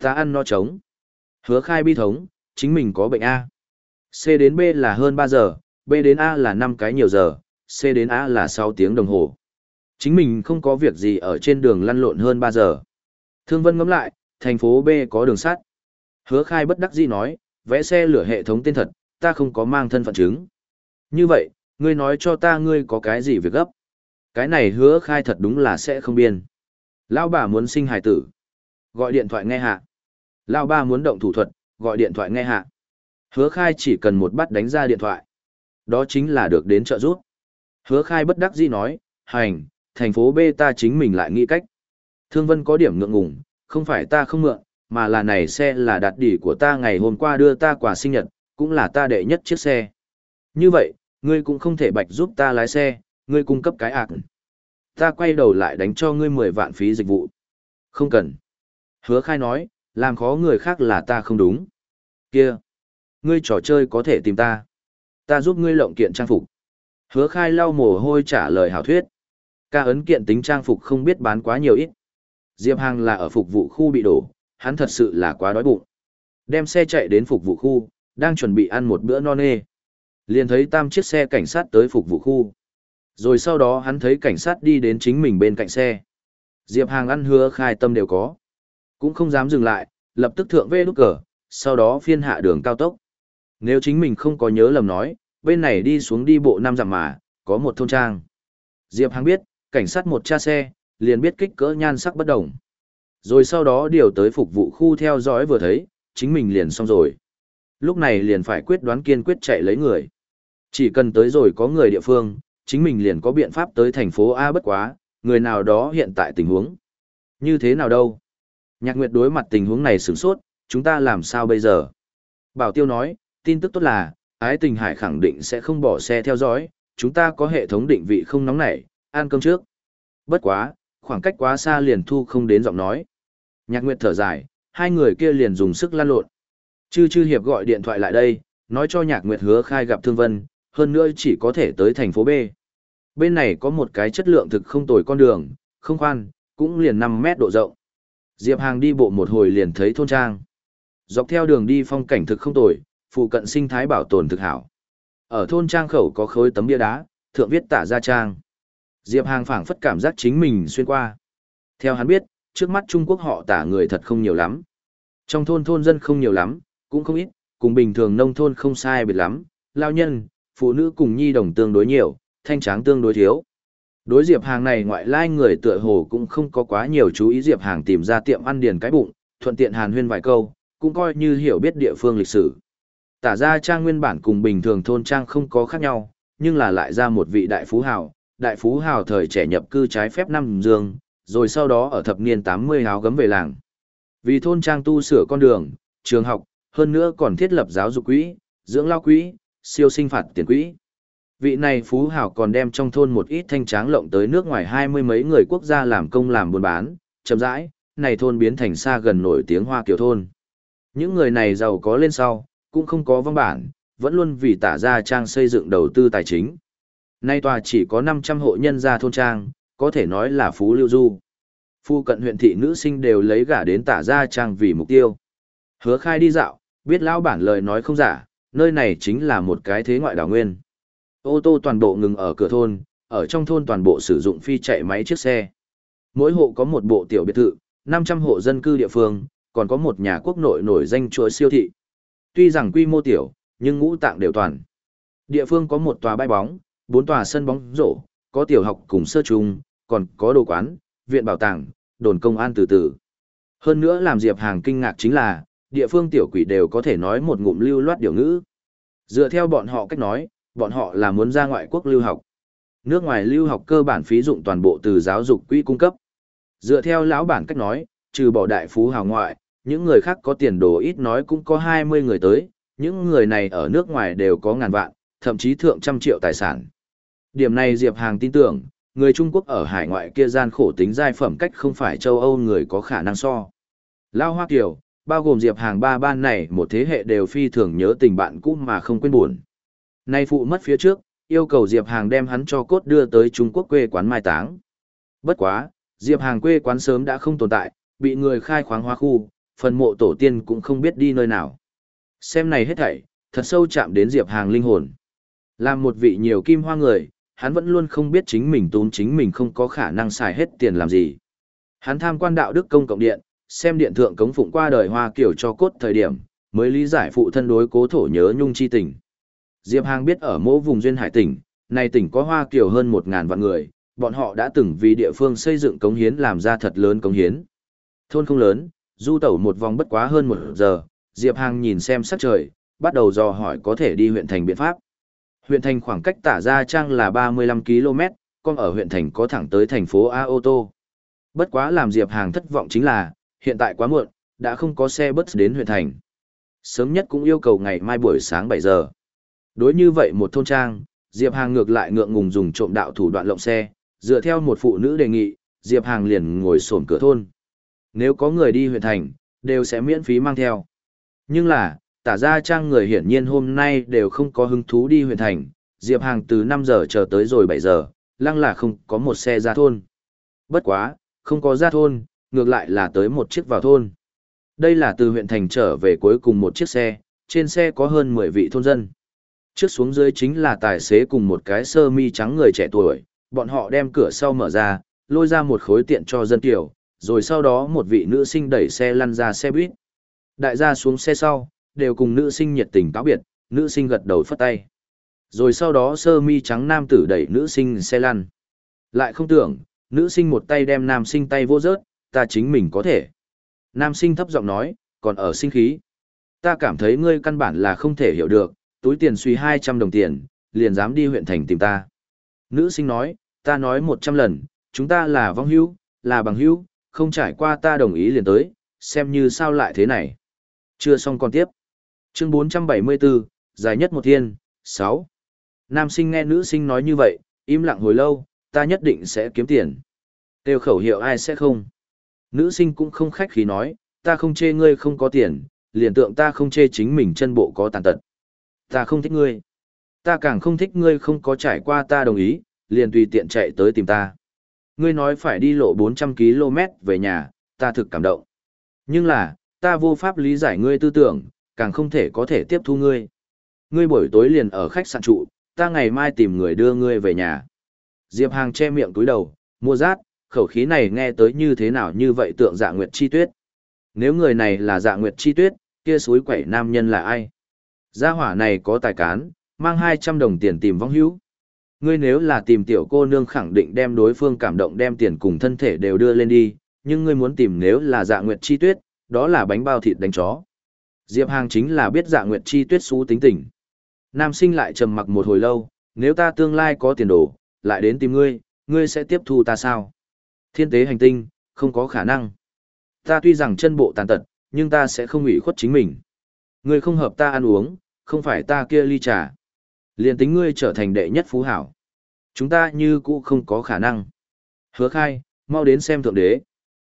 Ta ăn no trống. Hứa khai bi thống, chính mình có bệnh A. C đến B là hơn 3 giờ, B đến A là 5 cái nhiều giờ, C đến A là 6 tiếng đồng hồ. Chính mình không có việc gì ở trên đường lăn lộn hơn 3 giờ. Thương Vân ngắm lại, thành phố B có đường sắt. Hứa khai bất đắc dĩ nói, vẽ xe lửa hệ thống tên thật, ta không có mang thân phận chứng. Như vậy, ngươi nói cho ta ngươi có cái gì việc gấp. Cái này hứa khai thật đúng là sẽ không biên. Lão bà muốn sinh hài tử. Gọi điện thoại nghe hạ. Lão ba muốn động thủ thuật, gọi điện thoại nghe hạ. Hứa khai chỉ cần một bắt đánh ra điện thoại. Đó chính là được đến trợ giúp. Hứa khai bất đắc dĩ nói, hành, thành phố B ta chính mình lại nghĩ cách. Thương Vân có điểm ngượng ngùng, không phải ta không mượn, mà là này xe là đạt đỉ của ta ngày hôm qua đưa ta quà sinh nhật, cũng là ta đệ nhất chiếc xe. Như vậy, ngươi cũng không thể bạch giúp ta lái xe, ngươi cung cấp cái ạc. Ta quay đầu lại đánh cho ngươi 10 vạn phí dịch vụ. Không cần. Hứa khai nói, làm khó người khác là ta không đúng. Kia. Ngươi trò chơi có thể tìm ta. Ta giúp ngươi lộng kiện trang phục. Hứa khai lau mồ hôi trả lời hảo thuyết. Ca ấn kiện tính trang phục không biết bán quá nhiều ít. Diệp Hàng là ở phục vụ khu bị đổ, hắn thật sự là quá đói bụng. Đem xe chạy đến phục vụ khu, đang chuẩn bị ăn một bữa no nê. Liền thấy tam chiếc xe cảnh sát tới phục vụ khu. Rồi sau đó hắn thấy cảnh sát đi đến chính mình bên cạnh xe. Diệp Hàng ăn hứa khai tâm đều có. Cũng không dám dừng lại, lập tức thượng vê nút cờ, sau đó phiên hạ đường cao tốc. Nếu chính mình không có nhớ lầm nói, bên này đi xuống đi bộ năm dặm mà, có một thôn trang. Diệp Hằng biết, cảnh sát một cha xe, liền biết kích cỡ nhan sắc bất đồng. Rồi sau đó điều tới phục vụ khu theo dõi vừa thấy, chính mình liền xong rồi. Lúc này liền phải quyết đoán kiên quyết chạy lấy người. Chỉ cần tới rồi có người địa phương, chính mình liền có biện pháp tới thành phố A bất quá, người nào đó hiện tại tình huống. Như thế nào đâu? Nhạc Nguyệt đối mặt tình huống này sửng sốt, chúng ta làm sao bây giờ? Bảo Tiêu nói, tin tức tốt là, ái tình hải khẳng định sẽ không bỏ xe theo dõi, chúng ta có hệ thống định vị không nóng nảy, ăn cơm trước. Bất quá, khoảng cách quá xa liền thu không đến giọng nói. Nhạc Nguyệt thở dài, hai người kia liền dùng sức lan lộn. Chư chư hiệp gọi điện thoại lại đây, nói cho Nhạc Nguyệt hứa khai gặp Thương Vân, hơn nữa chỉ có thể tới thành phố B. Bên này có một cái chất lượng thực không tồi con đường, không khoan, cũng liền 5 mét độ rộng. Diệp Hàng đi bộ một hồi liền thấy thôn trang. Dọc theo đường đi phong cảnh thực không tồi, phụ cận sinh thái bảo tồn thực hảo. Ở thôn trang khẩu có khối tấm bia đá, thượng viết tả gia trang. Diệp Hàng phảng phất cảm giác chính mình xuyên qua. Theo hắn biết, trước mắt Trung Quốc họ tả người thật không nhiều lắm. Trong thôn thôn dân không nhiều lắm, cũng không ít, cùng bình thường nông thôn không sai biệt lắm, lao nhân, phụ nữ cùng nhi đồng tương đối nhiều, thanh tráng tương đối thiếu. Đối Diệp Hàng này ngoại lai người tựa hồ cũng không có quá nhiều chú ý Diệp Hàng tìm ra tiệm ăn điền cái bụng, thuận tiện hàn huyên vài câu, cũng coi như hiểu biết địa phương lịch sử. Tả ra trang nguyên bản cùng bình thường thôn trang không có khác nhau, nhưng là lại ra một vị đại phú hào, đại phú hào thời trẻ nhập cư trái phép năm dương, rồi sau đó ở thập niên 80 háo gấm về làng. Vì thôn trang tu sửa con đường, trường học, hơn nữa còn thiết lập giáo dục quỹ, dưỡng lao quỹ, siêu sinh phạt tiền quỹ. Vị này phú hảo còn đem trong thôn một ít thanh tráng lộng tới nước ngoài hai mươi mấy người quốc gia làm công làm buôn bán, chậm rãi, này thôn biến thành xa gần nổi tiếng hoa kiểu thôn. Những người này giàu có lên sau, cũng không có văn bản, vẫn luôn vì tả ra trang xây dựng đầu tư tài chính. Nay tòa chỉ có 500 hộ nhân gia thôn trang, có thể nói là phú lưu du. Phu cận huyện thị nữ sinh đều lấy gả đến tả ra trang vì mục tiêu. Hứa khai đi dạo, biết lão bản lời nói không giả, nơi này chính là một cái thế ngoại đảo nguyên. Ô tô toàn bộ ngừng ở cửa thôn, ở trong thôn toàn bộ sử dụng phi chạy máy chiếc xe. Mỗi hộ có một bộ tiểu biệt thự, 500 hộ dân cư địa phương, còn có một nhà quốc nội nổi danh chuỗi siêu thị. Tuy rằng quy mô tiểu, nhưng ngũ tạng đều toàn. Địa phương có một tòa bãi bóng, bốn tòa sân bóng rổ, có tiểu học cùng sơ trung, còn có đồ quán, viện bảo tàng, đồn công an từ từ. Hơn nữa làm Diệp Hàng kinh ngạc chính là, địa phương tiểu quỷ đều có thể nói một ngụm lưu loát điều ngữ. Dựa theo bọn họ cách nói, bọn họ là muốn ra ngoại quốc lưu học. Nước ngoài lưu học cơ bản phí dụng toàn bộ từ giáo dục quỹ cung cấp. Dựa theo lão bản cách nói, trừ bỏ đại phú hào ngoại, những người khác có tiền đồ ít nói cũng có 20 người tới, những người này ở nước ngoài đều có ngàn vạn, thậm chí thượng trăm triệu tài sản. Điểm này Diệp Hàng tin tưởng, người Trung Quốc ở hải ngoại kia gian khổ tính giai phẩm cách không phải châu Âu người có khả năng so. Lao Hoa Kiều, bao gồm Diệp Hàng ba ban này một thế hệ đều phi thường nhớ tình bạn cũ mà không quên buồn. Nay phụ mất phía trước, yêu cầu Diệp Hàng đem hắn cho cốt đưa tới Trung Quốc quê quán mai táng. Bất quá, Diệp Hàng quê quán sớm đã không tồn tại, bị người khai khoáng hóa khu, phần mộ tổ tiên cũng không biết đi nơi nào. Xem này hết thảy, thật sâu chạm đến Diệp Hàng linh hồn. Làm một vị nhiều kim hoa người, hắn vẫn luôn không biết chính mình tốn chính mình không có khả năng xài hết tiền làm gì. Hắn tham quan đạo đức công cộng điện, xem điện thượng cống phụng qua đời hoa kiểu cho cốt thời điểm, mới lý giải phụ thân đối cố thổ nhớ nhung chi tình. Diệp Hàng biết ở mỗi vùng duyên hải tỉnh, này tỉnh có hoa kiểu hơn 1.000 vạn người, bọn họ đã từng vì địa phương xây dựng cống hiến làm ra thật lớn cống hiến. Thôn không lớn, du tẩu một vòng bất quá hơn một giờ, Diệp Hàng nhìn xem sắc trời, bắt đầu dò hỏi có thể đi huyện thành biện pháp. Huyện thành khoảng cách tả ra trang là 35 km, còn ở huyện thành có thẳng tới thành phố A ô tô. Bất quá làm Diệp Hàng thất vọng chính là, hiện tại quá muộn, đã không có xe bus đến huyện thành. Sớm nhất cũng yêu cầu ngày mai buổi sáng 7 giờ. Đối như vậy một thôn trang, Diệp Hàng ngược lại ngượng ngùng dùng trộm đạo thủ đoạn lộng xe, dựa theo một phụ nữ đề nghị, Diệp Hàng liền ngồi xổm cửa thôn. Nếu có người đi huyện thành, đều sẽ miễn phí mang theo. Nhưng là, tả ra trang người hiển nhiên hôm nay đều không có hứng thú đi huyện thành, Diệp Hàng từ 5 giờ chờ tới rồi 7 giờ, lăng là không có một xe ra thôn. Bất quá, không có ra thôn, ngược lại là tới một chiếc vào thôn. Đây là từ huyện thành trở về cuối cùng một chiếc xe, trên xe có hơn 10 vị thôn dân. Trước xuống dưới chính là tài xế cùng một cái sơ mi trắng người trẻ tuổi, bọn họ đem cửa sau mở ra, lôi ra một khối tiện cho dân tiểu, rồi sau đó một vị nữ sinh đẩy xe lăn ra xe buýt. Đại gia xuống xe sau, đều cùng nữ sinh nhiệt tình cáo biệt, nữ sinh gật đầu phất tay. Rồi sau đó sơ mi trắng nam tử đẩy nữ sinh xe lăn. Lại không tưởng, nữ sinh một tay đem nam sinh tay vô rớt, ta chính mình có thể. Nam sinh thấp giọng nói, còn ở sinh khí. Ta cảm thấy ngươi căn bản là không thể hiểu được, túi tiền suy 200 đồng tiền, liền dám đi huyện thành tìm ta. Nữ sinh nói, ta nói 100 lần, chúng ta là vong hữu, là bằng hữu, không trải qua ta đồng ý liền tới, xem như sao lại thế này. Chưa xong còn tiếp. Chương 474, dài nhất một thiên, 6. Nam sinh nghe nữ sinh nói như vậy, im lặng hồi lâu, ta nhất định sẽ kiếm tiền. Tiêu khẩu hiệu ai sẽ không. Nữ sinh cũng không khách khí nói, ta không chê ngươi không có tiền, liền tượng ta không chê chính mình chân bộ có tàn tật. Ta không thích ngươi. Ta càng không thích ngươi không có trải qua ta đồng ý, liền tùy tiện chạy tới tìm ta. Ngươi nói phải đi lộ 400 km về nhà, ta thực cảm động. Nhưng là, ta vô pháp lý giải ngươi tư tưởng, càng không thể có thể tiếp thu ngươi. Ngươi buổi tối liền ở khách sạn trụ, ta ngày mai tìm người đưa ngươi về nhà. Diệp Hàng che miệng túi đầu, mua rát, khẩu khí này nghe tới như thế nào như vậy tượng dạ nguyệt chi tuyết. Nếu người này là dạ nguyệt chi tuyết, kia suối quẩy nam nhân là ai? Gia hỏa này có tài cán, mang 200 đồng tiền tìm vong hữu. Ngươi nếu là tìm tiểu cô nương khẳng định đem đối phương cảm động đem tiền cùng thân thể đều đưa lên đi, nhưng ngươi muốn tìm nếu là dạ nguyệt chi tuyết, đó là bánh bao thịt đánh chó. Diệp Hàng chính là biết dạ nguyệt chi tuyết xú tính tình. Nam sinh lại trầm mặc một hồi lâu, nếu ta tương lai có tiền đồ, lại đến tìm ngươi, ngươi sẽ tiếp thu ta sao? Thiên tế hành tinh, không có khả năng. Ta tuy rằng chân bộ tàn tật, nhưng ta sẽ không ủy khuất chính mình. Ngươi không hợp ta ăn uống, không phải ta kia ly trà. Liền tính ngươi trở thành đệ nhất phú hảo. Chúng ta như cũ không có khả năng. Hứa khai, mau đến xem thượng đế.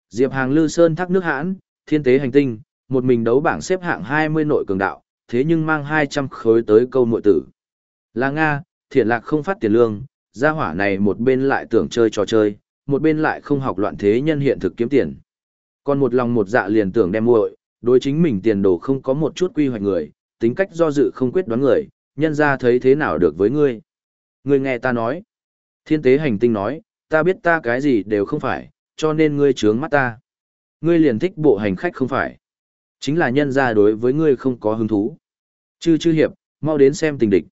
Diệp Hàng Lư Sơn thác nước hãn, thiên tế hành tinh, một mình đấu bảng xếp hạng 20 nội cường đạo, thế nhưng mang 200 khối tới câu nội tử. Là Nga, thiện lạc không phát tiền lương, gia hỏa này một bên lại tưởng chơi trò chơi, một bên lại không học loạn thế nhân hiện thực kiếm tiền. Còn một lòng một dạ liền tưởng đem muội, đối chính mình tiền đồ không có một chút quy hoạch người, tính cách do dự không quyết đoán người, nhân ra thấy thế nào được với ngươi. Ngươi nghe ta nói. Thiên tế hành tinh nói, ta biết ta cái gì đều không phải, cho nên ngươi trướng mắt ta. Ngươi liền thích bộ hành khách không phải. Chính là nhân ra đối với ngươi không có hứng thú. Chư chư hiệp, mau đến xem tình địch.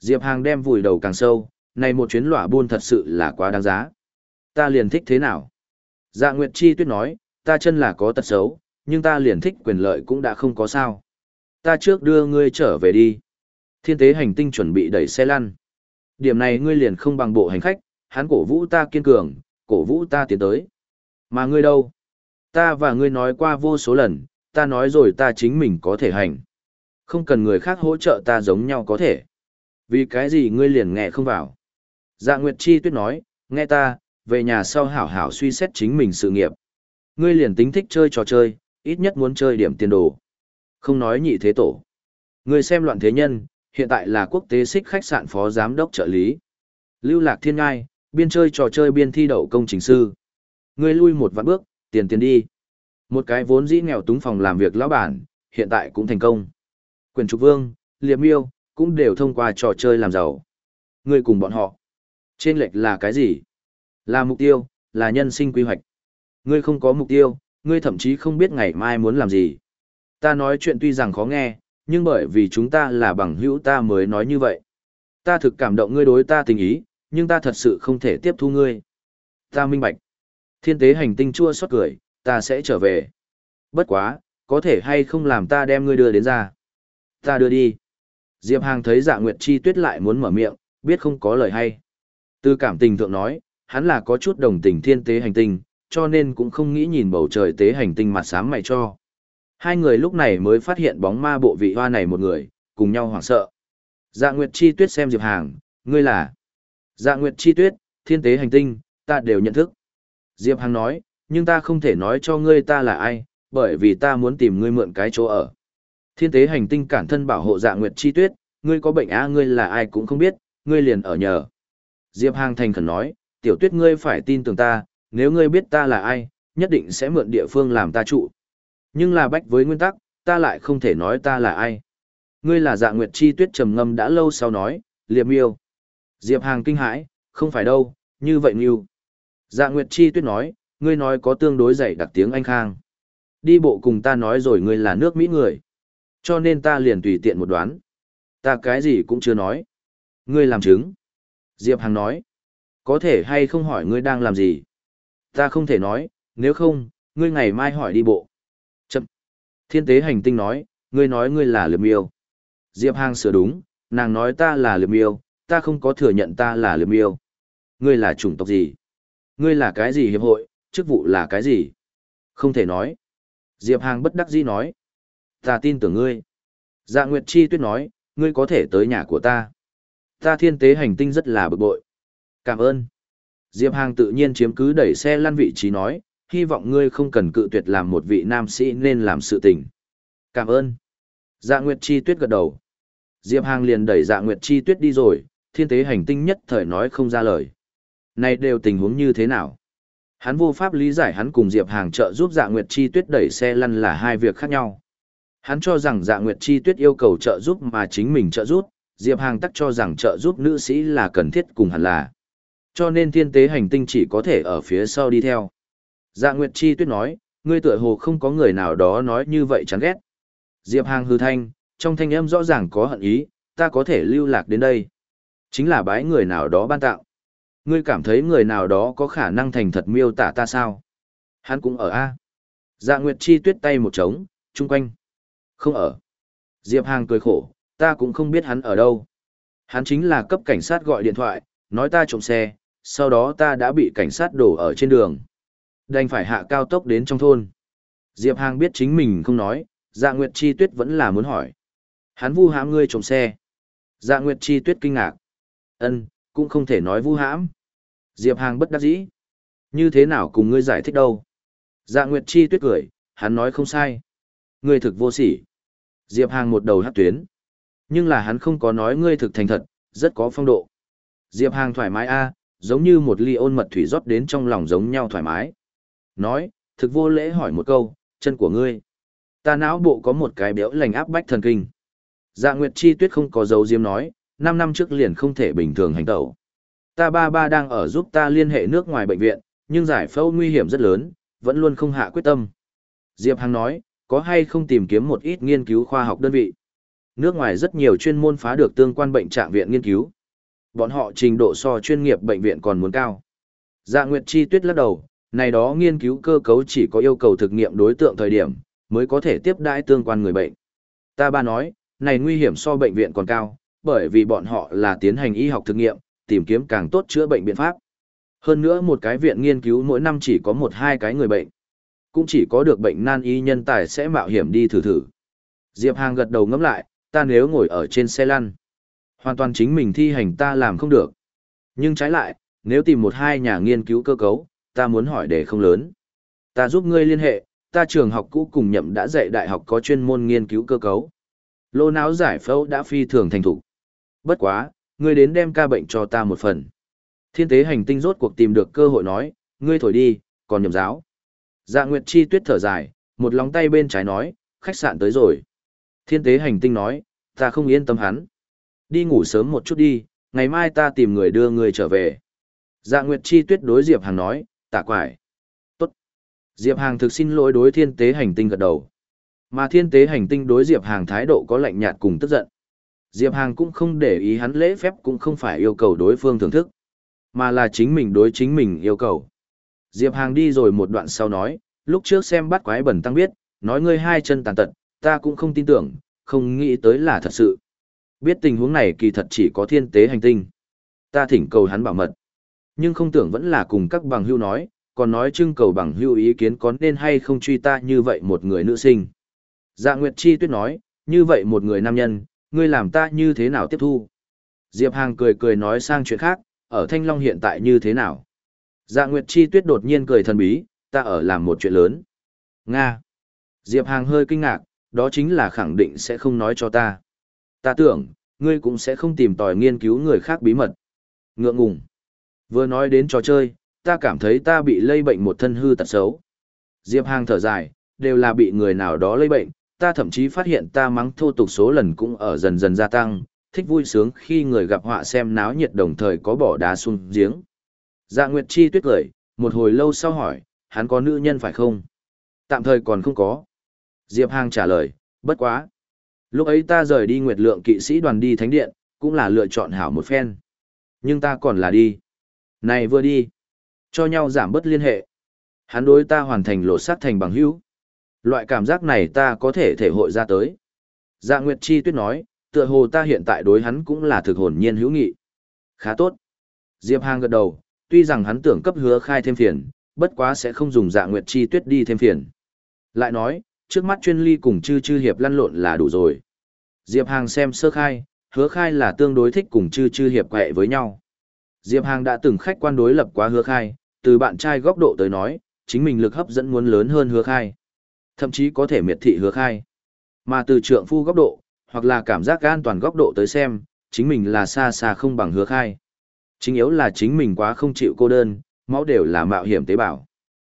Diệp Hàng đem vùi đầu càng sâu, này một chuyến lỏa buôn thật sự là quá đáng giá. Ta liền thích thế nào? Dạ Nguyệt Chi tuyết nói, ta chân là có tật xấu, nhưng ta liền thích quyền lợi cũng đã không có sao. Ta trước đưa ngươi trở về đi. Thiên tế hành tinh chuẩn bị đẩy xe lăn. Điểm này ngươi liền không bằng bộ hành khách, hắn cổ vũ ta kiên cường, cổ vũ ta tiến tới. Mà ngươi đâu? Ta và ngươi nói qua vô số lần, ta nói rồi ta chính mình có thể hành. Không cần người khác hỗ trợ ta giống nhau có thể. Vì cái gì ngươi liền nghe không vào? Dạ Nguyệt Chi tuyết nói, nghe ta, về nhà sau hảo hảo suy xét chính mình sự nghiệp. Ngươi liền tính thích chơi trò chơi, ít nhất muốn chơi điểm tiền đồ. Không nói nhị thế tổ. Ngươi xem loạn thế nhân, hiện tại là quốc tế xích khách sạn phó giám đốc trợ lý. Lưu Lạc Thiên Ngai, biên chơi trò chơi biên thi đậu công trình sư. Ngươi lui một vạn bước, tiền tiền đi. Một cái vốn dĩ nghèo túng phòng làm việc lão bản, hiện tại cũng thành công. Quyền trục vương, liệp miêu, cũng đều thông qua trò chơi làm giàu. Ngươi cùng bọn họ. Trên lệch là cái gì? Là mục tiêu, là nhân sinh quy hoạch. Ngươi không có mục tiêu, ngươi thậm chí không biết ngày mai muốn làm gì. Ta nói chuyện tuy rằng khó nghe, nhưng bởi vì chúng ta là bằng hữu ta mới nói như vậy. Ta thực cảm động ngươi đối ta tình ý, nhưng ta thật sự không thể tiếp thu ngươi. Ta minh bạch. Thiên tế hành tinh chua xót cười, ta sẽ trở về. Bất quá, có thể hay không làm ta đem ngươi đưa đến ra. Ta đưa đi. Diệp Hàng thấy dạ Nguyệt Chi tuyết lại muốn mở miệng, biết không có lời hay. Từ cảm tình thượng nói, hắn là có chút đồng tình thiên tế hành tinh, cho nên cũng không nghĩ nhìn bầu trời tế hành tinh mặt sáng mày cho. Hai người lúc này mới phát hiện bóng ma bộ vị hoa này một người, cùng nhau hoảng sợ. Dạ Nguyệt Chi Tuyết xem Diệp Hàng, ngươi là. Dạ Nguyệt Chi Tuyết, thiên tế hành tinh, ta đều nhận thức. Diệp Hàng nói, nhưng ta không thể nói cho ngươi ta là ai, bởi vì ta muốn tìm ngươi mượn cái chỗ ở. Thiên tế hành tinh cản thân bảo hộ dạ Nguyệt Chi Tuyết, ngươi có bệnh á ngươi là ai cũng không biết, ngươi liền ở nhờ. Diệp Hàng thành khẩn nói, tiểu tuyết ngươi phải tin tưởng ta, nếu ngươi biết ta là ai, nhất định sẽ mượn địa phương làm ta trụ. Nhưng là bách với nguyên tắc, ta lại không thể nói ta là ai. Ngươi là dạ nguyệt chi tuyết trầm ngâm đã lâu sau nói, liệp miêu. Diệp Hàng kinh hãi, không phải đâu, như vậy nghiêu. Dạ nguyệt chi tuyết nói, ngươi nói có tương đối dạy đặc tiếng Anh Khang. Đi bộ cùng ta nói rồi ngươi là nước Mỹ người. Cho nên ta liền tùy tiện một đoán. Ta cái gì cũng chưa nói. Ngươi làm chứng. Diệp Hằng nói. Có thể hay không hỏi ngươi đang làm gì? Ta không thể nói, nếu không, ngươi ngày mai hỏi đi bộ. Chậm. Thiên tế hành tinh nói, ngươi nói ngươi là liệp miêu. Diệp Hàng sửa đúng, nàng nói ta là liệp miêu, ta không có thừa nhận ta là liệp miêu. Ngươi là chủng tộc gì? Ngươi là cái gì hiệp hội, chức vụ là cái gì? Không thể nói. Diệp Hàng bất đắc dĩ nói. Ta tin tưởng ngươi. Dạ Nguyệt Chi tuyết nói, ngươi có thể tới nhà của ta. Ta thiên tế hành tinh rất là bực bội. Cảm ơn. Diệp Hàng tự nhiên chiếm cứ đẩy xe lăn vị trí nói, hy vọng ngươi không cần cự tuyệt làm một vị nam sĩ nên làm sự tình. Cảm ơn. Dạ Nguyệt Chi Tuyết gật đầu. Diệp Hàng liền đẩy Dạ Nguyệt Chi Tuyết đi rồi, thiên tế hành tinh nhất thời nói không ra lời. Này đều tình huống như thế nào? Hắn vô pháp lý giải hắn cùng Diệp Hàng trợ giúp Dạ Nguyệt Chi Tuyết đẩy xe lăn là hai việc khác nhau. Hắn cho rằng Dạ Nguyệt Chi Tuyết yêu cầu trợ giúp mà chính mình trợ giúp, Diệp Hàng tắc cho rằng trợ giúp nữ sĩ là cần thiết cùng hẳn là. Cho nên thiên tế hành tinh chỉ có thể ở phía sau đi theo. Dạ Nguyệt Chi Tuyết nói, ngươi tựa hồ không có người nào đó nói như vậy chán ghét. Diệp Hàng hư thanh, trong thanh âm rõ ràng có hận ý, ta có thể lưu lạc đến đây. Chính là bái người nào đó ban tạo. Ngươi cảm thấy người nào đó có khả năng thành thật miêu tả ta sao? Hắn cũng ở A. Dạ Nguyệt Chi tuyết tay một trống, chung quanh. Không ở. Diệp Hàng cười khổ, ta cũng không biết hắn ở đâu. Hắn chính là cấp cảnh sát gọi điện thoại, nói ta trộm xe, sau đó ta đã bị cảnh sát đổ ở trên đường. Đành phải hạ cao tốc đến trong thôn. Diệp Hàng biết chính mình không nói, dạ Nguyệt Chi Tuyết vẫn là muốn hỏi. Hắn vu hãm ngươi trộm xe. Dạ Nguyệt Chi Tuyết kinh ngạc. Ân, cũng không thể nói vu hãm. Diệp Hàng bất đắc dĩ. Như thế nào cùng ngươi giải thích đâu? Dạ Nguyệt Chi Tuyết cười, hắn nói không sai. Ngươi thực vô sỉ. Diệp Hàng một đầu hát tuyến. Nhưng là hắn không có nói ngươi thực thành thật, rất có phong độ. Diệp Hàng thoải mái a, giống như một ly ôn mật thủy rót đến trong lòng giống nhau thoải mái. Nói, thực vô lễ hỏi một câu, chân của ngươi. Ta não bộ có một cái béo lành áp bách thần kinh. Dạ Nguyệt Chi Tuyết không có dấu diếm nói, 5 năm trước liền không thể bình thường hành tẩu. Ta ba ba đang ở giúp ta liên hệ nước ngoài bệnh viện, nhưng giải phẫu nguy hiểm rất lớn, vẫn luôn không hạ quyết tâm. Diệp Hằng nói, có hay không tìm kiếm một ít nghiên cứu khoa học đơn vị. Nước ngoài rất nhiều chuyên môn phá được tương quan bệnh trạng viện nghiên cứu. Bọn họ trình độ so chuyên nghiệp bệnh viện còn muốn cao. Dạ Nguyệt Chi Tuyết lắc đầu, này đó nghiên cứu cơ cấu chỉ có yêu cầu thực nghiệm đối tượng thời điểm, mới có thể tiếp đãi tương quan người bệnh. Ta ba nói, này nguy hiểm so bệnh viện còn cao, bởi vì bọn họ là tiến hành y học thực nghiệm, tìm kiếm càng tốt chữa bệnh biện pháp. Hơn nữa một cái viện nghiên cứu mỗi năm chỉ có một hai cái người bệnh. Cũng chỉ có được bệnh nan y nhân tài sẽ mạo hiểm đi thử thử. Diệp Hàng gật đầu ngẫm lại, ta nếu ngồi ở trên xe lăn, hoàn toàn chính mình thi hành ta làm không được. Nhưng trái lại, nếu tìm một hai nhà nghiên cứu cơ cấu, ta muốn hỏi để không lớn. Ta giúp ngươi liên hệ, ta trường học cũ cùng nhậm đã dạy đại học có chuyên môn nghiên cứu cơ cấu. Lô não giải phẫu đã phi thường thành thục. Bất quá, ngươi đến đem ca bệnh cho ta một phần. Thiên tế hành tinh rốt cuộc tìm được cơ hội nói, ngươi thổi đi, còn nhậm giáo. Dạ Nguyệt Chi tuyết thở dài, Một lòng tay bên trái nói, khách sạn tới rồi. Thiên tế hành tinh nói, ta không yên tâm hắn. Đi ngủ sớm một chút đi, ngày mai ta tìm người đưa người trở về. Dạ Nguyệt Chi tuyết đối Diệp Hàng nói, tạ quải. Tốt. Diệp Hàng thực xin lỗi đối thiên tế hành tinh gật đầu. Mà thiên tế hành tinh đối Diệp Hàng thái độ có lạnh nhạt cùng tức giận. Diệp Hàng cũng không để ý hắn lễ phép cũng không phải yêu cầu đối phương thưởng thức, mà là chính mình đối chính mình yêu cầu. Diệp Hàng đi rồi một đoạn sau nói, lúc trước xem bắt quái bẩn tăng biết, nói ngươi hai chân tàn tật, ta cũng không tin tưởng, không nghĩ tới là thật sự. Biết tình huống này kỳ thật chỉ có thiên tế hành tinh. Ta thỉnh cầu hắn bảo mật. Nhưng không tưởng vẫn là cùng các bằng hưu nói, còn nói trưng cầu bằng hưu ý kiến có nên hay không truy ta như vậy một người nữ sinh. Dạ Nguyệt Chi tuyết nói, như vậy một người nam nhân, ngươi làm ta như thế nào tiếp thu? Diệp Hàng cười cười nói sang chuyện khác, ở Thanh Long hiện tại như thế nào? Dạ Nguyệt Chi tuyết đột nhiên cười thần bí, ta ở làm một chuyện lớn. Nga. Diệp Hàng hơi kinh ngạc, đó chính là khẳng định sẽ không nói cho ta. Ta tưởng, ngươi cũng sẽ không tìm tòi nghiên cứu người khác bí mật. Ngượng ngùng. Vừa nói đến trò chơi, ta cảm thấy ta bị lây bệnh một thân hư tật xấu. Diệp Hàng thở dài, đều là bị người nào đó lây bệnh, ta thậm chí phát hiện ta mắng thô tục số lần cũng ở dần dần gia tăng, thích vui sướng khi người gặp họa xem náo nhiệt đồng thời có bỏ đá xuống giếng. Dạ Nguyệt Chi tuyết cười, một hồi lâu sau hỏi, hắn có nữ nhân phải không? Tạm thời còn không có. Diệp Hàng trả lời, bất quá. Lúc ấy ta rời đi Nguyệt Lượng kỵ sĩ đoàn đi Thánh Điện, cũng là lựa chọn hảo một phen. Nhưng ta còn là đi. Này vừa đi. Cho nhau giảm bớt liên hệ. Hắn đối ta hoàn thành lộ sát thành bằng hữu. Loại cảm giác này ta có thể thể hội ra tới. Dạ Nguyệt Chi Tuyết nói, tựa hồ ta hiện tại đối hắn cũng là thực hồn nhiên hữu nghị. Khá tốt. Diệp Hàng gật đầu, tuy rằng hắn tưởng cấp hứa khai thêm phiền, bất quá sẽ không dùng dạ Nguyệt Chi Tuyết đi thêm phiền. Lại nói, trước mắt chuyên ly cùng chư chư hiệp lăn lộn là đủ rồi. Diệp Hàng xem sơ khai, hứa khai là tương đối thích cùng chư chư hiệp quẹ với nhau. Diệp Hàng đã từng khách quan đối lập quá hứa khai, từ bạn trai góc độ tới nói, chính mình lực hấp dẫn muốn lớn hơn hứa khai thậm chí có thể miệt thị hứa khai. Mà từ trượng phu góc độ, hoặc là cảm giác an toàn góc độ tới xem, chính mình là xa xa không bằng hứa khai. Chính yếu là chính mình quá không chịu cô đơn, máu đều là mạo hiểm tế bào.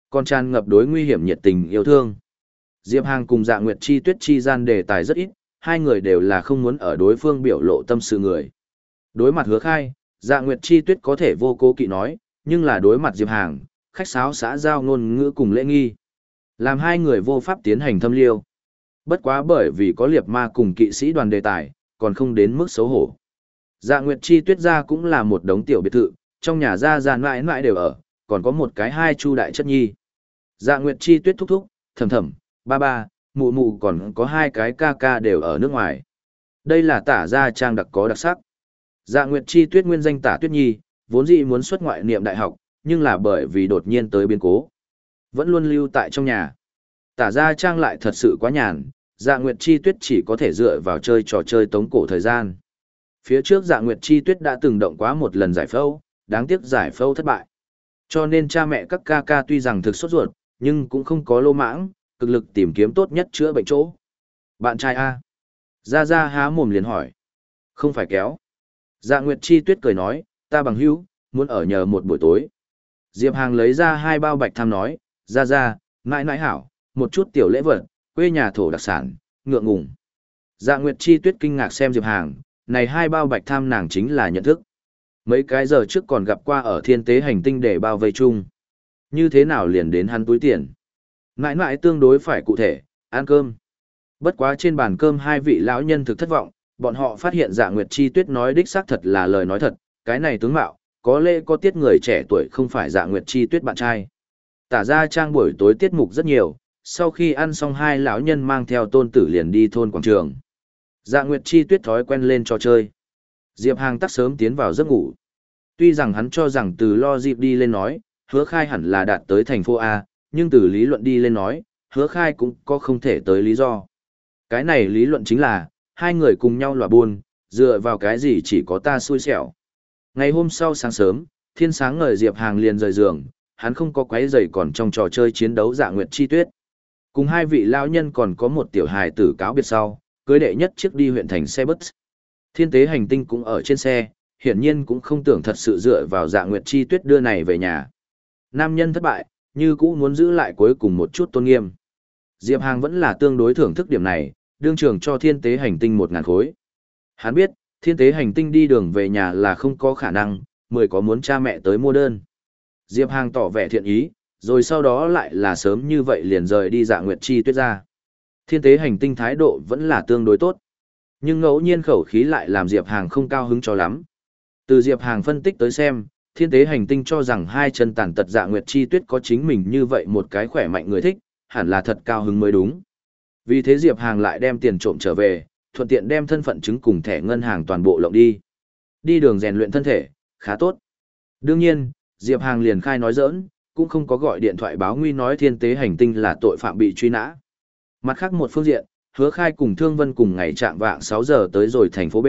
Con tràn ngập đối nguy hiểm nhiệt tình yêu thương. Diệp Hàng cùng Dạ Nguyệt Chi Tuyết chi gian đề tài rất ít, hai người đều là không muốn ở đối phương biểu lộ tâm sự người. Đối mặt hứa khai, Dạ Nguyệt Chi Tuyết có thể vô cố kỵ nói, nhưng là đối mặt Diệp Hàng, khách sáo xã giao ngôn ngữ cùng lễ nghi. Làm hai người vô pháp tiến hành thâm liêu. Bất quá bởi vì có liệp ma cùng kỵ sĩ đoàn đề tài, còn không đến mức xấu hổ. Dạ Nguyệt Chi tuyết gia cũng là một đống tiểu biệt thự, trong nhà gia gia mãi mãi đều ở, còn có một cái hai chu đại chất nhi. Dạ Nguyệt Chi tuyết thúc thúc, thầm thầm, ba ba, mụ mụ còn có hai cái ca ca đều ở nước ngoài. Đây là tả gia trang đặc có đặc sắc. Dạ Nguyệt Chi tuyết nguyên danh tả tuyết nhi, vốn dĩ muốn xuất ngoại niệm đại học, nhưng là bởi vì đột nhiên tới biến cố. Vẫn luôn lưu tại trong nhà. Tả Gia trang lại thật sự quá nhàn, dạ nguyệt chi tuyết chỉ có thể dựa vào chơi trò chơi tống cổ thời gian. Phía trước dạ nguyệt chi tuyết đã từng động quá một lần giải phẫu, đáng tiếc giải phẫu thất bại. Cho nên cha mẹ các ca ca tuy rằng thực sốt ruột, nhưng cũng không có lô mãng, cực lực tìm kiếm tốt nhất chữa bệnh chỗ. Bạn trai A. Ra ra há mồm liền hỏi. Không phải kéo. Dạ Nguyệt Chi Tuyết cười nói, ta bằng hữu, muốn ở nhờ một buổi tối. Diệp Hàng lấy ra hai bao bạch tham nói, ra ra, nãi nãi hảo, một chút tiểu lễ vật, quê nhà thổ đặc sản, ngượng ngùng. Dạ Nguyệt Chi Tuyết kinh ngạc xem Diệp Hàng, này hai bao bạch tham nàng chính là nhận thức. Mấy cái giờ trước còn gặp qua ở thiên tế hành tinh để bao vây chung. Như thế nào liền đến hắn túi tiền? Mãi mãi tương đối phải cụ thể, ăn cơm. Bất quá trên bàn cơm hai vị lão nhân thực thất vọng, bọn họ phát hiện Dạ Nguyệt Chi Tuyết nói đích xác thật là lời nói thật, cái này tướng mạo, có lẽ có tiết người trẻ tuổi không phải Dạ Nguyệt Chi Tuyết bạn trai. Tả ra trang buổi tối tiết mục rất nhiều, sau khi ăn xong hai lão nhân mang theo tôn tử liền đi thôn quảng trường. Dạ Nguyệt Chi tuyết thói quen lên trò chơi. Diệp Hàng tắt sớm tiến vào giấc ngủ. Tuy rằng hắn cho rằng từ lo dịp đi lên nói, hứa khai hẳn là đạt tới thành phố A, nhưng từ lý luận đi lên nói, hứa khai cũng có không thể tới lý do. Cái này lý luận chính là, hai người cùng nhau lòa buôn, dựa vào cái gì chỉ có ta xui xẻo. Ngày hôm sau sáng sớm, thiên sáng ngời Diệp Hàng liền rời giường, hắn không có quấy giày còn trong trò chơi chiến đấu dạ nguyệt chi tuyết. Cùng hai vị lão nhân còn có một tiểu hài tử cáo biệt sau, cưới đệ nhất chiếc đi huyện thành xe bus. Thiên tế hành tinh cũng ở trên xe, hiển nhiên cũng không tưởng thật sự dựa vào dạ nguyệt chi tuyết đưa này về nhà. Nam nhân thất bại, như cũ muốn giữ lại cuối cùng một chút tôn nghiêm. Diệp Hàng vẫn là tương đối thưởng thức điểm này, đương trường cho thiên tế hành tinh một ngàn khối. Hắn biết, thiên tế hành tinh đi đường về nhà là không có khả năng, mười có muốn cha mẹ tới mua đơn. Diệp Hàng tỏ vẻ thiện ý, rồi sau đó lại là sớm như vậy liền rời đi dạ nguyệt chi tuyết ra. Thiên tế hành tinh thái độ vẫn là tương đối tốt. Nhưng ngẫu nhiên khẩu khí lại làm Diệp Hàng không cao hứng cho lắm. Từ Diệp Hàng phân tích tới xem, thiên tế hành tinh cho rằng hai chân tàn tật dạ nguyệt chi tuyết có chính mình như vậy một cái khỏe mạnh người thích, hẳn là thật cao hứng mới đúng. Vì thế Diệp Hàng lại đem tiền trộm trở về, thuận tiện đem thân phận chứng cùng thẻ ngân hàng toàn bộ lộng đi. Đi đường rèn luyện thân thể, khá tốt. Đương nhiên, Diệp Hàng liền khai nói giỡn, cũng không có gọi điện thoại báo nguy nói thiên tế hành tinh là tội phạm bị truy nã. Mặt khác một phương diện, hứa khai cùng Thương Vân cùng ngày trạng vạng 6 giờ tới rồi thành phố B,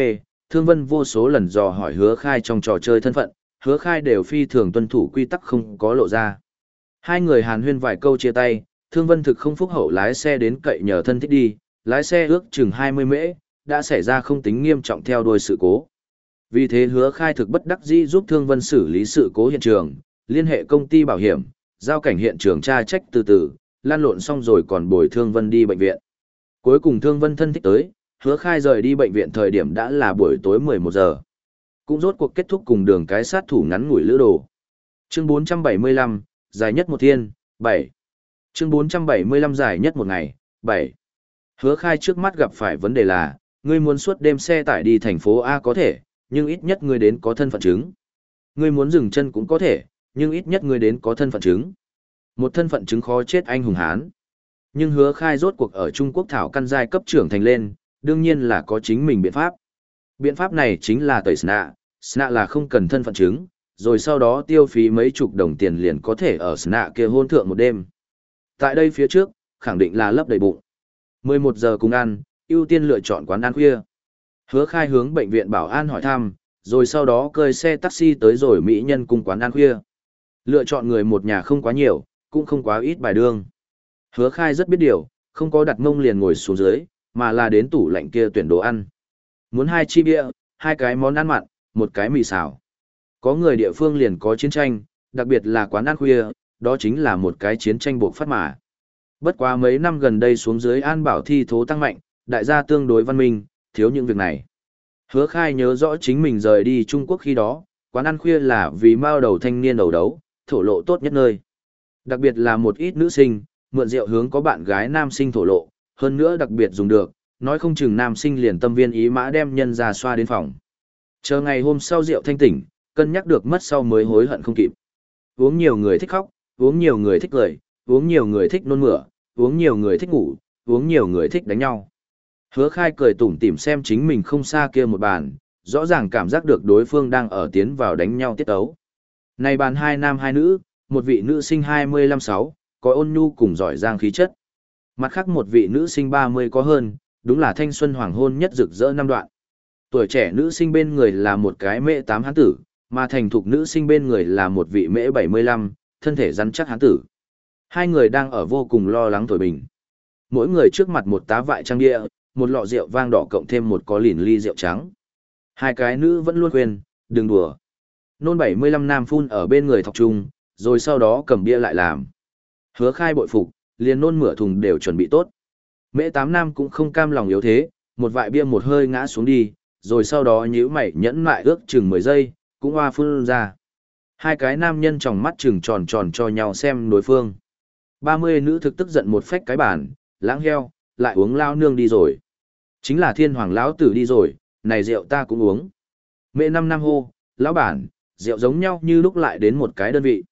Thương Vân vô số lần dò hỏi hứa khai trong trò chơi thân phận, hứa khai đều phi thường tuân thủ quy tắc không có lộ ra. Hai người hàn huyên vài câu chia tay, Thương Vân thực không phúc hậu lái xe đến cậy nhờ thân thích đi, lái xe ước chừng 20 mễ, đã xảy ra không tính nghiêm trọng theo đuôi sự cố. Vì thế hứa khai thực bất đắc dĩ giúp Thương Vân xử lý sự cố hiện trường, liên hệ công ty bảo hiểm, giao cảnh hiện trường tra trách từ từ, lan lộn xong rồi còn bồi Thương Vân đi bệnh viện. Cuối cùng Thương Vân thân thích tới, hứa khai rời đi bệnh viện thời điểm đã là buổi tối 11 giờ. Cũng rốt cuộc kết thúc cùng đường cái sát thủ ngắn ngủi lữ đồ. Chương 475, dài nhất một thiên, 7. Chương 475 dài nhất một ngày, 7. Hứa khai trước mắt gặp phải vấn đề là, ngươi muốn suốt đêm xe tải đi thành phố A có thể, nhưng ít nhất ngươi đến có thân phận chứng. Ngươi muốn dừng chân cũng có thể, nhưng ít nhất ngươi đến có thân phận chứng. Một thân phận chứng khó chết anh hùng hán. Nhưng hứa khai rốt cuộc ở Trung Quốc thảo căn giai cấp trưởng thành lên, đương nhiên là có chính mình biện pháp. Biện pháp này chính là tẩy SNA, SNA là không cần thân phận chứng, rồi sau đó tiêu phí mấy chục đồng tiền liền có thể ở SNA kia hôn thượng một đêm. Tại đây phía trước, khẳng định là lấp đầy bụng. 11 giờ cùng ăn, ưu tiên lựa chọn quán ăn khuya. Hứa khai hướng bệnh viện bảo an hỏi thăm, rồi sau đó cơi xe taxi tới rồi Mỹ nhân cùng quán ăn khuya. Lựa chọn người một nhà không quá nhiều, cũng không quá ít bài đương. Hứa khai rất biết điều, không có đặt mông liền ngồi xuống dưới, mà là đến tủ lạnh kia tuyển đồ ăn. Muốn hai chi bia, hai cái món ăn mặn, một cái mì xào. Có người địa phương liền có chiến tranh, đặc biệt là quán ăn khuya, đó chính là một cái chiến tranh buộc phát mà. Bất quá mấy năm gần đây xuống dưới an bảo thi thố tăng mạnh, đại gia tương đối văn minh, thiếu những việc này. Hứa khai nhớ rõ chính mình rời đi Trung Quốc khi đó, quán ăn khuya là vì mao đầu thanh niên đầu đấu, thổ lộ tốt nhất nơi. Đặc biệt là một ít nữ sinh, mượn rượu hướng có bạn gái nam sinh thổ lộ, hơn nữa đặc biệt dùng được, nói không chừng nam sinh liền tâm viên ý mã đem nhân ra xoa đến phòng. Chờ ngày hôm sau rượu thanh tỉnh, cân nhắc được mất sau mới hối hận không kịp. Uống nhiều người thích khóc, uống nhiều người thích cười, uống nhiều người thích nôn mửa, uống nhiều người thích ngủ, uống nhiều người thích đánh nhau. Hứa khai cười tủm tỉm xem chính mình không xa kia một bàn, rõ ràng cảm giác được đối phương đang ở tiến vào đánh nhau tiết ấu. Này bàn hai nam hai nữ, một vị nữ sinh 25-6, có ôn nhu cùng giỏi giang khí chất. Mặt khác một vị nữ sinh 30 có hơn, đúng là thanh xuân hoàng hôn nhất rực rỡ năm đoạn. Tuổi trẻ nữ sinh bên người là một cái mễ tám hán tử, mà thành thục nữ sinh bên người là một vị mễ 75, thân thể rắn chắc hán tử. Hai người đang ở vô cùng lo lắng tuổi bình. Mỗi người trước mặt một tá vại trang địa, một lọ rượu vang đỏ cộng thêm một có lìn ly rượu trắng. Hai cái nữ vẫn luôn khuyên, đừng đùa. Nôn 75 nam phun ở bên người thọc trung, rồi sau đó cầm bia lại làm. Hứa khai bội phục, liền nôn mửa thùng đều chuẩn bị tốt. Mễ tám nam cũng không cam lòng yếu thế, một vại bia một hơi ngã xuống đi, rồi sau đó nhíu mày nhẫn lại ước chừng 10 giây, cũng hoa phun ra. Hai cái nam nhân trong mắt chừng tròn tròn cho nhau xem đối phương. 30 nữ thực tức giận một phách cái bản, lãng heo, lại uống lao nương đi rồi. Chính là thiên hoàng lão tử đi rồi, này rượu ta cũng uống. Mẹ năm năm hô, lão bản, rượu giống nhau như lúc lại đến một cái đơn vị.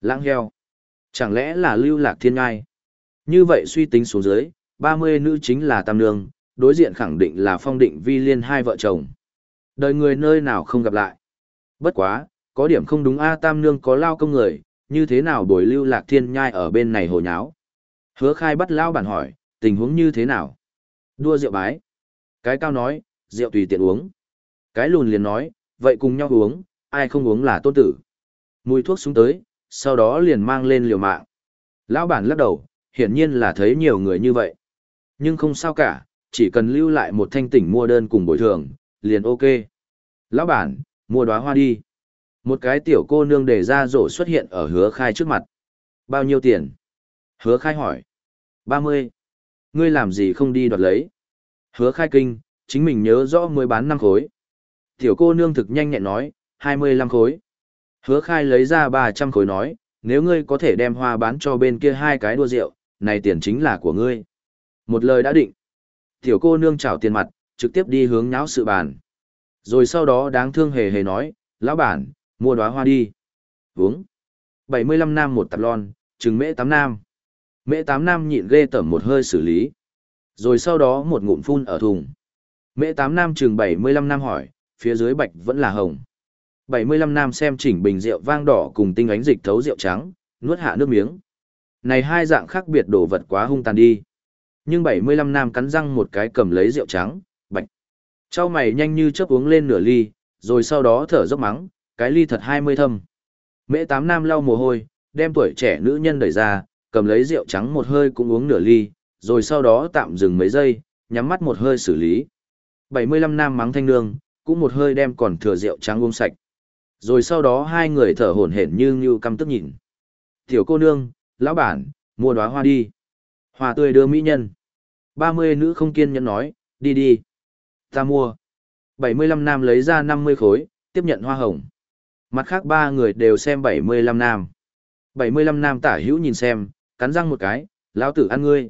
Lãng heo. Chẳng lẽ là lưu lạc thiên ngai? Như vậy suy tính xuống dưới, 30 nữ chính là tam nương, đối diện khẳng định là phong định vi liên hai vợ chồng. Đời người nơi nào không gặp lại. Bất quá, có điểm không đúng A tam nương có lao công người, như thế nào bồi lưu lạc thiên nhai ở bên này hồ nháo. Hứa khai bắt lao bản hỏi, tình huống như thế nào? Đua rượu bái. Cái cao nói, rượu tùy tiện uống. Cái lùn liền nói, vậy cùng nhau uống, ai không uống là tôn tử. Mùi thuốc xuống tới, sau đó liền mang lên liều mạng. Lão bản lắc đầu, hiển nhiên là thấy nhiều người như vậy. Nhưng không sao cả, chỉ cần lưu lại một thanh tỉnh mua đơn cùng bồi thường, liền ok. Lão bản, mua đóa hoa đi. Một cái tiểu cô nương để ra rổ xuất hiện ở hứa khai trước mặt. Bao nhiêu tiền? Hứa khai hỏi. 30, Ngươi làm gì không đi đoạt lấy? Hứa khai kinh, chính mình nhớ rõ mới bán 5 khối. Tiểu cô nương thực nhanh nhẹn nói, 25 khối. Hứa khai lấy ra 300 khối nói, nếu ngươi có thể đem hoa bán cho bên kia hai cái đua rượu, này tiền chính là của ngươi. Một lời đã định. Tiểu cô nương chào tiền mặt, trực tiếp đi hướng nháo sự bàn. Rồi sau đó đáng thương hề hề nói, lão bản, mua đóa hoa đi. Uống. 75 nam một tạp lon, trừng mễ 8 nam. Mễ 8 nam nhịn ghê tẩm một hơi xử lý. Rồi sau đó một ngụm phun ở thùng. Mễ 8 nam chừng 75 nam hỏi, phía dưới bạch vẫn là hồng. 75 nam xem chỉnh bình rượu vang đỏ cùng tinh ánh dịch thấu rượu trắng, nuốt hạ nước miếng. Này hai dạng khác biệt đồ vật quá hung tàn đi. Nhưng 75 nam cắn răng một cái cầm lấy rượu trắng, bạch. Chau mày nhanh như chớp uống lên nửa ly, rồi sau đó thở dốc mắng, cái ly thật 20 thâm. Mễ tám nam lau mồ hôi, đem tuổi trẻ nữ nhân đẩy ra, cầm lấy rượu trắng một hơi cũng uống nửa ly, rồi sau đó tạm dừng mấy giây, nhắm mắt một hơi xử lý. 75 nam mắng thanh nương, cũng một hơi đem còn thừa rượu trắng uống sạch. Rồi sau đó hai người thở hổn hển như như căm tức nhìn. Tiểu cô nương, lão bản, mua đóa hoa đi. Hoa tươi đưa mỹ nhân. 30 nữ không kiên nhẫn nói, đi đi. Ta mua. 75 nam lấy ra 50 khối, tiếp nhận hoa hồng. Mặt khác ba người đều xem 75 nam. 75 nam tả hữu nhìn xem, cắn răng một cái, lão tử ăn ngươi.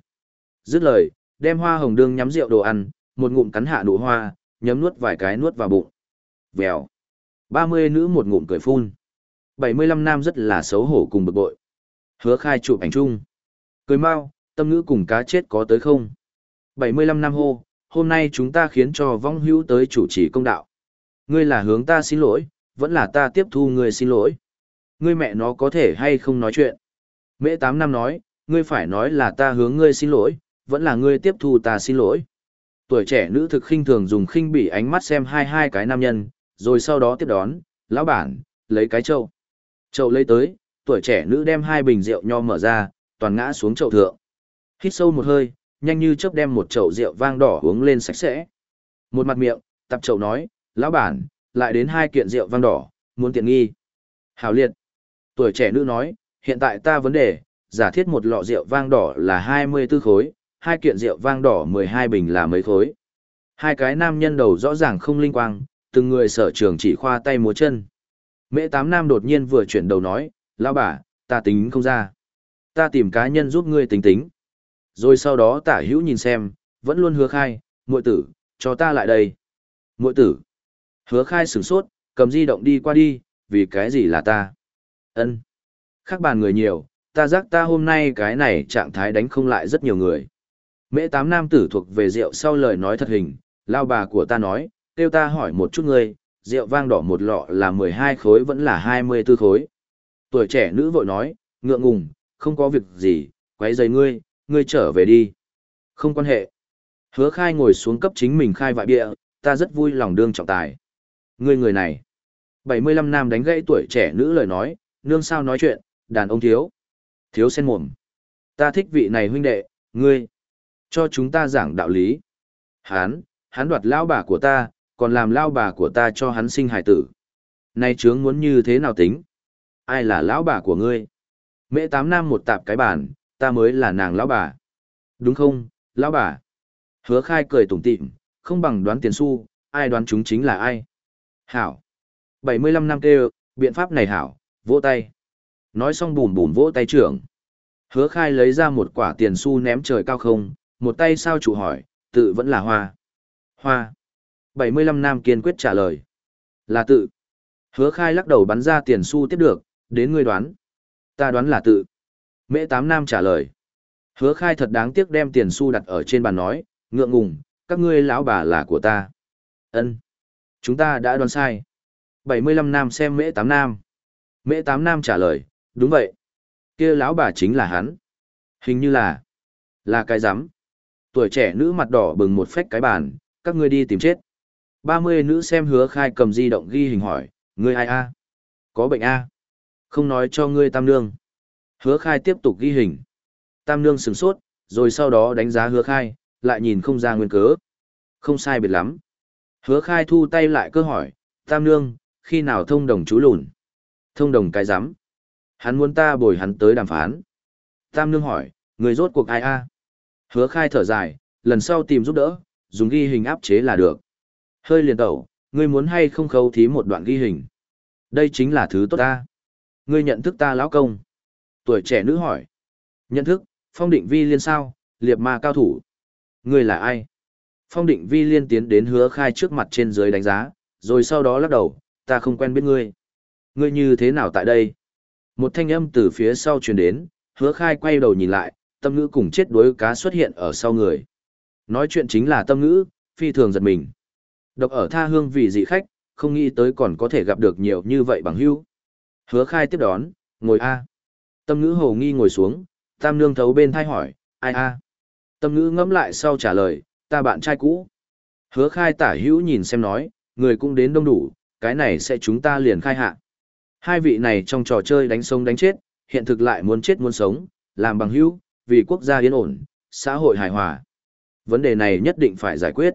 Dứt lời, đem hoa hồng đương nhắm rượu đồ ăn, một ngụm cắn hạ nụ hoa, nhấm nuốt vài cái nuốt vào bụng. Vèo. 30 nữ một ngụm cười phun. 75 nam rất là xấu hổ cùng bực bội. Hứa khai chụp ảnh chung. Cười mau, tâm ngữ cùng cá chết có tới không? 75 năm hô, hôm nay chúng ta khiến cho vong hữu tới chủ trì công đạo. Ngươi là hướng ta xin lỗi, vẫn là ta tiếp thu ngươi xin lỗi. Ngươi mẹ nó có thể hay không nói chuyện. Mễ 8 năm nói, ngươi phải nói là ta hướng ngươi xin lỗi, vẫn là ngươi tiếp thu ta xin lỗi. Tuổi trẻ nữ thực khinh thường dùng khinh bỉ ánh mắt xem hai hai cái nam nhân, rồi sau đó tiếp đón, lão bản, lấy cái chậu. Chậu lấy tới, tuổi trẻ nữ đem hai bình rượu nho mở ra, toàn ngã xuống chậu thượng. Hít sâu một hơi, nhanh như chớp đem một chậu rượu vang đỏ uống lên sạch sẽ. Một mặt miệng, tập chậu nói, lão bản, lại đến hai kiện rượu vang đỏ, muốn tiện nghi. Hảo liệt. Tuổi trẻ nữ nói, hiện tại ta vấn đề, giả thiết một lọ rượu vang đỏ là 24 khối, hai kiện rượu vang đỏ 12 bình là mấy khối. Hai cái nam nhân đầu rõ ràng không linh quang, từng người sở trường chỉ khoa tay múa chân. Mễ tám nam đột nhiên vừa chuyển đầu nói, lão bà, ta tính không ra. Ta tìm cá nhân giúp ngươi tính tính. Rồi sau đó tả hữu nhìn xem, vẫn luôn hứa khai, muội tử, cho ta lại đây. muội tử. Hứa khai sửng sốt, cầm di động đi qua đi, vì cái gì là ta? ân Khác bàn người nhiều, ta giác ta hôm nay cái này trạng thái đánh không lại rất nhiều người. Mễ tám nam tử thuộc về rượu sau lời nói thật hình, lao bà của ta nói, kêu ta hỏi một chút ngươi, rượu vang đỏ một lọ là 12 khối vẫn là 24 khối. Tuổi trẻ nữ vội nói, ngượng ngùng, không có việc gì, quấy rầy ngươi, ngươi trở về đi. Không quan hệ. Hứa khai ngồi xuống cấp chính mình khai vại bịa, ta rất vui lòng đương trọng tài. Ngươi người này. 75 nam đánh gãy tuổi trẻ nữ lời nói, nương sao nói chuyện, đàn ông thiếu. Thiếu sen mồm. Ta thích vị này huynh đệ, ngươi. Cho chúng ta giảng đạo lý. Hán, hắn đoạt lao bà của ta, còn làm lao bà của ta cho hắn sinh hải tử. Nay trướng muốn như thế nào tính? Ai là lão bà của ngươi? Mẹ tám nam một tạp cái bàn, ta mới là nàng lão bà. Đúng không, lão bà? Hứa khai cười tủm tỉm, không bằng đoán tiền xu, ai đoán chúng chính là ai? Hảo. 75 năm kêu, biện pháp này hảo, vỗ tay. Nói xong bùn bùn vỗ tay trưởng. Hứa khai lấy ra một quả tiền xu ném trời cao không, một tay sao chủ hỏi, tự vẫn là hoa. Hoa. 75 nam kiên quyết trả lời. Là tự. Hứa khai lắc đầu bắn ra tiền xu tiếp được, đến ngươi đoán. Ta đoán là tự. Mễ tám nam trả lời. Hứa khai thật đáng tiếc đem tiền xu đặt ở trên bàn nói, ngượng ngùng, các ngươi lão bà là của ta. ân Chúng ta đã đoán sai. 75 nam xem mễ tám nam. Mễ tám nam trả lời, đúng vậy. kia lão bà chính là hắn. Hình như là, là cái rắm Tuổi trẻ nữ mặt đỏ bừng một phách cái bàn, các ngươi đi tìm chết. 30 nữ xem hứa khai cầm di động ghi hình hỏi, ngươi ai a Có bệnh a Không nói cho ngươi tam nương. Hứa khai tiếp tục ghi hình. Tam nương sửng sốt, rồi sau đó đánh giá hứa khai, lại nhìn không ra nguyên cớ. Không sai biệt lắm. Hứa khai thu tay lại cơ hỏi, tam nương, khi nào thông đồng chú lùn? Thông đồng cái giám. Hắn muốn ta bồi hắn tới đàm phán. Tam nương hỏi, người rốt cuộc ai a Hứa khai thở dài, lần sau tìm giúp đỡ, dùng ghi hình áp chế là được. Hơi liền tẩu, ngươi muốn hay không khâu thí một đoạn ghi hình. Đây chính là thứ tốt ta. Ngươi nhận thức ta lão công. Tuổi trẻ nữ hỏi. Nhận thức, phong định vi liên sao, liệt ma cao thủ. người là ai? Phong định vi liên tiến đến hứa khai trước mặt trên dưới đánh giá, rồi sau đó lắc đầu, ta không quen biết ngươi. Ngươi như thế nào tại đây? Một thanh âm từ phía sau truyền đến, hứa khai quay đầu nhìn lại, tâm ngữ cùng chết đuối cá xuất hiện ở sau người. Nói chuyện chính là tâm ngữ, phi thường giật mình. Độc ở tha hương vì dị khách, không nghĩ tới còn có thể gặp được nhiều như vậy bằng hữu. Hứa khai tiếp đón, ngồi A. Tâm ngữ hồ nghi ngồi xuống, tam nương thấu bên thai hỏi, ai A. Tâm ngữ ngẫm lại sau trả lời, ta bạn trai cũ. Hứa khai tả hữu nhìn xem nói, người cũng đến đông đủ, cái này sẽ chúng ta liền khai hạ. Hai vị này trong trò chơi đánh sống đánh chết, hiện thực lại muốn chết muốn sống, làm bằng hữu, vì quốc gia yên ổn, xã hội hài hòa. Vấn đề này nhất định phải giải quyết.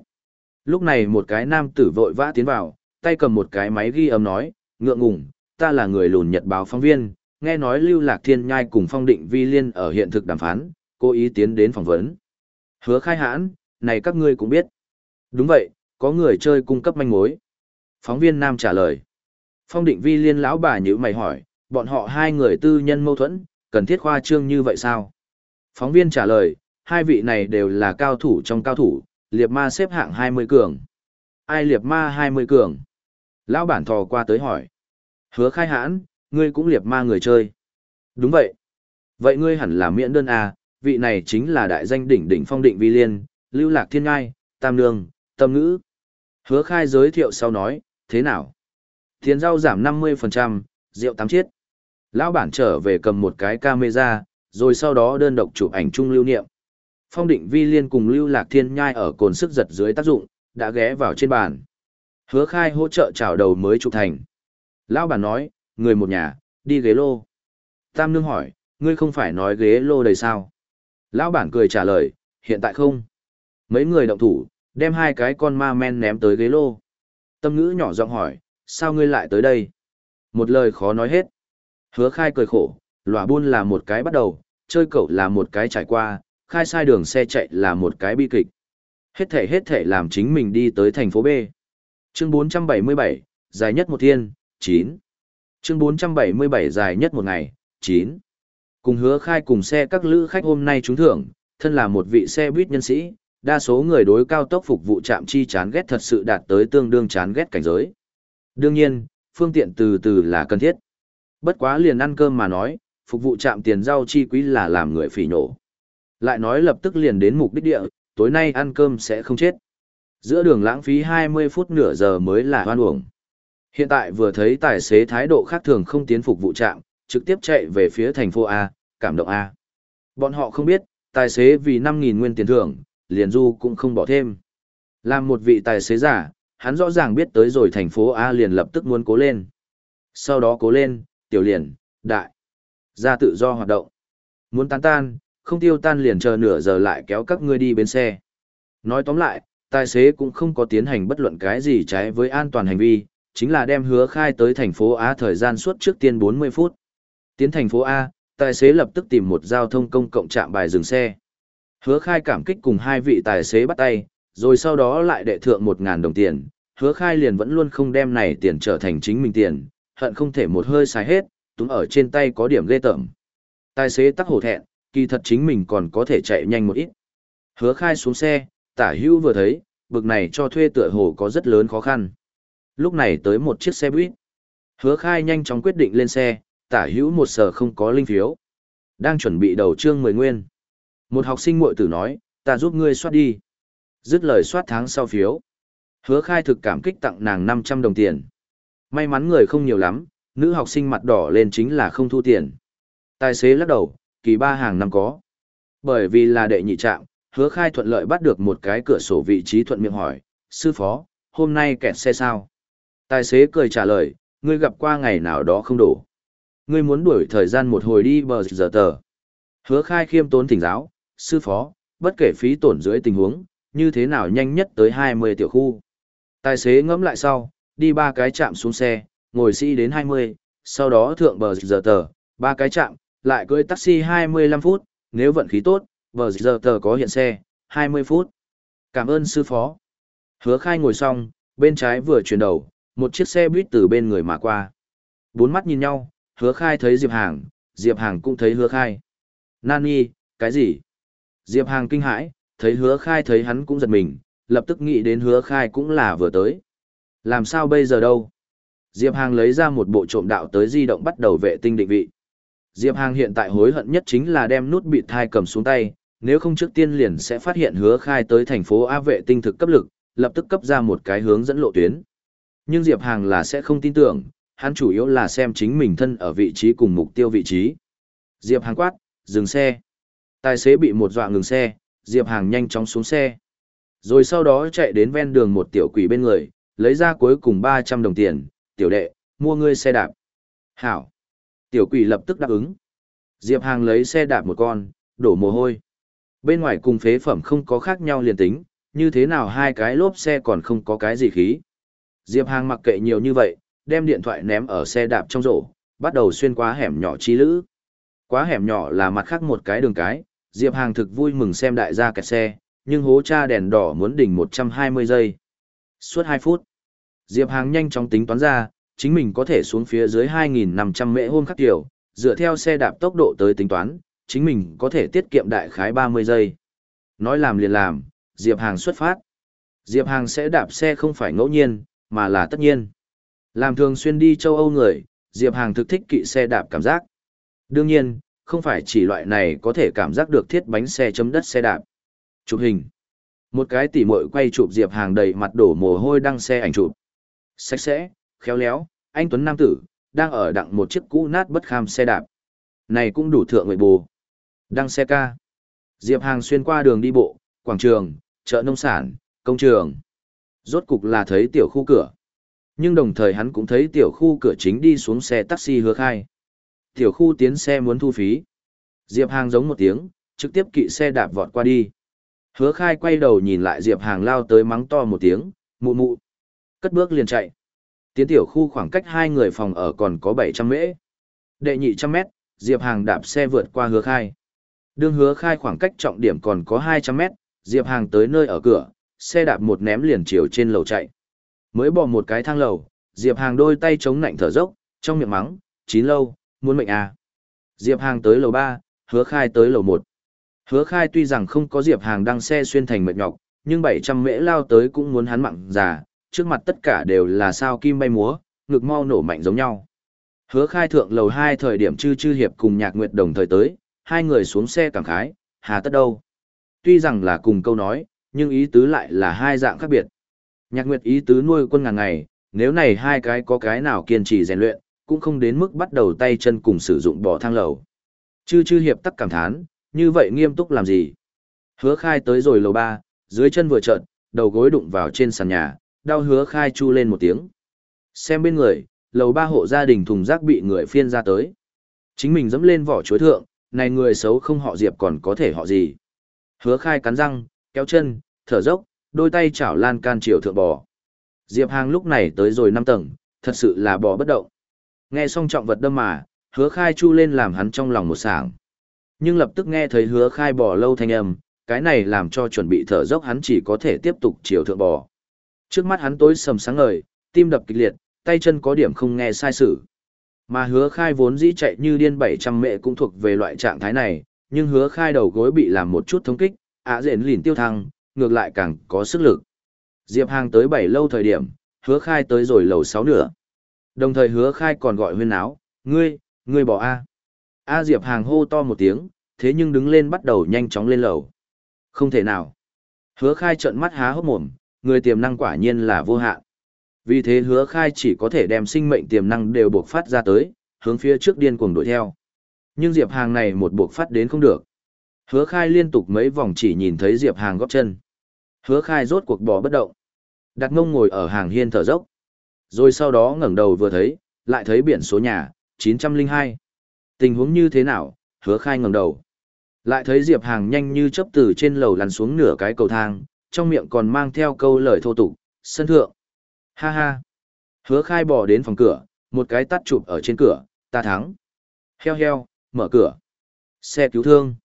Lúc này một cái nam tử vội vã tiến vào, tay cầm một cái máy ghi âm nói, ngượng ngùng, ta là người lùn nhật báo phóng viên, nghe nói Lưu Lạc Thiên Nhai cùng Phong Định Vi Liên ở hiện thực đàm phán, cố ý tiến đến phỏng vấn. Hứa khai hãn, này các ngươi cũng biết. Đúng vậy, có người chơi cung cấp manh mối. Phóng viên nam trả lời. Phong Định Vi Liên lão bà như mày hỏi, bọn họ hai người tư nhân mâu thuẫn, cần thiết khoa trương như vậy sao? Phóng viên trả lời, hai vị này đều là cao thủ trong cao thủ, liệt ma xếp hạng 20 cường. Ai liệt ma 20 cường? Lão bản thò qua tới hỏi. Hứa khai hãn, ngươi cũng liệp ma người chơi. Đúng vậy. Vậy ngươi hẳn là miễn đơn à, vị này chính là đại danh đỉnh đỉnh phong định vi liên, lưu lạc thiên ngai, tam nương, tâm ngữ. Hứa khai giới thiệu sau nói, thế nào? Tiền rau giảm 50%, rượu tám chiết. Lão bản trở về cầm một cái camera, rồi sau đó đơn độc chụp ảnh chung lưu niệm. Phong định vi liên cùng lưu lạc thiên nhai ở cồn sức giật dưới tác dụng, đã ghé vào trên bàn. Hứa khai hỗ trợ chào đầu mới chụp thành. Lão bản nói, người một nhà, đi ghế lô. Tam nương hỏi, ngươi không phải nói ghế lô đầy sao? Lão bản cười trả lời, hiện tại không. Mấy người động thủ, đem hai cái con ma men ném tới ghế lô. Tâm ngữ nhỏ giọng hỏi, sao ngươi lại tới đây? Một lời khó nói hết. Hứa khai cười khổ, lòa buôn là một cái bắt đầu, chơi cậu là một cái trải qua, khai sai đường xe chạy là một cái bi kịch. Hết thể hết thể làm chính mình đi tới thành phố B. Chương 477, dài nhất một thiên, 9. Chương 477 dài nhất một ngày, 9. Cùng hứa khai cùng xe các lữ khách hôm nay trúng thưởng, thân là một vị xe buýt nhân sĩ, đa số người đối cao tốc phục vụ trạm chi chán ghét thật sự đạt tới tương đương chán ghét cảnh giới. Đương nhiên, phương tiện từ từ là cần thiết. Bất quá liền ăn cơm mà nói, phục vụ trạm tiền rau chi quý là làm người phỉ nổ. Lại nói lập tức liền đến mục đích địa, tối nay ăn cơm sẽ không chết. Giữa đường lãng phí 20 phút nửa giờ mới là hoan uổng. Hiện tại vừa thấy tài xế thái độ khác thường không tiến phục vụ trạm, trực tiếp chạy về phía thành phố A, cảm động A. Bọn họ không biết, tài xế vì 5.000 nguyên tiền thưởng, liền du cũng không bỏ thêm. Làm một vị tài xế giả, hắn rõ ràng biết tới rồi thành phố A liền lập tức muốn cố lên. Sau đó cố lên, tiểu liền, đại, ra tự do hoạt động. Muốn tan tan, không tiêu tan liền chờ nửa giờ lại kéo các ngươi đi bên xe. Nói tóm lại, tài xế cũng không có tiến hành bất luận cái gì trái với an toàn hành vi, chính là đem hứa khai tới thành phố A thời gian suốt trước tiên 40 phút. Tiến thành phố A, tài xế lập tức tìm một giao thông công cộng trạm bài dừng xe. Hứa khai cảm kích cùng hai vị tài xế bắt tay, rồi sau đó lại đệ thượng 1.000 đồng tiền. Hứa khai liền vẫn luôn không đem này tiền trở thành chính mình tiền, hận không thể một hơi xài hết, túng ở trên tay có điểm ghê tởm. Tài xế tắc hổ thẹn, kỳ thật chính mình còn có thể chạy nhanh một ít. Hứa khai xuống xe, tả hữu vừa thấy, bực này cho thuê tựa hồ có rất lớn khó khăn. Lúc này tới một chiếc xe buýt. Hứa khai nhanh chóng quyết định lên xe, tả hữu một sở không có linh phiếu. Đang chuẩn bị đầu trương 10 nguyên. Một học sinh muội tử nói, ta giúp ngươi soát đi. Dứt lời soát tháng sau phiếu. Hứa khai thực cảm kích tặng nàng 500 đồng tiền. May mắn người không nhiều lắm, nữ học sinh mặt đỏ lên chính là không thu tiền. Tài xế lắc đầu, kỳ ba hàng năm có. Bởi vì là đệ nhị trạm, hứa khai thuận lợi bắt được một cái cửa sổ vị trí thuận miệng hỏi, sư phó, hôm nay kẹt xe sao? Tài xế cười trả lời, ngươi gặp qua ngày nào đó không đủ. Ngươi muốn đuổi thời gian một hồi đi bờ giờ tờ. Hứa khai khiêm tốn thỉnh giáo, sư phó, bất kể phí tổn dưới tình huống, như thế nào nhanh nhất tới 20 tiểu khu. Tài xế ngẫm lại sau, đi ba cái chạm xuống xe, ngồi sĩ đến 20, sau đó thượng bờ giờ tờ, ba cái chạm, lại cưỡi taxi 25 phút, nếu vận khí tốt, bờ giờ tờ có hiện xe, 20 phút. Cảm ơn sư phó. Hứa khai ngồi xong, bên trái vừa chuyển đầu, một chiếc xe buýt từ bên người mà qua. Bốn mắt nhìn nhau, hứa khai thấy Diệp Hàng, Diệp Hàng cũng thấy hứa khai. Nani, cái gì? Diệp Hàng kinh hãi, thấy hứa khai thấy hắn cũng giật mình, lập tức nghĩ đến hứa khai cũng là vừa tới. Làm sao bây giờ đâu? Diệp Hàng lấy ra một bộ trộm đạo tới di động bắt đầu vệ tinh định vị. Diệp Hàng hiện tại hối hận nhất chính là đem nút bị thai cầm xuống tay, nếu không trước tiên liền sẽ phát hiện hứa khai tới thành phố A vệ tinh thực cấp lực, lập tức cấp ra một cái hướng dẫn lộ tuyến. Nhưng Diệp Hàng là sẽ không tin tưởng, hắn chủ yếu là xem chính mình thân ở vị trí cùng mục tiêu vị trí. Diệp Hàng quát, dừng xe. Tài xế bị một dọa ngừng xe, Diệp Hàng nhanh chóng xuống xe. Rồi sau đó chạy đến ven đường một tiểu quỷ bên người, lấy ra cuối cùng 300 đồng tiền, tiểu đệ, mua ngươi xe đạp. Hảo. Tiểu quỷ lập tức đáp ứng. Diệp Hàng lấy xe đạp một con, đổ mồ hôi. Bên ngoài cùng phế phẩm không có khác nhau liền tính, như thế nào hai cái lốp xe còn không có cái gì khí. Diệp Hàng mặc kệ nhiều như vậy, đem điện thoại ném ở xe đạp trong rổ, bắt đầu xuyên qua hẻm nhỏ chi lữ. Quá hẻm nhỏ là mặt khác một cái đường cái, Diệp Hàng thực vui mừng xem đại gia kẹt xe, nhưng hố cha đèn đỏ muốn đỉnh 120 giây. Suốt 2 phút, Diệp Hàng nhanh chóng tính toán ra, chính mình có thể xuống phía dưới 2.500 mễ hôm khắc tiểu, dựa theo xe đạp tốc độ tới tính toán, chính mình có thể tiết kiệm đại khái 30 giây. Nói làm liền làm, Diệp Hàng xuất phát. Diệp Hàng sẽ đạp xe không phải ngẫu nhiên, mà là tất nhiên. Làm thường xuyên đi châu Âu người, Diệp Hàng thực thích kỵ xe đạp cảm giác. Đương nhiên, không phải chỉ loại này có thể cảm giác được thiết bánh xe chấm đất xe đạp. Chụp hình. Một cái tỉ muội quay chụp Diệp Hàng đầy mặt đổ mồ hôi đăng xe ảnh chụp. Sạch sẽ, khéo léo, anh Tuấn Nam Tử, đang ở đặng một chiếc cũ nát bất kham xe đạp. Này cũng đủ thượng người bù. Đăng xe ca. Diệp Hàng xuyên qua đường đi bộ, quảng trường, chợ nông sản, công trường. Rốt cục là thấy tiểu khu cửa. Nhưng đồng thời hắn cũng thấy tiểu khu cửa chính đi xuống xe taxi hứa khai. Tiểu khu tiến xe muốn thu phí. Diệp Hàng giống một tiếng, trực tiếp kỵ xe đạp vọt qua đi. Hứa khai quay đầu nhìn lại Diệp Hàng lao tới mắng to một tiếng, mụ mụ. Cất bước liền chạy. Tiến tiểu khu khoảng cách hai người phòng ở còn có 700 mễ. Đệ nhị trăm mét, Diệp Hàng đạp xe vượt qua hứa khai. Đương hứa khai khoảng cách trọng điểm còn có 200 mét, Diệp Hàng tới nơi ở cửa, xe đạp một ném liền chiều trên lầu chạy. Mới bỏ một cái thang lầu, Diệp Hàng đôi tay chống nạnh thở dốc, trong miệng mắng, chín lâu, muốn mệnh à. Diệp Hàng tới lầu 3, hứa khai tới lầu 1. Hứa khai tuy rằng không có Diệp Hàng đăng xe xuyên thành mệt nhọc, nhưng 700 mễ lao tới cũng muốn hắn mặn già, trước mặt tất cả đều là sao kim bay múa, ngực mau nổ mạnh giống nhau. Hứa khai thượng lầu 2 thời điểm chư chư hiệp cùng nhạc nguyệt đồng thời tới, hai người xuống xe cảm khái, hà tất đâu. Tuy rằng là cùng câu nói, nhưng ý tứ lại là hai dạng khác biệt. Nhạc nguyệt ý tứ nuôi quân ngàn ngày, nếu này hai cái có cái nào kiên trì rèn luyện, cũng không đến mức bắt đầu tay chân cùng sử dụng bỏ thang lầu. Chư chư hiệp tắc cảm thán, như vậy nghiêm túc làm gì? Hứa khai tới rồi lầu ba, dưới chân vừa trợn, đầu gối đụng vào trên sàn nhà, đau hứa khai chu lên một tiếng. Xem bên người, lầu ba hộ gia đình thùng rác bị người phiên ra tới. Chính mình dẫm lên vỏ chuối thượng, này người xấu không họ Diệp còn có thể họ gì. Hứa khai cắn răng, kéo chân, thở dốc, đôi tay chảo lan can chiều thượng bò. Diệp Hàng lúc này tới rồi 5 tầng, thật sự là bò bất động. Nghe xong trọng vật đâm mà, hứa khai chu lên làm hắn trong lòng một sảng. Nhưng lập tức nghe thấy hứa khai bò lâu thanh âm, cái này làm cho chuẩn bị thở dốc hắn chỉ có thể tiếp tục chiều thượng bò. Trước mắt hắn tối sầm sáng ngời, tim đập kịch liệt, tay chân có điểm không nghe sai sự. Mà hứa khai vốn dĩ chạy như điên 700 mẹ cũng thuộc về loại trạng thái này, nhưng hứa khai đầu gối bị làm một chút thống kích, ạ dện lìn tiêu thăng, ngược lại càng có sức lực. Diệp Hàng tới bảy lâu thời điểm, hứa khai tới rồi lầu sáu nửa. Đồng thời hứa khai còn gọi huyên áo, ngươi, ngươi bỏ A. A Diệp Hàng hô to một tiếng, thế nhưng đứng lên bắt đầu nhanh chóng lên lầu. Không thể nào. Hứa khai trận mắt há hốc mồm, người tiềm năng quả nhiên là vô hạn. Vì thế hứa khai chỉ có thể đem sinh mệnh tiềm năng đều buộc phát ra tới, hướng phía trước điên cuồng đuổi theo. Nhưng Diệp Hàng này một buộc phát đến không được. Hứa khai liên tục mấy vòng chỉ nhìn thấy Diệp Hàng góp chân. Hứa khai rốt cuộc bỏ bất động. Đặt ngông ngồi ở hàng hiên thở dốc. Rồi sau đó ngẩng đầu vừa thấy, lại thấy biển số nhà, 902. Tình huống như thế nào, hứa khai ngẩng đầu. Lại thấy Diệp Hàng nhanh như chấp từ trên lầu lăn xuống nửa cái cầu thang, trong miệng còn mang theo câu lời thô tục, sân thượng. Ha ha. Hứa khai bỏ đến phòng cửa, một cái tắt chụp ở trên cửa, ta thắng. Heo heo, mở cửa. Xe cứu thương.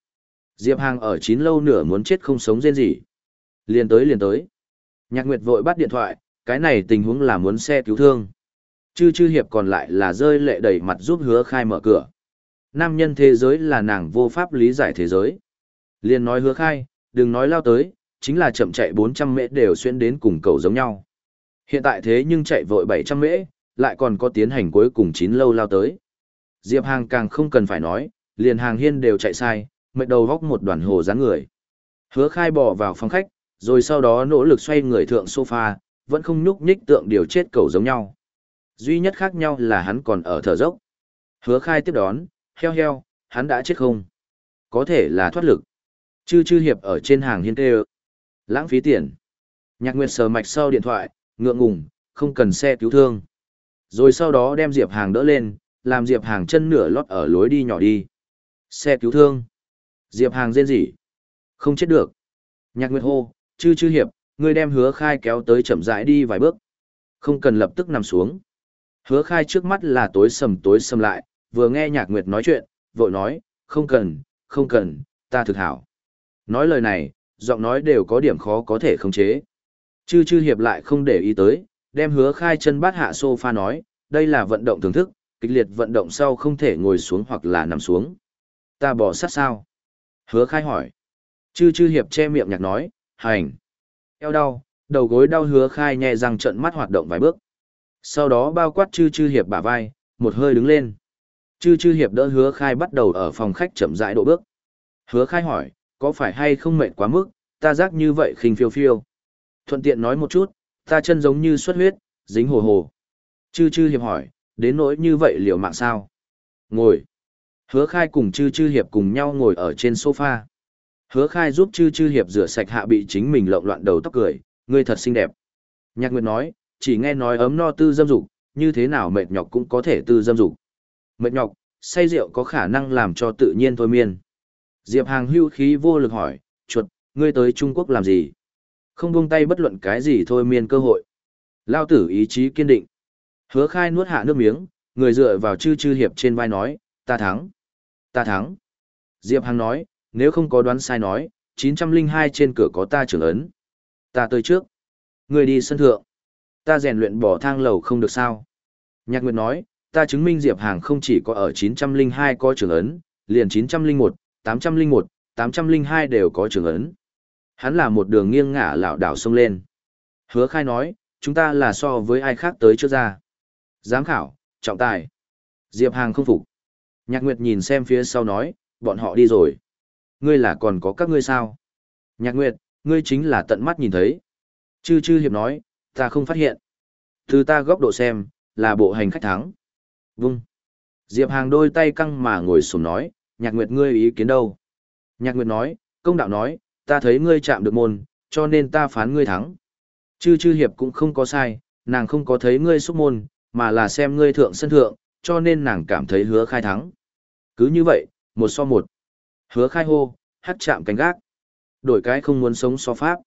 Diệp Hàng ở chín lâu nửa muốn chết không sống rên gì. Liền tới liền tới. Nhạc Nguyệt vội bắt điện thoại, cái này tình huống là muốn xe cứu thương. Chư chư hiệp còn lại là rơi lệ đầy mặt giúp hứa khai mở cửa. Nam nhân thế giới là nàng vô pháp lý giải thế giới. Liền nói hứa khai, đừng nói lao tới, chính là chậm chạy 400 mễ đều xuyên đến cùng cầu giống nhau. Hiện tại thế nhưng chạy vội 700 mễ, lại còn có tiến hành cuối cùng chín lâu lao tới. Diệp Hàng càng không cần phải nói, liền hàng hiên đều chạy sai, mệt đầu góc một đoàn hồ dáng người. Hứa khai bỏ vào phòng khách, rồi sau đó nỗ lực xoay người thượng sofa, vẫn không nhúc nhích tượng điều chết cầu giống nhau. Duy nhất khác nhau là hắn còn ở thở dốc. Hứa khai tiếp đón, heo heo, hắn đã chết không? Có thể là thoát lực. Chư chư hiệp ở trên hàng hiên tê Lãng phí tiền. Nhạc Nguyệt sờ mạch sau điện thoại, ngượng ngùng, không cần xe cứu thương. Rồi sau đó đem Diệp Hàng đỡ lên, làm Diệp Hàng chân nửa lót ở lối đi nhỏ đi. Xe cứu thương. Diệp Hàng rên rỉ. Không chết được. Nhạc Nguyệt hô, chư chư hiệp, ngươi đem hứa khai kéo tới chậm rãi đi vài bước. Không cần lập tức nằm xuống. Hứa khai trước mắt là tối sầm tối sầm lại, vừa nghe Nhạc Nguyệt nói chuyện, vội nói, không cần, không cần, ta thực hảo. Nói lời này, giọng nói đều có điểm khó có thể khống chế. Chư chư hiệp lại không để ý tới, đem hứa khai chân bát hạ sofa nói, đây là vận động thưởng thức, kịch liệt vận động sau không thể ngồi xuống hoặc là nằm xuống. Ta bỏ sát sao? Hứa khai hỏi. Chư chư hiệp che miệng nhạc nói, hành. Eo đau, đầu gối đau hứa khai nhẹ răng trận mắt hoạt động vài bước. Sau đó bao quát chư chư hiệp bả vai, một hơi đứng lên. Chư chư hiệp đỡ hứa khai bắt đầu ở phòng khách chậm rãi độ bước. Hứa khai hỏi, có phải hay không mệt quá mức, ta giác như vậy khinh phiêu phiêu. Thuận tiện nói một chút, ta chân giống như xuất huyết, dính hồ hồ. Chư chư hiệp hỏi, đến nỗi như vậy liệu mạng sao? Ngồi. Hứa khai cùng chư chư hiệp cùng nhau ngồi ở trên sofa. Hứa khai giúp chư chư hiệp rửa sạch hạ bị chính mình lộn loạn đầu tóc cười, ngươi thật xinh đẹp. Nhạc Nguyệt nói, chỉ nghe nói ấm no tư dâm dục, như thế nào mệt nhọc cũng có thể tư dâm dục. Mệt nhọc, say rượu có khả năng làm cho tự nhiên thôi miên. Diệp Hàng hưu khí vô lực hỏi, chuột, ngươi tới Trung Quốc làm gì? Không buông tay bất luận cái gì thôi miên cơ hội. Lao tử ý chí kiên định. Hứa khai nuốt hạ nước miếng, người dựa vào chư chư hiệp trên vai nói, ta thắng. Ta thắng. Diệp Hằng nói, nếu không có đoán sai nói, 902 trên cửa có ta trưởng ấn. Ta tới trước. Người đi sân thượng. Ta rèn luyện bỏ thang lầu không được sao. Nhạc Nguyệt nói, ta chứng minh Diệp Hàng không chỉ có ở 902 có trưởng ấn, liền 901, 801, 802 đều có trưởng ấn. Hắn là một đường nghiêng ngả lảo đảo sông lên. Hứa khai nói, chúng ta là so với ai khác tới trước ra. Giám khảo, trọng tài. Diệp Hàng không phục. Nhạc Nguyệt nhìn xem phía sau nói, bọn họ đi rồi. Ngươi là còn có các ngươi sao? Nhạc Nguyệt, ngươi chính là tận mắt nhìn thấy. Chư chư hiệp nói, ta không phát hiện. Từ ta góc độ xem, là bộ hành khách thắng. Vung. Diệp Hàng đôi tay căng mà ngồi sổm nói, Nhạc Nguyệt ngươi ý kiến đâu? Nhạc Nguyệt nói, công đạo nói, ta thấy ngươi chạm được môn, cho nên ta phán ngươi thắng. Chư chư hiệp cũng không có sai, nàng không có thấy ngươi xúc môn, mà là xem ngươi thượng sân thượng, cho nên nàng cảm thấy hứa khai thắng. Cứ như vậy, một so một. Hứa khai hô, hát chạm cánh gác. Đổi cái không muốn sống so pháp.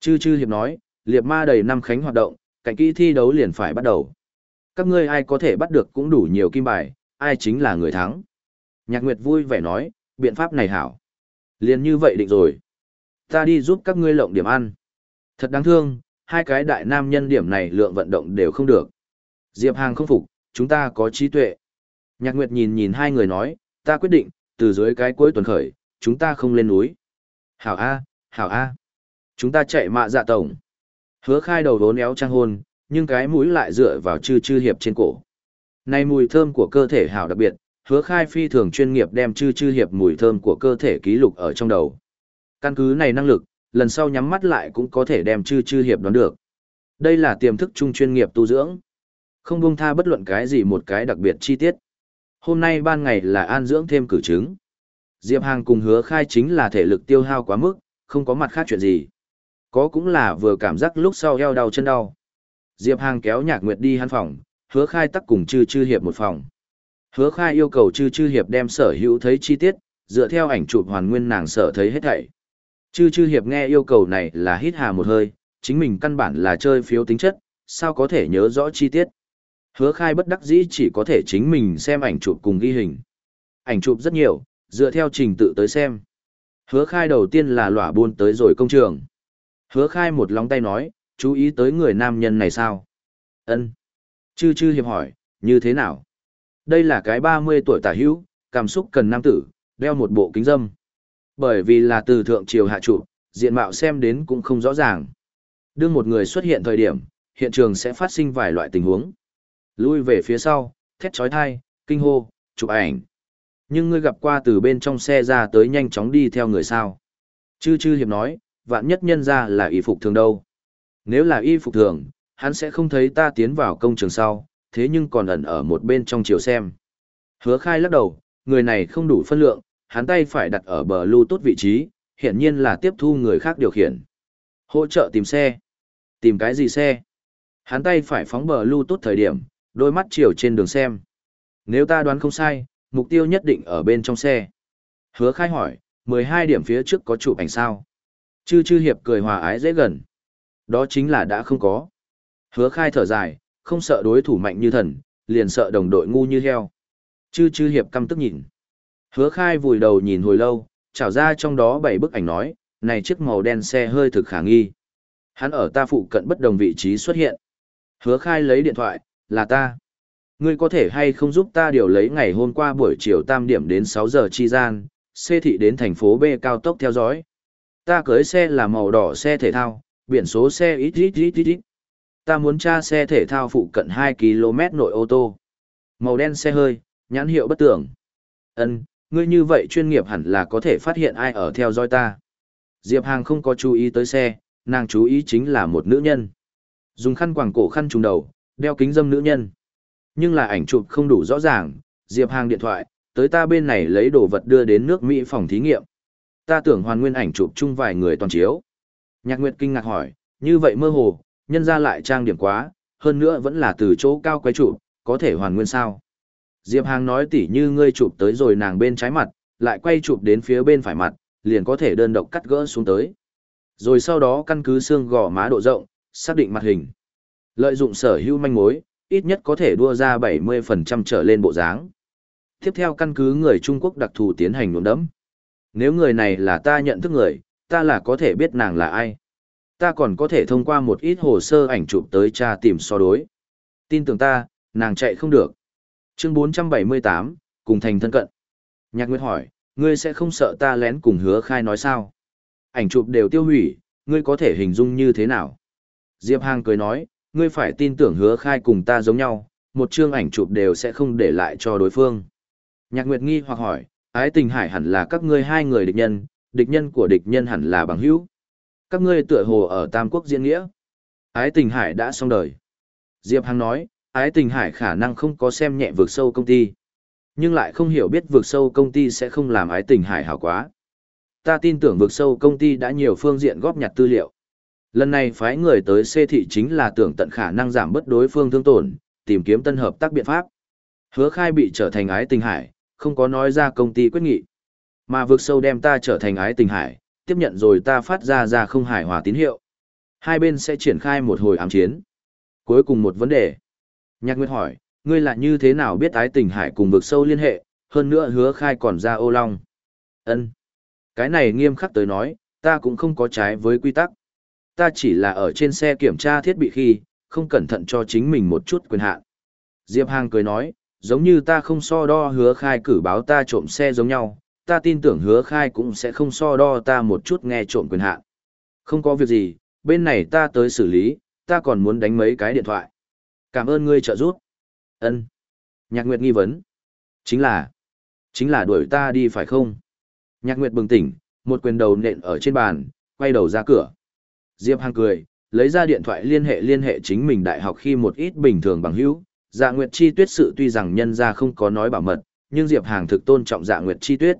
Chư chư hiệp nói, liệp ma đầy năm khánh hoạt động, cảnh kỹ thi đấu liền phải bắt đầu. Các ngươi ai có thể bắt được cũng đủ nhiều kim bài, ai chính là người thắng. Nhạc Nguyệt vui vẻ nói, biện pháp này hảo. Liền như vậy định rồi. Ta đi giúp các ngươi lộng điểm ăn. Thật đáng thương, hai cái đại nam nhân điểm này lượng vận động đều không được. Diệp Hàng không phục, chúng ta có trí tuệ. Nhạc Nguyệt nhìn nhìn hai người nói, ta quyết định, từ dưới cái cuối tuần khởi, chúng ta không lên núi. Hảo A, Hảo A. Chúng ta chạy mạ dạ tổng. Hứa khai đầu vốn éo trang hôn, nhưng cái mũi lại dựa vào chư chư hiệp trên cổ. Này mùi thơm của cơ thể hảo đặc biệt, hứa khai phi thường chuyên nghiệp đem chư chư hiệp mùi thơm của cơ thể ký lục ở trong đầu. Căn cứ này năng lực, lần sau nhắm mắt lại cũng có thể đem chư chư hiệp đoán được. Đây là tiềm thức chung chuyên nghiệp tu dưỡng. Không buông tha bất luận cái gì một cái đặc biệt chi tiết. Hôm nay ban ngày là an dưỡng thêm cử chứng. Diệp Hàng cùng hứa khai chính là thể lực tiêu hao quá mức, không có mặt khác chuyện gì. Có cũng là vừa cảm giác lúc sau eo đau chân đau. Diệp Hàng kéo nhạc nguyệt đi hắn phòng, hứa khai tắc cùng chư chư hiệp một phòng. Hứa khai yêu cầu chư chư hiệp đem sở hữu thấy chi tiết, dựa theo ảnh chụp hoàn nguyên nàng sở thấy hết thảy. Chư chư hiệp nghe yêu cầu này là hít hà một hơi, chính mình căn bản là chơi phiếu tính chất, sao có thể nhớ rõ chi tiết. Hứa khai bất đắc dĩ chỉ có thể chính mình xem ảnh chụp cùng ghi hình. Ảnh chụp rất nhiều, dựa theo trình tự tới xem. Hứa khai đầu tiên là lỏa buôn tới rồi công trường. Hứa khai một lóng tay nói, chú ý tới người nam nhân này sao? ân Chư chư hiệp hỏi, như thế nào? Đây là cái 30 tuổi tả hữu, cảm xúc cần nam tử, đeo một bộ kính dâm. Bởi vì là từ thượng triều hạ trụ, diện mạo xem đến cũng không rõ ràng. Đương một người xuất hiện thời điểm, hiện trường sẽ phát sinh vài loại tình huống. Lui về phía sau, thét chói thai, kinh hô, chụp ảnh. Nhưng ngươi gặp qua từ bên trong xe ra tới nhanh chóng đi theo người sao. Chư chư hiệp nói, vạn nhất nhân ra là y phục thường đâu. Nếu là y phục thường, hắn sẽ không thấy ta tiến vào công trường sau, thế nhưng còn ẩn ở một bên trong chiều xem. Hứa khai lắc đầu, người này không đủ phân lượng, hắn tay phải đặt ở bờ lưu tốt vị trí, hiện nhiên là tiếp thu người khác điều khiển. Hỗ trợ tìm xe. Tìm cái gì xe? Hắn tay phải phóng bờ lưu tốt thời điểm, đôi mắt chiều trên đường xem. Nếu ta đoán không sai, mục tiêu nhất định ở bên trong xe. Hứa khai hỏi, 12 điểm phía trước có chụp ảnh sao? Chư chư hiệp cười hòa ái dễ gần. Đó chính là đã không có. Hứa khai thở dài, không sợ đối thủ mạnh như thần, liền sợ đồng đội ngu như heo. Chư chư hiệp căm tức nhìn. Hứa khai vùi đầu nhìn hồi lâu, trảo ra trong đó bảy bức ảnh nói, này chiếc màu đen xe hơi thực khả nghi. Hắn ở ta phụ cận bất đồng vị trí xuất hiện. Hứa khai lấy điện thoại, là ta. Ngươi có thể hay không giúp ta điều lấy ngày hôm qua buổi chiều tam điểm đến 6 giờ chi gian, xe thị đến thành phố B cao tốc theo dõi. Ta cưới xe là màu đỏ xe thể thao, biển số xe ít ít ít ít ít. Ta muốn tra xe thể thao phụ cận 2 km nội ô tô. Màu đen xe hơi, nhãn hiệu bất tưởng. Ân, ngươi như vậy chuyên nghiệp hẳn là có thể phát hiện ai ở theo dõi ta. Diệp Hàng không có chú ý tới xe, nàng chú ý chính là một nữ nhân. Dùng khăn quàng cổ khăn trùng đầu, đeo kính dâm nữ nhân. Nhưng là ảnh chụp không đủ rõ ràng, Diệp Hàng điện thoại, tới ta bên này lấy đồ vật đưa đến nước Mỹ phòng thí nghiệm. Ta tưởng hoàn nguyên ảnh chụp chung vài người toàn chiếu. Nhạc Nguyệt kinh ngạc hỏi, như vậy mơ hồ, nhân ra lại trang điểm quá, hơn nữa vẫn là từ chỗ cao quay chụp, có thể hoàn nguyên sao? Diệp Hàng nói tỉ như ngươi chụp tới rồi nàng bên trái mặt, lại quay chụp đến phía bên phải mặt, liền có thể đơn độc cắt gỡ xuống tới. Rồi sau đó căn cứ xương gò má độ rộng, xác định mặt hình. Lợi dụng sở hữu manh mối, ít nhất có thể đua ra 70% trở lên bộ dáng. Tiếp theo căn cứ người Trung Quốc đặc thù tiến hành nhuộm đấm. Nếu người này là ta nhận thức người, ta là có thể biết nàng là ai. Ta còn có thể thông qua một ít hồ sơ ảnh chụp tới tra tìm so đối. Tin tưởng ta, nàng chạy không được. Chương 478, cùng thành thân cận. Nhạc Nguyệt hỏi, ngươi sẽ không sợ ta lén cùng hứa khai nói sao? Ảnh chụp đều tiêu hủy, ngươi có thể hình dung như thế nào? Diệp Hàng cười nói, ngươi phải tin tưởng hứa khai cùng ta giống nhau, một chương ảnh chụp đều sẽ không để lại cho đối phương. Nhạc Nguyệt nghi hoặc hỏi, ái tình hải hẳn là các ngươi hai người địch nhân, địch nhân của địch nhân hẳn là bằng hữu. Các ngươi tựa hồ ở Tam Quốc diễn nghĩa. Ái tình hải đã xong đời. Diệp Hằng nói, ái tình hải khả năng không có xem nhẹ vượt sâu công ty. Nhưng lại không hiểu biết vượt sâu công ty sẽ không làm ái tình hải hảo quá. Ta tin tưởng vượt sâu công ty đã nhiều phương diện góp nhặt tư liệu. Lần này phái người tới xê thị chính là tưởng tận khả năng giảm bớt đối phương thương tổn, tìm kiếm tân hợp tác biện pháp. Hứa khai bị trở thành ái tình hải, không có nói ra công ty quyết nghị. Mà vượt sâu đem ta trở thành ái tình hải, tiếp nhận rồi ta phát ra ra không hài hòa tín hiệu. Hai bên sẽ triển khai một hồi ám chiến. Cuối cùng một vấn đề. Nhạc Nguyệt hỏi, ngươi là như thế nào biết ái tình hải cùng vực sâu liên hệ, hơn nữa hứa khai còn ra ô long. ân Cái này nghiêm khắc tới nói, ta cũng không có trái với quy tắc. Ta chỉ là ở trên xe kiểm tra thiết bị khi, không cẩn thận cho chính mình một chút quyền hạn. Diệp Hàng cười nói, giống như ta không so đo hứa khai cử báo ta trộm xe giống nhau, ta tin tưởng hứa khai cũng sẽ không so đo ta một chút nghe trộm quyền hạn. Không có việc gì, bên này ta tới xử lý, ta còn muốn đánh mấy cái điện thoại. Cảm ơn ngươi trợ giúp. Ân. Nhạc Nguyệt nghi vấn. Chính là, chính là đuổi ta đi phải không? Nhạc Nguyệt bừng tỉnh, một quyền đầu nện ở trên bàn, quay đầu ra cửa. Diệp Hàng cười, lấy ra điện thoại liên hệ liên hệ chính mình đại học khi một ít bình thường bằng hữu. Dạ Nguyệt Chi Tuyết sự tuy rằng nhân ra không có nói bảo mật, nhưng Diệp Hàng thực tôn trọng Dạ Nguyệt Chi Tuyết.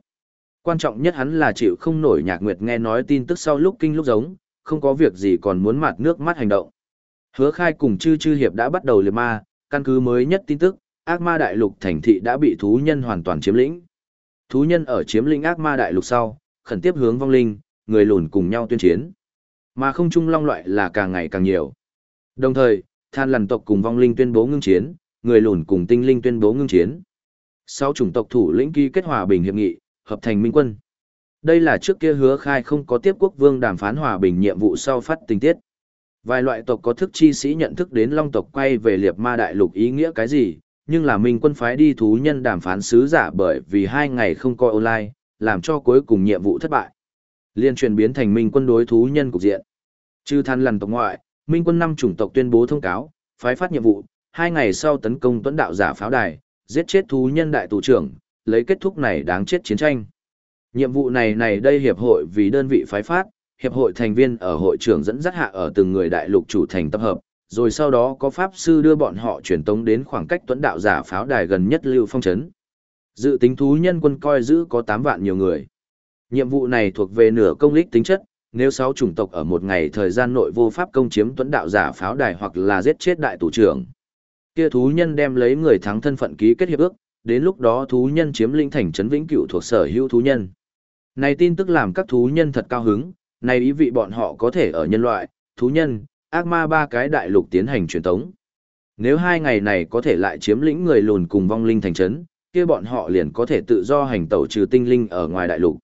Quan trọng nhất hắn là chịu không nổi Nhạc Nguyệt nghe nói tin tức sau lúc kinh lúc giống, không có việc gì còn muốn mặt nước mắt hành động. Hứa khai cùng chư chư hiệp đã bắt đầu liệt ma, căn cứ mới nhất tin tức, ác ma đại lục thành thị đã bị thú nhân hoàn toàn chiếm lĩnh. Thú nhân ở chiếm lĩnh ác ma đại lục sau, khẩn tiếp hướng vong linh, người lùn cùng nhau tuyên chiến. Mà không chung long loại là càng ngày càng nhiều. Đồng thời, than lằn tộc cùng vong linh tuyên bố ngưng chiến, người lùn cùng tinh linh tuyên bố ngưng chiến. Sau chủng tộc thủ lĩnh ký kết hòa bình hiệp nghị, hợp thành minh quân. Đây là trước kia hứa khai không có tiếp quốc vương đàm phán hòa bình nhiệm vụ sau phát tình tiết. Vài loại tộc có thức chi sĩ nhận thức đến long tộc quay về liệp ma đại lục ý nghĩa cái gì, nhưng là minh quân phái đi thú nhân đàm phán sứ giả bởi vì hai ngày không coi online, làm cho cuối cùng nhiệm vụ thất bại. Liên chuyển biến thành minh quân đối thú nhân cục diện. Trừ than lần tộc ngoại, minh quân năm chủng tộc tuyên bố thông cáo, phái phát nhiệm vụ, hai ngày sau tấn công tuấn đạo giả pháo đài, giết chết thú nhân đại tù trưởng, lấy kết thúc này đáng chết chiến tranh. Nhiệm vụ này này đây hiệp hội vì đơn vị phái phát, hiệp hội thành viên ở hội trưởng dẫn dắt hạ ở từng người đại lục chủ thành tập hợp, rồi sau đó có pháp sư đưa bọn họ truyền tống đến khoảng cách tuấn đạo giả pháo đài gần nhất lưu phong trấn. Dự tính thú nhân quân coi giữ có 8 vạn nhiều người. Nhiệm vụ này thuộc về nửa công lích tính chất, nếu 6 chủng tộc ở một ngày thời gian nội vô pháp công chiếm tuấn đạo giả pháo đài hoặc là giết chết đại tù trưởng. Kia thú nhân đem lấy người thắng thân phận ký kết hiệp ước, đến lúc đó thú nhân chiếm lĩnh thành trấn vĩnh cửu thuộc sở hữu thú nhân. Này tin tức làm các thú nhân thật cao hứng, này ý vị bọn họ có thể ở nhân loại, thú nhân, ác ma ba cái đại lục tiến hành truyền tống. Nếu hai ngày này có thể lại chiếm lĩnh người lùn cùng vong linh thành trấn, kia bọn họ liền có thể tự do hành tẩu trừ tinh linh ở ngoài đại lục.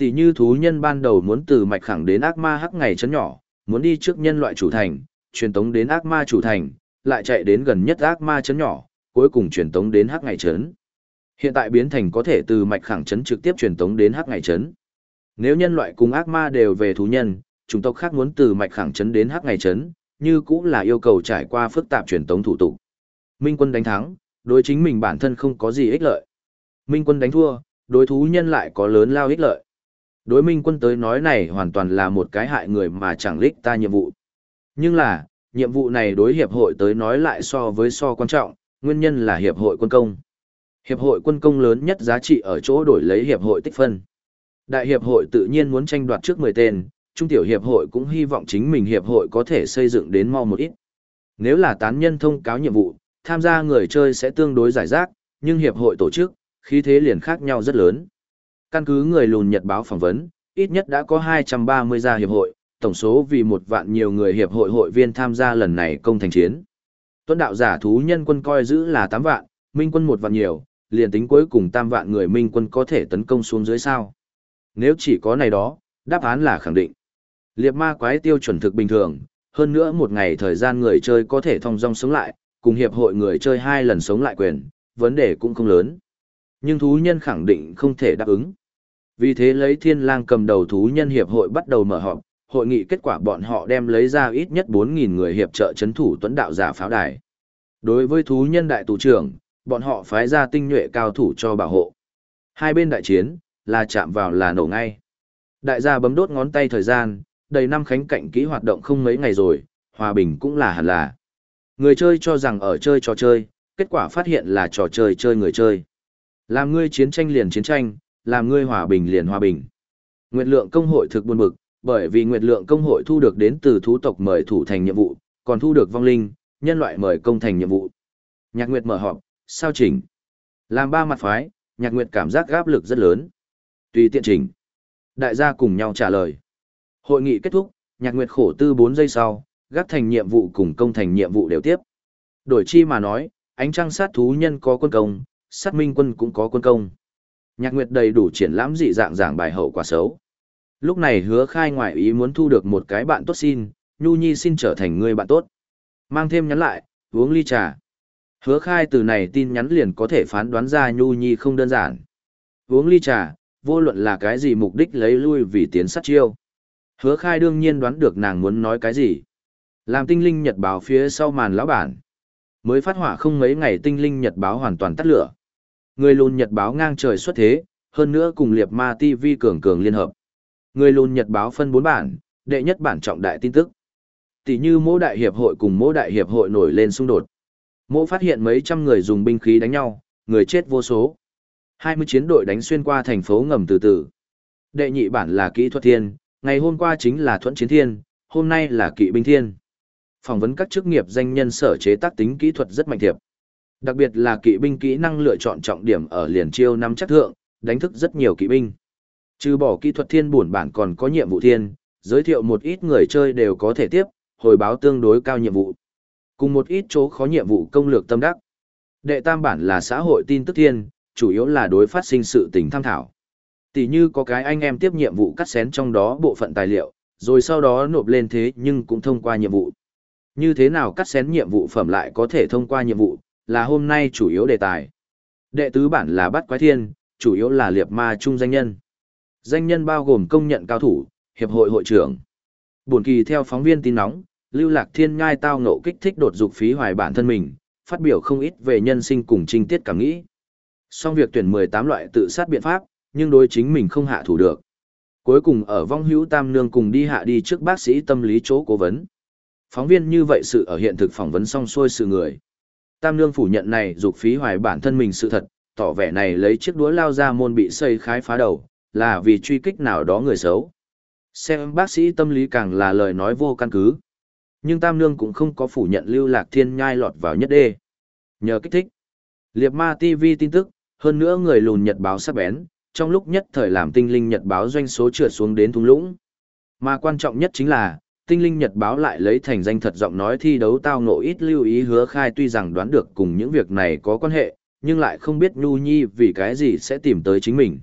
Tỷ như thú nhân ban đầu muốn từ mạch khẳng đến ác ma hắc ngày chấn nhỏ, muốn đi trước nhân loại chủ thành, truyền tống đến ác ma chủ thành, lại chạy đến gần nhất ác ma chấn nhỏ, cuối cùng truyền tống đến hắc ngày chấn. Hiện tại biến thành có thể từ mạch khẳng chấn trực tiếp truyền tống đến hắc ngày chấn. Nếu nhân loại cùng ác ma đều về thú nhân, chủng tộc khác muốn từ mạch khẳng chấn đến hắc ngày chấn, như cũng là yêu cầu trải qua phức tạp truyền tống thủ tục. Minh quân đánh thắng, đối chính mình bản thân không có gì ích lợi. Minh quân đánh thua, đối thú nhân lại có lớn lao ích lợi. Đối minh quân tới nói này hoàn toàn là một cái hại người mà chẳng lích ta nhiệm vụ. Nhưng là, nhiệm vụ này đối hiệp hội tới nói lại so với so quan trọng, nguyên nhân là hiệp hội quân công. Hiệp hội quân công lớn nhất giá trị ở chỗ đổi lấy hiệp hội tích phân. Đại hiệp hội tự nhiên muốn tranh đoạt trước 10 tên, trung tiểu hiệp hội cũng hy vọng chính mình hiệp hội có thể xây dựng đến mau một ít. Nếu là tán nhân thông cáo nhiệm vụ, tham gia người chơi sẽ tương đối giải rác, nhưng hiệp hội tổ chức, khí thế liền khác nhau rất lớn. Căn cứ người lùn nhật báo phỏng vấn, ít nhất đã có 230 gia hiệp hội, tổng số vì một vạn nhiều người hiệp hội hội viên tham gia lần này công thành chiến. Tuấn đạo giả thú nhân quân coi giữ là 8 vạn, minh quân một vạn nhiều, liền tính cuối cùng tam vạn người minh quân có thể tấn công xuống dưới sao. Nếu chỉ có này đó, đáp án là khẳng định. Liệp ma quái tiêu chuẩn thực bình thường, hơn nữa một ngày thời gian người chơi có thể thông dong sống lại, cùng hiệp hội người chơi hai lần sống lại quyền, vấn đề cũng không lớn. Nhưng thú nhân khẳng định không thể đáp ứng. Vì thế lấy thiên lang cầm đầu thú nhân hiệp hội bắt đầu mở họp, hội nghị kết quả bọn họ đem lấy ra ít nhất 4.000 người hiệp trợ chấn thủ tuấn đạo giả pháo đài. Đối với thú nhân đại tù trưởng, bọn họ phái ra tinh nhuệ cao thủ cho bảo hộ. Hai bên đại chiến, là chạm vào là nổ ngay. Đại gia bấm đốt ngón tay thời gian, đầy năm khánh cạnh kỹ hoạt động không mấy ngày rồi, hòa bình cũng là hẳn là. Người chơi cho rằng ở chơi trò chơi, kết quả phát hiện là trò chơi chơi người chơi. Làm ngươi chiến tranh liền chiến tranh, làm ngươi hòa bình liền hòa bình. Nguyệt lượng công hội thực buồn bực, bởi vì Nguyệt lượng công hội thu được đến từ thú tộc mời thủ thành nhiệm vụ, còn thu được vong linh, nhân loại mời công thành nhiệm vụ. Nhạc Nguyệt mở họp, sao chỉnh? Làm ba mặt phái, Nhạc Nguyệt cảm giác áp lực rất lớn. Tùy tiện chỉnh. Đại gia cùng nhau trả lời. Hội nghị kết thúc, Nhạc Nguyệt khổ tư 4 giây sau, gác thành nhiệm vụ cùng công thành nhiệm vụ đều tiếp. Đổi chi mà nói, ánh trăng sát thú nhân có quân công, sát minh quân cũng có quân công. Nhạc Nguyệt đầy đủ triển lãm dị dạng giảng bài hậu quả xấu. Lúc này hứa khai ngoại ý muốn thu được một cái bạn tốt xin, Nhu Nhi xin trở thành người bạn tốt. Mang thêm nhắn lại, uống ly trà. Hứa khai từ này tin nhắn liền có thể phán đoán ra Nhu Nhi không đơn giản. Uống ly trà, vô luận là cái gì mục đích lấy lui vì tiến sát chiêu. Hứa khai đương nhiên đoán được nàng muốn nói cái gì. Làm tinh linh nhật báo phía sau màn lão bản. Mới phát hỏa không mấy ngày tinh linh nhật báo hoàn toàn tắt lửa. Người lùn nhật báo ngang trời xuất thế, hơn nữa cùng liệp ma TV cường cường liên hợp. Người lùn nhật báo phân bốn bản, đệ nhất bản trọng đại tin tức. Tỷ như mỗi đại hiệp hội cùng mỗi đại hiệp hội nổi lên xung đột. Mỗi phát hiện mấy trăm người dùng binh khí đánh nhau, người chết vô số. 20 chiến đội đánh xuyên qua thành phố ngầm từ từ. Đệ nhị bản là kỹ thuật thiên, ngày hôm qua chính là thuẫn chiến thiên, hôm nay là kỵ binh thiên. Phỏng vấn các chức nghiệp danh nhân sở chế tác tính kỹ thuật rất mạnh thiệp. Đặc biệt là kỵ binh kỹ năng lựa chọn trọng điểm ở liền chiêu năm chắc thượng, đánh thức rất nhiều kỵ binh. Trừ bỏ kỹ thuật thiên buồn bản còn có nhiệm vụ thiên, giới thiệu một ít người chơi đều có thể tiếp, hồi báo tương đối cao nhiệm vụ. Cùng một ít chỗ khó nhiệm vụ công lược tâm đắc. Đệ tam bản là xã hội tin tức thiên, chủ yếu là đối phát sinh sự tình tham thảo. Tỷ như có cái anh em tiếp nhiệm vụ cắt xén trong đó bộ phận tài liệu, rồi sau đó nộp lên thế nhưng cũng thông qua nhiệm vụ. Như thế nào cắt xén nhiệm vụ phẩm lại có thể thông qua nhiệm vụ, là hôm nay chủ yếu đề tài. Đệ tứ bản là bắt quái thiên, chủ yếu là liệp ma trung danh nhân. Danh nhân bao gồm công nhận cao thủ, hiệp hội hội trưởng. Buồn kỳ theo phóng viên tin nóng, Lưu Lạc Thiên ngai tao ngộ kích thích đột dục phí hoài bản thân mình, phát biểu không ít về nhân sinh cùng trinh tiết cảm nghĩ. Song việc tuyển 18 loại tự sát biện pháp, nhưng đối chính mình không hạ thủ được. Cuối cùng ở vong hữu tam nương cùng đi hạ đi trước bác sĩ tâm lý chỗ cố vấn. Phóng viên như vậy sự ở hiện thực phỏng vấn xong xuôi sự người. Tam nương phủ nhận này dục phí hoài bản thân mình sự thật, tỏ vẻ này lấy chiếc đũa lao ra môn bị xây khái phá đầu, là vì truy kích nào đó người xấu. Xem bác sĩ tâm lý càng là lời nói vô căn cứ. Nhưng Tam Nương cũng không có phủ nhận lưu lạc thiên nhai lọt vào nhất đê. Nhờ kích thích. Liệp ma TV tin tức, hơn nữa người lùn nhật báo sắp bén, trong lúc nhất thời làm tinh linh nhật báo doanh số trượt xuống đến thung lũng. Mà quan trọng nhất chính là, tinh linh nhật báo lại lấy thành danh thật giọng nói thi đấu tao ngộ ít lưu ý hứa khai tuy rằng đoán được cùng những việc này có quan hệ, nhưng lại không biết Nhu Nhi vì cái gì sẽ tìm tới chính mình.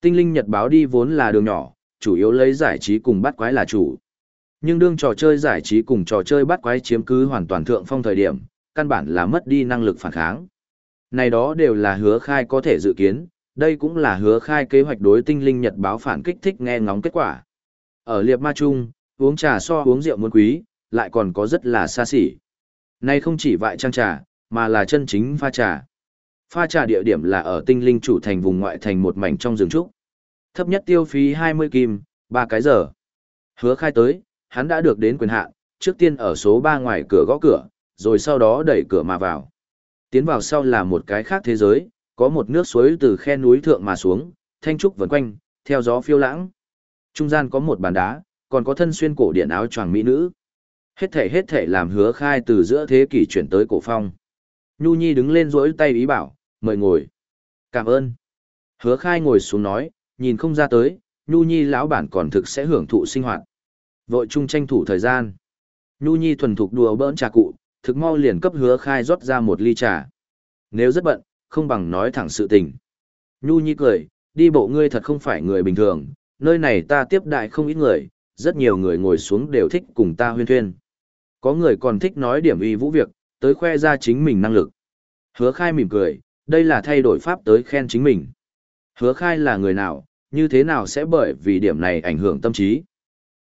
Tinh linh nhật báo đi vốn là đường nhỏ, chủ yếu lấy giải trí cùng bắt quái là chủ. Nhưng đương trò chơi giải trí cùng trò chơi bắt quái chiếm cứ hoàn toàn thượng phong thời điểm, căn bản là mất đi năng lực phản kháng. Này đó đều là hứa khai có thể dự kiến, đây cũng là hứa khai kế hoạch đối tinh linh nhật báo phản kích thích nghe ngóng kết quả. Ở liệp ma trung uống trà so uống rượu muốn quý, lại còn có rất là xa xỉ. Nay không chỉ vại trang trà, mà là chân chính pha trà. Pha trà địa điểm là ở tinh linh chủ thành vùng ngoại thành một mảnh trong rừng trúc. Thấp nhất tiêu phí 20 kim, 3 cái giờ. Hứa khai tới, hắn đã được đến quyền hạn, trước tiên ở số 3 ngoài cửa gõ cửa, rồi sau đó đẩy cửa mà vào. Tiến vào sau là một cái khác thế giới, có một nước suối từ khe núi thượng mà xuống, thanh trúc vần quanh, theo gió phiêu lãng. Trung gian có một bàn đá, còn có thân xuyên cổ điện áo choàng mỹ nữ. Hết thể hết thể làm hứa khai từ giữa thế kỷ chuyển tới cổ phong. Nhu Nhi đứng lên rỗi tay ý bảo, mời ngồi. Cảm ơn. Hứa khai ngồi xuống nói, nhìn không ra tới, Nhu Nhi lão bản còn thực sẽ hưởng thụ sinh hoạt. Vội chung tranh thủ thời gian. Nhu Nhi thuần thục đùa bỡn trà cụ, thực mau liền cấp hứa khai rót ra một ly trà. Nếu rất bận, không bằng nói thẳng sự tình. Nhu Nhi cười, đi bộ ngươi thật không phải người bình thường, nơi này ta tiếp đại không ít người, rất nhiều người ngồi xuống đều thích cùng ta huyên thuyên. Có người còn thích nói điểm uy vũ việc, tới khoe ra chính mình năng lực. Hứa khai mỉm cười, đây là thay đổi pháp tới khen chính mình. Hứa khai là người nào, như thế nào sẽ bởi vì điểm này ảnh hưởng tâm trí.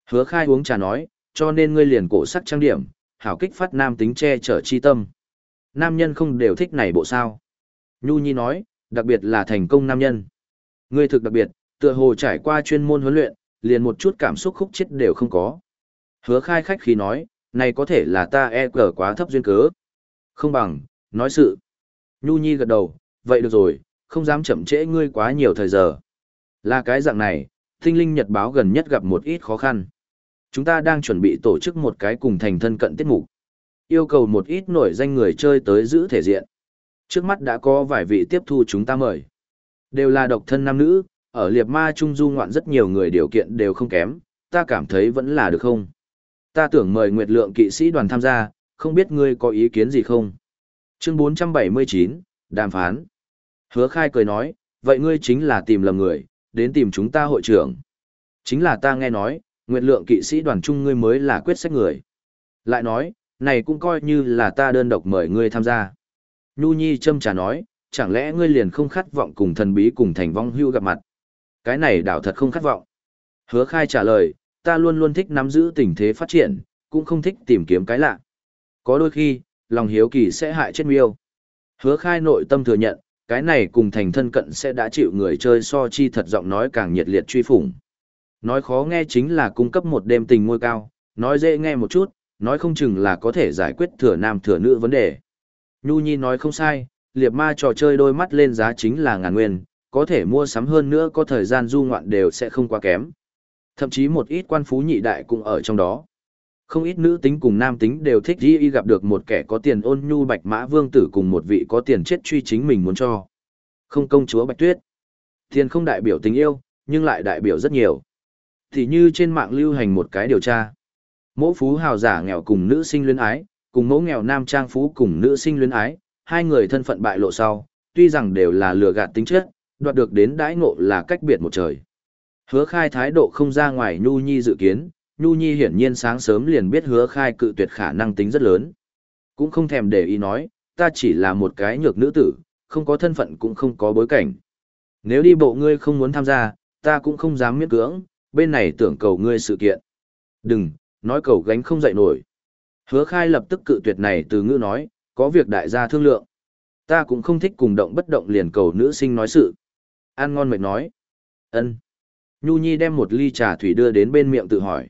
Hứa khai uống trà nói, cho nên ngươi liền cổ sắc trang điểm, hảo kích phát nam tính che chở chi tâm. Nam nhân không đều thích này bộ sao. Nhu Nhi nói, đặc biệt là thành công nam nhân. Ngươi thực đặc biệt, tựa hồ trải qua chuyên môn huấn luyện, liền một chút cảm xúc khúc chết đều không có. Hứa khai khách khi nói, này có thể là ta e cờ quá thấp duyên cớ. Không bằng, nói sự. Nhu Nhi gật đầu, vậy được rồi, không dám chậm trễ ngươi quá nhiều thời giờ. Là cái dạng này, tinh linh nhật báo gần nhất gặp một ít khó khăn. Chúng ta đang chuẩn bị tổ chức một cái cùng thành thân cận tiết mục. Yêu cầu một ít nổi danh người chơi tới giữ thể diện. Trước mắt đã có vài vị tiếp thu chúng ta mời. Đều là độc thân nam nữ, ở liệt ma trung du ngoạn rất nhiều người điều kiện đều không kém, ta cảm thấy vẫn là được không? Ta tưởng mời Nguyệt Lượng kỵ sĩ đoàn tham gia, không biết ngươi có ý kiến gì không? Chương 479, Đàm phán. Hứa khai cười nói, vậy ngươi chính là tìm lầm người, đến tìm chúng ta hội trưởng. Chính là ta nghe nói, Nguyệt Lượng kỵ sĩ đoàn trung ngươi mới là quyết sách người. Lại nói, này cũng coi như là ta đơn độc mời ngươi tham gia. Nhu Nhi châm trà nói, chẳng lẽ ngươi liền không khát vọng cùng thần bí cùng thành vong hưu gặp mặt. Cái này đảo thật không khát vọng. Hứa khai trả lời, ta luôn luôn thích nắm giữ tình thế phát triển, cũng không thích tìm kiếm cái lạ. Có đôi khi, lòng hiếu kỳ sẽ hại chết miêu. Hứa khai nội tâm thừa nhận, cái này cùng thành thân cận sẽ đã chịu người chơi so chi thật giọng nói càng nhiệt liệt truy phủng. Nói khó nghe chính là cung cấp một đêm tình ngôi cao, nói dễ nghe một chút, nói không chừng là có thể giải quyết thừa nam thừa nữ vấn đề. Nhu Nhi nói không sai, liệp ma trò chơi đôi mắt lên giá chính là ngàn nguyên, có thể mua sắm hơn nữa có thời gian du ngoạn đều sẽ không quá kém. Thậm chí một ít quan phú nhị đại cũng ở trong đó. Không ít nữ tính cùng nam tính đều thích y gặp được một kẻ có tiền ôn nhu bạch mã vương tử cùng một vị có tiền chết truy chính mình muốn cho. Không công chúa bạch tuyết. Tiền không đại biểu tình yêu, nhưng lại đại biểu rất nhiều. Thì như trên mạng lưu hành một cái điều tra. Mẫu phú hào giả nghèo cùng nữ sinh luyến ái, cùng mẫu nghèo nam trang phú cùng nữ sinh luyến ái, hai người thân phận bại lộ sau, tuy rằng đều là lừa gạt tính chất, Đoạt được đến đãi ngộ là cách biệt một trời. Hứa khai thái độ không ra ngoài Nhu Nhi dự kiến, Nhu Nhi hiển nhiên sáng sớm liền biết hứa khai cự tuyệt khả năng tính rất lớn. Cũng không thèm để ý nói, ta chỉ là một cái nhược nữ tử, không có thân phận cũng không có bối cảnh. Nếu đi bộ ngươi không muốn tham gia, ta cũng không dám miễn cưỡng, bên này tưởng cầu ngươi sự kiện. Đừng, nói cầu gánh không dậy nổi. Hứa khai lập tức cự tuyệt này từ ngữ nói, có việc đại gia thương lượng. Ta cũng không thích cùng động bất động liền cầu nữ sinh nói sự. Ăn ngon mệt nói. ân Nhu Nhi đem một ly trà thủy đưa đến bên miệng tự hỏi.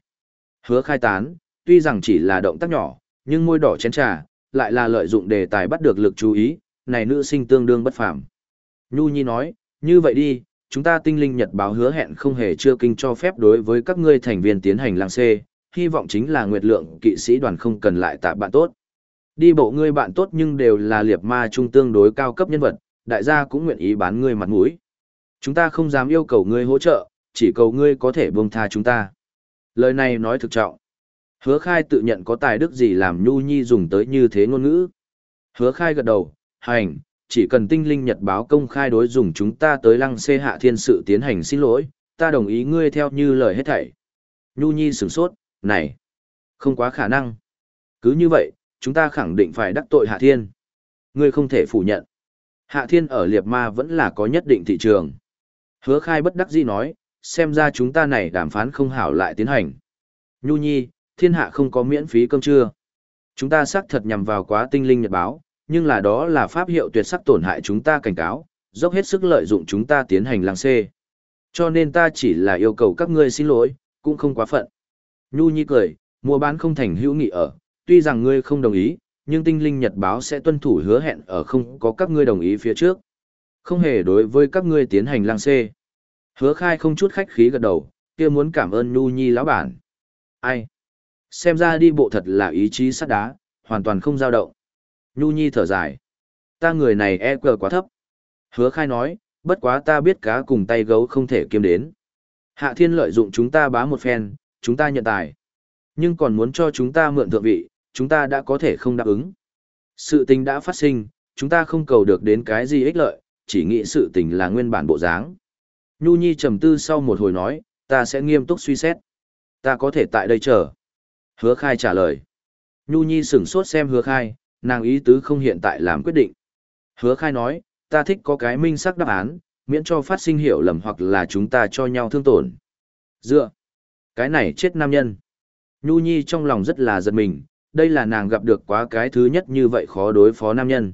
Hứa khai tán, tuy rằng chỉ là động tác nhỏ, nhưng môi đỏ chén trà, lại là lợi dụng đề tài bắt được lực chú ý, này nữ sinh tương đương bất phàm. Nhu Nhi nói, như vậy đi, chúng ta tinh linh nhật báo hứa hẹn không hề chưa kinh cho phép đối với các ngươi thành viên tiến hành lang xê, hy vọng chính là nguyệt lượng kỵ sĩ đoàn không cần lại tạ bạn tốt. Đi bộ ngươi bạn tốt nhưng đều là liệp ma trung tương đối cao cấp nhân vật, đại gia cũng nguyện ý bán ngươi mặt mũi. Chúng ta không dám yêu cầu ngươi hỗ trợ, chỉ cầu ngươi có thể buông tha chúng ta. Lời này nói thực trọng. Hứa khai tự nhận có tài đức gì làm nhu nhi dùng tới như thế ngôn ngữ. Hứa khai gật đầu, hành, chỉ cần tinh linh nhật báo công khai đối dùng chúng ta tới lăng xê hạ thiên sự tiến hành xin lỗi, ta đồng ý ngươi theo như lời hết thảy. Nhu nhi sửng sốt, này, không quá khả năng. Cứ như vậy, chúng ta khẳng định phải đắc tội hạ thiên. Ngươi không thể phủ nhận. Hạ thiên ở liệt ma vẫn là có nhất định thị trường. Hứa khai bất đắc dĩ nói, xem ra chúng ta này đàm phán không hảo lại tiến hành. Nhu nhi, thiên hạ không có miễn phí cơm trưa. Chúng ta xác thật nhằm vào quá tinh linh nhật báo, nhưng là đó là pháp hiệu tuyệt sắc tổn hại chúng ta cảnh cáo, dốc hết sức lợi dụng chúng ta tiến hành làng xê. Cho nên ta chỉ là yêu cầu các ngươi xin lỗi, cũng không quá phận. Nhu Nhi cười, mua bán không thành hữu nghị ở, tuy rằng ngươi không đồng ý, nhưng tinh linh nhật báo sẽ tuân thủ hứa hẹn ở không có các ngươi đồng ý phía trước. Không hề đối với các ngươi tiến hành lang xê. Hứa khai không chút khách khí gật đầu, kia muốn cảm ơn Nhu Nhi lão bản. Ai? Xem ra đi bộ thật là ý chí sắt đá, hoàn toàn không dao động. Nhu Nhi thở dài. Ta người này e cờ quá thấp. Hứa khai nói, bất quá ta biết cá cùng tay gấu không thể kiếm đến. Hạ thiên lợi dụng chúng ta bá một phen, chúng ta nhận tài. Nhưng còn muốn cho chúng ta mượn thượng vị, chúng ta đã có thể không đáp ứng. Sự tình đã phát sinh, chúng ta không cầu được đến cái gì ích lợi, chỉ nghĩ sự tình là nguyên bản bộ dáng. Nhu Nhi trầm tư sau một hồi nói, ta sẽ nghiêm túc suy xét. Ta có thể tại đây chờ. Hứa khai trả lời. Nhu Nhi sửng sốt xem hứa khai, nàng ý tứ không hiện tại làm quyết định. Hứa khai nói, ta thích có cái minh sắc đáp án, miễn cho phát sinh hiểu lầm hoặc là chúng ta cho nhau thương tổn. Dựa, cái này chết nam nhân. Nhu Nhi trong lòng rất là giật mình, đây là nàng gặp được quá cái thứ nhất như vậy khó đối phó nam nhân.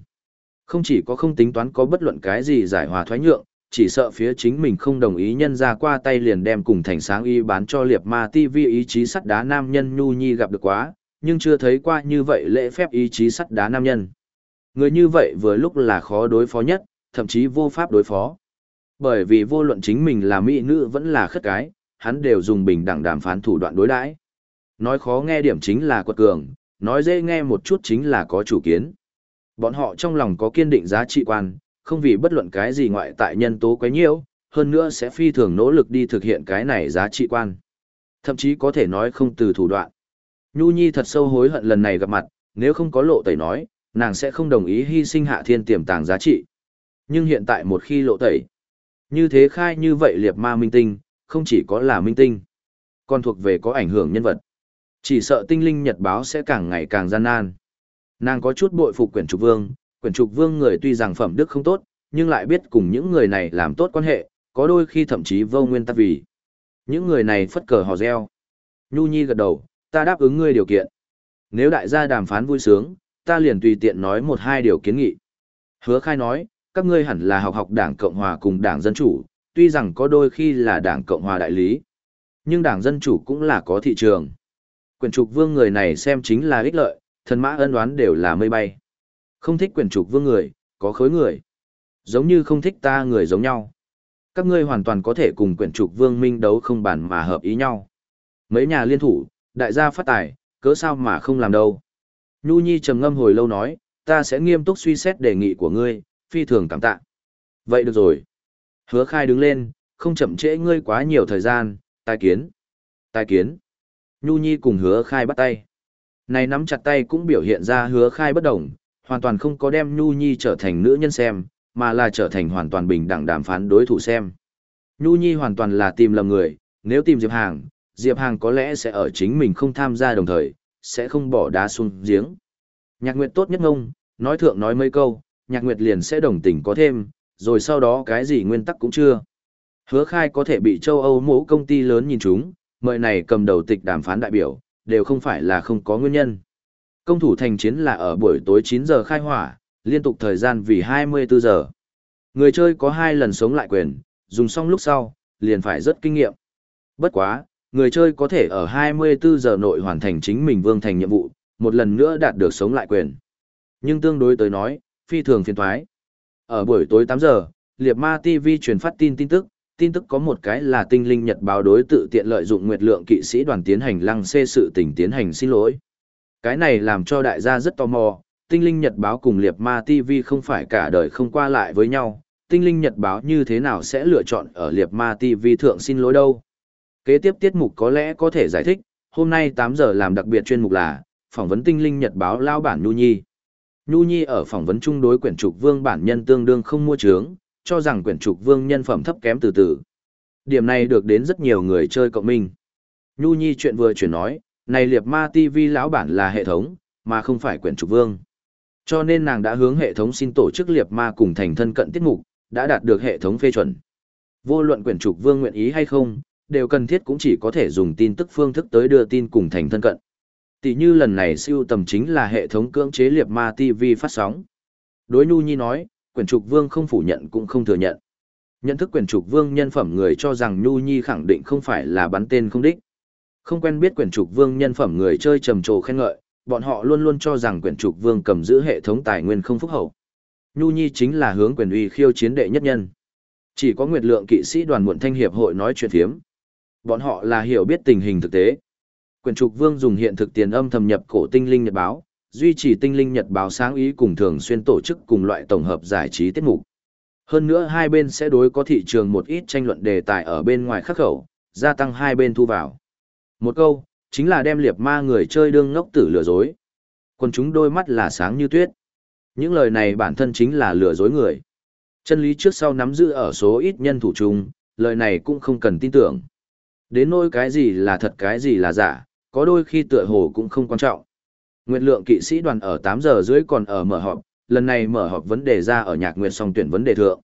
Không chỉ có không tính toán có bất luận cái gì giải hòa thoái nhượng, chỉ sợ phía chính mình không đồng ý nhân ra qua tay liền đem cùng thành sáng y bán cho liệp ma TV ý chí sắt đá nam nhân Nhu Nhi gặp được quá, nhưng chưa thấy qua như vậy lễ phép ý chí sắt đá nam nhân. Người như vậy vừa lúc là khó đối phó nhất, thậm chí vô pháp đối phó. Bởi vì vô luận chính mình là mỹ nữ vẫn là khất cái, hắn đều dùng bình đẳng đàm phán thủ đoạn đối đãi. Nói khó nghe điểm chính là quật cường, nói dễ nghe một chút chính là có chủ kiến. Bọn họ trong lòng có kiên định giá trị quan, không vì bất luận cái gì ngoại tại nhân tố quấy nhiễu, hơn nữa sẽ phi thường nỗ lực đi thực hiện cái này giá trị quan. Thậm chí có thể nói không từ thủ đoạn. Nhu Nhi thật sâu hối hận lần này gặp mặt, nếu không có lộ tẩy nói, nàng sẽ không đồng ý hy sinh hạ thiên tiềm tàng giá trị. Nhưng hiện tại một khi lộ tẩy, như thế khai như vậy liệt ma minh tinh, không chỉ có là minh tinh, còn thuộc về có ảnh hưởng nhân vật. Chỉ sợ tinh linh nhật báo sẽ càng ngày càng gian nan. Nàng có chút bội phục quyển trục vương, quyển trục vương người tuy rằng phẩm đức không tốt, nhưng lại biết cùng những người này làm tốt quan hệ, có đôi khi thậm chí vô nguyên tắc vì. Những người này phất cờ hò reo. Nhu Nhi gật đầu, ta đáp ứng ngươi điều kiện. Nếu đại gia đàm phán vui sướng, ta liền tùy tiện nói một hai điều kiến nghị. Hứa khai nói, các ngươi hẳn là học học đảng Cộng Hòa cùng đảng Dân Chủ, tuy rằng có đôi khi là đảng Cộng Hòa đại lý. Nhưng đảng Dân Chủ cũng là có thị trường. Quyền trục vương người này xem chính là ích lợi, thần mã ân đoán đều là mây bay. Không thích quyền trục vương người, có khối người. Giống như không thích ta người giống nhau. Các ngươi hoàn toàn có thể cùng quyền trục vương minh đấu không bản mà hợp ý nhau. Mấy nhà liên thủ, đại gia phát tài, cớ sao mà không làm đâu. Nhu Nhi trầm ngâm hồi lâu nói, ta sẽ nghiêm túc suy xét đề nghị của ngươi, phi thường cảm tạ. Vậy được rồi. Hứa khai đứng lên, không chậm trễ ngươi quá nhiều thời gian, tai kiến. Tai kiến. Nhu Nhi cùng hứa khai bắt tay. Này nắm chặt tay cũng biểu hiện ra hứa khai bất đồng, hoàn toàn không có đem Nhu Nhi trở thành nữ nhân xem, mà là trở thành hoàn toàn bình đẳng đàm phán đối thủ xem. Nhu Nhi hoàn toàn là tìm lầm người, nếu tìm Diệp Hàng, Diệp Hàng có lẽ sẽ ở chính mình không tham gia đồng thời, sẽ không bỏ đá xuống giếng. Nhạc Nguyệt tốt nhất ngông, nói thượng nói mấy câu, Nhạc Nguyệt liền sẽ đồng tình có thêm, rồi sau đó cái gì nguyên tắc cũng chưa. Hứa khai có thể bị châu Âu mẫu công ty lớn nhìn chúng, mời này cầm đầu tịch đàm phán đại biểu, đều không phải là không có nguyên nhân. Công thủ thành chiến là ở buổi tối 9 giờ khai hỏa, liên tục thời gian vì 24 giờ. Người chơi có hai lần sống lại quyền, dùng xong lúc sau, liền phải rất kinh nghiệm. Bất quá, người chơi có thể ở 24 giờ nội hoàn thành chính mình vương thành nhiệm vụ, một lần nữa đạt được sống lại quyền. Nhưng tương đối tới nói, phi thường phiền thoái. Ở buổi tối 8 giờ, Liệp Ma TV truyền phát tin tin tức, tin tức có một cái là tinh linh nhật báo đối tự tiện lợi dụng nguyệt lượng kỵ sĩ đoàn tiến hành lăng xê sự tình tiến hành xin lỗi. Cái này làm cho đại gia rất tò mò, tinh linh nhật báo cùng liệp ma TV không phải cả đời không qua lại với nhau, tinh linh nhật báo như thế nào sẽ lựa chọn ở liệp ma TV thượng xin lỗi đâu. Kế tiếp tiết mục có lẽ có thể giải thích, hôm nay 8 giờ làm đặc biệt chuyên mục là, phỏng vấn tinh linh nhật báo lao bản Nhu Nhi. Nhu Nhi ở phỏng vấn chung đối quyển trục vương bản nhân tương đương không mua trướng, cho rằng quyển trục vương nhân phẩm thấp kém từ từ. Điểm này được đến rất nhiều người chơi cộng minh. Nhu Nhi chuyện vừa chuyển nói, này liệp ma TV lão bản là hệ thống, mà không phải quyển trục vương. Cho nên nàng đã hướng hệ thống xin tổ chức liệp ma cùng thành thân cận tiết mục, đã đạt được hệ thống phê chuẩn. Vô luận quyển trục vương nguyện ý hay không, đều cần thiết cũng chỉ có thể dùng tin tức phương thức tới đưa tin cùng thành thân cận. Tỷ như lần này siêu tầm chính là hệ thống cưỡng chế liệp ma TV phát sóng. Đối Nhu Nhi nói, quyển trục vương không phủ nhận cũng không thừa nhận. Nhận thức quyển trục vương nhân phẩm người cho rằng Nhu Nhi khẳng định không phải là bắn tên không đích. Không quen biết quyển trục vương nhân phẩm người chơi trầm trồ khen ngợi, bọn họ luôn luôn cho rằng quyển trục vương cầm giữ hệ thống tài nguyên không phúc hậu. Nhu Nhi chính là hướng quyền uy khiêu chiến đệ nhất nhân. Chỉ có nguyệt lượng kỵ sĩ đoàn muộn thanh hiệp hội nói chuyện phiếm. Bọn họ là hiểu biết tình hình thực tế. Quyển trục vương dùng hiện thực tiền âm thầm nhập cổ tinh linh nhật báo, duy trì tinh linh nhật báo sáng ý cùng thường xuyên tổ chức cùng loại tổng hợp giải trí tiết mục. Hơn nữa hai bên sẽ đối có thị trường một ít tranh luận đề tài ở bên ngoài khắc khẩu, gia tăng hai bên thu vào. Một câu, chính là đem liệp ma người chơi đương ngốc tử lừa dối. Còn chúng đôi mắt là sáng như tuyết. Những lời này bản thân chính là lừa dối người. Chân lý trước sau nắm giữ ở số ít nhân thủ chung, lời này cũng không cần tin tưởng. Đến nỗi cái gì là thật cái gì là giả, có đôi khi tựa hồ cũng không quan trọng. Nguyệt lượng kỵ sĩ đoàn ở 8 giờ rưỡi còn ở mở họp, lần này mở họp vấn đề ra ở nhạc nguyệt song tuyển vấn đề thượng.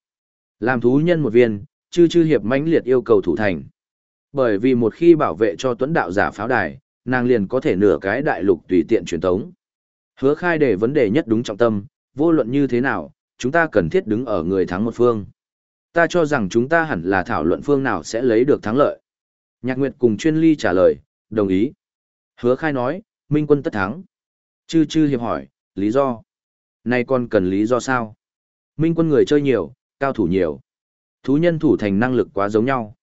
Làm thú nhân một viên, chư chư hiệp mãnh liệt yêu cầu thủ thành. Bởi vì một khi bảo vệ cho tuấn đạo giả pháo đài, nàng liền có thể nửa cái đại lục tùy tiện truyền tống. Hứa khai để vấn đề nhất đúng trọng tâm, vô luận như thế nào, chúng ta cần thiết đứng ở người thắng một phương. Ta cho rằng chúng ta hẳn là thảo luận phương nào sẽ lấy được thắng lợi. Nhạc Nguyệt cùng chuyên ly trả lời, đồng ý. Hứa khai nói, Minh quân tất thắng. Chư chư hiệp hỏi, lý do. Nay con cần lý do sao? Minh quân người chơi nhiều, cao thủ nhiều. Thú nhân thủ thành năng lực quá giống nhau.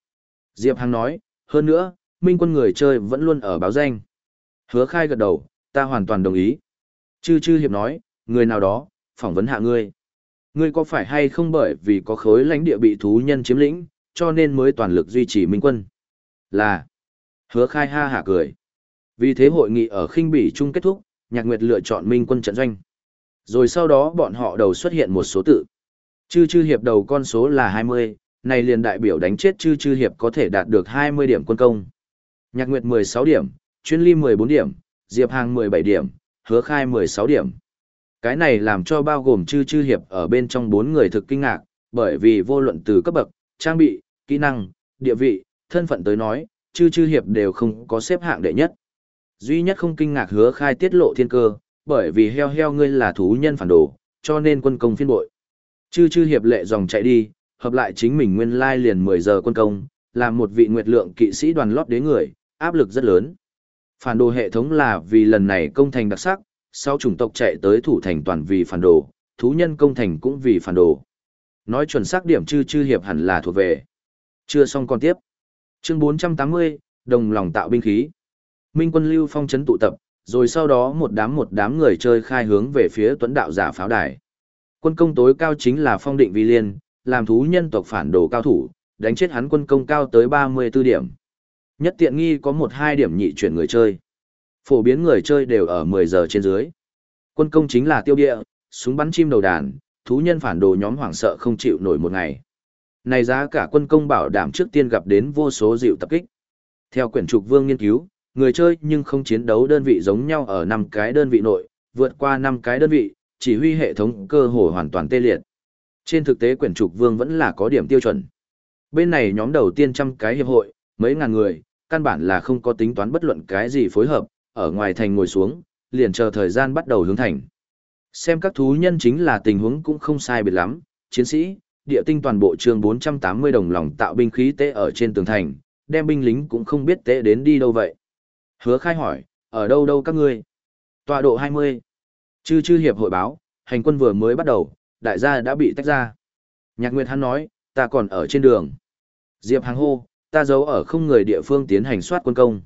Diệp Hằng nói, hơn nữa, Minh quân người chơi vẫn luôn ở báo danh. Hứa khai gật đầu, ta hoàn toàn đồng ý. Chư chư hiệp nói, người nào đó, phỏng vấn hạ ngươi. Ngươi có phải hay không bởi vì có khối lãnh địa bị thú nhân chiếm lĩnh, cho nên mới toàn lực duy trì Minh quân? Là. Hứa khai ha hả cười. Vì thế hội nghị ở khinh bỉ chung kết thúc, Nhạc Nguyệt lựa chọn Minh quân trận doanh. Rồi sau đó bọn họ đầu xuất hiện một số tự. Chư chư hiệp đầu con số là 20, này liền đại biểu đánh chết chư chư hiệp có thể đạt được 20 điểm quân công. Nhạc Nguyệt 16 điểm, Chuyên Ly 14 điểm, Diệp Hàng 17 điểm, Hứa Khai 16 điểm. Cái này làm cho bao gồm chư chư hiệp ở bên trong bốn người thực kinh ngạc, bởi vì vô luận từ cấp bậc, trang bị, kỹ năng, địa vị, thân phận tới nói, chư chư hiệp đều không có xếp hạng đệ nhất. Duy nhất không kinh ngạc hứa khai tiết lộ thiên cơ, bởi vì heo heo ngươi là thú nhân phản đồ, cho nên quân công phiên bội. Chư chư hiệp lệ dòng chạy đi, hợp lại chính mình nguyên lai liền 10 giờ quân công, làm một vị nguyệt lượng kỵ sĩ đoàn lót đế người, áp lực rất lớn. Phản đồ hệ thống là vì lần này công thành đặc sắc, sau chủng tộc chạy tới thủ thành toàn vì phản đồ, thú nhân công thành cũng vì phản đồ. Nói chuẩn xác điểm chư chư hiệp hẳn là thuộc về. Chưa xong còn tiếp. Chương 480, đồng lòng tạo binh khí. Minh quân lưu phong trấn tụ tập, rồi sau đó một đám một đám người chơi khai hướng về phía tuấn đạo giả pháo đài. Quân công tối cao chính là phong định vi liên, làm thú nhân tộc phản đồ cao thủ, đánh chết hắn quân công cao tới 34 điểm. Nhất tiện nghi có một hai điểm nhị chuyển người chơi. Phổ biến người chơi đều ở 10 giờ trên dưới. Quân công chính là tiêu địa, súng bắn chim đầu đàn, thú nhân phản đồ nhóm hoảng sợ không chịu nổi một ngày. Này giá cả quân công bảo đảm trước tiên gặp đến vô số dịu tập kích. Theo quyển trục vương nghiên cứu, người chơi nhưng không chiến đấu đơn vị giống nhau ở năm cái đơn vị nội, vượt qua năm cái đơn vị, chỉ huy hệ thống cơ hồ hoàn toàn tê liệt. Trên thực tế quyển trục vương vẫn là có điểm tiêu chuẩn. Bên này nhóm đầu tiên trăm cái hiệp hội, mấy ngàn người, căn bản là không có tính toán bất luận cái gì phối hợp, ở ngoài thành ngồi xuống, liền chờ thời gian bắt đầu hướng thành. Xem các thú nhân chính là tình huống cũng không sai biệt lắm, chiến sĩ, địa tinh toàn bộ trường 480 đồng lòng tạo binh khí tế ở trên tường thành, đem binh lính cũng không biết tế đến đi đâu vậy. Hứa khai hỏi, ở đâu đâu các ngươi? Tọa độ 20. Chư chư hiệp hội báo, hành quân vừa mới bắt đầu, đại gia đã bị tách ra. Nhạc Nguyệt hắn nói, ta còn ở trên đường. Diệp Hàng hô, ta giấu ở không người địa phương tiến hành soát quân công.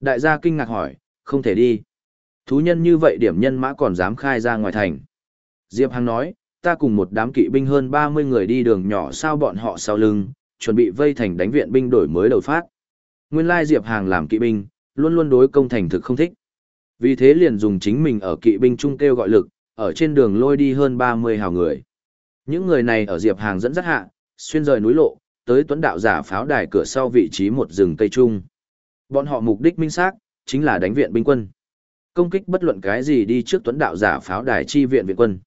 Đại gia kinh ngạc hỏi, không thể đi. Thú nhân như vậy điểm nhân mã còn dám khai ra ngoài thành. Diệp Hằng nói, ta cùng một đám kỵ binh hơn 30 người đi đường nhỏ sao bọn họ sau lưng, chuẩn bị vây thành đánh viện binh đổi mới đầu phát. Nguyên lai Diệp Hàng làm kỵ binh, luôn luôn đối công thành thực không thích. Vì thế liền dùng chính mình ở kỵ binh trung kêu gọi lực, ở trên đường lôi đi hơn 30 hào người. Những người này ở Diệp Hàng dẫn dắt hạ, xuyên rời núi lộ, tới tuấn đạo giả pháo đài cửa sau vị trí một rừng cây trung. Bọn họ mục đích minh xác, chính là đánh viện binh quân. Công kích bất luận cái gì đi trước tuấn đạo giả pháo đài chi viện viện quân.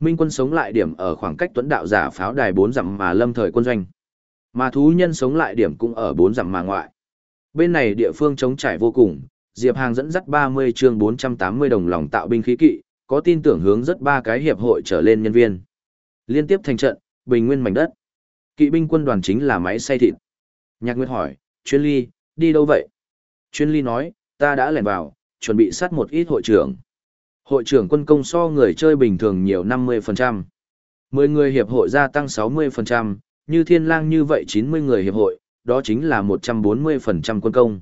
Minh quân sống lại điểm ở khoảng cách tuấn đạo giả pháo đài 4 dặm mà lâm thời quân doanh. Mà thú nhân sống lại điểm cũng ở 4 dặm mà ngoại. Bên này địa phương chống trải vô cùng, Diệp Hàng dẫn dắt 30 chương 480 đồng lòng tạo binh khí kỵ, có tin tưởng hướng rất ba cái hiệp hội trở lên nhân viên. Liên tiếp thành trận, bình nguyên mảnh đất. Kỵ binh quân đoàn chính là máy xay thịt. Nhạc Nguyệt hỏi, chuyên ly, đi đâu vậy? Chuyên ly nói, ta đã lẻn vào, chuẩn bị sát một ít hội trưởng. Hội trưởng quân công so người chơi bình thường nhiều 50%. 10 người hiệp hội gia tăng 60%, như thiên lang như vậy 90 người hiệp hội, đó chính là 140% quân công.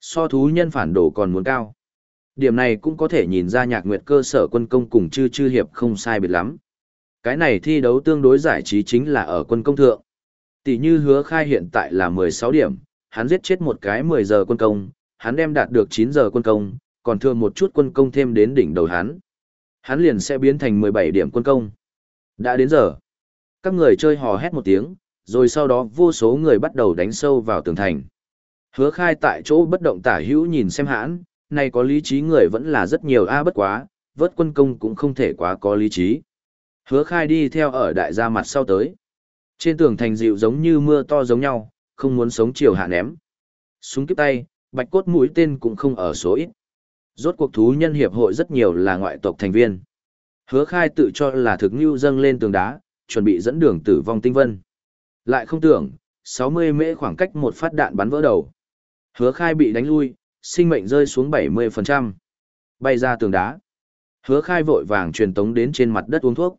So thú nhân phản đồ còn muốn cao. Điểm này cũng có thể nhìn ra nhạc nguyệt cơ sở quân công cùng chư chư hiệp không sai biệt lắm. Cái này thi đấu tương đối giải trí chính là ở quân công thượng. Tỷ như hứa khai hiện tại là 16 điểm, hắn giết chết một cái 10 giờ quân công, hắn đem đạt được 9 giờ quân công, còn thừa một chút quân công thêm đến đỉnh đầu hắn. Hắn liền sẽ biến thành 17 điểm quân công. Đã đến giờ. Các người chơi hò hét một tiếng, rồi sau đó vô số người bắt đầu đánh sâu vào tường thành. Hứa khai tại chỗ bất động tả hữu nhìn xem hãn, này có lý trí người vẫn là rất nhiều a bất quá, vớt quân công cũng không thể quá có lý trí. Hứa khai đi theo ở đại gia mặt sau tới. Trên tường thành dịu giống như mưa to giống nhau, không muốn sống chiều hạ ném. Súng kiếp tay, bạch cốt mũi tên cũng không ở số ít. Rốt cuộc thú nhân hiệp hội rất nhiều là ngoại tộc thành viên. Hứa khai tự cho là thực như dâng lên tường đá, chuẩn bị dẫn đường tử vong tinh vân. Lại không tưởng, 60 mễ khoảng cách một phát đạn bắn vỡ đầu. Hứa khai bị đánh lui, sinh mệnh rơi xuống 70%. Bay ra tường đá. Hứa khai vội vàng truyền tống đến trên mặt đất uống thuốc.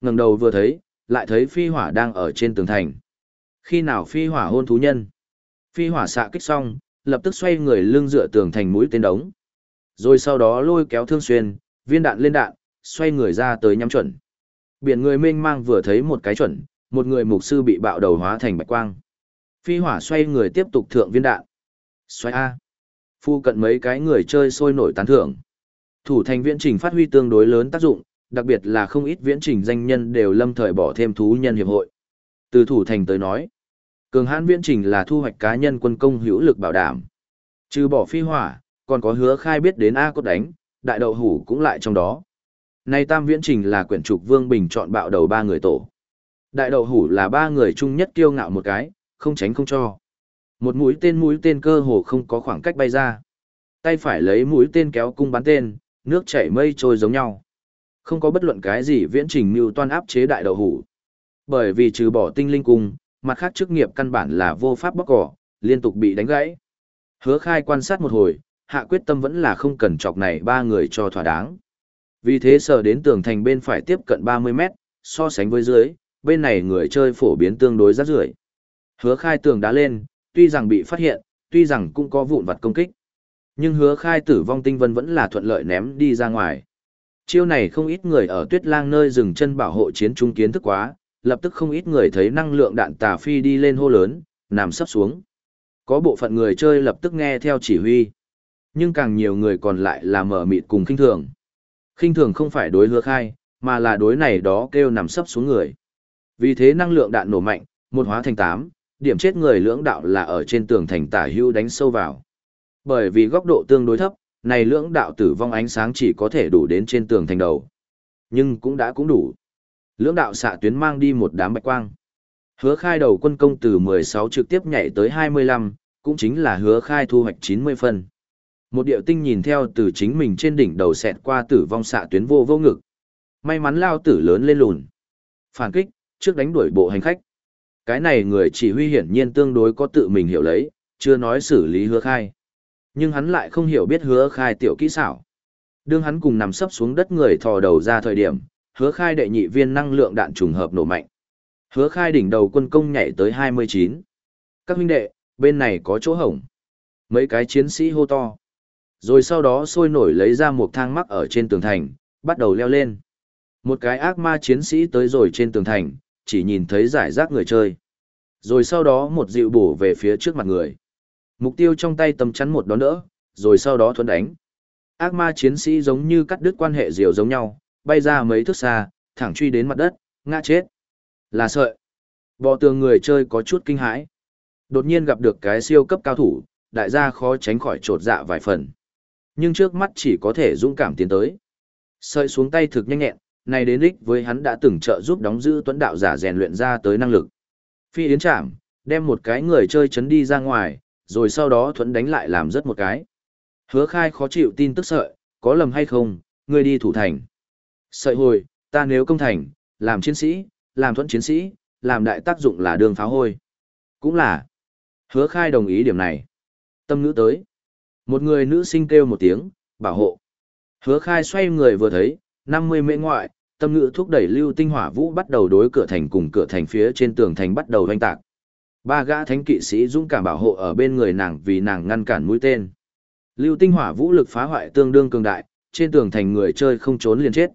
ngẩng đầu vừa thấy, lại thấy phi hỏa đang ở trên tường thành. Khi nào phi hỏa hôn thú nhân? Phi hỏa xạ kích xong, lập tức xoay người lưng dựa tường thành mũi tên đống. Rồi sau đó lôi kéo thương xuyên, viên đạn lên đạn, xoay người ra tới nhắm chuẩn. Biển người mênh mang vừa thấy một cái chuẩn, một người mục sư bị bạo đầu hóa thành bạch quang. Phi hỏa xoay người tiếp tục thượng viên đạn. Xoay A. Phu cận mấy cái người chơi sôi nổi tán thưởng. Thủ thành viễn trình phát huy tương đối lớn tác dụng, đặc biệt là không ít viễn trình danh nhân đều lâm thời bỏ thêm thú nhân hiệp hội. Từ thủ thành tới nói, cường hãn viễn trình là thu hoạch cá nhân quân công hữu lực bảo đảm. Trừ bỏ phi hỏa, còn có hứa khai biết đến A cốt đánh, đại đậu hủ cũng lại trong đó. Nay tam viễn trình là quyển trục Vương Bình chọn bạo đầu ba người tổ. Đại đậu hủ là ba người chung nhất kiêu ngạo một cái, không tránh không cho. Một mũi tên mũi tên cơ hồ không có khoảng cách bay ra. Tay phải lấy mũi tên kéo cung bắn tên, nước chảy mây trôi giống nhau. Không có bất luận cái gì viễn trình mưu toan áp chế đại đậu hủ. Bởi vì trừ bỏ tinh linh cung, mặt khác chức nghiệp căn bản là vô pháp bóc cỏ, liên tục bị đánh gãy. Hứa khai quan sát một hồi, hạ quyết tâm vẫn là không cần chọc này ba người cho thỏa đáng. Vì thế sở đến tường thành bên phải tiếp cận 30 mét, so sánh với dưới, bên này người chơi phổ biến tương đối rất rưởi. Hứa khai tường đá lên, tuy rằng bị phát hiện, tuy rằng cũng có vụn vặt công kích. Nhưng hứa khai tử vong tinh vân vẫn là thuận lợi ném đi ra ngoài. Chiêu này không ít người ở tuyết lang nơi dừng chân bảo hộ chiến trung kiến thức quá, lập tức không ít người thấy năng lượng đạn tà phi đi lên hô lớn, nằm sắp xuống. Có bộ phận người chơi lập tức nghe theo chỉ huy. Nhưng càng nhiều người còn lại là mở mịt cùng khinh thường. Khinh thường không phải đối hứa khai, mà là đối này đó kêu nằm sấp xuống người. Vì thế năng lượng đạn nổ mạnh, một hóa thành 8, điểm chết người lưỡng đạo là ở trên tường thành tả hưu đánh sâu vào. Bởi vì góc độ tương đối thấp, này lưỡng đạo tử vong ánh sáng chỉ có thể đủ đến trên tường thành đầu. Nhưng cũng đã cũng đủ. Lưỡng đạo xạ tuyến mang đi một đám bạch quang. Hứa khai đầu quân công từ 16 trực tiếp nhảy tới 25, cũng chính là hứa khai thu hoạch 90 phân. Một điệu tinh nhìn theo từ chính mình trên đỉnh đầu xẹt qua tử vong xạ tuyến vô vô ngực. May mắn lao tử lớn lên lùn. Phản kích, trước đánh đuổi bộ hành khách. Cái này người chỉ huy hiển nhiên tương đối có tự mình hiểu lấy, chưa nói xử lý hứa khai. Nhưng hắn lại không hiểu biết hứa khai tiểu kỹ xảo. Đương hắn cùng nằm sấp xuống đất người thò đầu ra thời điểm, hứa khai đệ nhị viên năng lượng đạn trùng hợp nổ mạnh. Hứa khai đỉnh đầu quân công nhảy tới 29. Các huynh đệ, bên này có chỗ hổng. Mấy cái chiến sĩ hô to. Rồi sau đó sôi nổi lấy ra một thang mắc ở trên tường thành, bắt đầu leo lên. Một cái ác ma chiến sĩ tới rồi trên tường thành, chỉ nhìn thấy giải rác người chơi. Rồi sau đó một dịu bổ về phía trước mặt người. Mục tiêu trong tay tầm chắn một đón đỡ, rồi sau đó thuẫn đánh. Ác ma chiến sĩ giống như cắt đứt quan hệ diều giống nhau, bay ra mấy thước xa, thẳng truy đến mặt đất, ngã chết. Là sợi. Bò tường người chơi có chút kinh hãi. Đột nhiên gặp được cái siêu cấp cao thủ, đại gia khó tránh khỏi trột dạ vài phần. Nhưng trước mắt chỉ có thể dũng cảm tiến tới. Sợi xuống tay thực nhanh nhẹn, này đến đích với hắn đã từng trợ giúp đóng giữ tuấn đạo giả rèn luyện ra tới năng lực. Phi yến chạm, đem một cái người chơi chấn đi ra ngoài, rồi sau đó thuẫn đánh lại làm rất một cái. Hứa khai khó chịu tin tức sợi, có lầm hay không, ngươi đi thủ thành. Sợi hồi, ta nếu công thành, làm chiến sĩ, làm thuẫn chiến sĩ, làm đại tác dụng là đường pháo hôi. Cũng là. Hứa khai đồng ý điểm này. Tâm nữ tới. Một người nữ sinh kêu một tiếng, bảo hộ. Hứa khai xoay người vừa thấy, 50 mễ ngoại, tâm ngữ thúc đẩy lưu tinh hỏa vũ bắt đầu đối cửa thành cùng cửa thành phía trên tường thành bắt đầu hoanh tạc. Ba gã thánh kỵ sĩ dũng cảm bảo hộ ở bên người nàng vì nàng ngăn cản mũi tên. Lưu tinh hỏa vũ lực phá hoại tương đương cường đại, trên tường thành người chơi không trốn liền chết.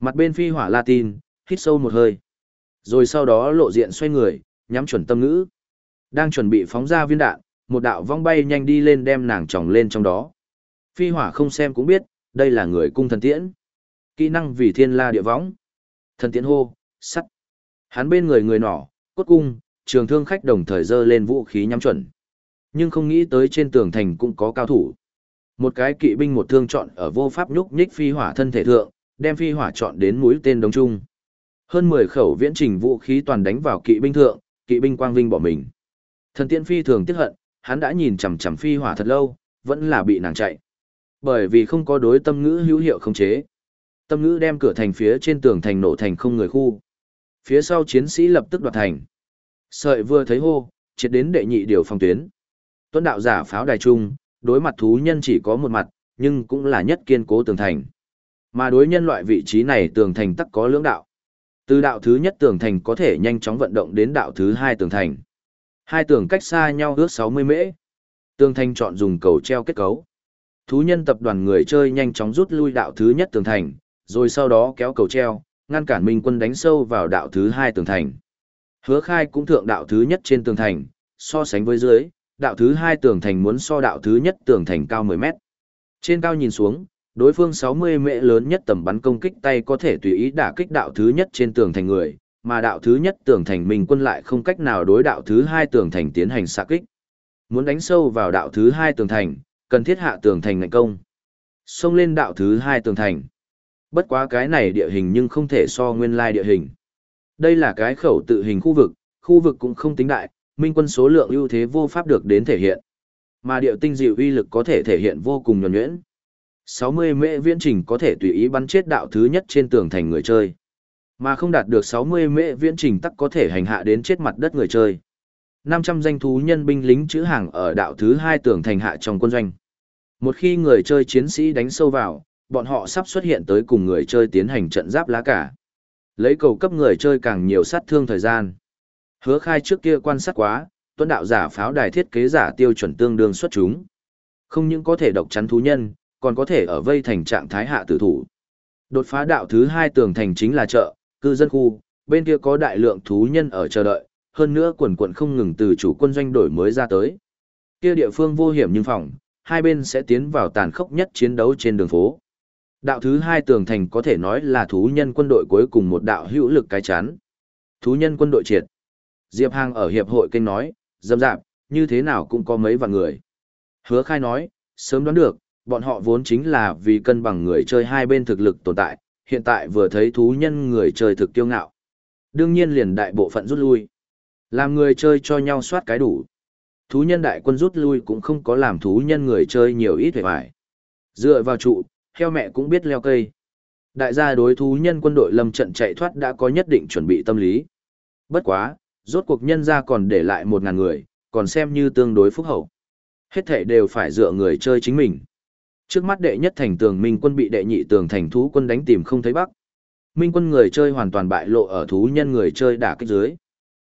Mặt bên phi hỏa Latin, hít sâu một hơi. Rồi sau đó lộ diện xoay người, nhắm chuẩn tâm ngữ. Đang chuẩn bị phóng ra viên đạn, một đạo vong bay nhanh đi lên đem nàng tròng lên trong đó. Phi hỏa không xem cũng biết, đây là người cung thần tiễn. Kỹ năng vì thiên la địa võng. Thần tiễn hô, sắt. Hắn bên người người nỏ, cốt cung, trường thương khách đồng thời dơ lên vũ khí nhắm chuẩn. Nhưng không nghĩ tới trên tường thành cũng có cao thủ. Một cái kỵ binh một thương chọn ở vô pháp nhúc nhích phi hỏa thân thể thượng, đem phi hỏa chọn đến mũi tên đống trung. Hơn 10 khẩu viễn trình vũ khí toàn đánh vào kỵ binh thượng, kỵ binh quang vinh bỏ mình. Thần tiễn phi thường tiếc hận, hắn đã nhìn chằm chằm phi hỏa thật lâu, vẫn là bị nàng chạy. Bởi vì không có đối tâm ngữ hữu hiệu không chế. Tâm ngữ đem cửa thành phía trên tường thành nổ thành không người khu. Phía sau chiến sĩ lập tức đoạt thành. Sợi vừa thấy hô, triệt đến đệ nhị điều phòng tuyến. Tuấn đạo giả pháo đài trung, đối mặt thú nhân chỉ có một mặt, nhưng cũng là nhất kiên cố tường thành. Mà đối nhân loại vị trí này tường thành tắc có lưỡng đạo. Từ đạo thứ nhất tường thành có thể nhanh chóng vận động đến đạo thứ hai tường thành. Hai tường cách xa nhau ước 60 mễ. Tường thành chọn dùng cầu treo kết cấu. Thú nhân tập đoàn người chơi nhanh chóng rút lui đạo thứ nhất tường thành, rồi sau đó kéo cầu treo, ngăn cản minh quân đánh sâu vào đạo thứ hai tường thành. Hứa khai cũng thượng đạo thứ nhất trên tường thành, so sánh với dưới, đạo thứ hai tường thành muốn so đạo thứ nhất tường thành cao 10 mét. Trên cao nhìn xuống, đối phương 60 mệ lớn nhất tầm bắn công kích tay có thể tùy ý đả kích đạo thứ nhất trên tường thành người, mà đạo thứ nhất tường thành minh quân lại không cách nào đối đạo thứ hai tường thành tiến hành xạ kích. Muốn đánh sâu vào đạo thứ hai tường thành, cần thiết hạ tường thành ngạnh công. Xông lên đạo thứ hai tường thành. Bất quá cái này địa hình nhưng không thể so nguyên lai địa hình. Đây là cái khẩu tự hình khu vực, khu vực cũng không tính đại, minh quân số lượng ưu thế vô pháp được đến thể hiện. Mà điệu tinh dịu uy lực có thể thể hiện vô cùng nhuần nhuyễn. 60 mễ viễn trình có thể tùy ý bắn chết đạo thứ nhất trên tường thành người chơi. Mà không đạt được 60 mễ viễn trình tắc có thể hành hạ đến chết mặt đất người chơi. 500 danh thú nhân binh lính chữ hàng ở đạo thứ hai tường thành hạ trong quân doanh. Một khi người chơi chiến sĩ đánh sâu vào, bọn họ sắp xuất hiện tới cùng người chơi tiến hành trận giáp lá cả. Lấy cầu cấp người chơi càng nhiều sát thương thời gian. Hứa khai trước kia quan sát quá, tuân đạo giả pháo đài thiết kế giả tiêu chuẩn tương đương xuất chúng. Không những có thể độc chắn thú nhân, còn có thể ở vây thành trạng thái hạ tử thủ. Đột phá đạo thứ hai tường thành chính là chợ, cư dân khu, bên kia có đại lượng thú nhân ở chờ đợi, hơn nữa quần quận không ngừng từ chủ quân doanh đổi mới ra tới. Kia địa phương vô hiểm nhưng phòng, hai bên sẽ tiến vào tàn khốc nhất chiến đấu trên đường phố. Đạo thứ hai tường thành có thể nói là thú nhân quân đội cuối cùng một đạo hữu lực cái chán Thú nhân quân đội triệt. Diệp Hàng ở hiệp hội kênh nói, dâm dạp, như thế nào cũng có mấy vạn người. Hứa khai nói, sớm đoán được, bọn họ vốn chính là vì cân bằng người chơi hai bên thực lực tồn tại, hiện tại vừa thấy thú nhân người chơi thực tiêu ngạo. Đương nhiên liền đại bộ phận rút lui. Làm người chơi cho nhau soát cái đủ. Thú nhân đại quân rút lui cũng không có làm thú nhân người chơi nhiều ít về vải. Dựa vào trụ, heo mẹ cũng biết leo cây. Đại gia đối thú nhân quân đội lâm trận chạy thoát đã có nhất định chuẩn bị tâm lý. Bất quá, rốt cuộc nhân gia còn để lại một ngàn người, còn xem như tương đối phúc hậu. Hết thể đều phải dựa người chơi chính mình. Trước mắt đệ nhất thành tường Minh quân bị đệ nhị tường thành thú quân đánh tìm không thấy bắc. Minh quân người chơi hoàn toàn bại lộ ở thú nhân người chơi đả kích dưới.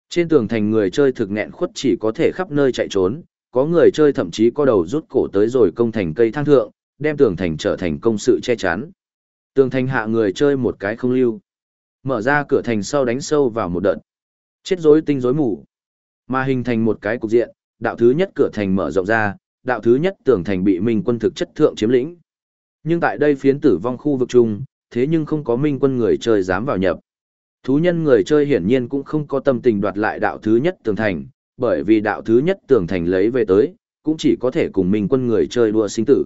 Trên tường thành người chơi thực nghẹn khuất chỉ có thể khắp nơi chạy trốn, có người chơi thậm chí có đầu rút cổ tới rồi công thành cây thang thượng, đem tường thành trở thành công sự che chắn. Tường thành hạ người chơi một cái không lưu. Mở ra cửa thành sau đánh sâu vào một đợt. Chết rối tinh rối mù. Mà hình thành một cái cục diện, đạo thứ nhất cửa thành mở rộng ra, đạo thứ nhất tường thành bị Minh quân thực chất thượng chiếm lĩnh. Nhưng tại đây phiến tử vong khu vực chung, thế nhưng không có Minh quân người chơi dám vào nhập. Thú nhân người chơi hiển nhiên cũng không có tâm tình đoạt lại đạo thứ nhất tường thành, bởi vì đạo thứ nhất tường thành lấy về tới, cũng chỉ có thể cùng Minh quân người chơi đua sinh tử.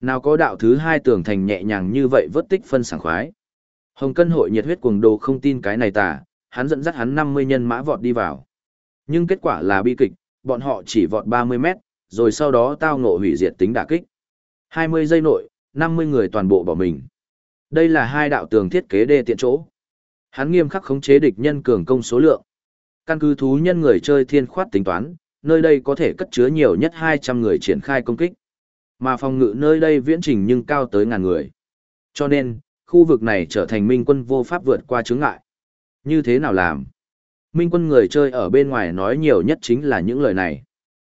Nào có đạo thứ hai tường thành nhẹ nhàng như vậy vớt tích phân sảng khoái. Hồng cân hội nhiệt huyết cuồng đồ không tin cái này tả, hắn dẫn dắt hắn 50 nhân mã vọt đi vào. Nhưng kết quả là bi kịch, bọn họ chỉ vọt 30 mét, rồi sau đó tao ngộ hủy diệt tính đả kích. 20 giây nội, 50 người toàn bộ bỏ mình. Đây là hai đạo tường thiết kế đê tiện chỗ. Hắn nghiêm khắc khống chế địch nhân cường công số lượng. Căn cứ thú nhân người chơi thiên khoát tính toán, nơi đây có thể cất chứa nhiều nhất 200 người triển khai công kích. Mà phòng ngự nơi đây viễn trình nhưng cao tới ngàn người. Cho nên, khu vực này trở thành minh quân vô pháp vượt qua chướng ngại. Như thế nào làm? Minh quân người chơi ở bên ngoài nói nhiều nhất chính là những lời này.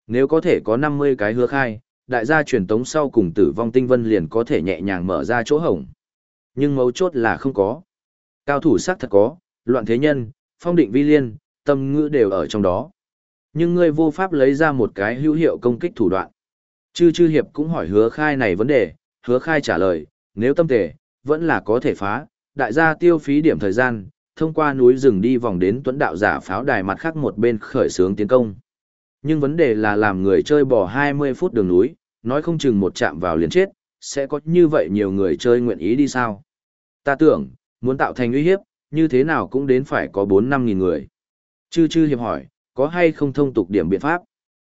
Nếu có thể có 50 cái hứa khai, đại gia truyền tống sau cùng tử vong tinh vân liền có thể nhẹ nhàng mở ra chỗ hổng. Nhưng mấu chốt là không có. Cao thủ sắc thật có, loạn thế nhân, phong định vi liên, tâm ngữ đều ở trong đó. Nhưng ngươi vô pháp lấy ra một cái hữu hiệu công kích thủ đoạn. Chư chư hiệp cũng hỏi hứa khai này vấn đề, hứa khai trả lời, nếu tâm tề, vẫn là có thể phá, đại gia tiêu phí điểm thời gian, thông qua núi rừng đi vòng đến tuấn đạo giả pháo đài mặt khác một bên khởi xướng tiến công. Nhưng vấn đề là làm người chơi bỏ 20 phút đường núi, nói không chừng một chạm vào liền chết, sẽ có như vậy nhiều người chơi nguyện ý đi sao. Ta tưởng, muốn tạo thành uy hiếp, như thế nào cũng đến phải có 4-5 nghìn người. Chư chư hiệp hỏi, có hay không thông tục điểm biện pháp?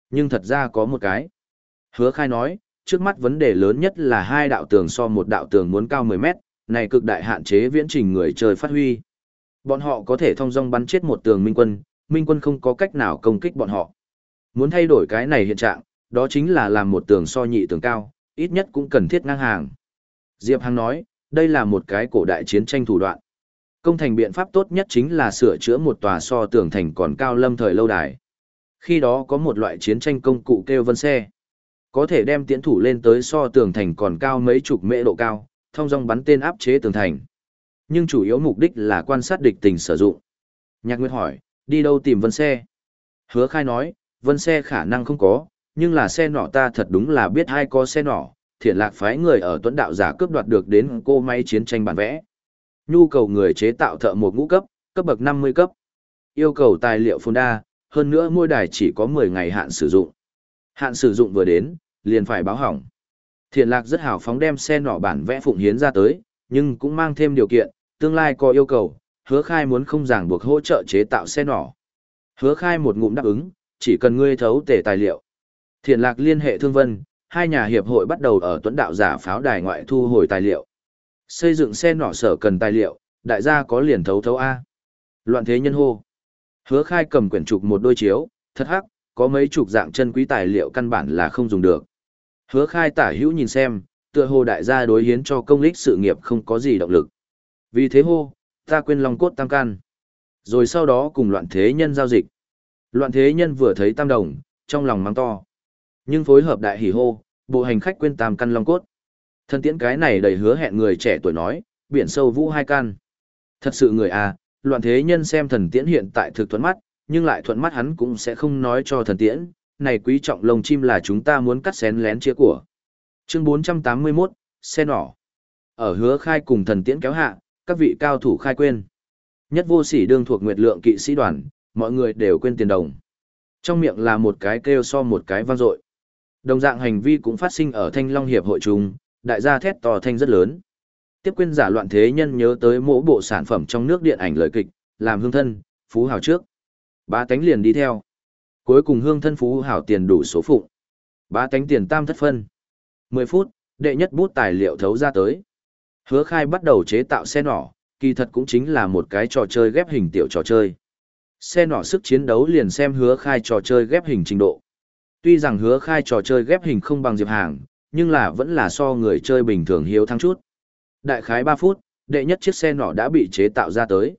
Nhưng thật ra có một cái. Hứa khai nói, trước mắt vấn đề lớn nhất là hai đạo tường so một đạo tường muốn cao 10 mét, này cực đại hạn chế viễn trình người chơi phát huy. Bọn họ có thể thông dong bắn chết một tường minh quân, minh quân không có cách nào công kích bọn họ. Muốn thay đổi cái này hiện trạng, đó chính là làm một tường so nhị tường cao, ít nhất cũng cần thiết ngang hàng. Diệp Hằng nói, đây là một cái cổ đại chiến tranh thủ đoạn. Công thành biện pháp tốt nhất chính là sửa chữa một tòa so tường thành còn cao lâm thời lâu đài. Khi đó có một loại chiến tranh công cụ kêu vân xe. Có thể đem tiễn thủ lên tới so tường thành còn cao mấy chục mễ độ cao, thông dong bắn tên áp chế tường thành. Nhưng chủ yếu mục đích là quan sát địch tình sử dụng. Nhạc Nguyệt hỏi, đi đâu tìm vân xe? Hứa khai nói, vân xe khả năng không có, nhưng là xe nỏ ta thật đúng là biết ai có xe nỏ, thiện lạc phái người ở tuấn đạo giả cướp đoạt được đến cô máy chiến tranh bản vẽ. Nhu cầu người chế tạo thợ một ngũ cấp, cấp bậc 50 cấp. Yêu cầu tài liệu phun đa, hơn nữa mỗi đài chỉ có 10 ngày hạn sử dụng. Hạn sử dụng vừa đến, liền phải báo hỏng. Thiện lạc rất hào phóng đem xe nỏ bản vẽ phụng hiến ra tới, nhưng cũng mang thêm điều kiện, tương lai có yêu cầu, hứa khai muốn không ràng buộc hỗ trợ chế tạo xe nỏ. Hứa khai một ngụm đáp ứng, chỉ cần ngươi thấu tể tài liệu. Thiện lạc liên hệ thương vân, hai nhà hiệp hội bắt đầu ở tuấn đạo giả pháo đài ngoại thu hồi tài liệu. Xây dựng xe nỏ sở cần tài liệu, đại gia có liền thấu thấu A. Loạn thế nhân hô. Hứa khai cầm quyển trục một đôi chiếu, thật hắc, có mấy chục dạng chân quý tài liệu căn bản là không dùng được. Hứa khai tả hữu nhìn xem, tựa hồ đại gia đối hiến cho công lích sự nghiệp không có gì động lực. Vì thế hô, ta quên lòng cốt tam can. Rồi sau đó cùng loạn thế nhân giao dịch. Loạn thế nhân vừa thấy tam đồng, trong lòng mang to. Nhưng phối hợp đại hỉ hô, bộ hành khách quên tam căn long cốt. Thân tiễn cái này đầy hứa hẹn người trẻ tuổi nói, biển sâu vũ hai căn. Thật sự người à, loạn thế nhân xem thần tiễn hiện tại thực thuận mắt, nhưng lại thuận mắt hắn cũng sẽ không nói cho thần tiễn, này quý trọng lông chim là chúng ta muốn cắt xén lén chia của. Chương 481, xe nỏ. Ở hứa khai cùng thần tiễn kéo hạ, các vị cao thủ khai quên. Nhất vô sỉ đương thuộc nguyệt lượng kỵ sĩ đoàn, mọi người đều quên tiền đồng. Trong miệng là một cái kêu so một cái vang dội. Đồng dạng hành vi cũng phát sinh ở Thanh Long Hiệp hội trung, đại gia thét to thanh rất lớn. Tiếp quên giả loạn thế nhân nhớ tới mỗi bộ sản phẩm trong nước điện ảnh lời kịch, làm hương thân, phú hào trước. Ba tánh liền đi theo. Cuối cùng hương thân phú hảo tiền đủ số phụ. Ba tánh tiền tam thất phân. 10 phút, đệ nhất bút tài liệu thấu ra tới. Hứa khai bắt đầu chế tạo xe nỏ, kỳ thật cũng chính là một cái trò chơi ghép hình tiểu trò chơi. Xe nỏ sức chiến đấu liền xem hứa khai trò chơi ghép hình trình độ. Tuy rằng hứa khai trò chơi ghép hình không bằng Diệp Hàng, nhưng là vẫn là so người chơi bình thường hiếu thắng chút. Đại khái 3 phút, đệ nhất chiếc xe nỏ đã bị chế tạo ra tới.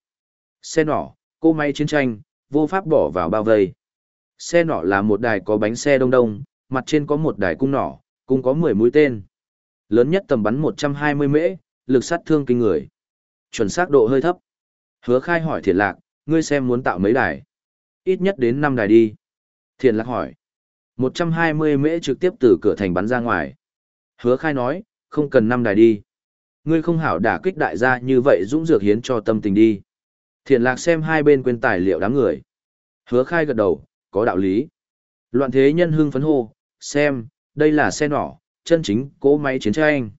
Xe nỏ, cô máy chiến tranh, vô pháp bỏ vào bao vây. Xe nỏ là một đài có bánh xe đông đông, mặt trên có một đài cung nỏ, cung có 10 mũi tên. Lớn nhất tầm bắn 120 mễ, lực sát thương kinh người. Chuẩn xác độ hơi thấp. Hứa khai hỏi thiện lạc, ngươi xem muốn tạo mấy đài. Ít nhất đến 5 đài đi. Thiện lạc hỏi. 120 mễ trực tiếp từ cửa thành bắn ra ngoài. Hứa khai nói, không cần 5 đài đi. Ngươi không hảo đả kích đại gia như vậy dũng dược hiến cho tâm tình đi. Thiện lạc xem hai bên quên tài liệu đám người. Hứa khai gật đầu, có đạo lý. Loạn thế nhân hương phấn hô, xem, đây là xe nỏ, chân chính, cỗ máy chiến tranh.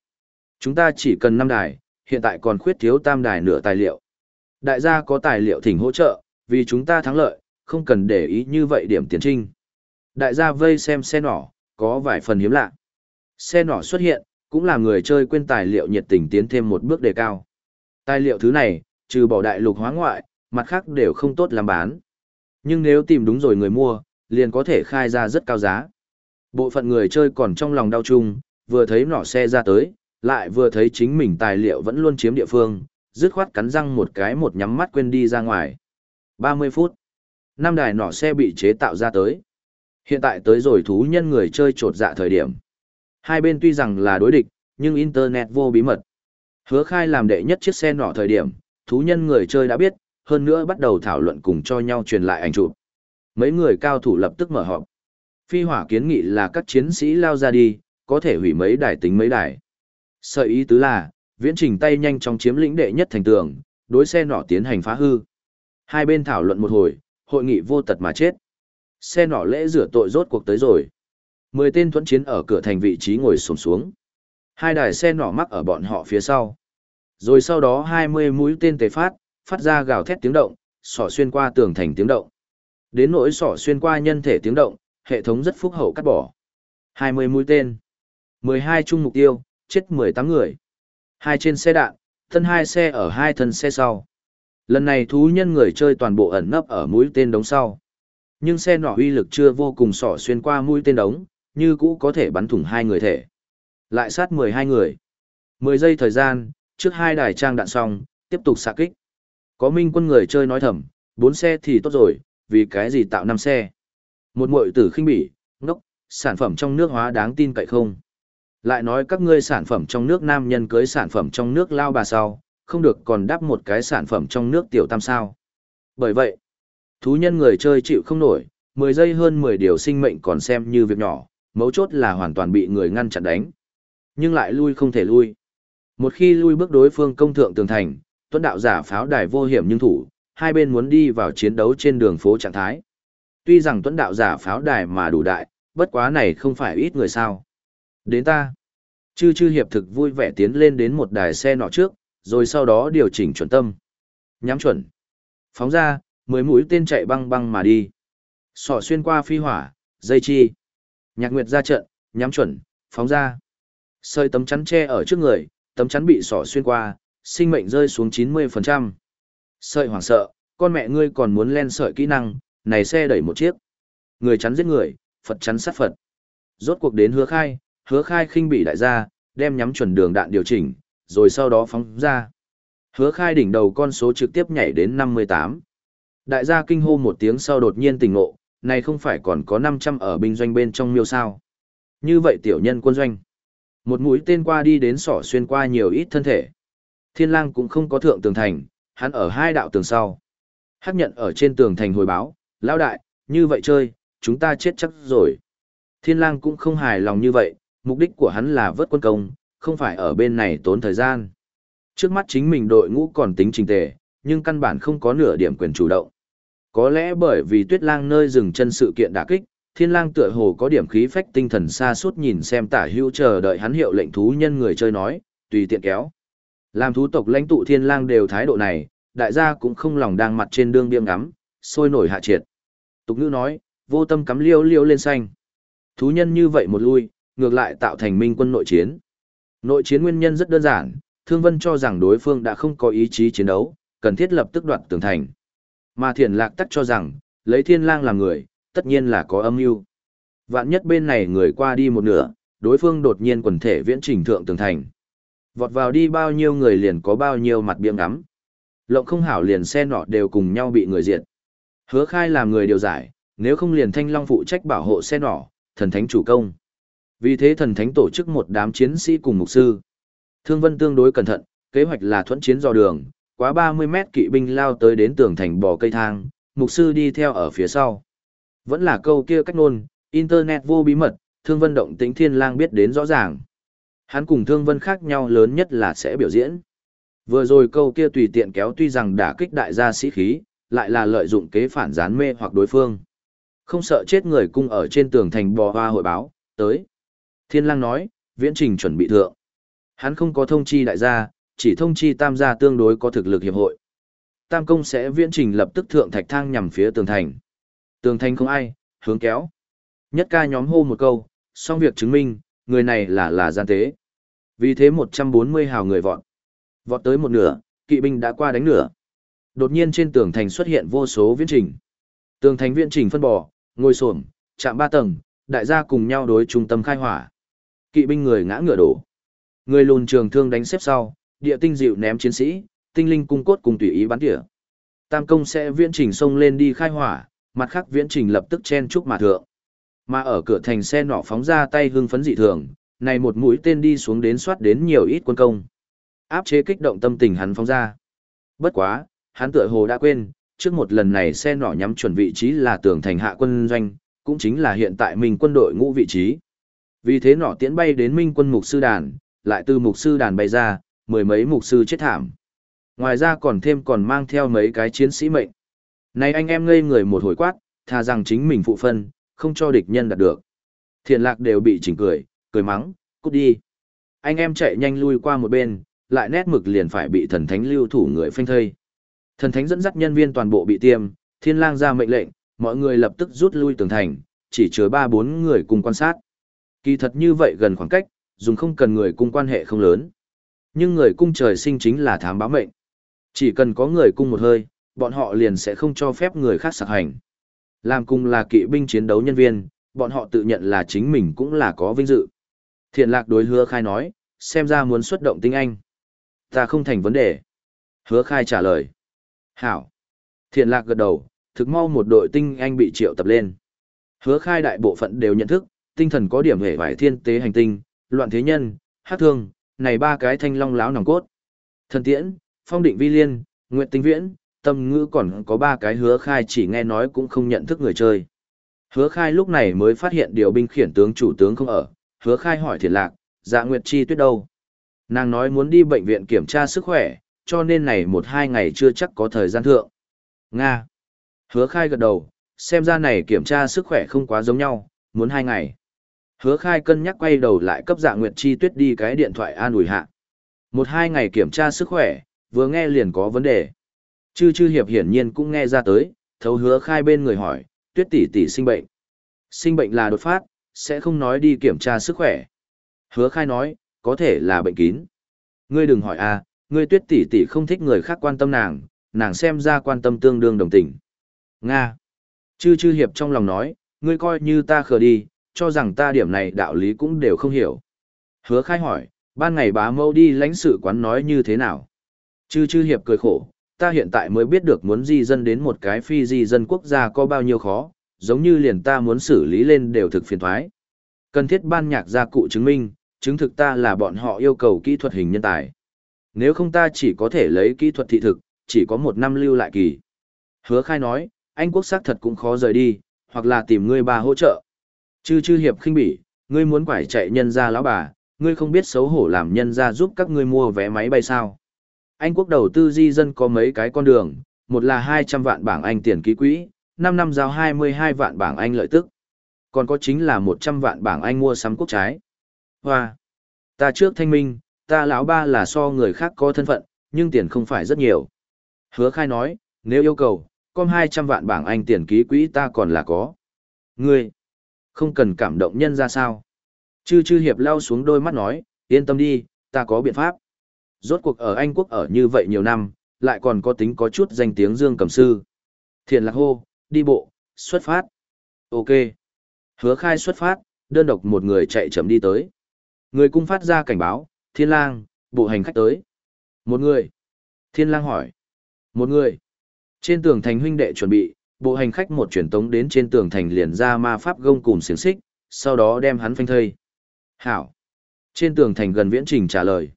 Chúng ta chỉ cần 5 đài, hiện tại còn khuyết thiếu tam đài nửa tài liệu. Đại gia có tài liệu thỉnh hỗ trợ, vì chúng ta thắng lợi, không cần để ý như vậy điểm tiến trinh. Đại gia vây xem xe nỏ, có vài phần hiếm lạ. Xe nỏ xuất hiện, cũng là người chơi quên tài liệu nhiệt tình tiến thêm một bước đề cao. Tài liệu thứ này, trừ bỏ đại lục hóa ngoại, mặt khác đều không tốt làm bán. Nhưng nếu tìm đúng rồi người mua, liền có thể khai ra rất cao giá. Bộ phận người chơi còn trong lòng đau chung, vừa thấy nỏ xe ra tới, lại vừa thấy chính mình tài liệu vẫn luôn chiếm địa phương, dứt khoát cắn răng một cái một nhắm mắt quên đi ra ngoài. 30 phút. Năm đài nỏ xe bị chế tạo ra tới. Hiện tại tới rồi thú nhân người chơi trột dạ thời điểm. Hai bên tuy rằng là đối địch, nhưng Internet vô bí mật. Hứa khai làm đệ nhất chiếc xe nỏ thời điểm, thú nhân người chơi đã biết, hơn nữa bắt đầu thảo luận cùng cho nhau truyền lại ảnh chụp. Mấy người cao thủ lập tức mở họp. Phi hỏa kiến nghị là các chiến sĩ lao ra đi, có thể hủy mấy đài tính mấy đài. Sợ ý tứ là, viễn trình tay nhanh chóng chiếm lĩnh đệ nhất thành tường, đối xe nỏ tiến hành phá hư. Hai bên thảo luận một hồi, hội nghị vô tật mà chết. Xe nỏ lễ rửa tội rốt cuộc tới rồi. Mười tên thuẫn chiến ở cửa thành vị trí ngồi xuống xuống. Hai đài xe nỏ mắc ở bọn họ phía sau. Rồi sau đó 20 mũi tên tề phát, phát ra gào thét tiếng động, sỏ xuyên qua tường thành tiếng động. Đến nỗi sỏ xuyên qua nhân thể tiếng động, hệ thống rất phúc hậu cắt bỏ. 20 mũi tên. 12 chung mục tiêu, chết 18 người. Hai trên xe đạn, thân hai xe ở hai thân xe sau. Lần này thú nhân người chơi toàn bộ ẩn nấp ở mũi tên đống sau. Nhưng xe nỏ uy lực chưa vô cùng sỏ xuyên qua mũi tên đống, như cũ có thể bắn thủng hai người thể. Lại sát 12 người. 10 giây thời gian, trước hai đài trang đạn xong, tiếp tục xạ kích. Có minh quân người chơi nói thầm, bốn xe thì tốt rồi, vì cái gì tạo năm xe. Một muội tử khinh bỉ, ngốc, sản phẩm trong nước hóa đáng tin cậy không. Lại nói các ngươi sản phẩm trong nước nam nhân cưới sản phẩm trong nước lao bà sau, không được còn đắp một cái sản phẩm trong nước tiểu tam sao. Bởi vậy, thú nhân người chơi chịu không nổi, 10 giây hơn 10 điều sinh mệnh còn xem như việc nhỏ, mấu chốt là hoàn toàn bị người ngăn chặn đánh. Nhưng lại lui không thể lui. Một khi lui bước đối phương công thượng tường thành, tuấn đạo giả pháo đài vô hiểm nhưng thủ, hai bên muốn đi vào chiến đấu trên đường phố trạng thái. Tuy rằng tuấn đạo giả pháo đài mà đủ đại, bất quá này không phải ít người sao. Đến ta. Chư chư hiệp thực vui vẻ tiến lên đến một đài xe nọ trước, rồi sau đó điều chỉnh chuẩn tâm. Nhắm chuẩn. Phóng ra, mười mũi tên chạy băng băng mà đi. Sọ xuyên qua phi hỏa, dây chi. Nhạc nguyệt ra trận, nhắm chuẩn, phóng ra. Sơi tấm chắn tre ở trước người, tấm chắn bị sỏ xuyên qua, sinh mệnh rơi xuống 90%. Sợi hoảng sợ, con mẹ ngươi còn muốn len sợi kỹ năng, này xe đẩy một chiếc. Người chắn giết người, Phật chắn sát Phật. Rốt cuộc đến hứa khai, hứa khai khinh bị đại gia, đem nhắm chuẩn đường đạn điều chỉnh, rồi sau đó phóng ra. Hứa khai đỉnh đầu con số trực tiếp nhảy đến 58. Đại gia kinh hô một tiếng sau đột nhiên tỉnh ngộ, này không phải còn có 500 ở binh doanh bên trong miêu sao. Như vậy tiểu nhân quân doanh. Một mũi tên qua đi đến sỏ xuyên qua nhiều ít thân thể. Thiên lang cũng không có thượng tường thành, hắn ở hai đạo tường sau. Hắc nhận ở trên tường thành hồi báo, lão đại, như vậy chơi, chúng ta chết chắc rồi. Thiên lang cũng không hài lòng như vậy, mục đích của hắn là vớt quân công, không phải ở bên này tốn thời gian. Trước mắt chính mình đội ngũ còn tính trình tề, nhưng căn bản không có nửa điểm quyền chủ động. Có lẽ bởi vì tuyết lang nơi dừng chân sự kiện đả kích, thiên lang tựa hồ có điểm khí phách tinh thần xa suốt nhìn xem tả hữu chờ đợi hắn hiệu lệnh thú nhân người chơi nói, tùy tiện kéo. Làm thú tộc lãnh tụ thiên lang đều thái độ này, đại gia cũng không lòng đang mặt trên đương biêm ngắm, sôi nổi hạ triệt. Tục ngữ nói, vô tâm cắm liêu liêu lên xanh. Thú nhân như vậy một lui, ngược lại tạo thành minh quân nội chiến. Nội chiến nguyên nhân rất đơn giản, Thương Vân cho rằng đối phương đã không có ý chí chiến đấu, cần thiết lập tức đoạt tường thành. Mà Thiền Lạc tắc cho rằng, lấy Thiên Lang làm người, tất nhiên là có âm mưu. Vạn nhất bên này người qua đi một nửa, đối phương đột nhiên quần thể viễn trình thượng tường thành. Vọt vào đi bao nhiêu người liền có bao nhiêu mặt biếng ngắm. Lộng không hảo liền xe nọ đều cùng nhau bị người diệt. Hứa khai làm người điều giải, nếu không liền thanh long phụ trách bảo hộ xe nọ, thần thánh chủ công. Vì thế thần thánh tổ chức một đám chiến sĩ cùng mục sư. Thương vân tương đối cẩn thận, kế hoạch là thuẫn chiến dò đường, quá 30 mét kỵ binh lao tới đến tường thành bò cây thang, mục sư đi theo ở phía sau. Vẫn là câu kia cách nôn, internet vô bí mật, thương vân động tĩnh thiên lang biết đến rõ ràng. Hắn cùng thương vân khác nhau lớn nhất là sẽ biểu diễn. Vừa rồi câu kia tùy tiện kéo tuy rằng đã kích đại gia sĩ khí, lại là lợi dụng kế phản gián mê hoặc đối phương. Không sợ chết người cung ở trên tường thành bò hoa hội báo, tới. Thiên lang nói, viễn trình chuẩn bị thượng. Hắn không có thông chi đại gia, chỉ thông chi tam gia tương đối có thực lực hiệp hội. Tam công sẽ viễn trình lập tức thượng thạch thang nhằm phía tường thành. Tường thành không ai, hướng kéo. Nhất ca nhóm hô một câu, xong việc chứng minh, người này là là gian tế. Vì thế 140 hào người vọt. Vọt tới một nửa, kỵ binh đã qua đánh nửa. Đột nhiên trên tường thành xuất hiện vô số viễn trình. Tường thành viễn trình phân bò, ngồi xổm, chạm ba tầng, đại gia cùng nhau đối trung tâm khai hỏa. Kỵ binh người ngã ngựa đổ. Người lùn trường thương đánh xếp sau, địa tinh dịu ném chiến sĩ, tinh linh cung cốt cùng tùy ý bắn tỉa. Tam công sẽ viễn trình xông lên đi khai hỏa, mặt khác viễn trình lập tức chen chúc mà thượng. Mà ở cửa thành xe nỏ phóng ra tay hưng phấn dị thường, này một mũi tên đi xuống đến soát đến nhiều ít quân công. Áp chế kích động tâm tình hắn phóng ra. Bất quá, hắn tựa hồ đã quên, trước một lần này xe nỏ nhắm chuẩn vị trí là tường thành hạ quân doanh, cũng chính là hiện tại mình quân đội ngũ vị trí. Vì thế nỏ tiễn bay đến minh quân mục sư đàn, lại từ mục sư đàn bay ra, mười mấy mục sư chết thảm. Ngoài ra còn thêm còn mang theo mấy cái chiến sĩ mệnh. Này anh em ngây người một hồi quát, thà rằng chính mình phụ phân, không cho địch nhân đạt được. Thiền lạc đều bị chỉnh cười, cười mắng, cút đi. Anh em chạy nhanh lui qua một bên, lại nét mực liền phải bị thần thánh lưu thủ người phanh thây. Thần thánh dẫn dắt nhân viên toàn bộ bị tiêm, thiên lang ra mệnh lệnh, mọi người lập tức rút lui tường thành, chỉ chứa ba bốn người cùng quan sát. Kỳ thật như vậy gần khoảng cách, dùng không cần người cung quan hệ không lớn. Nhưng người cung trời sinh chính là thám báo mệnh. Chỉ cần có người cung một hơi, bọn họ liền sẽ không cho phép người khác sạc hành. Làm cung là kỵ binh chiến đấu nhân viên, bọn họ tự nhận là chính mình cũng là có vinh dự. Thiện lạc đối hứa khai nói, xem ra muốn xuất động tinh anh. Ta không thành vấn đề. Hứa khai trả lời. Hảo. Thiện lạc gật đầu, thực mau một đội tinh anh bị triệu tập lên. Hứa khai đại bộ phận đều nhận thức, tinh thần có điểm hệ vải thiên tế hành tinh, loạn thế nhân, hát thương, này ba cái thanh long láo nòng cốt. Thần tiễn, phong định vi liên, nguyện tinh viễn, tâm ngữ còn có ba cái hứa khai chỉ nghe nói cũng không nhận thức người chơi. Hứa khai lúc này mới phát hiện điều binh khiển tướng chủ tướng không ở, hứa khai hỏi thiệt lạc, dạ nguyệt chi tuyết đâu. Nàng nói muốn đi bệnh viện kiểm tra sức khỏe, cho nên này một hai ngày chưa chắc có thời gian thượng. Nga. Hứa khai gật đầu, xem ra này kiểm tra sức khỏe không quá giống nhau, muốn hai ngày. Hứa khai cân nhắc quay đầu lại cấp dạ nguyệt chi tuyết đi cái điện thoại an ủi hạ. Một hai ngày kiểm tra sức khỏe, vừa nghe liền có vấn đề. Chư chư hiệp hiển nhiên cũng nghe ra tới, thấu hứa khai bên người hỏi, tuyết tỷ tỷ sinh bệnh. Sinh bệnh là đột phát, sẽ không nói đi kiểm tra sức khỏe. Hứa khai nói, có thể là bệnh kín. Ngươi đừng hỏi à, ngươi tuyết tỷ tỷ không thích người khác quan tâm nàng, nàng xem ra quan tâm tương đương đồng tình. Nga. Chư chư hiệp trong lòng nói, ngươi coi như ta khờ đi, cho rằng ta điểm này đạo lý cũng đều không hiểu. Hứa khai hỏi, ban ngày bá mâu đi lãnh sự quán nói như thế nào? Chư chư hiệp cười khổ, ta hiện tại mới biết được muốn di dân đến một cái phi di dân quốc gia có bao nhiêu khó, giống như liền ta muốn xử lý lên đều thực phiền thoái. Cần thiết ban nhạc gia cụ chứng minh, chứng thực ta là bọn họ yêu cầu kỹ thuật hình nhân tài. Nếu không ta chỉ có thể lấy kỹ thuật thị thực, chỉ có một năm lưu lại kỳ. Hứa khai nói, anh quốc xác thật cũng khó rời đi, hoặc là tìm ngươi bà hỗ trợ. Chư chư hiệp khinh bỉ, ngươi muốn quải chạy nhân ra lão bà, ngươi không biết xấu hổ làm nhân ra giúp các ngươi mua vé máy bay sao. Anh quốc đầu tư di dân có mấy cái con đường, một là 200 vạn bảng Anh tiền ký quỹ, 5 năm giao 22 vạn bảng Anh lợi tức. Còn có chính là 100 vạn bảng Anh mua sắm quốc trái. Hoa! Ta trước thanh minh, ta lão ba là so người khác có thân phận, nhưng tiền không phải rất nhiều. Hứa khai nói, nếu yêu cầu, con 200 vạn bảng Anh tiền ký quỹ ta còn là có. Ngươi! Không cần cảm động nhân ra sao. Chư chư hiệp lao xuống đôi mắt nói, yên tâm đi, ta có biện pháp. Rốt cuộc ở Anh quốc ở như vậy nhiều năm, lại còn có tính có chút danh tiếng dương cầm sư. Thiện lạc hô, đi bộ, xuất phát. Ok. Hứa khai xuất phát, đơn độc một người chạy chậm đi tới. Người cung phát ra cảnh báo, thiên lang, bộ hành khách tới. Một người. Thiên lang hỏi. Một người. Trên tường thành huynh đệ chuẩn bị, bộ hành khách một truyền tống đến trên tường thành liền ra ma pháp gông cùng xiềng xích, sau đó đem hắn phanh thây. Hảo. Trên tường thành gần viễn trình trả lời.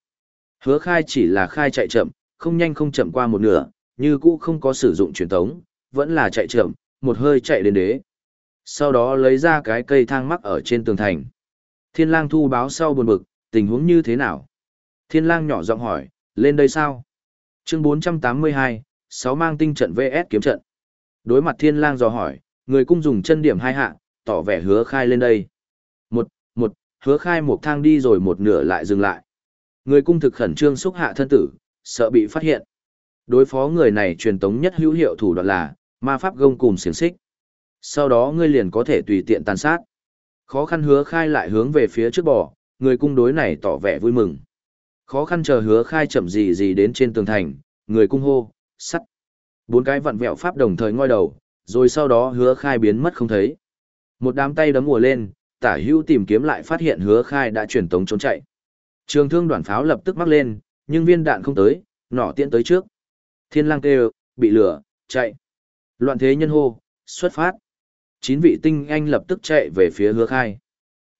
Hứa khai chỉ là khai chạy chậm, không nhanh không chậm qua một nửa, như cũ không có sử dụng truyền tống, vẫn là chạy chậm, một hơi chạy đến đế. Sau đó lấy ra cái cây thang mắc ở trên tường thành. Thiên lang thu báo sau buồn bực, tình huống như thế nào? Thiên lang nhỏ giọng hỏi, lên đây sao? Chương 482, sáu mang tinh trận VS kiếm trận. Đối mặt thiên lang dò hỏi, người cung dùng chân điểm hai hạ, tỏ vẻ hứa khai lên đây. Một, một, hứa khai một thang đi rồi một nửa lại dừng lại. Người cung thực khẩn trương xúc hạ thân tử, sợ bị phát hiện. Đối phó người này truyền tống nhất hữu hiệu thủ đoạn là, ma pháp gông cùng xiềng xích. Sau đó ngươi liền có thể tùy tiện tàn sát. Khó khăn hứa khai lại hướng về phía trước bò, người cung đối này tỏ vẻ vui mừng. Khó khăn chờ hứa khai chậm gì gì đến trên tường thành, người cung hô, sắt. Bốn cái vặn vẹo pháp đồng thời ngoi đầu, rồi sau đó hứa khai biến mất không thấy. Một đám tay đấm mùa lên, tả hữu tìm kiếm lại phát hiện hứa khai đã chuyển tống trốn chạy. Trường thương đoàn pháo lập tức mắc lên, nhưng viên đạn không tới, nỏ tiễn tới trước. Thiên lang kêu, bị lửa, chạy. Loạn thế nhân hô, xuất phát. Chín vị tinh anh lập tức chạy về phía hứa khai.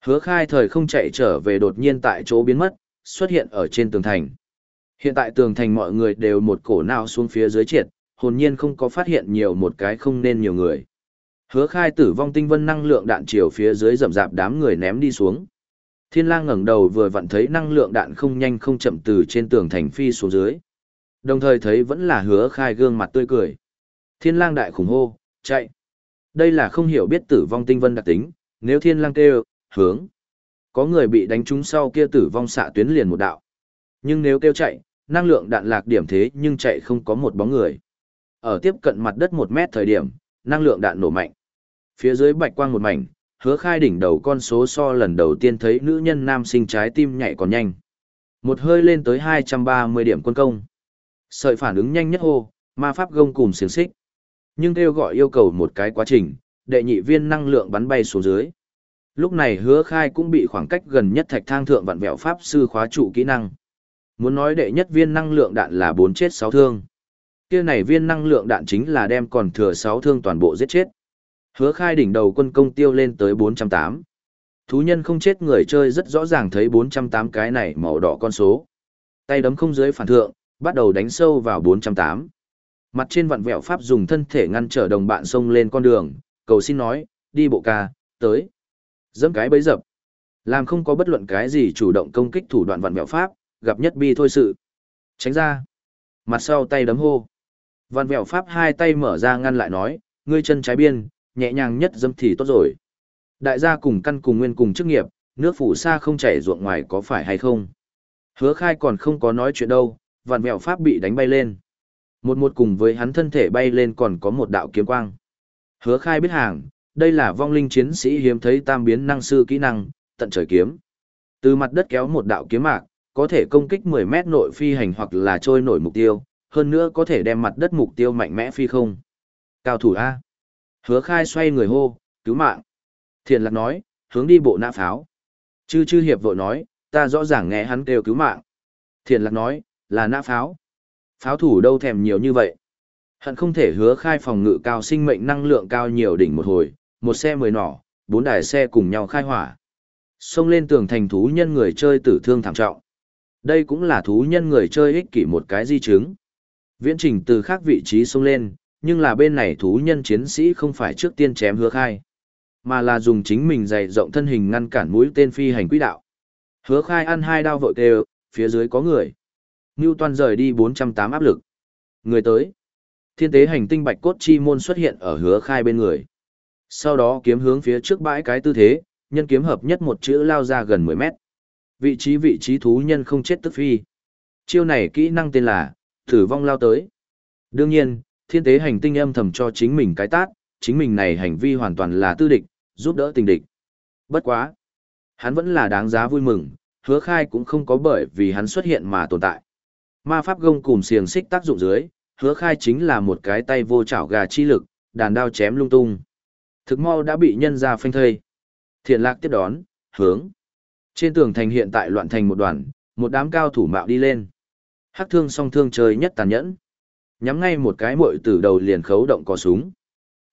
Hứa khai thời không chạy trở về đột nhiên tại chỗ biến mất, xuất hiện ở trên tường thành. Hiện tại tường thành mọi người đều một cổ nào xuống phía dưới triệt, hồn nhiên không có phát hiện nhiều một cái không nên nhiều người. Hứa khai tử vong tinh vân năng lượng đạn chiều phía dưới rậm rạp đám người ném đi xuống. Thiên lang ngẩng đầu vừa vặn thấy năng lượng đạn không nhanh không chậm từ trên tường thành phi xuống dưới. Đồng thời thấy vẫn là hứa khai gương mặt tươi cười. Thiên lang đại khủng hô, chạy. Đây là không hiểu biết tử vong tinh vân đặc tính, nếu thiên lang kêu, hướng. Có người bị đánh trúng sau kia tử vong xạ tuyến liền một đạo. Nhưng nếu kêu chạy, năng lượng đạn lạc điểm thế nhưng chạy không có một bóng người. Ở tiếp cận mặt đất một mét thời điểm, năng lượng đạn nổ mạnh. Phía dưới bạch quang một mảnh, hứa khai đỉnh đầu con số so lần đầu tiên thấy nữ nhân nam sinh trái tim nhảy còn nhanh. Một hơi lên tới 230 điểm quân công. Sợi phản ứng nhanh nhất hô, ma pháp gông cùng xiềng xích. Nhưng kêu gọi yêu cầu một cái quá trình, đệ nhị viên năng lượng bắn bay xuống dưới. Lúc này hứa khai cũng bị khoảng cách gần nhất thạch thang thượng vặn vẹo pháp sư khóa trụ kỹ năng. Muốn nói đệ nhất viên năng lượng đạn là 4 chết 6 thương. kia này viên năng lượng đạn chính là đem còn thừa 6 thương toàn bộ giết chết. Hứa khai đỉnh đầu quân công tiêu lên tới 408. Thú nhân không chết người chơi rất rõ ràng thấy 408 cái này màu đỏ con số. Tay đấm không dưới phản thượng, bắt đầu đánh sâu vào 408. Mặt trên vặn vẹo pháp dùng thân thể ngăn trở đồng bạn xông lên con đường, cầu xin nói, đi bộ ca, tới. Dẫm cái bấy dập. Làm không có bất luận cái gì chủ động công kích thủ đoạn vặn vẹo pháp, gặp nhất bi thôi sự. Tránh ra. Mặt sau tay đấm hô. Vặn vẹo pháp hai tay mở ra ngăn lại nói, ngươi chân trái biên, nhẹ nhàng nhất dâm thì tốt rồi. Đại gia cùng căn cùng nguyên cùng chức nghiệp, nước phủ xa không chảy ruộng ngoài có phải hay không. Hứa khai còn không có nói chuyện đâu, vạn mẹo pháp bị đánh bay lên. Một một cùng với hắn thân thể bay lên còn có một đạo kiếm quang. Hứa khai biết hàng, đây là vong linh chiến sĩ hiếm thấy tam biến năng sư kỹ năng, tận trời kiếm. Từ mặt đất kéo một đạo kiếm mạc, có thể công kích 10 mét nội phi hành hoặc là trôi nổi mục tiêu, hơn nữa có thể đem mặt đất mục tiêu mạnh mẽ phi không. Cao thủ A. Hứa khai xoay người hô, cứu mạng. Thiền lạc nói, hướng đi bộ nã pháo. Chư chư hiệp vội nói, ta rõ ràng nghe hắn kêu cứu mạng. Thiền lạc nói, là nã pháo. Pháo thủ đâu thèm nhiều như vậy. Hận không thể hứa khai phòng ngự cao sinh mệnh năng lượng cao nhiều đỉnh một hồi, một xe mười nỏ, bốn đài xe cùng nhau khai hỏa. Xông lên tường thành thú nhân người chơi tử thương thảm trọng. Đây cũng là thú nhân người chơi ích kỷ một cái di chứng. Viễn trình từ khác vị trí xông lên, nhưng là bên này thú nhân chiến sĩ không phải trước tiên chém hứa khai, mà là dùng chính mình dày rộng thân hình ngăn cản mũi tên phi hành quỹ đạo. Hứa khai ăn hai đao vội kêu, phía dưới có người. Ngưu toàn rời đi 408 áp lực. Người tới. Thiên tế hành tinh bạch cốt chi môn xuất hiện ở hứa khai bên người. Sau đó kiếm hướng phía trước bãi cái tư thế, nhân kiếm hợp nhất một chữ lao ra gần 10 mét. Vị trí vị trí thú nhân không chết tức phi. Chiêu này kỹ năng tên là, thử vong lao tới. Đương nhiên, thiên tế hành tinh âm thầm cho chính mình cái tát, chính mình này hành vi hoàn toàn là tư địch, giúp đỡ tình địch. Bất quá. Hắn vẫn là đáng giá vui mừng, hứa khai cũng không có bởi vì hắn xuất hiện mà tồn tại. Ma pháp gông cùng xiềng xích tác dụng dưới, hứa khai chính là một cái tay vô chảo gà chi lực, đàn đao chém lung tung. Thực mau đã bị nhân ra phanh thây. Thiện lạc tiếp đón, hướng. Trên tường thành hiện tại loạn thành một đoàn, một đám cao thủ mạo đi lên. Hắc thương song thương chơi nhất tàn nhẫn. Nhắm ngay một cái muội từ đầu liền khấu động có súng.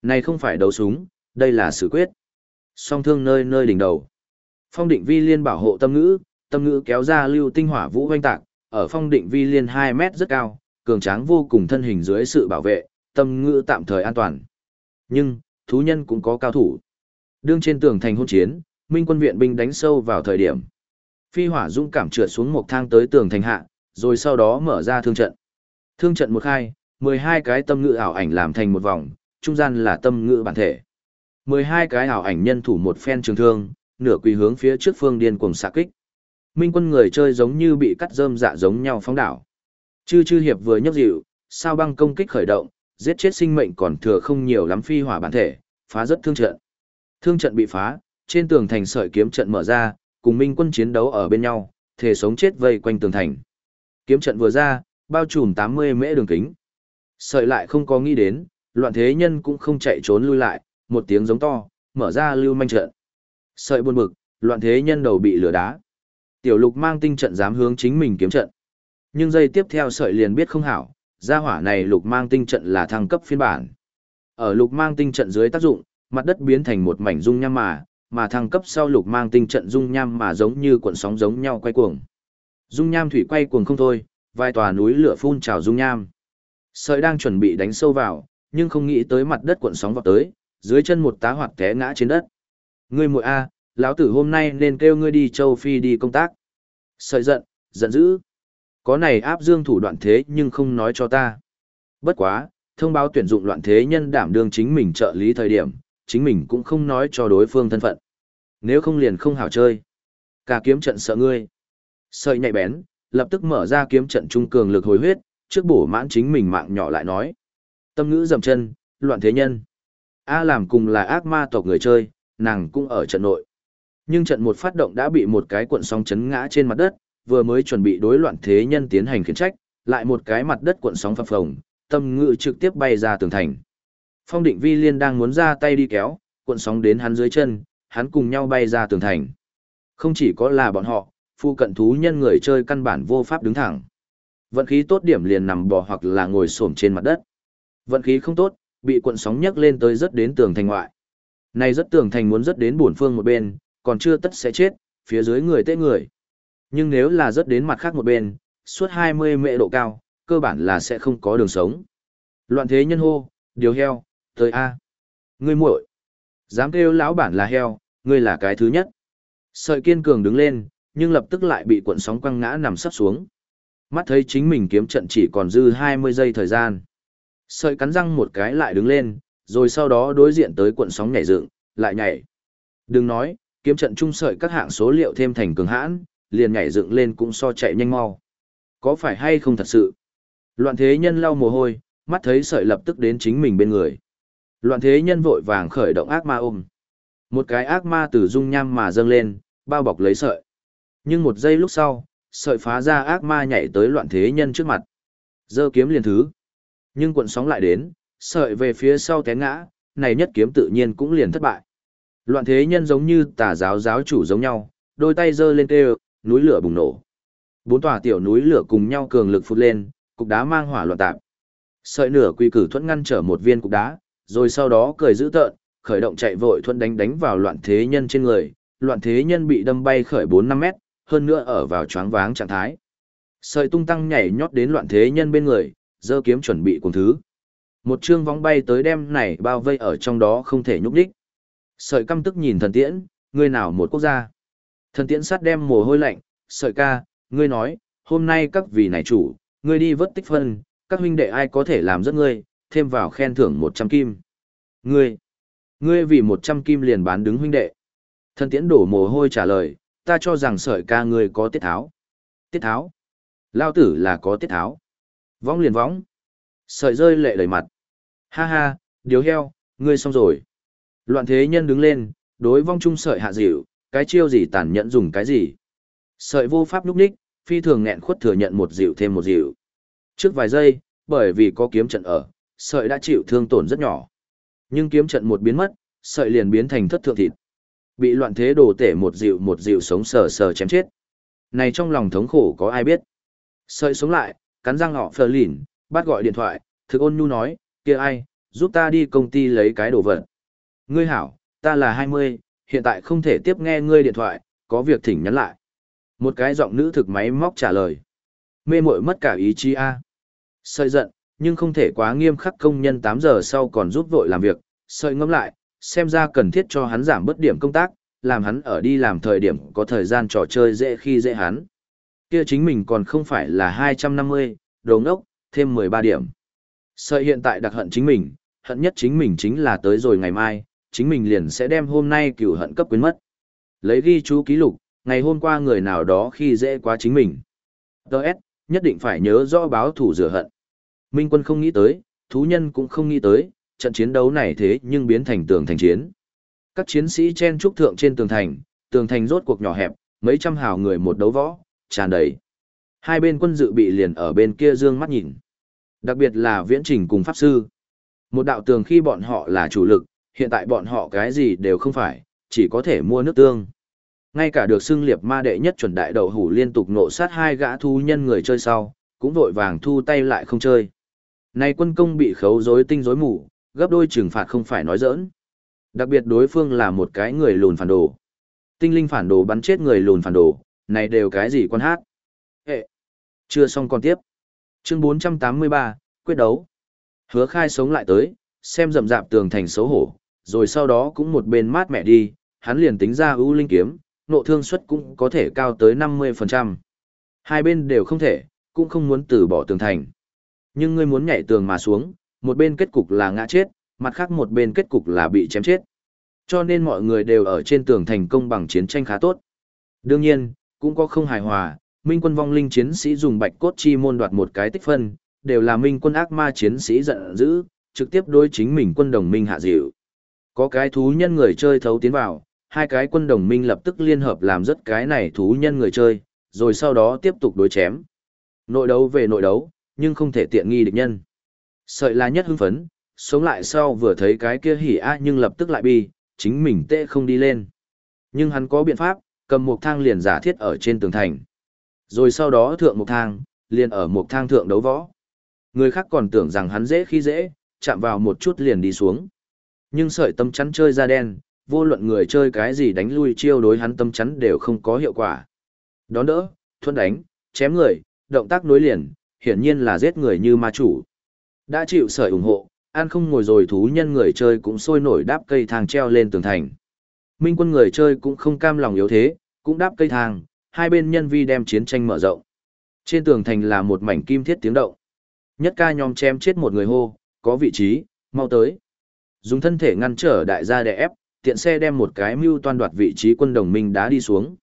Này không phải đấu súng, đây là sự quyết. Song thương nơi nơi đỉnh đầu. Phong định vi liên bảo hộ tâm ngữ, tâm ngữ kéo ra lưu tinh hỏa vũ hoanh tạc, ở phong định vi liên 2 mét rất cao, cường tráng vô cùng thân hình dưới sự bảo vệ, tâm ngữ tạm thời an toàn. Nhưng, thú nhân cũng có cao thủ. Đương trên tường thành hôn chiến, minh quân viện binh đánh sâu vào thời điểm. Phi hỏa dũng cảm trượt xuống một thang tới tường thành hạ, rồi sau đó mở ra thương trận. Thương trận một khai, 12 cái tâm ngữ ảo ảnh làm thành một vòng, trung gian là tâm ngữ bản thể. 12 cái ảo ảnh nhân thủ một phen trường thương, nửa quỳ hướng phía trước phương điên cuồng xạ kích. Minh quân người chơi giống như bị cắt rơm dạ giống nhau phóng đảo. Chư chư hiệp vừa nhấc dịu, sao băng công kích khởi động, giết chết sinh mệnh còn thừa không nhiều lắm phi hỏa bản thể, phá rất thương trận. Thương trận bị phá, trên tường thành sợi kiếm trận mở ra, cùng minh quân chiến đấu ở bên nhau, thể sống chết vây quanh tường thành. Kiếm trận vừa ra, bao trùm 80 mễ đường kính. Sợi lại không có nghĩ đến, loạn thế nhân cũng không chạy trốn lui lại, một tiếng giống to, mở ra lưu manh trận. Sợi buồn bực, loạn thế nhân đầu bị lửa đá. Tiểu lục mang tinh trận dám hướng chính mình kiếm trận. Nhưng giây tiếp theo sợi liền biết không hảo, gia hỏa này lục mang tinh trận là thăng cấp phiên bản. Ở lục mang tinh trận dưới tác dụng, mặt đất biến thành một mảnh dung nham mà, mà thăng cấp sau lục mang tinh trận dung nham mà giống như cuộn sóng giống nhau quay cuồng. Dung nham thủy quay cuồng không thôi, vài tòa núi lửa phun trào dung nham. Sợi đang chuẩn bị đánh sâu vào, nhưng không nghĩ tới mặt đất cuộn sóng vào tới, dưới chân một tá hoạt té ngã trên đất. Ngươi muội a, lão tử hôm nay nên kêu ngươi đi châu Phi đi công tác. Sợi giận, giận dữ. Có này áp dương thủ đoạn thế nhưng không nói cho ta. Bất quá, thông báo tuyển dụng loạn thế nhân đảm đương chính mình trợ lý thời điểm, chính mình cũng không nói cho đối phương thân phận. Nếu không liền không hảo chơi. Cả kiếm trận sợ ngươi. Sợi nhạy bén, lập tức mở ra kiếm trận trung cường lực hồi huyết, trước bổ mãn chính mình mạng nhỏ lại nói. Tâm ngữ dầm chân, loạn thế nhân. A làm cùng là ác ma tộc người chơi, nàng cũng ở trận nội. Nhưng trận một phát động đã bị một cái cuộn sóng chấn ngã trên mặt đất, vừa mới chuẩn bị đối loạn thế nhân tiến hành khiển trách, lại một cái mặt đất cuộn sóng phập phồng, tâm ngữ trực tiếp bay ra tường thành. Phong định vi liên đang muốn ra tay đi kéo, cuộn sóng đến hắn dưới chân, hắn cùng nhau bay ra tường thành. Không chỉ có là bọn họ, phu cận thú nhân người chơi căn bản vô pháp đứng thẳng. Vận khí tốt điểm liền nằm bò hoặc là ngồi xổm trên mặt đất. Vận khí không tốt, bị cuộn sóng nhấc lên tới rất đến tường thành ngoại. Nay rất tường thành muốn rất đến buồn phương một bên, còn chưa tất sẽ chết, phía dưới người tê người. Nhưng nếu là rất đến mặt khác một bên, suốt 20 mệ độ cao, cơ bản là sẽ không có đường sống. Loạn thế nhân hô, điều heo, tới A. Ngươi muội Dám kêu lão bản là heo, ngươi là cái thứ nhất. Sợi kiên cường đứng lên, nhưng lập tức lại bị cuộn sóng quăng ngã nằm sắp xuống. Mắt thấy chính mình kiếm trận chỉ còn dư 20 giây thời gian. Sợi cắn răng một cái lại đứng lên, rồi sau đó đối diện tới cuộn sóng nhảy dựng, lại nhảy. Đừng nói, kiếm trận trung sợi các hạng số liệu thêm thành cường hãn, liền nhảy dựng lên cũng so chạy nhanh mau. Có phải hay không thật sự? Loạn thế nhân lau mồ hôi, mắt thấy sợi lập tức đến chính mình bên người. Loạn thế nhân vội vàng khởi động ác ma ôm. Một cái ác ma từ dung nham mà dâng lên, bao bọc lấy sợi. Nhưng một giây lúc sau, sợi phá ra ác ma nhảy tới loạn thế nhân trước mặt. Dơ kiếm liền thứ. Nhưng cuộn sóng lại đến, sợi về phía sau té ngã, này nhất kiếm tự nhiên cũng liền thất bại. Loạn thế nhân giống như tà giáo giáo chủ giống nhau, đôi tay giơ lên kêu, núi lửa bùng nổ. Bốn tòa tiểu núi lửa cùng nhau cường lực phụt lên, cục đá mang hỏa loạn tạp. Sợi nửa quy cử thuẫn ngăn trở một viên cục đá, rồi sau đó cười dữ tợn, khởi động chạy vội thuẫn đánh đánh vào loạn thế nhân trên người, loạn thế nhân bị đâm bay khởi 4-5 mét, hơn nữa ở vào choáng váng trạng thái. Sợi tung tăng nhảy nhót đến loạn thế nhân bên người, giơ kiếm chuẩn bị cùng thứ. Một chương vóng bay tới đem này bao vây ở trong đó không thể nhúc đích. Sợi căm tức nhìn thần tiễn, người nào một quốc gia. Thần tiễn sát đem mồ hôi lạnh, sợi ca, ngươi nói, hôm nay các vị này chủ, ngươi đi vớt tích phân, các huynh đệ ai có thể làm rất ngươi, thêm vào khen thưởng 100 kim. Ngươi, ngươi vì 100 kim liền bán đứng huynh đệ. Thần tiễn đổ mồ hôi trả lời, ta cho rằng sợi ca ngươi có tiết tháo. Tiết tháo? Lao tử là có tiết tháo. Vong liền vong. Sợi rơi lệ đầy mặt. Ha ha, điếu heo, ngươi xong rồi. Loạn thế nhân đứng lên, đối vong trung sợi hạ dịu, cái chiêu gì tàn nhẫn dùng cái gì. Sợi vô pháp lúc ních, phi thường nghẹn khuất thừa nhận một dịu thêm một dịu. Trước vài giây, bởi vì có kiếm trận ở, sợi đã chịu thương tổn rất nhỏ. Nhưng kiếm trận một biến mất, sợi liền biến thành thất thượng thịt. Bị loạn thế đồ tể một dịu một dịu sống sờ sờ chém chết. Này trong lòng thống khổ có ai biết. Sợi sống lại, cắn răng họ phờ lỉn, bắt gọi điện thoại, thực ôn nhu nói, kia ai, giúp ta đi công ty lấy cái đồ vật. Ngươi hảo, ta là 20, hiện tại không thể tiếp nghe ngươi điện thoại, có việc thỉnh nhắn lại. Một cái giọng nữ thực máy móc trả lời. Mê muội mất cả ý chí a. Sợi giận, nhưng không thể quá nghiêm khắc công nhân 8 giờ sau còn giúp vội làm việc, sợi ngâm lại, xem ra cần thiết cho hắn giảm bớt điểm công tác, làm hắn ở đi làm thời điểm có thời gian trò chơi dễ khi dễ hắn. Kia chính mình còn không phải là 250, đồ ngốc, thêm 13 điểm. Sợi hiện tại đặc hận chính mình, hận nhất chính mình chính là tới rồi ngày mai, chính mình liền sẽ đem hôm nay cửu hận cấp quyến mất. Lấy ghi chú ký lục, ngày hôm qua người nào đó khi dễ quá chính mình. Đợt, nhất định phải nhớ rõ báo thủ rửa hận. Minh quân không nghĩ tới, thú nhân cũng không nghĩ tới, trận chiến đấu này thế nhưng biến thành tường thành chiến. Các chiến sĩ chen trúc thượng trên tường thành, tường thành rốt cuộc nhỏ hẹp, mấy trăm hào người một đấu võ, tràn đầy. Hai bên quân dự bị liền ở bên kia dương mắt nhìn. Đặc biệt là viễn trình cùng pháp sư. Một đạo tường khi bọn họ là chủ lực, hiện tại bọn họ cái gì đều không phải, chỉ có thể mua nước tương. Ngay cả được xưng liệp ma đệ nhất chuẩn đại đầu hủ liên tục nộ sát hai gã thu nhân người chơi sau, cũng vội vàng thu tay lại không chơi. Này quân công bị khấu rối tinh rối mù, gấp đôi trừng phạt không phải nói giỡn. Đặc biệt đối phương là một cái người lùn phản đồ. Tinh linh phản đồ bắn chết người lùn phản đồ, này đều cái gì quan hát. Hệ! Chưa xong còn tiếp. Chương 483, quyết đấu. Hứa khai sống lại tới, xem rậm rạp tường thành xấu hổ, rồi sau đó cũng một bên mát mẹ đi, hắn liền tính ra ưu linh kiếm, nộ thương suất cũng có thể cao tới 50%. Hai bên đều không thể, cũng không muốn từ bỏ tường thành. Nhưng ngươi muốn nhảy tường mà xuống, một bên kết cục là ngã chết, mặt khác một bên kết cục là bị chém chết. Cho nên mọi người đều ở trên tường thành công bằng chiến tranh khá tốt. Đương nhiên, cũng có không hài hòa, minh quân vong linh chiến sĩ dùng bạch cốt chi môn đoạt một cái tích phân, đều là minh quân ác ma chiến sĩ giận dữ, trực tiếp đối chính mình quân đồng minh hạ dịu. Có cái thú nhân người chơi thấu tiến vào, hai cái quân đồng minh lập tức liên hợp làm rất cái này thú nhân người chơi, rồi sau đó tiếp tục đối chém. Nội đấu về nội đấu, nhưng không thể tiện nghi địch nhân. Sợi là nhất hưng phấn, sống lại sau vừa thấy cái kia hỉ a nhưng lập tức lại bi, chính mình tệ không đi lên. Nhưng hắn có biện pháp, cầm một thang liền giả thiết ở trên tường thành. Rồi sau đó thượng một thang, liền ở một thang thượng đấu võ. Người khác còn tưởng rằng hắn dễ khi dễ, chạm vào một chút liền đi xuống. Nhưng sợi tâm chắn chơi ra đen, vô luận người chơi cái gì đánh lui chiêu đối hắn tâm chắn đều không có hiệu quả. Đón đỡ, thuận đánh, chém người, động tác nối liền, hiển nhiên là giết người như ma chủ. Đã chịu sợi ủng hộ, an không ngồi rồi thú nhân người chơi cũng sôi nổi đáp cây thang treo lên tường thành. Minh quân người chơi cũng không cam lòng yếu thế, cũng đáp cây thang, hai bên nhân vi đem chiến tranh mở rộng. Trên tường thành là một mảnh kim thiết tiếng động. Nhất ca nhóm chém chết một người hô, có vị trí, mau tới. Dùng thân thể ngăn trở đại gia đè ép, tiện xe đem một cái mưu toan đoạt vị trí quân đồng minh đá đi xuống.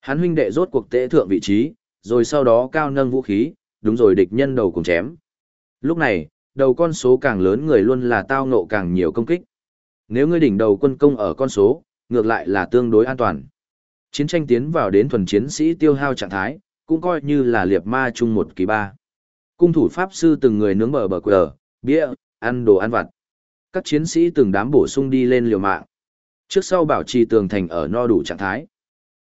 Hắn huynh đệ rốt cuộc tế thượng vị trí, rồi sau đó cao nâng vũ khí, đúng rồi địch nhân đầu cùng chém. Lúc này, đầu con số càng lớn người luôn là tao ngộ càng nhiều công kích. Nếu ngươi đỉnh đầu quân công ở con số, ngược lại là tương đối an toàn. Chiến tranh tiến vào đến thuần chiến sĩ tiêu hao trạng thái, cũng coi như là liệp ma chung một kỳ ba. Cung thủ pháp sư từng người nướng bờ bờ quờ, bia, ăn đồ ăn vặt. Các chiến sĩ từng đám bổ sung đi lên liều mạng. Trước sau bảo trì tường thành ở no đủ trạng thái.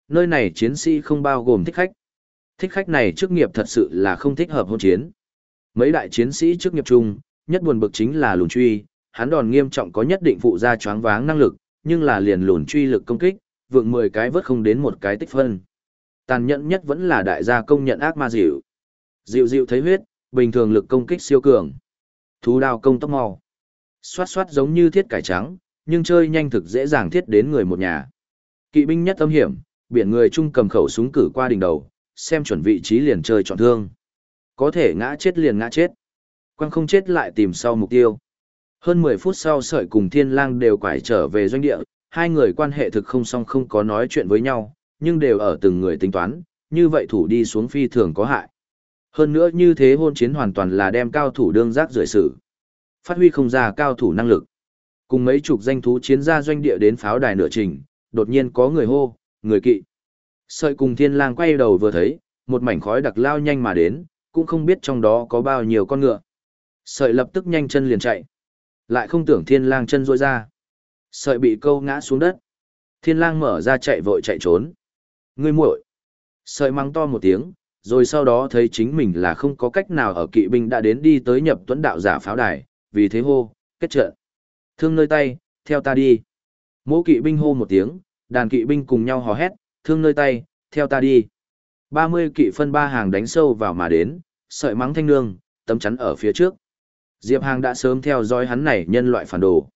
Nơi này chiến sĩ không bao gồm thích khách. Thích khách này chức nghiệp thật sự là không thích hợp hôn chiến. Mấy đại chiến sĩ trước nghiệp chung, nhất buồn bực chính là lùn truy, hắn đòn nghiêm trọng có nhất định phụ ra choáng váng năng lực, nhưng là liền lùn truy lực công kích, vượng 10 cái vớt không đến một cái tích phân. Tàn nhẫn nhất vẫn là đại gia công nhận ác ma dịu. Dịu dịu thấy huyết, bình thường lực công kích siêu cường. Thú đao công tốc mau. Xoát xoát giống như thiết cải trắng, nhưng chơi nhanh thực dễ dàng thiết đến người một nhà. Kỵ binh nhất âm hiểm, biển người chung cầm khẩu súng cử qua đỉnh đầu, xem chuẩn vị trí liền chơi chọn thương. Có thể ngã chết liền ngã chết. Quang không chết lại tìm sau mục tiêu. Hơn 10 phút sau sợi cùng thiên lang đều quải trở về doanh địa, hai người quan hệ thực không song không có nói chuyện với nhau, nhưng đều ở từng người tính toán, như vậy thủ đi xuống phi thường có hại. Hơn nữa như thế hôn chiến hoàn toàn là đem cao thủ đương giác rưỡi sự. Phát huy không ra cao thủ năng lực. Cùng mấy chục danh thú chiến ra doanh địa đến pháo đài nửa trình, đột nhiên có người hô, người kỵ. Sợi cùng thiên lang quay đầu vừa thấy, một mảnh khói đặc lao nhanh mà đến, cũng không biết trong đó có bao nhiêu con ngựa. Sợi lập tức nhanh chân liền chạy. Lại không tưởng thiên lang chân rôi ra. Sợi bị câu ngã xuống đất. Thiên lang mở ra chạy vội chạy trốn. Ngươi muội. Sợi mắng to một tiếng, rồi sau đó thấy chính mình là không có cách nào ở kỵ binh đã đến đi tới nhập tuấn đạo giả pháo đài, vì thế hô, kết trận. Thương nơi tay, theo ta đi. Mỗ kỵ binh hô một tiếng, đàn kỵ binh cùng nhau hò hét, thương nơi tay, theo ta đi. 30 kỵ phân ba hàng đánh sâu vào mà đến, sợi mắng thanh nương, tấm chắn ở phía trước. Diệp Hàng đã sớm theo dõi hắn này nhân loại phản đồ.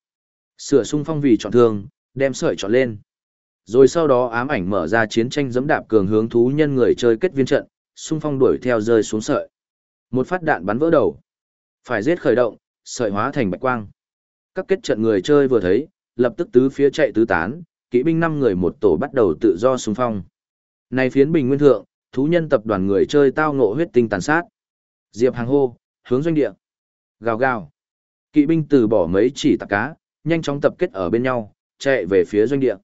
Sửa sung phong vì chọn thương, đem sợi chọn lên. Rồi sau đó ám ảnh mở ra chiến tranh dẫm đạp cường hướng thú nhân người chơi kết viên trận, sung phong đuổi theo rơi xuống sợi. Một phát đạn bắn vỡ đầu. Phải giết khởi động, sợi hóa thành bạch quang. Các kết trận người chơi vừa thấy, lập tức tứ phía chạy tứ tán, kỵ binh năm người một tổ bắt đầu tự do xung phong. Này phiến bình nguyên thượng, thú nhân tập đoàn người chơi tao ngộ huyết tinh tàn sát. Diệp Hàng hô, hướng doanh địa. Gào gào. Kỵ binh từ bỏ mấy chỉ tạc cá, nhanh chóng tập kết ở bên nhau, chạy về phía doanh địa.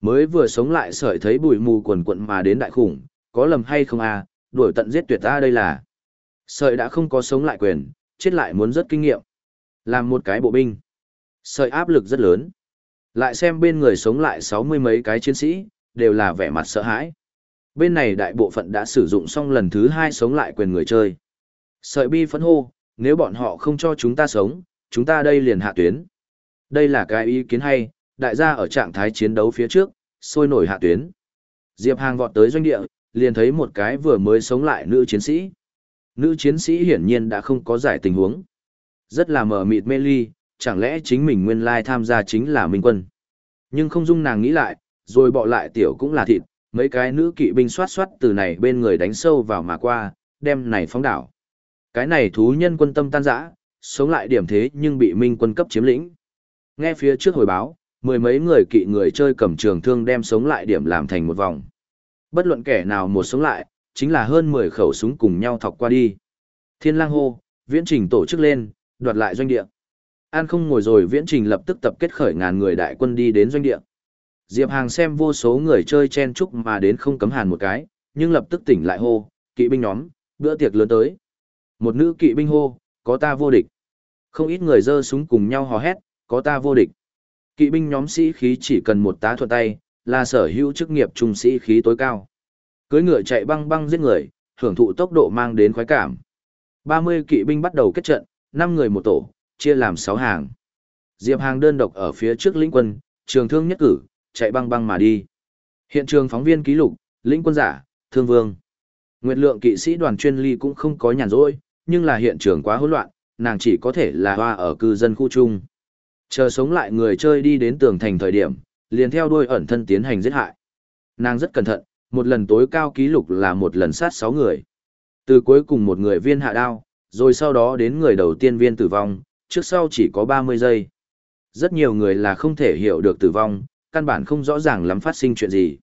Mới vừa sống lại sợi thấy bụi mù quần quận mà đến đại khủng, có lầm hay không à, đuổi tận giết tuyệt ta đây là. Sợi đã không có sống lại quyền, chết lại muốn rất kinh nghiệm. Làm một cái bộ binh. Sợi áp lực rất lớn. Lại xem bên người sống lại sáu mươi mấy cái chiến sĩ, đều là vẻ mặt sợ hãi. Bên này đại bộ phận đã sử dụng xong lần thứ hai sống lại quyền người chơi. Sợi bi phân hô, nếu bọn họ không cho chúng ta sống, chúng ta đây liền hạ tuyến. Đây là cái ý kiến hay, đại gia ở trạng thái chiến đấu phía trước, sôi nổi hạ tuyến. Diệp Hàng vọt tới doanh địa, liền thấy một cái vừa mới sống lại nữ chiến sĩ. Nữ chiến sĩ hiển nhiên đã không có giải tình huống. Rất là mờ mịt mê ly, chẳng lẽ chính mình nguyên lai tham gia chính là minh quân. Nhưng không dung nàng nghĩ lại, rồi bỏ lại tiểu cũng là thịt, mấy cái nữ kỵ binh xoát xoát từ này bên người đánh sâu vào mà qua, đem này phóng đảo. Cái này thú nhân quân tâm tan rã, sống lại điểm thế nhưng bị minh quân cấp chiếm lĩnh. Nghe phía trước hồi báo, mười mấy người kỵ người chơi cầm trường thương đem sống lại điểm làm thành một vòng. Bất luận kẻ nào một sống lại, chính là hơn 10 khẩu súng cùng nhau thọc qua đi. Thiên lang hô, viễn trình tổ chức lên, đoạt lại doanh địa. An không ngồi rồi viễn trình lập tức tập kết khởi ngàn người đại quân đi đến doanh địa. Diệp Hàng xem vô số người chơi chen chúc mà đến không cấm hàn một cái, nhưng lập tức tỉnh lại hô, kỵ binh nhóm, bữa tiệc lớn tới. Một nữ kỵ binh hô, có ta vô địch. Không ít người giơ súng cùng nhau hò hét, có ta vô địch. Kỵ binh nhóm sĩ khí chỉ cần một tá thuận tay, là sở hữu chức nghiệp trung sĩ khí tối cao. Cưới ngựa chạy băng băng giết người, hưởng thụ tốc độ mang đến khoái cảm. 30 kỵ binh bắt đầu kết trận, 5 người một tổ, chia làm 6 hàng. Diệp Hàng đơn độc ở phía trước lĩnh quân, trường thương nhất cử, chạy băng băng mà đi. Hiện trường phóng viên ký lục, lĩnh quân giả, thương vương. Nguyệt lượng kỵ sĩ đoàn chuyên ly cũng không có nhàn rỗi, nhưng là hiện trường quá hỗn loạn, nàng chỉ có thể là hoa ở cư dân khu chung. Chờ sống lại người chơi đi đến tường thành thời điểm, liền theo đuôi ẩn thân tiến hành giết hại. Nàng rất cẩn thận, một lần tối cao ký lục là một lần sát 6 người. Từ cuối cùng một người viên hạ đao, rồi sau đó đến người đầu tiên viên tử vong, trước sau chỉ có 30 giây. Rất nhiều người là không thể hiểu được tử vong, căn bản không rõ ràng lắm phát sinh chuyện gì.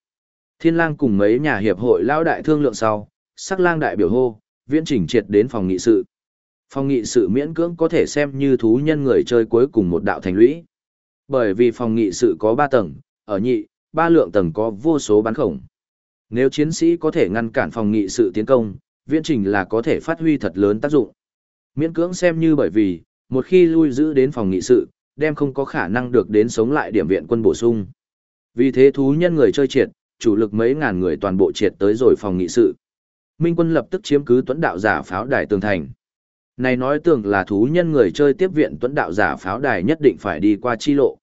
Thiên lang cùng mấy nhà hiệp hội lao đại thương lượng sau, sắc lang đại biểu hô, viễn chỉnh triệt đến phòng nghị sự. Phòng nghị sự miễn cưỡng có thể xem như thú nhân người chơi cuối cùng một đạo thành lũy. Bởi vì phòng nghị sự có 3 tầng, ở nhị, ba lượng tầng có vô số bắn khổng. Nếu chiến sĩ có thể ngăn cản phòng nghị sự tiến công, viễn trình là có thể phát huy thật lớn tác dụng. Miễn cưỡng xem như bởi vì, một khi lui giữ đến phòng nghị sự, đem không có khả năng được đến sống lại điểm viện quân bổ sung. Vì thế thú nhân người chơi triệt, chủ lực mấy ngàn người toàn bộ triệt tới rồi phòng nghị sự. Minh quân lập tức chiếm cứ tuấn đạo giả pháo đài tường thành. Này nói tưởng là thú nhân người chơi tiếp viện tuấn đạo giả pháo đài nhất định phải đi qua chi lộ.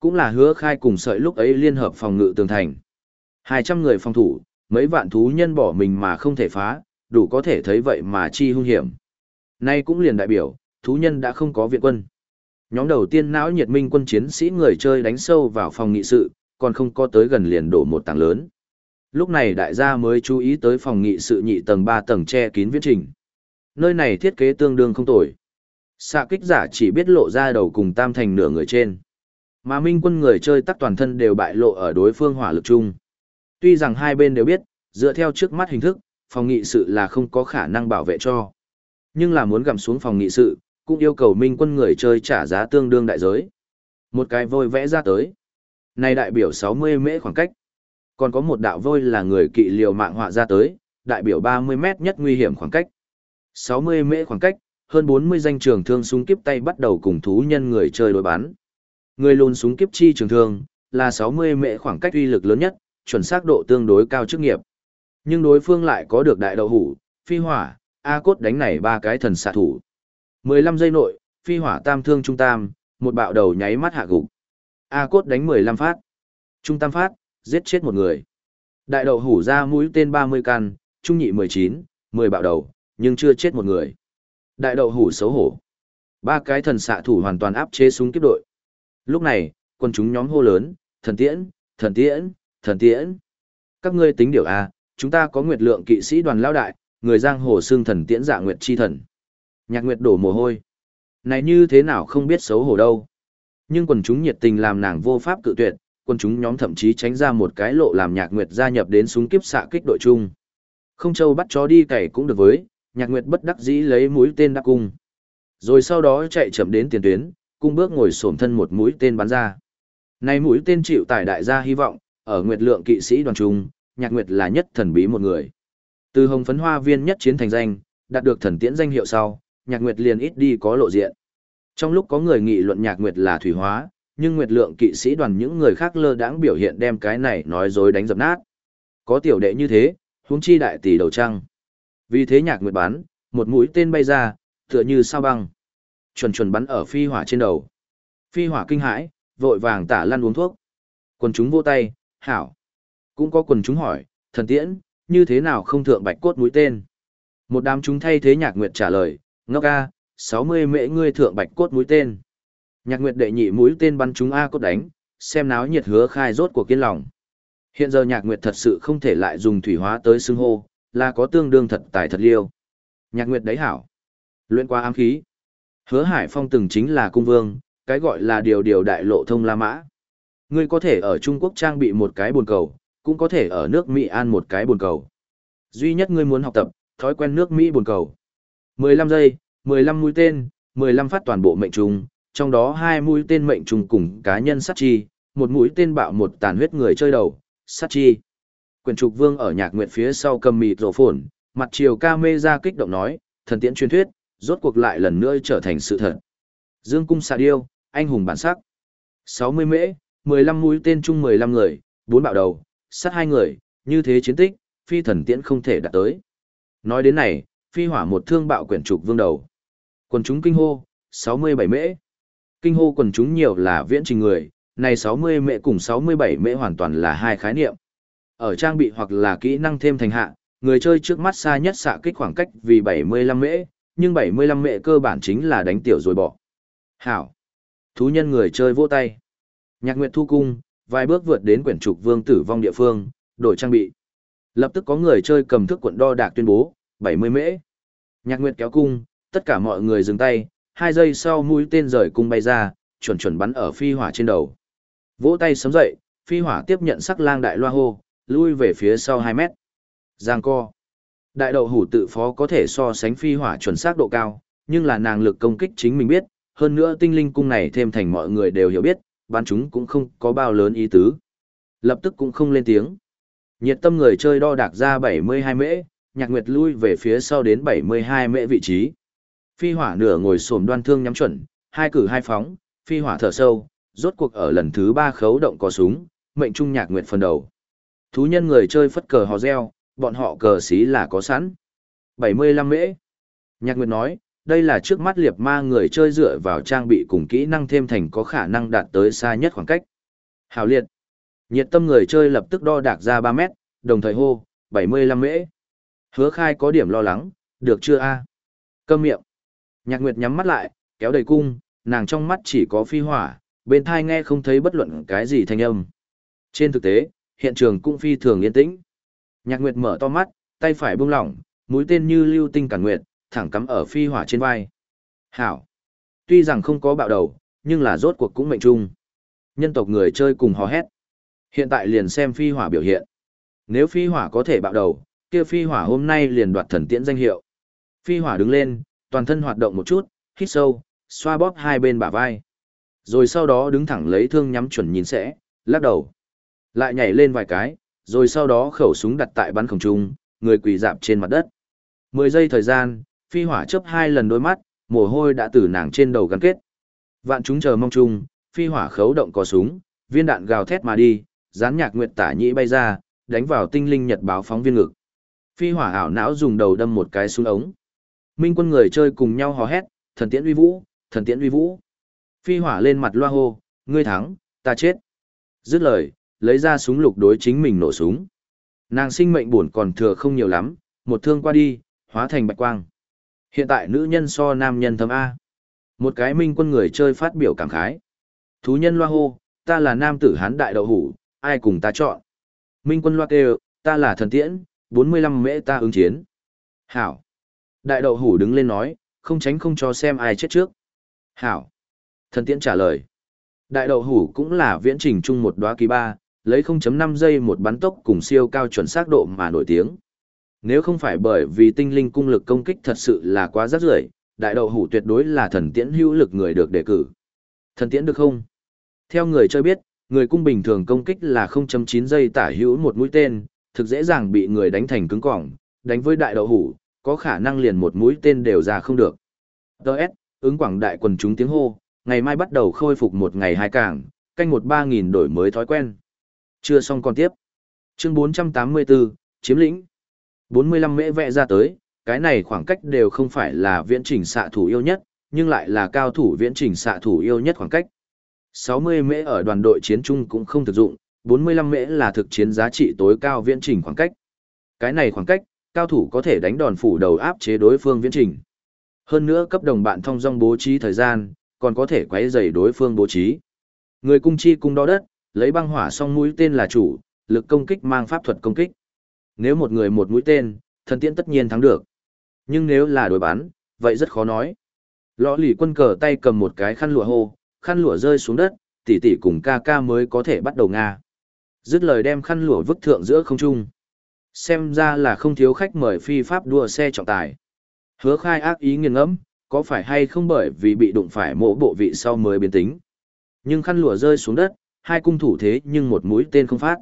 Cũng là hứa khai cùng sợi lúc ấy liên hợp phòng ngự tường thành. 200 người phòng thủ, mấy vạn thú nhân bỏ mình mà không thể phá, đủ có thể thấy vậy mà chi hung hiểm. Nay cũng liền đại biểu, thú nhân đã không có viện quân. Nhóm đầu tiên não nhiệt minh quân chiến sĩ người chơi đánh sâu vào phòng nghị sự, còn không có tới gần liền đổ một tảng lớn. Lúc này đại gia mới chú ý tới phòng nghị sự nhị tầng 3 tầng che kín viễn trình. Nơi này thiết kế tương đương không tồi. Xạ kích giả chỉ biết lộ ra đầu cùng tam thành nửa người trên. Mà minh quân người chơi tắc toàn thân đều bại lộ ở đối phương hỏa lực chung. Tuy rằng hai bên đều biết, dựa theo trước mắt hình thức, phòng nghị sự là không có khả năng bảo vệ cho. Nhưng là muốn gặm xuống phòng nghị sự, cũng yêu cầu minh quân người chơi trả giá tương đương đại giới. Một cái vôi vẽ ra tới. Này đại biểu 60 mễ khoảng cách. Còn có một đạo vôi là người kỵ liều mạng họa ra tới, đại biểu 30 mét nhất nguy hiểm khoảng cách. 60 mễ khoảng cách, hơn 40 danh trường thương súng kiếp tay bắt đầu cùng thú nhân người chơi đối bán, Người lùn súng kiếp chi trường thương, là 60 mễ khoảng cách uy lực lớn nhất, chuẩn xác độ tương đối cao chức nghiệp. Nhưng đối phương lại có được đại đậu hủ, phi hỏa, A cốt đánh này ba cái thần xạ thủ. 15 giây nội, phi hỏa tam thương trung tam, một bạo đầu nháy mắt hạ gục. A cốt đánh 15 phát. Trung tam phát, giết chết một người. Đại đậu hủ ra mũi tên 30 căn, trung nhị 19, 10 bạo đầu, nhưng chưa chết một người. Đại đậu hủ xấu hổ. Ba cái thần xạ thủ hoàn toàn áp chế súng kiếp đội. Lúc này, quân chúng nhóm hô lớn, thần tiễn, thần tiễn, thần tiễn. Các ngươi tính điều A, chúng ta có nguyệt lượng kỵ sĩ đoàn lao đại, người giang hồ xương thần tiễn dạ nguyệt chi thần. Nhạc nguyệt đổ mồ hôi. Này như thế nào không biết xấu hổ đâu. Nhưng quần chúng nhiệt tình làm nàng vô pháp cự tuyệt, quần chúng nhóm thậm chí tránh ra một cái lộ làm nhạc nguyệt gia nhập đến súng kiếp xạ kích đội chung. Không châu bắt chó đi cày cũng được với, nhạc nguyệt bất đắc dĩ lấy mũi tên đắc cung. Rồi sau đó chạy chậm đến tiền tuyến, cung bước ngồi xổm thân một mũi tên bắn ra. nay mũi tên chịu tải đại gia hy vọng, ở nguyệt lượng kỵ sĩ đoàn trung, nhạc nguyệt là nhất thần bí một người. Từ hồng phấn hoa viên nhất chiến thành danh, đạt được thần tiễn danh hiệu sau, nhạc nguyệt liền ít đi có lộ diện. Trong lúc có người nghị luận nhạc nguyệt là thủy hóa, nhưng nguyệt lượng kỵ sĩ đoàn những người khác lơ đãng biểu hiện đem cái này nói dối đánh dập nát. Có tiểu đệ như thế, huống chi đại tỷ đầu trăng. Vì thế nhạc nguyệt bắn, một mũi tên bay ra, tựa như sao băng. Chuẩn chuẩn bắn ở phi hỏa trên đầu. Phi hỏa kinh hãi, vội vàng tả lăn uống thuốc. Quần chúng vô tay, hảo. Cũng có quần chúng hỏi, thần tiễn, như thế nào không thượng bạch cốt mũi tên? Một đám chúng thay thế nhạc nguyệt trả lời, ngốc Sáu 60 mễ ngươi thượng bạch cốt mũi tên. Nhạc nguyệt đệ nhị mũi tên bắn chúng A cốt đánh, xem náo nhiệt hứa khai rốt của kiên lòng. Hiện giờ nhạc nguyệt thật sự không thể lại dùng thủy hóa tới xưng hô, là có tương đương thật tài thật liêu. Nhạc nguyệt đấy hảo. Luyện qua ám khí. Hứa hải phong từng chính là cung vương, cái gọi là điều điều đại lộ thông La Mã. Ngươi có thể ở Trung Quốc trang bị một cái buồn cầu, cũng có thể ở nước Mỹ an một cái buồn cầu. Duy nhất ngươi muốn học tập, thói quen nước Mỹ buồn cầu. 15 giây, 15 mũi tên, 15 phát toàn bộ mệnh trùng, trong đó hai mũi tên mệnh trùng cùng cá nhân sát chi, một mũi tên bạo một tàn huyết người chơi đầu, sát chi. Quyền trục vương ở nhạc nguyện phía sau cầm mịt rổ phồn, mặt chiều ca mê ra kích động nói, thần tiễn truyền thuyết, rốt cuộc lại lần nữa trở thành sự thật. Dương cung xạ điêu, anh hùng bản sắc. 60 mễ, 15 mũi tên chung 15 người, 4 bạo đầu, sát hai người, như thế chiến tích, phi thần tiễn không thể đạt tới. Nói đến này, phi hỏa một thương bạo quyển trục vương đầu. Quần chúng kinh hô, 67 mễ. Kinh hô quần chúng nhiều là viễn trình người, này 60 mễ cùng 67 mễ hoàn toàn là hai khái niệm. Ở trang bị hoặc là kỹ năng thêm thành hạ, người chơi trước mắt xa nhất xạ kích khoảng cách vì 75 mễ, nhưng 75 mễ cơ bản chính là đánh tiểu rồi bỏ. Hảo. Thú nhân người chơi vỗ tay. Nhạc Nguyệt thu cung, vài bước vượt đến quyển trục vương tử vong địa phương, đổi trang bị. Lập tức có người chơi cầm thước quận đo đạc tuyên bố, 70 mễ. Nhạc Nguyệt kéo cung, tất cả mọi người dừng tay, hai giây sau mũi tên rời cung bay ra, chuẩn chuẩn bắn ở phi hỏa trên đầu. Vỗ tay sớm dậy, phi hỏa tiếp nhận sắc lang đại loa hô, lui về phía sau 2 mét. Giang co. Đại đậu hủ tự phó có thể so sánh phi hỏa chuẩn xác độ cao, nhưng là nàng lực công kích chính mình biết, hơn nữa tinh linh cung này thêm thành mọi người đều hiểu biết, bắn chúng cũng không có bao lớn ý tứ. Lập tức cũng không lên tiếng. Nhiệt tâm người chơi đo đạc ra 72 mễ, nhạc nguyệt lui về phía sau đến 72 mễ vị trí. Phi hỏa nửa ngồi xổm đoan thương nhắm chuẩn, hai cử hai phóng, phi hỏa thở sâu, rốt cuộc ở lần thứ ba khấu động có súng, mệnh trung nhạc nguyệt phần đầu. Thú nhân người chơi phất cờ hò reo, bọn họ cờ xí là có sẵn. 75 mễ. Nhạc nguyệt nói, đây là trước mắt liệt ma người chơi dựa vào trang bị cùng kỹ năng thêm thành có khả năng đạt tới xa nhất khoảng cách. Hào liệt. Nhiệt tâm người chơi lập tức đo đạc ra 3 mét, đồng thời hô, 75 mễ. Hứa khai có điểm lo lắng, được chưa a Câm miệng. Nhạc Nguyệt nhắm mắt lại, kéo đầy cung, nàng trong mắt chỉ có phi hỏa, bên thai nghe không thấy bất luận cái gì thanh âm. Trên thực tế, hiện trường cũng phi thường yên tĩnh. Nhạc Nguyệt mở to mắt, tay phải buông lỏng, mũi tên như lưu tinh cản nguyệt, thẳng cắm ở phi hỏa trên vai. Hảo. Tuy rằng không có bạo đầu, nhưng là rốt cuộc cũng mệnh trung. Nhân tộc người chơi cùng hò hét. Hiện tại liền xem phi hỏa biểu hiện. Nếu phi hỏa có thể bạo đầu, kia phi hỏa hôm nay liền đoạt thần tiễn danh hiệu. Phi hỏa đứng lên, toàn thân hoạt động một chút, hít sâu, xoa bóp hai bên bả vai. Rồi sau đó đứng thẳng lấy thương nhắm chuẩn nhìn sẽ, lắc đầu. Lại nhảy lên vài cái, rồi sau đó khẩu súng đặt tại bắn khổng trung, người quỳ dạp trên mặt đất. Mười giây thời gian, phi hỏa chớp hai lần đôi mắt, mồ hôi đã từ nàng trên đầu gắn kết. Vạn chúng chờ mong chung, phi hỏa khấu động có súng, viên đạn gào thét mà đi, gián nhạc nguyệt tả nhĩ bay ra, đánh vào tinh linh nhật báo phóng viên ngực. Phi hỏa ảo não dùng đầu đâm một cái xuống ống. Minh quân người chơi cùng nhau hò hét, thần tiễn uy vũ, thần tiễn uy vũ. Phi hỏa lên mặt loa hô, ngươi thắng, ta chết. Dứt lời, lấy ra súng lục đối chính mình nổ súng. Nàng sinh mệnh buồn còn thừa không nhiều lắm, một thương qua đi, hóa thành bạch quang. Hiện tại nữ nhân so nam nhân thấm A. Một cái minh quân người chơi phát biểu cảm khái. Thú nhân loa hô, ta là nam tử hán đại đậu hủ, ai cùng ta chọn. Minh quân loa kêu, ta là thần tiễn, 45 mễ ta ứng chiến. Hảo. Đại đậu hủ đứng lên nói, không tránh không cho xem ai chết trước. Hảo. Thần tiễn trả lời. Đại đậu hủ cũng là viễn trình chung một đóa kỳ ba, lấy 0.5 giây một bắn tốc cùng siêu cao chuẩn xác độ mà nổi tiếng. Nếu không phải bởi vì tinh linh cung lực công kích thật sự là quá rắc rưởi, đại đậu hủ tuyệt đối là thần tiễn hữu lực người được đề cử. Thần tiễn được không? Theo người chơi biết, người cung bình thường công kích là 0.9 giây tả hữu một mũi tên, thực dễ dàng bị người đánh thành cứng cỏng, đánh với đại đậu hủ, có khả năng liền một mũi tên đều ra không được. Đợt, ứng quảng đại quần chúng tiếng hô, ngày mai bắt đầu khôi phục một ngày hai cảng, canh một ba nghìn đổi mới thói quen. Chưa xong còn tiếp. Chương 484, chiếm lĩnh. 45 mễ vẽ ra tới, cái này khoảng cách đều không phải là viễn trình xạ thủ yêu nhất, nhưng lại là cao thủ viễn trình xạ thủ yêu nhất khoảng cách. 60 mễ ở đoàn đội chiến trung cũng không thực dụng, 45 mễ là thực chiến giá trị tối cao viễn trình khoảng cách. Cái này khoảng cách, cao thủ có thể đánh đòn phủ đầu áp chế đối phương viễn trình. Hơn nữa cấp đồng bạn thông dong bố trí thời gian, còn có thể quấy rầy đối phương bố trí. Người cung chi cung đo đất, lấy băng hỏa song mũi tên là chủ, lực công kích mang pháp thuật công kích. Nếu một người một mũi tên, thần tiễn tất nhiên thắng được. Nhưng nếu là đối bán, vậy rất khó nói. Lõ lì quân cờ tay cầm một cái khăn lụa hô, khăn lụa rơi xuống đất, tỷ tỷ cùng ca ca mới có thể bắt đầu Nga. Dứt lời đem khăn lụa vứt thượng giữa không trung. Xem ra là không thiếu khách mời phi pháp đua xe trọng tài. Hứa khai ác ý nghiêng ngẫm, có phải hay không bởi vì bị đụng phải mộ bộ vị sau mới biến tính. Nhưng khăn lụa rơi xuống đất, hai cung thủ thế nhưng một mũi tên không phát.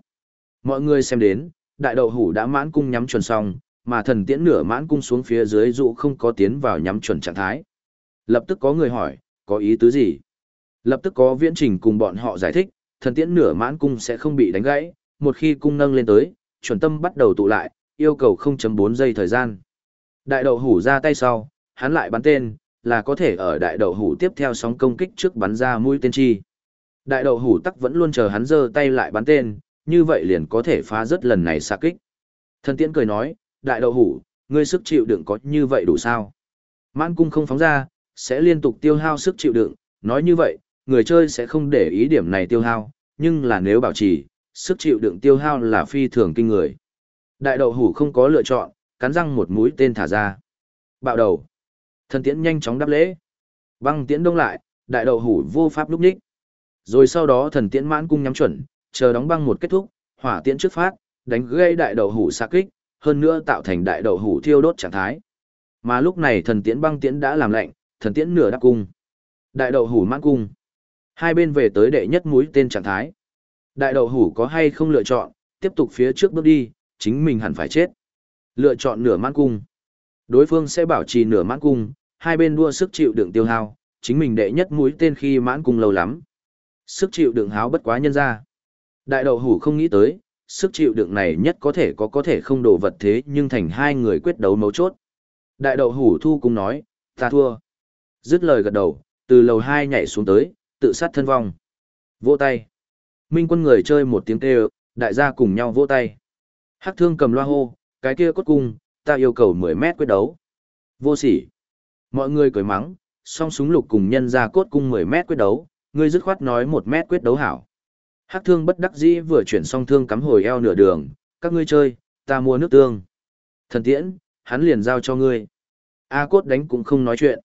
Mọi người xem đến, đại đậu hủ đã mãn cung nhắm chuẩn xong, mà thần tiễn nửa mãn cung xuống phía dưới dụ không có tiến vào nhắm chuẩn trạng thái. Lập tức có người hỏi, có ý tứ gì? Lập tức có viễn trình cùng bọn họ giải thích, thần tiễn nửa mãn cung sẽ không bị đánh gãy, một khi cung nâng lên tới, chuẩn tâm bắt đầu tụ lại, yêu cầu 0.4 giây thời gian. Đại đậu hủ ra tay sau, hắn lại bắn tên, là có thể ở đại đậu hủ tiếp theo sóng công kích trước bắn ra mũi tên chi. Đại đậu hủ tắc vẫn luôn chờ hắn giơ tay lại bắn tên, như vậy liền có thể phá rất lần này xạ kích. Thần tiễn cười nói, đại đậu hủ, ngươi sức chịu đựng có như vậy đủ sao? Mãn cung không phóng ra, sẽ liên tục tiêu hao sức chịu đựng, nói như vậy, người chơi sẽ không để ý điểm này tiêu hao, nhưng là nếu bảo trì, sức chịu đựng tiêu hao là phi thường kinh người. Đại đậu hủ không có lựa chọn, cắn răng một mũi tên thả ra. Bạo đầu. Thần tiễn nhanh chóng đáp lễ. Băng tiễn đông lại, đại đậu hủ vô pháp lúc ních. Rồi sau đó thần tiễn mãn cung nhắm chuẩn, chờ đóng băng một kết thúc, hỏa tiễn trước phát, đánh gây đại đậu hủ xạ kích, hơn nữa tạo thành đại đậu hủ thiêu đốt trạng thái. Mà lúc này thần tiễn băng tiễn đã làm lạnh, thần tiễn nửa đáp cung. Đại đậu hủ mãn cung. Hai bên về tới đệ nhất mũi tên trạng thái. Đại đậu hủ có hay không lựa chọn, tiếp tục phía trước bước đi, chính mình hẳn phải chết. Lựa chọn nửa mãn cung. Đối phương sẽ bảo trì nửa mãn cung, hai bên đua sức chịu đựng tiêu hao, chính mình đệ nhất mũi tên khi mãn cung lâu lắm. Sức chịu đựng háo bất quá nhân ra. Đại đậu hủ không nghĩ tới, sức chịu đựng này nhất có thể có có thể không đổ vật thế nhưng thành hai người quyết đấu mấu chốt. Đại đậu hủ thu cung nói, ta thua. Dứt lời gật đầu, từ lầu hai nhảy xuống tới, tự sát thân vong. Vỗ tay. Minh quân người chơi một tiếng kêu, đại gia cùng nhau vỗ tay. Hắc thương cầm loa hô, cái kia cốt cung, ta yêu cầu 10 mét quyết đấu. Vô sỉ. Mọi người cười mắng, song súng lục cùng nhân ra cốt cung 10 mét quyết đấu, ngươi dứt khoát nói 1 mét quyết đấu hảo. Hắc thương bất đắc dĩ vừa chuyển song thương cắm hồi eo nửa đường, các ngươi chơi, ta mua nước tương. Thần tiễn, hắn liền giao cho ngươi. A cốt đánh cũng không nói chuyện.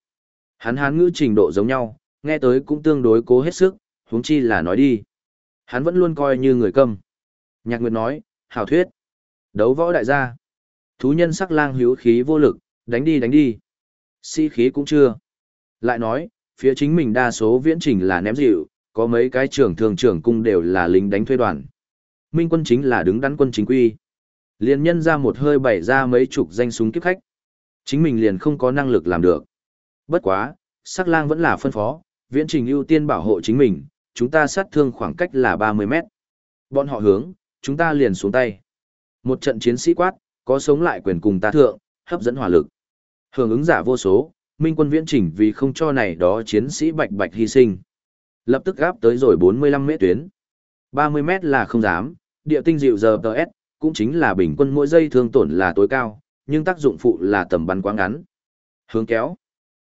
Hắn hán ngữ trình độ giống nhau, nghe tới cũng tương đối cố hết sức, huống chi là nói đi. Hắn vẫn luôn coi như người câm. Nhạc Nguyệt nói, hảo thuyết. Đấu võ đại gia. Thú nhân sắc lang hữu khí vô lực, đánh đi đánh đi. Si khí cũng chưa. Lại nói, phía chính mình đa số viễn trình là ném dịu, có mấy cái trưởng thường trưởng cung đều là lính đánh thuê đoàn. Minh quân chính là đứng đắn quân chính quy. Liền nhân ra một hơi bày ra mấy chục danh súng kiếp khách. Chính mình liền không có năng lực làm được. Bất quá, sắc lang vẫn là phân phó, viễn trình ưu tiên bảo hộ chính mình, chúng ta sát thương khoảng cách là 30 mét. Bọn họ hướng, chúng ta liền xuống tay. Một trận chiến sĩ quát, có sống lại quyền cùng ta thượng, hấp dẫn hỏa lực. Hưởng ứng giả vô số, minh quân viễn chỉnh vì không cho này đó chiến sĩ bạch bạch hy sinh. Lập tức gáp tới rồi 45 mét tuyến. 30 mét là không dám, địa tinh dịu giờ TS, cũng chính là bình quân mỗi giây thương tổn là tối cao, nhưng tác dụng phụ là tầm bắn quá ngắn. Hướng kéo.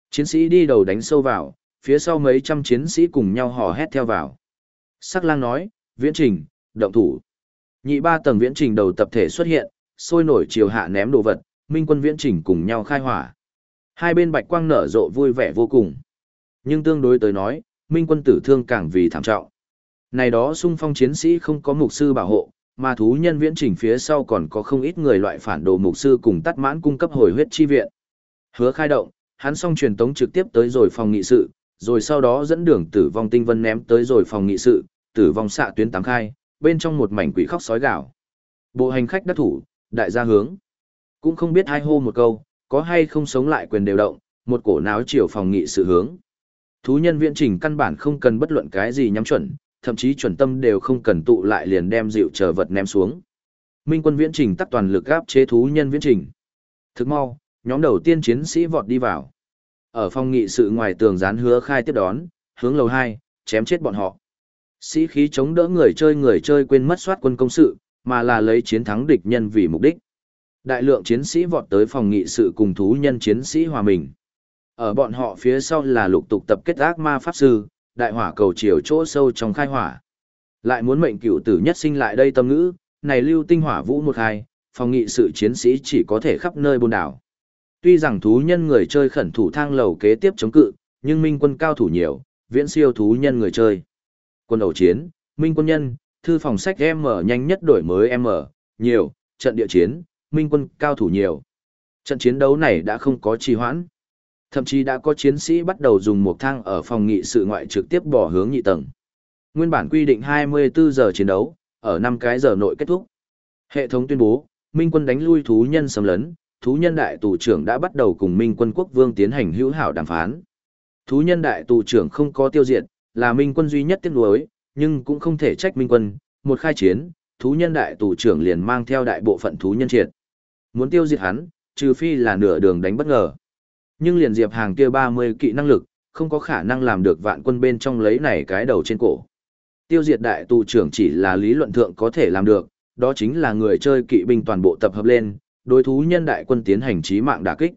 Chiến sĩ đi đầu đánh sâu vào, phía sau mấy trăm chiến sĩ cùng nhau hò hét theo vào. Sắc lang nói, viễn trình, động thủ. Nhị ba tầng viễn trình đầu tập thể xuất hiện, sôi nổi chiều hạ ném đồ vật, minh quân viễn trình cùng nhau khai hỏa. Hai bên bạch quang nở rộ vui vẻ vô cùng. Nhưng tương đối tới nói, minh quân tử thương càng vì thảm trọng. Này đó xung phong chiến sĩ không có mục sư bảo hộ, mà thú nhân viễn trình phía sau còn có không ít người loại phản đồ mục sư cùng tắt mãn cung cấp hồi huyết chi viện. Hứa khai động, hắn xong truyền tống trực tiếp tới rồi phòng nghị sự, rồi sau đó dẫn đường tử vong tinh vân ném tới rồi phòng nghị sự, tử vong xạ tuyến tám khai, bên trong một mảnh quỷ khóc sói gạo. Bộ hành khách đắc thủ, đại gia hướng. Cũng không biết hai hô một câu, có hay không sống lại quyền đều động, một cổ náo chiều phòng nghị sự hướng. Thú nhân viện trình căn bản không cần bất luận cái gì nhắm chuẩn, thậm chí chuẩn tâm đều không cần tụ lại liền đem dịu chờ vật ném xuống. Minh quân viễn trình tắt toàn lực áp chế thú nhân viễn trình. Thức mau, nhóm đầu tiên chiến sĩ vọt đi vào. Ở phòng nghị sự ngoài tường dán hứa khai tiếp đón, hướng lầu 2, chém chết bọn họ. Sĩ khí chống đỡ người chơi người chơi quên mất soát quân công sự, mà là lấy chiến thắng địch nhân vì mục đích. Đại lượng chiến sĩ vọt tới phòng nghị sự cùng thú nhân chiến sĩ hòa mình. Ở bọn họ phía sau là lục tục tập kết ác ma pháp sư, đại hỏa cầu chiều chỗ sâu trong khai hỏa. Lại muốn mệnh cựu tử nhất sinh lại đây tâm ngữ, này lưu tinh hỏa vũ một hai, phòng nghị sự chiến sĩ chỉ có thể khắp nơi bôn đảo. Tuy rằng thú nhân người chơi khẩn thủ thang lầu kế tiếp chống cự, nhưng minh quân cao thủ nhiều, viễn siêu thú nhân người chơi. Quân đầu chiến, minh quân nhân, thư phòng sách M nhanh nhất đổi mới M, nhiều, trận địa chiến, minh quân cao thủ nhiều. Trận chiến đấu này đã không có trì hoãn. Thậm chí đã có chiến sĩ bắt đầu dùng một thang ở phòng nghị sự ngoại trực tiếp bỏ hướng nhị tầng. Nguyên bản quy định 24 giờ chiến đấu, ở 5 cái giờ nội kết thúc. Hệ thống tuyên bố, Minh quân đánh lui thú nhân xâm lấn, thú nhân đại tù trưởng đã bắt đầu cùng Minh quân quốc vương tiến hành hữu hảo đàm phán. Thú nhân đại tù trưởng không có tiêu diệt, là Minh quân duy nhất tiếc nuối, nhưng cũng không thể trách Minh quân, một khai chiến, thú nhân đại tù trưởng liền mang theo đại bộ phận thú nhân triệt. Muốn tiêu diệt hắn, trừ phi là nửa đường đánh bất ngờ. Nhưng liền diệp hàng kia 30 kỵ năng lực, không có khả năng làm được vạn quân bên trong lấy này cái đầu trên cổ. Tiêu diệt đại tù trưởng chỉ là lý luận thượng có thể làm được, đó chính là người chơi kỵ binh toàn bộ tập hợp lên, đối thú nhân đại quân tiến hành trí mạng đả kích.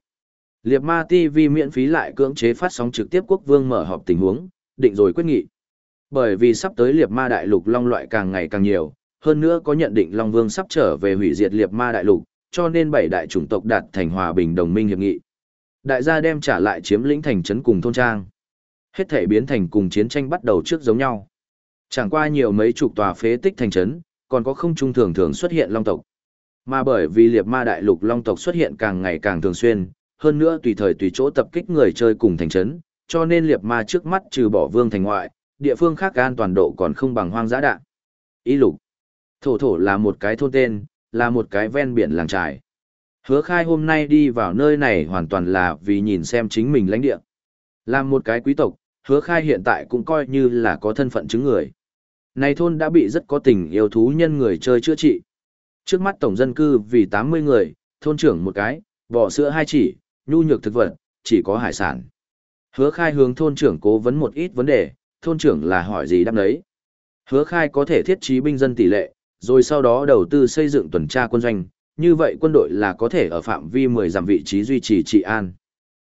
Liệp Ma TV miễn phí lại cưỡng chế phát sóng trực tiếp quốc vương mở họp tình huống, định rồi quyết nghị. Bởi vì sắp tới Liệp Ma đại lục long loại càng ngày càng nhiều, hơn nữa có nhận định Long Vương sắp trở về hủy diệt Liệp Ma đại lục, cho nên bảy đại chủng tộc đạt thành hòa bình đồng minh hiệp nghị. Đại gia đem trả lại chiếm lĩnh thành trấn cùng thôn trang. Hết thể biến thành cùng chiến tranh bắt đầu trước giống nhau. Chẳng qua nhiều mấy chục tòa phế tích thành trấn, còn có không trung thường thường xuất hiện long tộc. Mà bởi vì liệt ma đại lục long tộc xuất hiện càng ngày càng thường xuyên, hơn nữa tùy thời tùy chỗ tập kích người chơi cùng thành trấn, cho nên liệt ma trước mắt trừ bỏ vương thành ngoại, địa phương khác an toàn độ còn không bằng hoang dã đạn. Ý lục. Thổ thổ là một cái thôn tên, là một cái ven biển làng trài. Hứa khai hôm nay đi vào nơi này hoàn toàn là vì nhìn xem chính mình lãnh địa. Làm một cái quý tộc, hứa khai hiện tại cũng coi như là có thân phận chứng người. Này thôn đã bị rất có tình yêu thú nhân người chơi chữa trị. Trước mắt tổng dân cư vì 80 người, thôn trưởng một cái, bò sữa hai chỉ, nhu nhược thực vật, chỉ có hải sản. Hứa khai hướng thôn trưởng cố vấn một ít vấn đề, thôn trưởng là hỏi gì đáp đấy. Hứa khai có thể thiết trí binh dân tỷ lệ, rồi sau đó đầu tư xây dựng tuần tra quân doanh, như vậy quân đội là có thể ở phạm vi 10 dặm vị trí duy trì trị an.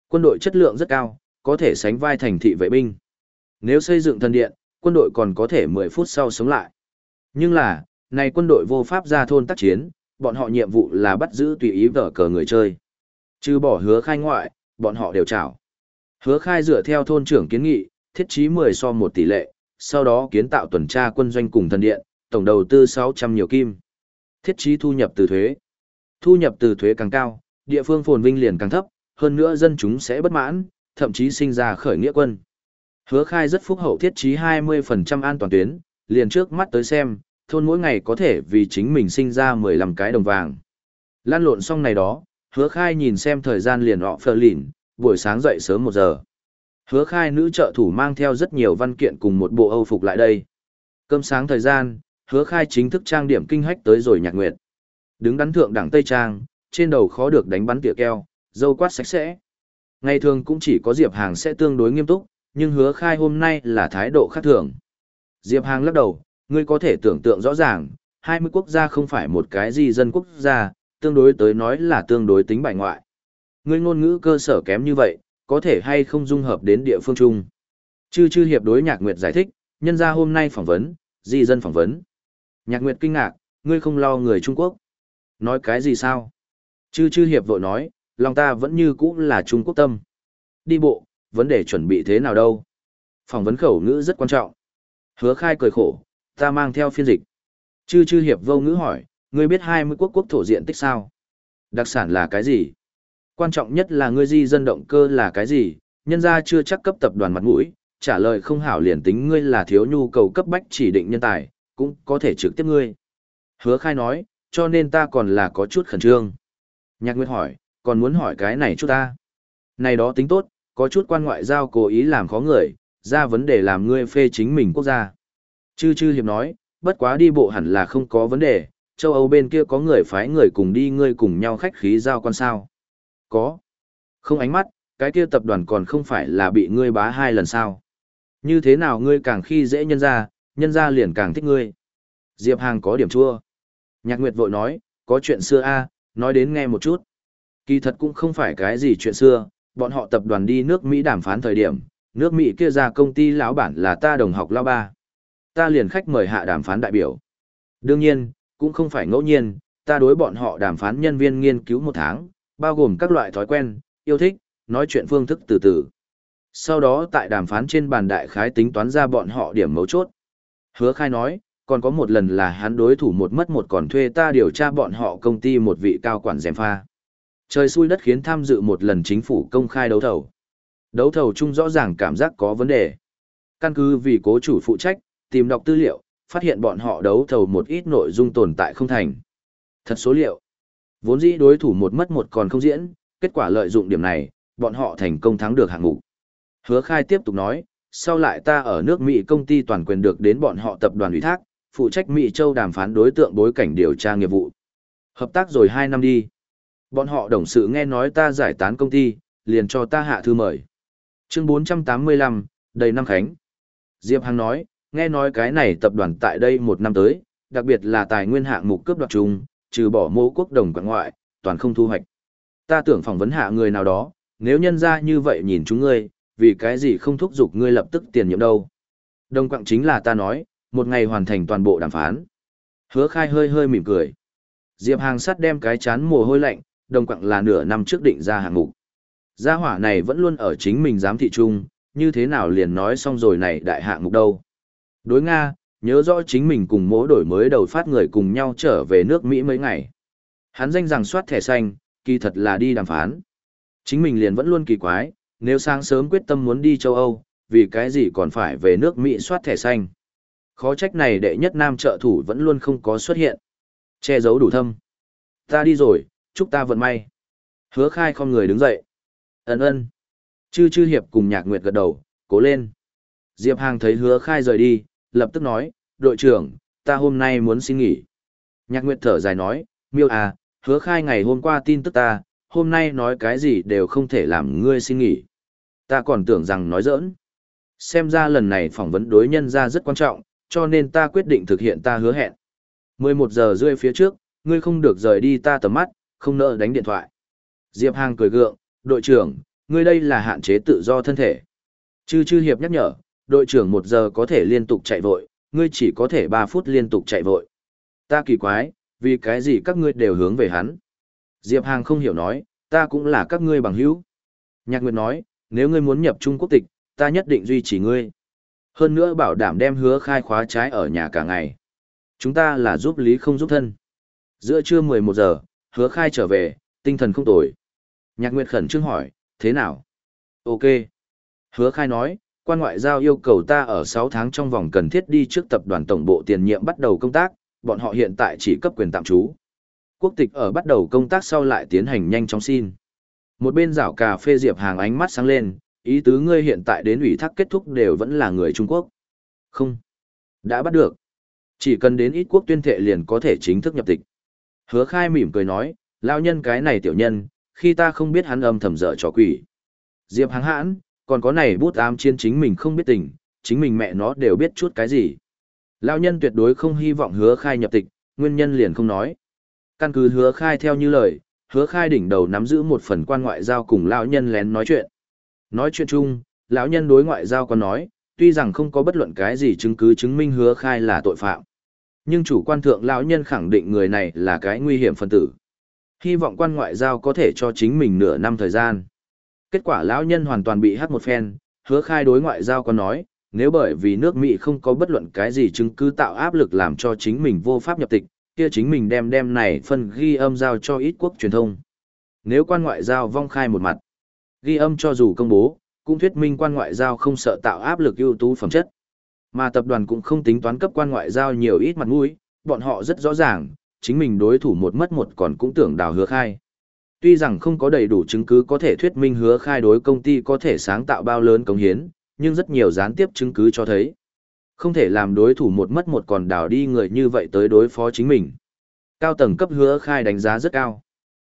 Quân đội chất lượng rất cao, có thể sánh vai thành thị vệ binh. Nếu xây dựng thần điện, quân đội còn có thể 10 phút sau sống lại. Nhưng là, này quân đội vô pháp ra thôn tác chiến, bọn họ nhiệm vụ là bắt giữ tùy ý vở cờ người chơi. Trừ bỏ hứa khai ngoại, bọn họ đều chảo. Hứa khai dựa theo thôn trưởng kiến nghị, thiết trí 10 so một tỷ lệ, sau đó kiến tạo tuần tra quân doanh cùng thần điện, tổng đầu tư 600 nhiều kim. Thiết trí thu nhập từ thuế. Thu nhập từ thuế càng cao, địa phương phồn vinh liền càng thấp, hơn nữa dân chúng sẽ bất mãn, thậm chí sinh ra khởi nghĩa quân. Hứa khai rất phúc hậu thiết trí 20% an toàn tuyến, liền trước mắt tới xem, thôn mỗi ngày có thể vì chính mình sinh ra 15 cái đồng vàng. Lan lộn xong này đó, hứa khai nhìn xem thời gian liền họ phờ lỉn, buổi sáng dậy sớm 1 giờ. Hứa khai nữ trợ thủ mang theo rất nhiều văn kiện cùng một bộ âu phục lại đây. Cơm sáng thời gian, hứa khai chính thức trang điểm kinh hách tới rồi nhạc nguyệt. Đứng đắn thượng đẳng Tây Trang, trên đầu khó được đánh bắn tỉa keo, dâu quát sạch sẽ. Ngày thường cũng chỉ có Diệp Hàng sẽ tương đối nghiêm túc, nhưng hứa khai hôm nay là thái độ khác thường. Diệp Hàng lắc đầu, ngươi có thể tưởng tượng rõ ràng, 20 quốc gia không phải một cái gì dân quốc gia, tương đối tới nói là tương đối tính bài ngoại. Ngươi ngôn ngữ cơ sở kém như vậy, có thể hay không dung hợp đến địa phương chung. Chư chư hiệp đối nhạc nguyệt giải thích, nhân ra hôm nay phỏng vấn, di dân phỏng vấn. Nhạc nguyệt kinh ngạc, ngươi không lo người Trung Quốc. Nói cái gì sao? Chư chư hiệp vội nói, lòng ta vẫn như cũ là Trung Quốc tâm. Đi bộ, vấn đề chuẩn bị thế nào đâu? Phỏng vấn khẩu ngữ rất quan trọng. Hứa khai cười khổ, ta mang theo phiên dịch. Chư chư hiệp vô ngữ hỏi, ngươi biết 20 quốc quốc thổ diện tích sao? Đặc sản là cái gì? Quan trọng nhất là ngươi di dân động cơ là cái gì? Nhân ra chưa chắc cấp tập đoàn mặt mũi, trả lời không hảo liền tính ngươi là thiếu nhu cầu cấp bách chỉ định nhân tài, cũng có thể trực tiếp ngươi. Hứa khai nói, cho nên ta còn là có chút khẩn trương. Nhạc Nguyệt hỏi, còn muốn hỏi cái này chút ta. Này đó tính tốt, có chút quan ngoại giao cố ý làm khó người, ra vấn đề làm ngươi phê chính mình quốc gia. Chư chư hiệp nói, bất quá đi bộ hẳn là không có vấn đề, châu Âu bên kia có người phái người cùng đi ngươi cùng nhau khách khí giao quan sao. Có. Không ánh mắt, cái kia tập đoàn còn không phải là bị ngươi bá hai lần sao. Như thế nào ngươi càng khi dễ nhân ra, nhân ra liền càng thích ngươi. Diệp Hàng có điểm chua. Nhạc Nguyệt vội nói, có chuyện xưa a nói đến nghe một chút. Kỳ thật cũng không phải cái gì chuyện xưa, bọn họ tập đoàn đi nước Mỹ đàm phán thời điểm, nước Mỹ kia ra công ty lão bản là ta đồng học lao ba. Ta liền khách mời hạ đàm phán đại biểu. Đương nhiên, cũng không phải ngẫu nhiên, ta đối bọn họ đàm phán nhân viên nghiên cứu một tháng, bao gồm các loại thói quen, yêu thích, nói chuyện phương thức từ từ. Sau đó tại đàm phán trên bàn đại khái tính toán ra bọn họ điểm mấu chốt. Hứa khai nói, còn có một lần là hắn đối thủ một mất một còn thuê ta điều tra bọn họ công ty một vị cao quản dèm pha. Trời xui đất khiến tham dự một lần chính phủ công khai đấu thầu. Đấu thầu chung rõ ràng cảm giác có vấn đề. Căn cứ vì cố chủ phụ trách, tìm đọc tư liệu, phát hiện bọn họ đấu thầu một ít nội dung tồn tại không thành. Thật số liệu. Vốn dĩ đối thủ một mất một còn không diễn, kết quả lợi dụng điểm này, bọn họ thành công thắng được hạng mục. Hứa khai tiếp tục nói, sau lại ta ở nước Mỹ công ty toàn quyền được đến bọn họ tập đoàn ủy thác, phụ trách Mỹ Châu đàm phán đối tượng bối cảnh điều tra nghiệp vụ. Hợp tác rồi 2 năm đi. Bọn họ đồng sự nghe nói ta giải tán công ty, liền cho ta hạ thư mời. Chương 485, đầy năm khánh. Diệp Hằng nói, nghe nói cái này tập đoàn tại đây một năm tới, đặc biệt là tài nguyên hạng mục cướp đoạt chung, trừ bỏ mô quốc đồng quảng ngoại, toàn không thu hoạch. Ta tưởng phỏng vấn hạ người nào đó, nếu nhân ra như vậy nhìn chúng ngươi, vì cái gì không thúc giục ngươi lập tức tiền nhiệm đâu. Đồng quảng chính là ta nói, một ngày hoàn thành toàn bộ đàm phán. Hứa khai hơi hơi mỉm cười. Diệp Hàng sắt đem cái chán mồ hôi lạnh, đồng quặng là nửa năm trước định ra hạng mục. Gia hỏa này vẫn luôn ở chính mình giám thị chung, như thế nào liền nói xong rồi này đại hạng mục đâu. Đối Nga, nhớ rõ chính mình cùng mỗi đổi mới đầu phát người cùng nhau trở về nước Mỹ mấy ngày. Hắn danh rằng soát thẻ xanh, kỳ thật là đi đàm phán. Chính mình liền vẫn luôn kỳ quái, nếu sáng sớm quyết tâm muốn đi châu Âu, vì cái gì còn phải về nước Mỹ soát thẻ xanh. Khó trách này đệ nhất nam trợ thủ vẫn luôn không có xuất hiện. Che giấu đủ thâm. Ta đi rồi, chúc ta vận may. Hứa khai không người đứng dậy. Ấn ơn. Chư chư hiệp cùng nhạc nguyệt gật đầu, cố lên. Diệp Hàng thấy hứa khai rời đi, lập tức nói, đội trưởng, ta hôm nay muốn xin nghỉ. Nhạc nguyệt thở dài nói, miêu à, hứa khai ngày hôm qua tin tức ta, hôm nay nói cái gì đều không thể làm ngươi xin nghỉ. Ta còn tưởng rằng nói giỡn. Xem ra lần này phỏng vấn đối nhân ra rất quan trọng, cho nên ta quyết định thực hiện ta hứa hẹn. 11 giờ rưỡi phía trước, ngươi không được rời đi ta tầm mắt, không nỡ đánh điện thoại. Diệp Hàng cười gượng, đội trưởng, ngươi đây là hạn chế tự do thân thể. Chư chư hiệp nhắc nhở, đội trưởng một giờ có thể liên tục chạy vội, ngươi chỉ có thể ba phút liên tục chạy vội. Ta kỳ quái, Vì cái gì các ngươi đều hướng về hắn? Diệp Hàng không hiểu nói, ta cũng là các ngươi bằng hữu. Nhạc Nguyệt nói, nếu ngươi muốn nhập Trung Quốc tịch, ta nhất định duy trì ngươi. Hơn nữa bảo đảm đem hứa khai khóa trái ở nhà cả ngày. Chúng ta là giúp lý không giúp thân. Giữa trưa 11 giờ, hứa khai trở về, tinh thần không tồi. Nhạc Nguyệt khẩn trương hỏi, thế nào? Ok. Hứa khai nói, quan ngoại giao yêu cầu ta ở 6 tháng trong vòng cần thiết đi trước tập đoàn tổng bộ tiền nhiệm bắt đầu công tác, bọn họ hiện tại chỉ cấp quyền tạm trú. Quốc tịch ở bắt đầu công tác sau lại tiến hành nhanh chóng xin. Một bên rảo cà phê Diệp Hàng ánh mắt sáng lên, ý tứ ngươi hiện tại đến ủy thác kết thúc đều vẫn là người Trung Quốc. Không. Đã bắt được. Chỉ cần đến ít quốc tuyên thệ liền có thể chính thức nhập tịch. Hứa khai mỉm cười nói, lao nhân cái này tiểu nhân, khi ta không biết hắn âm thầm dở trò quỷ. Diệp Hàng hãn, còn có này bút ám chiến chính mình không biết tình, chính mình mẹ nó đều biết chút cái gì. Lão nhân tuyệt đối không hy vọng hứa khai nhập tịch, nguyên nhân liền không nói. Căn cứ hứa khai theo như lời, hứa khai đỉnh đầu nắm giữ một phần quan ngoại giao cùng lão nhân lén nói chuyện. Nói chuyện chung, lão nhân đối ngoại giao còn nói, tuy rằng không có bất luận cái gì chứng cứ chứng minh hứa khai là tội phạm. Nhưng chủ quan thượng lão nhân khẳng định người này là cái nguy hiểm phân tử. Hy vọng quan ngoại giao có thể cho chính mình nửa năm thời gian. Kết quả lão nhân hoàn toàn bị hắc một phen, hứa khai đối ngoại giao còn nói, nếu bởi vì nước Mỹ không có bất luận cái gì chứng cứ tạo áp lực làm cho chính mình vô pháp nhập tịch, kia chính mình đem đem này phân ghi âm giao cho ít quốc truyền thông. Nếu quan ngoại giao vong khai một mặt, ghi âm cho dù công bố, cũng thuyết minh quan ngoại giao không sợ tạo áp lực ưu tú phẩm chất. Mà tập đoàn cũng không tính toán cấp quan ngoại giao nhiều ít mặt mũi, bọn họ rất rõ ràng, chính mình đối thủ một mất một còn cũng tưởng đào hứa khai. Tuy rằng không có đầy đủ chứng cứ có thể thuyết minh hứa khai đối công ty có thể sáng tạo bao lớn công hiến, nhưng rất nhiều gián tiếp chứng cứ cho thấy. Không thể làm đối thủ một mất một còn đảo đi người như vậy tới đối phó chính mình. Cao tầng cấp hứa khai đánh giá rất cao.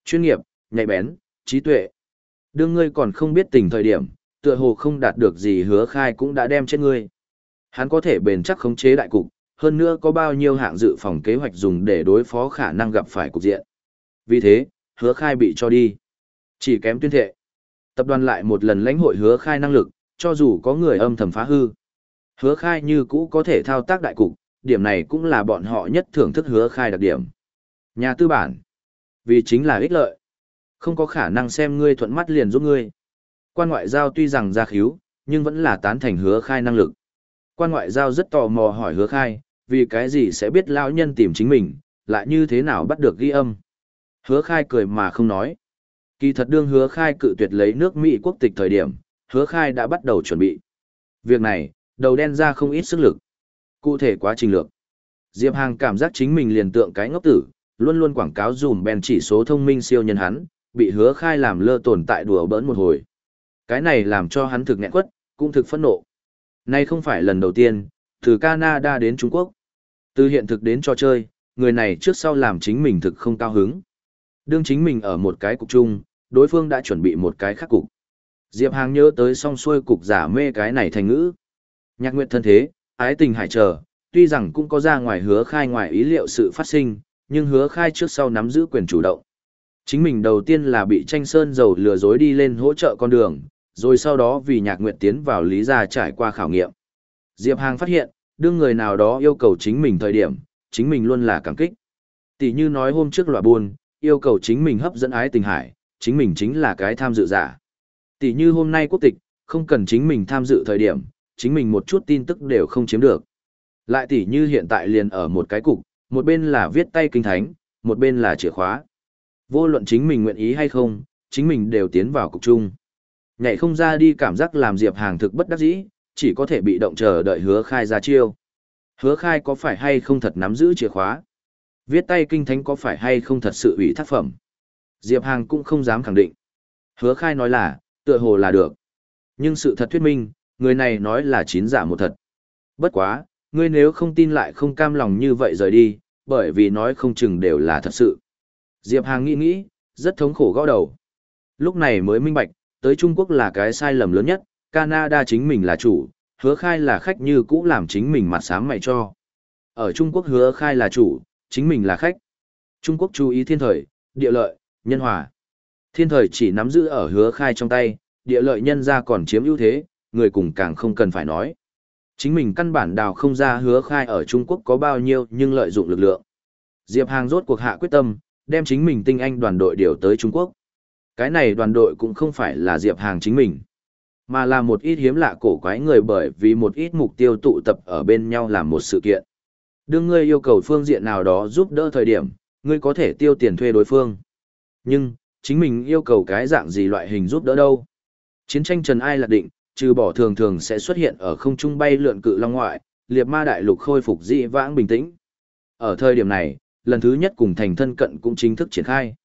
Chuyên nghiệp, nhạy bén, trí tuệ. Đương ngươi còn không biết tình thời điểm, tựa hồ không đạt được gì hứa khai cũng đã đem chết ngươi. Hắn có thể bền chắc khống chế đại cục, hơn nữa có bao nhiêu hạng dự phòng kế hoạch dùng để đối phó khả năng gặp phải cục diện. Vì thế, hứa khai bị cho đi. Chỉ kém tuyên thệ. Tập đoàn lại một lần lãnh hội hứa khai năng lực, cho dù có người âm thầm phá hư. Hứa khai như cũ có thể thao tác đại cục, điểm này cũng là bọn họ nhất thưởng thức hứa khai đặc điểm. Nhà tư bản. Vì chính là ích lợi. Không có khả năng xem ngươi thuận mắt liền giúp ngươi. Quan ngoại giao tuy rằng ra khíu, nhưng vẫn là tán thành hứa khai năng lực. Quan ngoại giao rất tò mò hỏi hứa khai, vì cái gì sẽ biết lão nhân tìm chính mình, lại như thế nào bắt được ghi âm. Hứa khai cười mà không nói. Kỳ thật đương hứa khai cự tuyệt lấy nước Mỹ quốc tịch thời điểm, hứa khai đã bắt đầu chuẩn bị. Việc này, đầu đen ra không ít sức lực. Cụ thể quá trình lược. Diệp Hàng cảm giác chính mình liền tượng cái ngốc tử, luôn luôn quảng cáo dùm bèn chỉ số thông minh siêu nhân hắn, bị hứa khai làm lơ tồn tại đùa bỡn một hồi. Cái này làm cho hắn thực nghẹn quất, cũng thực phẫn nộ. Nay không phải lần đầu tiên, từ Canada đến Trung Quốc. Từ hiện thực đến trò chơi, người này trước sau làm chính mình thực không cao hứng. Đương chính mình ở một cái cục chung, đối phương đã chuẩn bị một cái khác cục. Diệp Hàng nhớ tới song xuôi cục giả mê cái này thành ngữ. Nhạc nguyện thân thế, ái tình hải chờ, tuy rằng cũng có ra ngoài hứa khai ngoài ý liệu sự phát sinh, nhưng hứa khai trước sau nắm giữ quyền chủ động. Chính mình đầu tiên là bị tranh sơn dầu lừa dối đi lên hỗ trợ con đường, rồi sau đó vì nhạc nguyện tiến vào lý gia trải qua khảo nghiệm. Diệp Hàng phát hiện, đương người nào đó yêu cầu chính mình thời điểm, chính mình luôn là cảm kích. Tỷ như nói hôm trước loại buồn, yêu cầu chính mình hấp dẫn ái tình hải, chính mình chính là cái tham dự giả. Tỷ như hôm nay quốc tịch, không cần chính mình tham dự thời điểm, chính mình một chút tin tức đều không chiếm được. Lại tỷ như hiện tại liền ở một cái cục, một bên là viết tay kinh thánh, một bên là chìa khóa. Vô luận chính mình nguyện ý hay không, chính mình đều tiến vào cục chung. Nhảy không ra đi cảm giác làm Diệp Hàng thực bất đắc dĩ, chỉ có thể bị động chờ đợi hứa khai ra chiêu. Hứa khai có phải hay không thật nắm giữ chìa khóa? Viết tay kinh thánh có phải hay không thật sự ủy thác phẩm? Diệp Hàng cũng không dám khẳng định. Hứa khai nói là, tựa hồ là được. Nhưng sự thật thuyết minh, người này nói là chín giả một thật. Bất quá, ngươi nếu không tin lại không cam lòng như vậy rời đi, bởi vì nói không chừng đều là thật sự. Diệp Hàng nghĩ nghĩ, rất thống khổ gõ đầu. Lúc này mới minh bạch, tới Trung Quốc là cái sai lầm lớn nhất, Canada chính mình là chủ, hứa khai là khách như cũ làm chính mình mặt sáng mày cho. Ở Trung Quốc hứa khai là chủ, chính mình là khách. Trung Quốc chú ý thiên thời, địa lợi, nhân hòa. Thiên thời chỉ nắm giữ ở hứa khai trong tay, địa lợi nhân ra còn chiếm ưu thế, người cùng càng không cần phải nói. Chính mình căn bản đào không ra hứa khai ở Trung Quốc có bao nhiêu nhưng lợi dụng lực lượng. Diệp Hàng rốt cuộc hạ quyết tâm, đem chính mình tinh anh đoàn đội điều tới Trung Quốc. Cái này đoàn đội cũng không phải là Diệp Hàng chính mình, mà là một ít hiếm lạ cổ quái người bởi vì một ít mục tiêu tụ tập ở bên nhau làm một sự kiện. Đương ngươi yêu cầu phương diện nào đó giúp đỡ thời điểm, ngươi có thể tiêu tiền thuê đối phương. Nhưng, chính mình yêu cầu cái dạng gì loại hình giúp đỡ đâu. Chiến tranh Trần Ai lạc định, trừ bỏ thường thường sẽ xuất hiện ở không trung bay lượn cự long ngoại, liệt ma đại lục khôi phục dị vãng bình tĩnh. Ở thời điểm này, lần thứ nhất cùng thành thân cận cũng chính thức triển khai.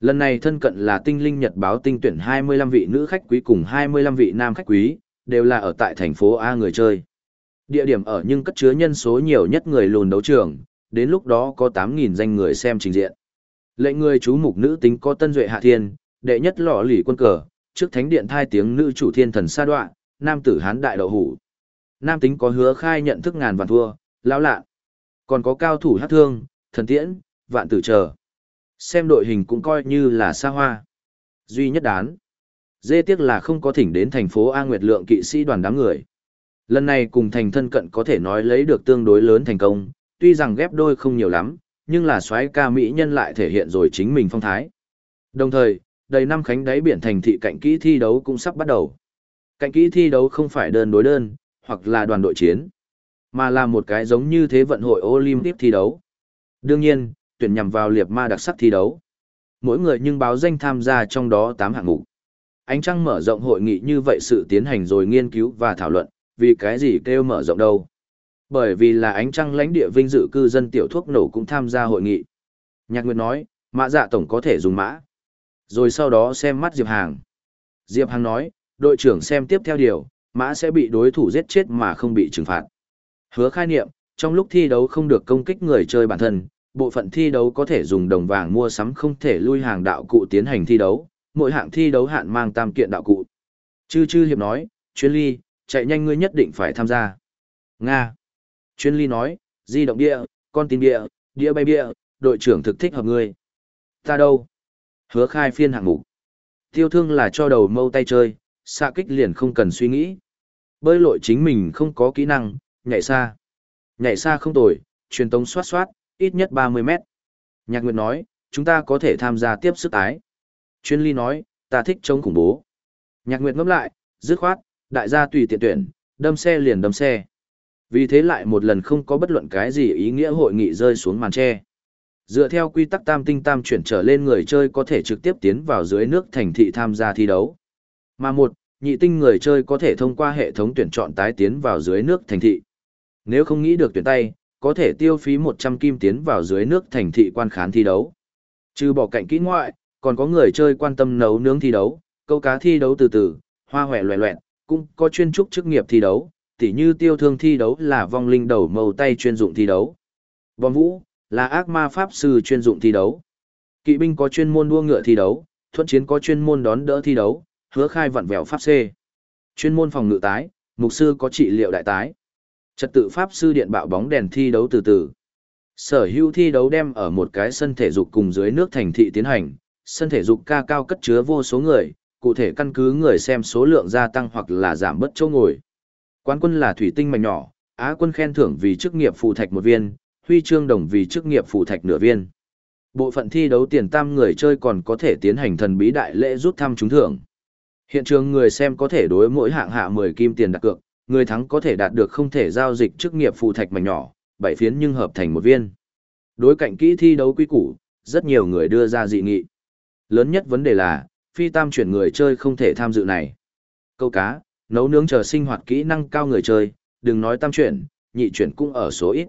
Lần này thân cận là tinh linh nhật báo tinh tuyển 25 vị nữ khách quý cùng 25 vị nam khách quý, đều là ở tại thành phố A người chơi. Địa điểm ở nhưng cất chứa nhân số nhiều nhất người lùn đấu trường, đến lúc đó có 8.000 danh người xem trình diện. Lệnh người chú mục nữ tính có tân duệ hạ thiên, đệ nhất lọ lỉ quân cờ, trước thánh điện thai tiếng nữ chủ thiên thần sa đoạn, nam tử hán đại đậu hủ. Nam tính có hứa khai nhận thức ngàn vạn thua, lão lạ. Còn có cao thủ hát thương, thần tiễn, vạn tử chờ. Xem đội hình cũng coi như là xa hoa. Duy nhất đán. Dê tiếc là không có thỉnh đến thành phố A Nguyệt Lượng kỵ sĩ đoàn đám người. Lần này cùng thành thân cận có thể nói lấy được tương đối lớn thành công, tuy rằng ghép đôi không nhiều lắm, nhưng là xoáy ca mỹ nhân lại thể hiện rồi chính mình phong thái. Đồng thời, đầy năm khánh đáy biển thành thị cạnh kỹ thi đấu cũng sắp bắt đầu. Cạnh kỹ thi đấu không phải đơn đối đơn, hoặc là đoàn đội chiến, mà là một cái giống như thế vận hội Olympic thi đấu. Đương nhiên, tuyển nhằm vào liệp ma đặc sắc thi đấu. Mỗi người nhưng báo danh tham gia trong đó 8 hạng mục. Ánh trăng mở rộng hội nghị như vậy sự tiến hành rồi nghiên cứu và thảo luận, vì cái gì kêu mở rộng đâu. Bởi vì là ánh trăng lãnh địa vinh dự cư dân tiểu thuốc nổ cũng tham gia hội nghị. Nhạc Nguyệt nói, mã dạ tổng có thể dùng mã. Rồi sau đó xem mắt Diệp Hàng. Diệp Hàng nói, đội trưởng xem tiếp theo điều, mã sẽ bị đối thủ giết chết mà không bị trừng phạt. Hứa khai niệm, trong lúc thi đấu không được công kích người chơi bản thân, bộ phận thi đấu có thể dùng đồng vàng mua sắm không thể lui hàng đạo cụ tiến hành thi đấu, mỗi hạng thi đấu hạn mang tam kiện đạo cụ. Chư chư hiệp nói, chuyên ly, chạy nhanh ngươi nhất định phải tham gia. Nga. Chuyên ly nói, di động địa, con tin địa, địa bay địa, đội trưởng thực thích hợp ngươi. Ta đâu? Hứa khai phiên hạng mục. Tiêu thương là cho đầu mâu tay chơi, xạ kích liền không cần suy nghĩ. Bơi lội chính mình không có kỹ năng, nhảy xa. Nhảy xa không tồi, truyền tống xoát xoát, ít nhất 30 mét. Nhạc Nguyệt nói, chúng ta có thể tham gia tiếp sức tái. Chuyên ly nói, ta thích chống khủng bố. Nhạc Nguyệt ngẫm lại, dứt khoát, đại gia tùy tiện tuyển, đâm xe liền đâm xe. Vì thế lại một lần không có bất luận cái gì ý nghĩa hội nghị rơi xuống màn tre. Dựa theo quy tắc tam tinh tam chuyển trở lên người chơi có thể trực tiếp tiến vào dưới nước thành thị tham gia thi đấu. Mà một, nhị tinh người chơi có thể thông qua hệ thống tuyển chọn tái tiến vào dưới nước thành thị. Nếu không nghĩ được tuyển tay, có thể tiêu phí 100 kim tiến vào dưới nước thành thị quan khán thi đấu. Trừ bỏ cạnh kỹ ngoại, còn có người chơi quan tâm nấu nướng thi đấu, câu cá thi đấu từ từ, hoa hòe loẹ loẹn, cũng có chuyên trúc chức nghiệp thi đấu, tỉ như tiêu thương thi đấu là vong linh đầu màu tay chuyên dụng thi đấu. Vong vũ, là ác ma pháp sư chuyên dụng thi đấu. Kỵ binh có chuyên môn đua ngựa thi đấu, thuận chiến có chuyên môn đón đỡ thi đấu, hứa khai vặn vẹo pháp C. Chuyên môn phòng ngự tái, mục sư có trị liệu đại tái. Trật tự pháp sư điện bạo bóng đèn thi đấu từ từ. Sở hữu thi đấu đem ở một cái sân thể dục cùng dưới nước thành thị tiến hành, sân thể dục ca cao cất chứa vô số người, cụ thể căn cứ người xem số lượng gia tăng hoặc là giảm bớt chỗ ngồi. Quán quân là thủy tinh mảnh nhỏ, Á quân khen thưởng vì chức nghiệp phụ thạch một viên, huy chương đồng vì chức nghiệp phụ thạch nửa viên. Bộ phận thi đấu tiền tam người chơi còn có thể tiến hành thần bí đại lễ rút thăm trúng thưởng. Hiện trường người xem có thể đối mỗi hạng hạ 10 kim tiền đặt cược, người thắng có thể đạt được không thể giao dịch chức nghiệp phụ thạch mảnh nhỏ, bảy phiến nhưng hợp thành một viên. Đối cạnh kỹ thi đấu quy củ, rất nhiều người đưa ra dị nghị. Lớn nhất vấn đề là, phi tam chuyển người chơi không thể tham dự này. Câu cá, nấu nướng chờ sinh hoạt kỹ năng cao người chơi, đừng nói tam chuyển, nhị chuyển cũng ở số ít.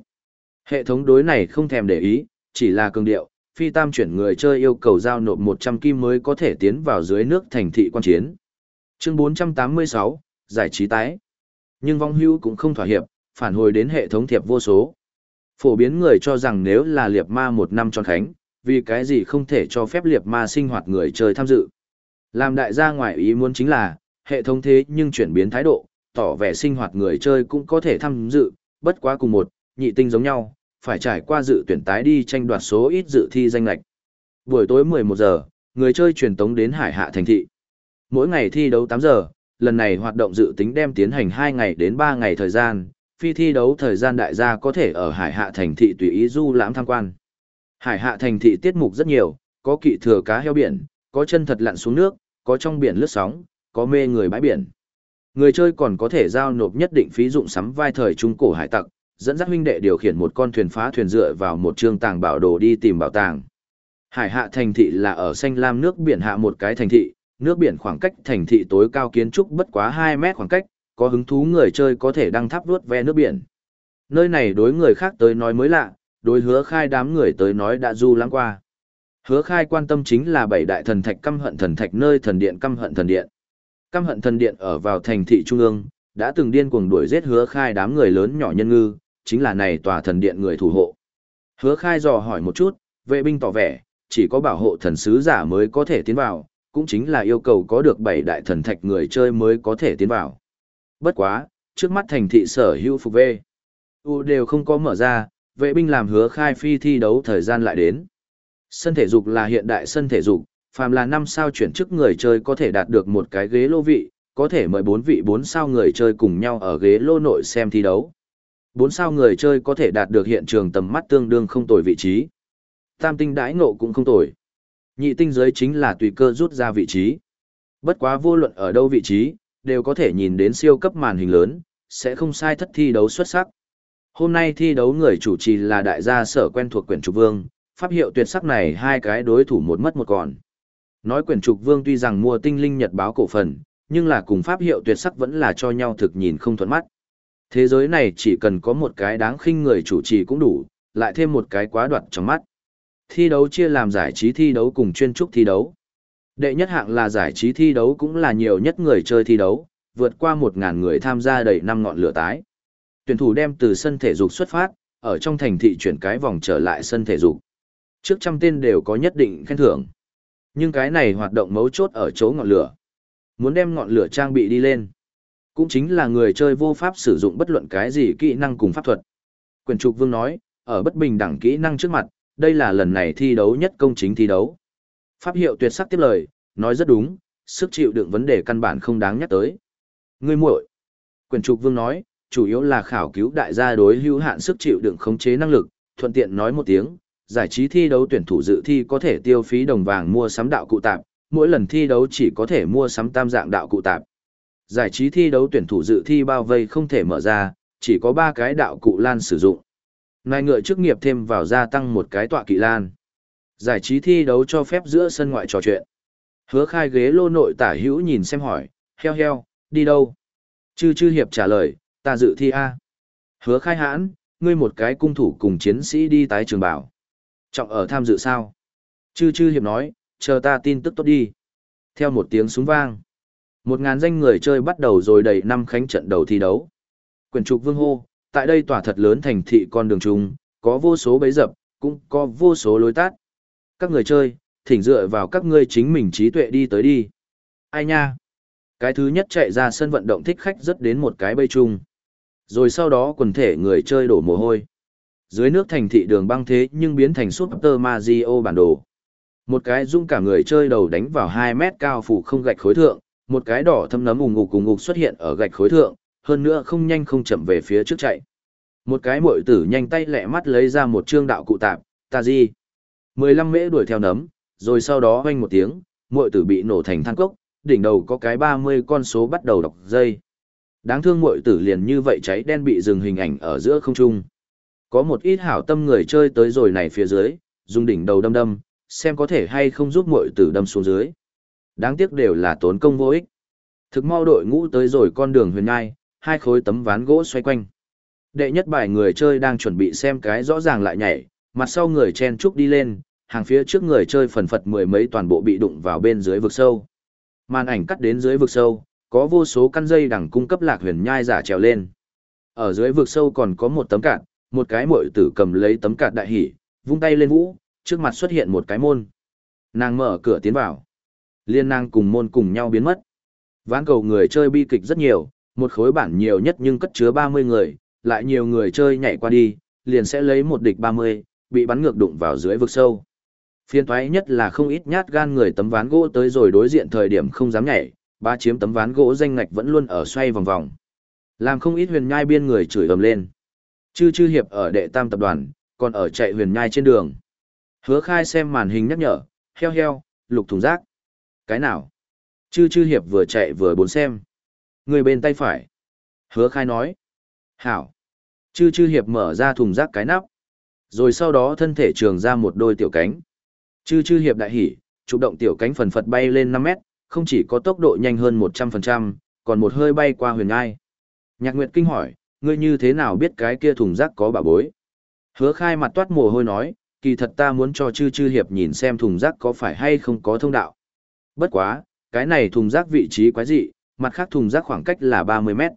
Hệ thống đối này không thèm để ý, chỉ là cường điệu, phi tam chuyển người chơi yêu cầu giao nộp 100 kim mới có thể tiến vào dưới nước thành thị quan chiến. Chương 486, giải trí tái. Nhưng vong hưu cũng không thỏa hiệp, phản hồi đến hệ thống thiệp vô số. Phổ biến người cho rằng nếu là liệp ma một năm tròn khánh, vì cái gì không thể cho phép liệp ma sinh hoạt người chơi tham dự. Làm đại gia ngoài ý muốn chính là, hệ thống thế nhưng chuyển biến thái độ, tỏ vẻ sinh hoạt người chơi cũng có thể tham dự, bất quá cùng một, nhị tinh giống nhau, phải trải qua dự tuyển tái đi tranh đoạt số ít dự thi danh lạch. Buổi tối 11 giờ, người chơi truyền tống đến Hải Hạ thành thị. Mỗi ngày thi đấu 8 giờ, lần này hoạt động dự tính đem tiến hành 2 ngày đến 3 ngày thời gian, phi thi đấu thời gian đại gia có thể ở Hải Hạ thành thị tùy ý du lãm tham quan. Hải hạ thành thị tiết mục rất nhiều, có kỵ thừa cá heo biển, có chân thật lặn xuống nước, có trong biển lướt sóng, có mê người bãi biển. Người chơi còn có thể giao nộp nhất định phí dụng sắm vai thời trung cổ hải tặc, dẫn dắt huynh đệ điều khiển một con thuyền phá thuyền dựa vào một trương tàng bảo đồ đi tìm bảo tàng. Hải hạ thành thị là ở xanh lam nước biển hạ một cái thành thị, nước biển khoảng cách thành thị tối cao kiến trúc bất quá 2 mét khoảng cách, có hứng thú người chơi có thể đăng tháp vuốt ve nước biển. Nơi này đối người khác tới nói mới lạ, đối hứa khai đám người tới nói đã du lãng qua. Hứa khai quan tâm chính là bảy đại thần thạch căm hận thần thạch nơi thần điện căm hận thần điện. Căm hận thần điện ở vào thành thị trung ương, đã từng điên cuồng đuổi giết hứa khai đám người lớn nhỏ nhân ngư, chính là này tòa thần điện người thủ hộ. Hứa khai dò hỏi một chút, vệ binh tỏ vẻ, chỉ có bảo hộ thần sứ giả mới có thể tiến vào, cũng chính là yêu cầu có được bảy đại thần thạch người chơi mới có thể tiến vào. Bất quá, trước mắt thành thị sở hữu phục vệ, U đều không có mở ra, vệ binh làm hứa khai phi thi đấu thời gian lại đến. Sân thể dục là hiện đại sân thể dục, phàm là năm sao chuyển chức người chơi có thể đạt được một cái ghế lô vị, có thể mời bốn vị bốn sao người chơi cùng nhau ở ghế lô nội xem thi đấu. Bốn sao người chơi có thể đạt được hiện trường tầm mắt tương đương không tồi vị trí. Tam tinh đãi ngộ cũng không tồi. Nhị tinh giới chính là tùy cơ rút ra vị trí. Bất quá vô luận ở đâu vị trí, đều có thể nhìn đến siêu cấp màn hình lớn, sẽ không sai thất thi đấu xuất sắc. Hôm nay thi đấu người chủ trì là đại gia sở quen thuộc quyển trục vương, pháp hiệu tuyệt sắc này hai cái đối thủ một mất một còn. Nói quyển trục vương tuy rằng mua tinh linh nhật báo cổ phần, nhưng là cùng pháp hiệu tuyệt sắc vẫn là cho nhau thực nhìn không thuận mắt. Thế giới này chỉ cần có một cái đáng khinh người chủ trì cũng đủ, lại thêm một cái quá đoạt trong mắt. Thi đấu chia làm giải trí thi đấu cùng chuyên trúc thi đấu. Đệ nhất hạng là giải trí thi đấu cũng là nhiều nhất người chơi thi đấu, vượt qua 1.000 người tham gia đầy năm ngọn lửa tái. Tuyển thủ đem từ sân thể dục xuất phát, ở trong thành thị chuyển cái vòng trở lại sân thể dục. Trước trăm tên đều có nhất định khen thưởng. Nhưng cái này hoạt động mấu chốt ở chỗ ngọn lửa. Muốn đem ngọn lửa trang bị đi lên. Cũng chính là người chơi vô pháp sử dụng bất luận cái gì kỹ năng cùng pháp thuật. Quyền trục vương nói, ở bất bình đẳng kỹ năng trước mặt, đây là lần này thi đấu nhất công chính thi đấu. Pháp hiệu tuyệt sắc tiếp lời, nói rất đúng, sức chịu đựng vấn đề căn bản không đáng nhắc tới. Ngươi muội. Quyền trục vương nói, chủ yếu là khảo cứu đại gia đối hữu hạn sức chịu đựng khống chế năng lực, thuận tiện nói một tiếng, giải trí thi đấu tuyển thủ dự thi có thể tiêu phí đồng vàng mua sắm đạo cụ tạp, mỗi lần thi đấu chỉ có thể mua sắm tam dạng đạo cụ tạp. Giải trí thi đấu tuyển thủ dự thi bao vây không thể mở ra, chỉ có 3 cái đạo cụ lan sử dụng. Nai ngựa chức nghiệp thêm vào gia tăng một cái tọa kỵ lan. Giải trí thi đấu cho phép giữa sân ngoại trò chuyện. Hứa khai ghế lô nội tả hữu nhìn xem hỏi, heo heo, đi đâu? Chư chư hiệp trả lời, ta dự thi A. Hứa khai hãn, ngươi một cái cung thủ cùng chiến sĩ đi tái trường bảo. Trọng ở tham dự sao? Chư chư hiệp nói, chờ ta tin tức tốt đi. Theo một tiếng súng vang. Một ngàn danh người chơi bắt đầu rồi đầy năm khánh trận đầu thi đấu. Quyền trục vương hô, tại đây tỏa thật lớn thành thị con đường trung, có vô số bấy dập, cũng có vô số lối tát. Các người chơi, thỉnh dựa vào các ngươi chính mình trí tuệ đi tới đi. Ai nha? Cái thứ nhất chạy ra sân vận động thích khách rất đến một cái bây chung. Rồi sau đó quần thể người chơi đổ mồ hôi. Dưới nước thành thị đường băng thế nhưng biến thành Super Mario bản đồ. Một cái dung cả người chơi đầu đánh vào 2 mét cao phủ không gạch khối thượng, một cái đỏ thâm nấm ủng ngục cùng ngục xuất hiện ở gạch khối thượng, hơn nữa không nhanh không chậm về phía trước chạy. Một cái muội tử nhanh tay lẹ mắt lấy ra một trương đạo cụ tạp, ta gì? 15 mễ đuổi theo nấm, rồi sau đó hoanh một tiếng, muội tử bị nổ thành than cốc, đỉnh đầu có cái 30 con số bắt đầu đọc dây. Đáng thương muội tử liền như vậy cháy đen bị dừng hình ảnh ở giữa không trung. Có một ít hảo tâm người chơi tới rồi này phía dưới, dùng đỉnh đầu đâm đâm, xem có thể hay không giúp muội tử đâm xuống dưới. Đáng tiếc đều là tốn công vô ích. Thực mau đội ngũ tới rồi con đường huyền ngai, hai khối tấm ván gỗ xoay quanh. Đệ nhất bài người chơi đang chuẩn bị xem cái rõ ràng lại nhảy, mặt sau người chen trúc đi lên, hàng phía trước người chơi phần phật mười mấy toàn bộ bị đụng vào bên dưới vực sâu. Màn ảnh cắt đến dưới vực sâu, có vô số căn dây đằng cung cấp lạc huyền nhai giả trèo lên. Ở dưới vực sâu còn có một tấm cạn, một cái muội tử cầm lấy tấm cạt đại hỉ, vung tay lên vũ, trước mặt xuất hiện một cái môn. Nàng mở cửa tiến vào. Liên nàng cùng môn cùng nhau biến mất. Ván cầu người chơi bi kịch rất nhiều, một khối bản nhiều nhất nhưng cất chứa 30 người, lại nhiều người chơi nhảy qua đi, liền sẽ lấy một địch 30, bị bắn ngược đụng vào dưới vực sâu. Phiên thoái nhất là không ít nhát gan người tấm ván gỗ tới rồi đối diện thời điểm không dám nhảy, ba chiếm tấm ván gỗ danh ngạch vẫn luôn ở xoay vòng vòng. Làm không ít huyền nhai biên người chửi ầm lên. Chư chư hiệp ở đệ tam tập đoàn, còn ở chạy huyền nhai trên đường. Hứa khai xem màn hình nhắc nhở, heo heo, lục thùng rác. Cái nào? Chư chư hiệp vừa chạy vừa bốn xem. Người bên tay phải. Hứa khai nói. Hảo. Chư chư hiệp mở ra thùng rác cái nắp. Rồi sau đó thân thể trường ra một đôi tiểu cánh. Chư chư hiệp đại hỉ, chụp động tiểu cánh phần phật bay lên 5 mét, không chỉ có tốc độ nhanh hơn 100%, còn một hơi bay qua huyền ngai. Nhạc Nguyệt kinh hỏi, ngươi như thế nào biết cái kia thùng rác có bà bối? Hứa khai mặt toát mồ hôi nói, kỳ thật ta muốn cho chư chư hiệp nhìn xem thùng rác có phải hay không có thông đạo. Bất quá, cái này thùng rác vị trí quái dị, mặt khác thùng rác khoảng cách là 30 mét.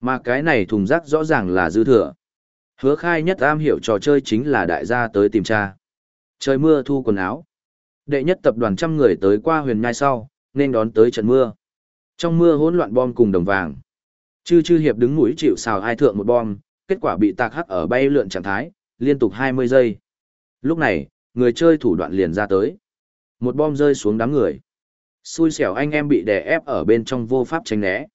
Mà cái này thùng rác rõ ràng là dư thừa. Hứa khai nhất am hiểu trò chơi chính là đại gia tới tìm cha. Trời mưa thu quần áo. Đệ nhất tập đoàn trăm người tới qua huyền nhai sau, nên đón tới trận mưa. Trong mưa hỗn loạn bom cùng đồng vàng. Chư chư hiệp đứng mũi chịu xào ai thượng một bom, kết quả bị tạc hắc ở bay lượn trạng thái, liên tục 20 giây. Lúc này, người chơi thủ đoạn liền ra tới. Một bom rơi xuống đám người. Xui xẻo anh em bị đè ép ở bên trong vô pháp tránh né.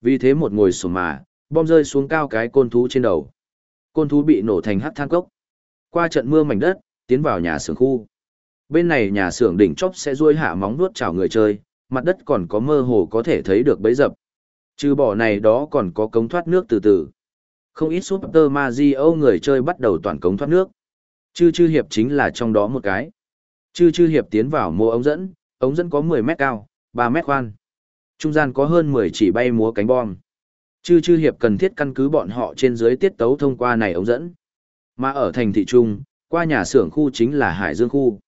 Vì thế một ngồi sổ mà, bom rơi xuống cao cái côn thú trên đầu. Côn thú bị nổ thành hắc than cốc. Qua trận mưa mảnh đất, tiến vào nhà xưởng khu. Bên này nhà xưởng đỉnh chóp sẽ ruôi hạ móng nuốt chảo người chơi, mặt đất còn có mơ hồ có thể thấy được bấy dập. Trừ bỏ này đó còn có cống thoát nước từ từ. Không ít Super Mario người chơi bắt đầu toàn cống thoát nước. Chư chư hiệp chính là trong đó một cái. Chư chư hiệp tiến vào mô ống dẫn, ống dẫn có 10 mét cao, 3 mét khoan. Trung gian có hơn 10 chỉ bay múa cánh bom. Chư chư hiệp cần thiết căn cứ bọn họ trên dưới tiết tấu thông qua này ống dẫn. Mà ở thành thị trung, qua nhà xưởng khu chính là Hải Dương khu.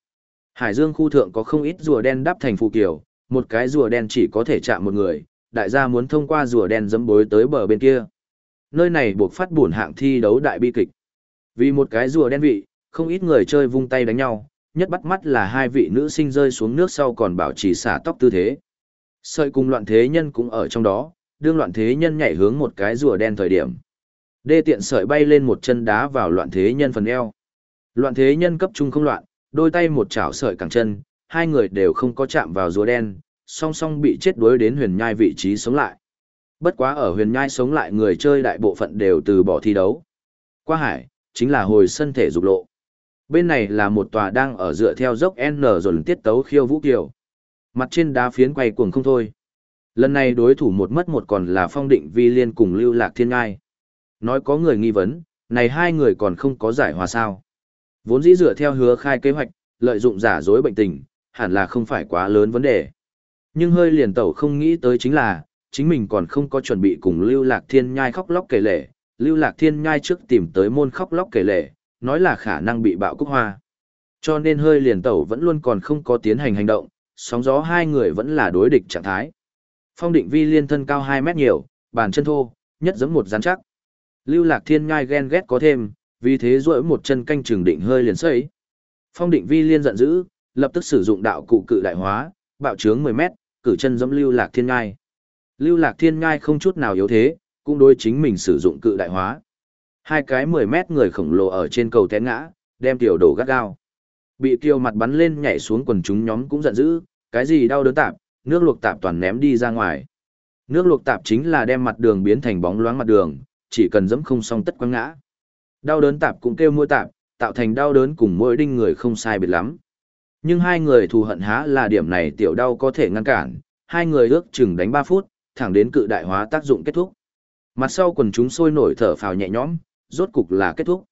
Hải Dương khu thượng có không ít rùa đen đắp thành phù kiểu, một cái rùa đen chỉ có thể chạm một người, đại gia muốn thông qua rùa đen dẫm bối tới bờ bên kia. Nơi này buộc phát buồn hạng thi đấu đại bi kịch. Vì một cái rùa đen vị, không ít người chơi vung tay đánh nhau, nhất bắt mắt là hai vị nữ sinh rơi xuống nước sau còn bảo trì xả tóc tư thế. Sợi cùng loạn thế nhân cũng ở trong đó, đương loạn thế nhân nhảy hướng một cái rùa đen thời điểm. Đê tiện sợi bay lên một chân đá vào loạn thế nhân phần eo. Loạn thế nhân cấp trung không loạn, đôi tay một chảo sợi cẳng chân, hai người đều không có chạm vào rùa đen, song song bị chết đuối đến huyền nhai vị trí sống lại. Bất quá ở huyền nhai sống lại người chơi đại bộ phận đều từ bỏ thi đấu. Qua hải, chính là hồi sân thể dục lộ. Bên này là một tòa đang ở dựa theo dốc N rồi tiết tấu khiêu vũ kiều. Mặt trên đá phiến quay cuồng không thôi. Lần này đối thủ một mất một còn là phong định vi liên cùng lưu lạc thiên ngai. Nói có người nghi vấn, này hai người còn không có giải hòa sao. Vốn dĩ dựa theo hứa khai kế hoạch, lợi dụng giả dối bệnh tình, hẳn là không phải quá lớn vấn đề. Nhưng hơi liền tẩu không nghĩ tới chính là, chính mình còn không có chuẩn bị cùng Lưu Lạc Thiên Nhai khóc lóc kể lể, Lưu Lạc Thiên Nhai trước tìm tới môn khóc lóc kể lể, nói là khả năng bị bạo cúc hoa. Cho nên hơi liền tẩu vẫn luôn còn không có tiến hành hành động, sóng gió hai người vẫn là đối địch trạng thái. Phong định vi liên thân cao 2 mét nhiều, bàn chân thô, nhất giống một rắn chắc. Lưu Lạc Thiên Nhai ghen ghét có thêm, vì thế duỗi một chân canh trường định hơi liền xây. Phong định vi liên giận dữ, lập tức sử dụng đạo cụ cự đại hóa, bạo trướng 10 mét, cử chân giống lưu lạc thiên ngai. Lưu lạc thiên ngai không chút nào yếu thế, cũng đối chính mình sử dụng cự đại hóa. Hai cái 10 mét người khổng lồ ở trên cầu té ngã, đem tiểu đổ gắt gao. Bị kiều mặt bắn lên nhảy xuống quần chúng nhóm cũng giận dữ, cái gì đau đớn tạp, nước luộc tạp toàn ném đi ra ngoài. Nước luộc tạp chính là đem mặt đường biến thành bóng loáng mặt đường, chỉ cần dẫm không xong tất quăng ngã. Đau đớn tạp cũng kêu mua tạp, tạo thành đau đớn cùng mỗi đinh người không sai biệt lắm. Nhưng hai người thù hận há là điểm này tiểu đau có thể ngăn cản, hai người ước chừng đánh 3 phút, thẳng đến cự đại hóa tác dụng kết thúc. Mặt sau quần chúng sôi nổi thở phào nhẹ nhõm, rốt cục là kết thúc.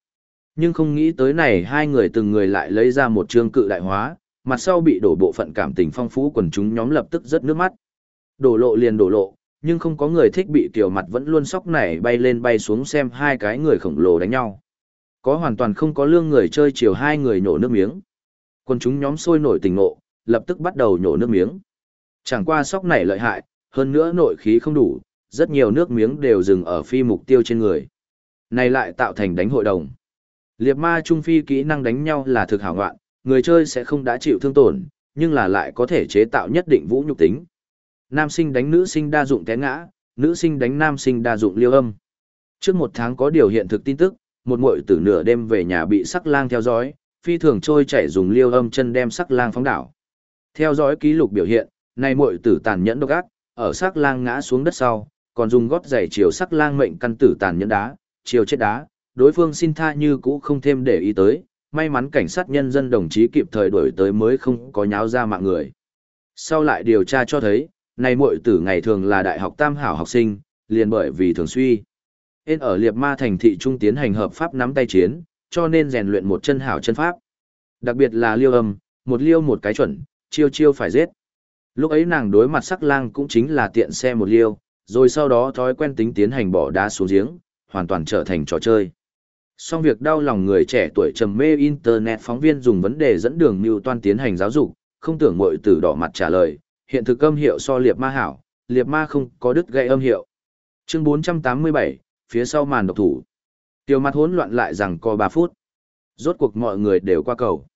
Nhưng không nghĩ tới này hai người từng người lại lấy ra một chương cự đại hóa, mặt sau bị đổ bộ phận cảm tình phong phú quần chúng nhóm lập tức rất nước mắt. Đổ lộ liền đổ lộ, nhưng không có người thích bị tiểu mặt vẫn luôn sóc này bay lên bay xuống xem hai cái người khổng lồ đánh nhau. Có hoàn toàn không có lương người chơi chiều hai người nhổ nước miếng. Quân chúng nhóm sôi nổi tình ngộ, lập tức bắt đầu nhổ nước miếng. Chẳng qua sóc này lợi hại, hơn nữa nội khí không đủ, rất nhiều nước miếng đều dừng ở phi mục tiêu trên người. Này lại tạo thành đánh hội đồng. Liệt ma trung phi kỹ năng đánh nhau là thực hảo ngoạn, người chơi sẽ không đã chịu thương tổn, nhưng là lại có thể chế tạo nhất định vũ nhục tính. Nam sinh đánh nữ sinh đa dụng té ngã, nữ sinh đánh nam sinh đa dụng liêu âm. Trước một tháng có điều hiện thực tin tức, một muội tử nửa đêm về nhà bị sắc lang theo dõi, phi thường trôi chảy dùng liêu âm chân đem sắc lang phóng đảo. Theo dõi ký lục biểu hiện, nay muội tử tàn nhẫn độc ác, ở sắc lang ngã xuống đất sau, còn dùng gót giày chiều sắc lang mệnh căn tử tàn nhẫn đá, chiều chết đá, đối phương xin tha như cũ không thêm để ý tới, may mắn cảnh sát nhân dân đồng chí kịp thời đuổi tới mới không có nháo ra mạng người. Sau lại điều tra cho thấy, này muội tử ngày thường là đại học tam hảo học sinh, liền bởi vì thường suy. Nên ở liệp ma thành thị trung tiến hành hợp pháp nắm tay chiến, cho nên rèn luyện một chân hảo chân pháp. Đặc biệt là liêu âm, một liêu một cái chuẩn, chiêu chiêu phải giết. Lúc ấy nàng đối mặt sắc lang cũng chính là tiện xe một liêu, rồi sau đó thói quen tính tiến hành bỏ đá xuống giếng, hoàn toàn trở thành trò chơi. Song việc đau lòng người trẻ tuổi trầm mê Internet phóng viên dùng vấn đề dẫn đường mưu toan tiến hành giáo dục, không tưởng mội tử đỏ mặt trả lời, hiện thực âm hiệu so liệp ma hảo, liệp ma không có đứt gây âm hiệu. Chương 487, phía sau màn độc thủ. Tiểu mặt hỗn loạn lại rằng co 3 phút. Rốt cuộc mọi người đều qua cầu.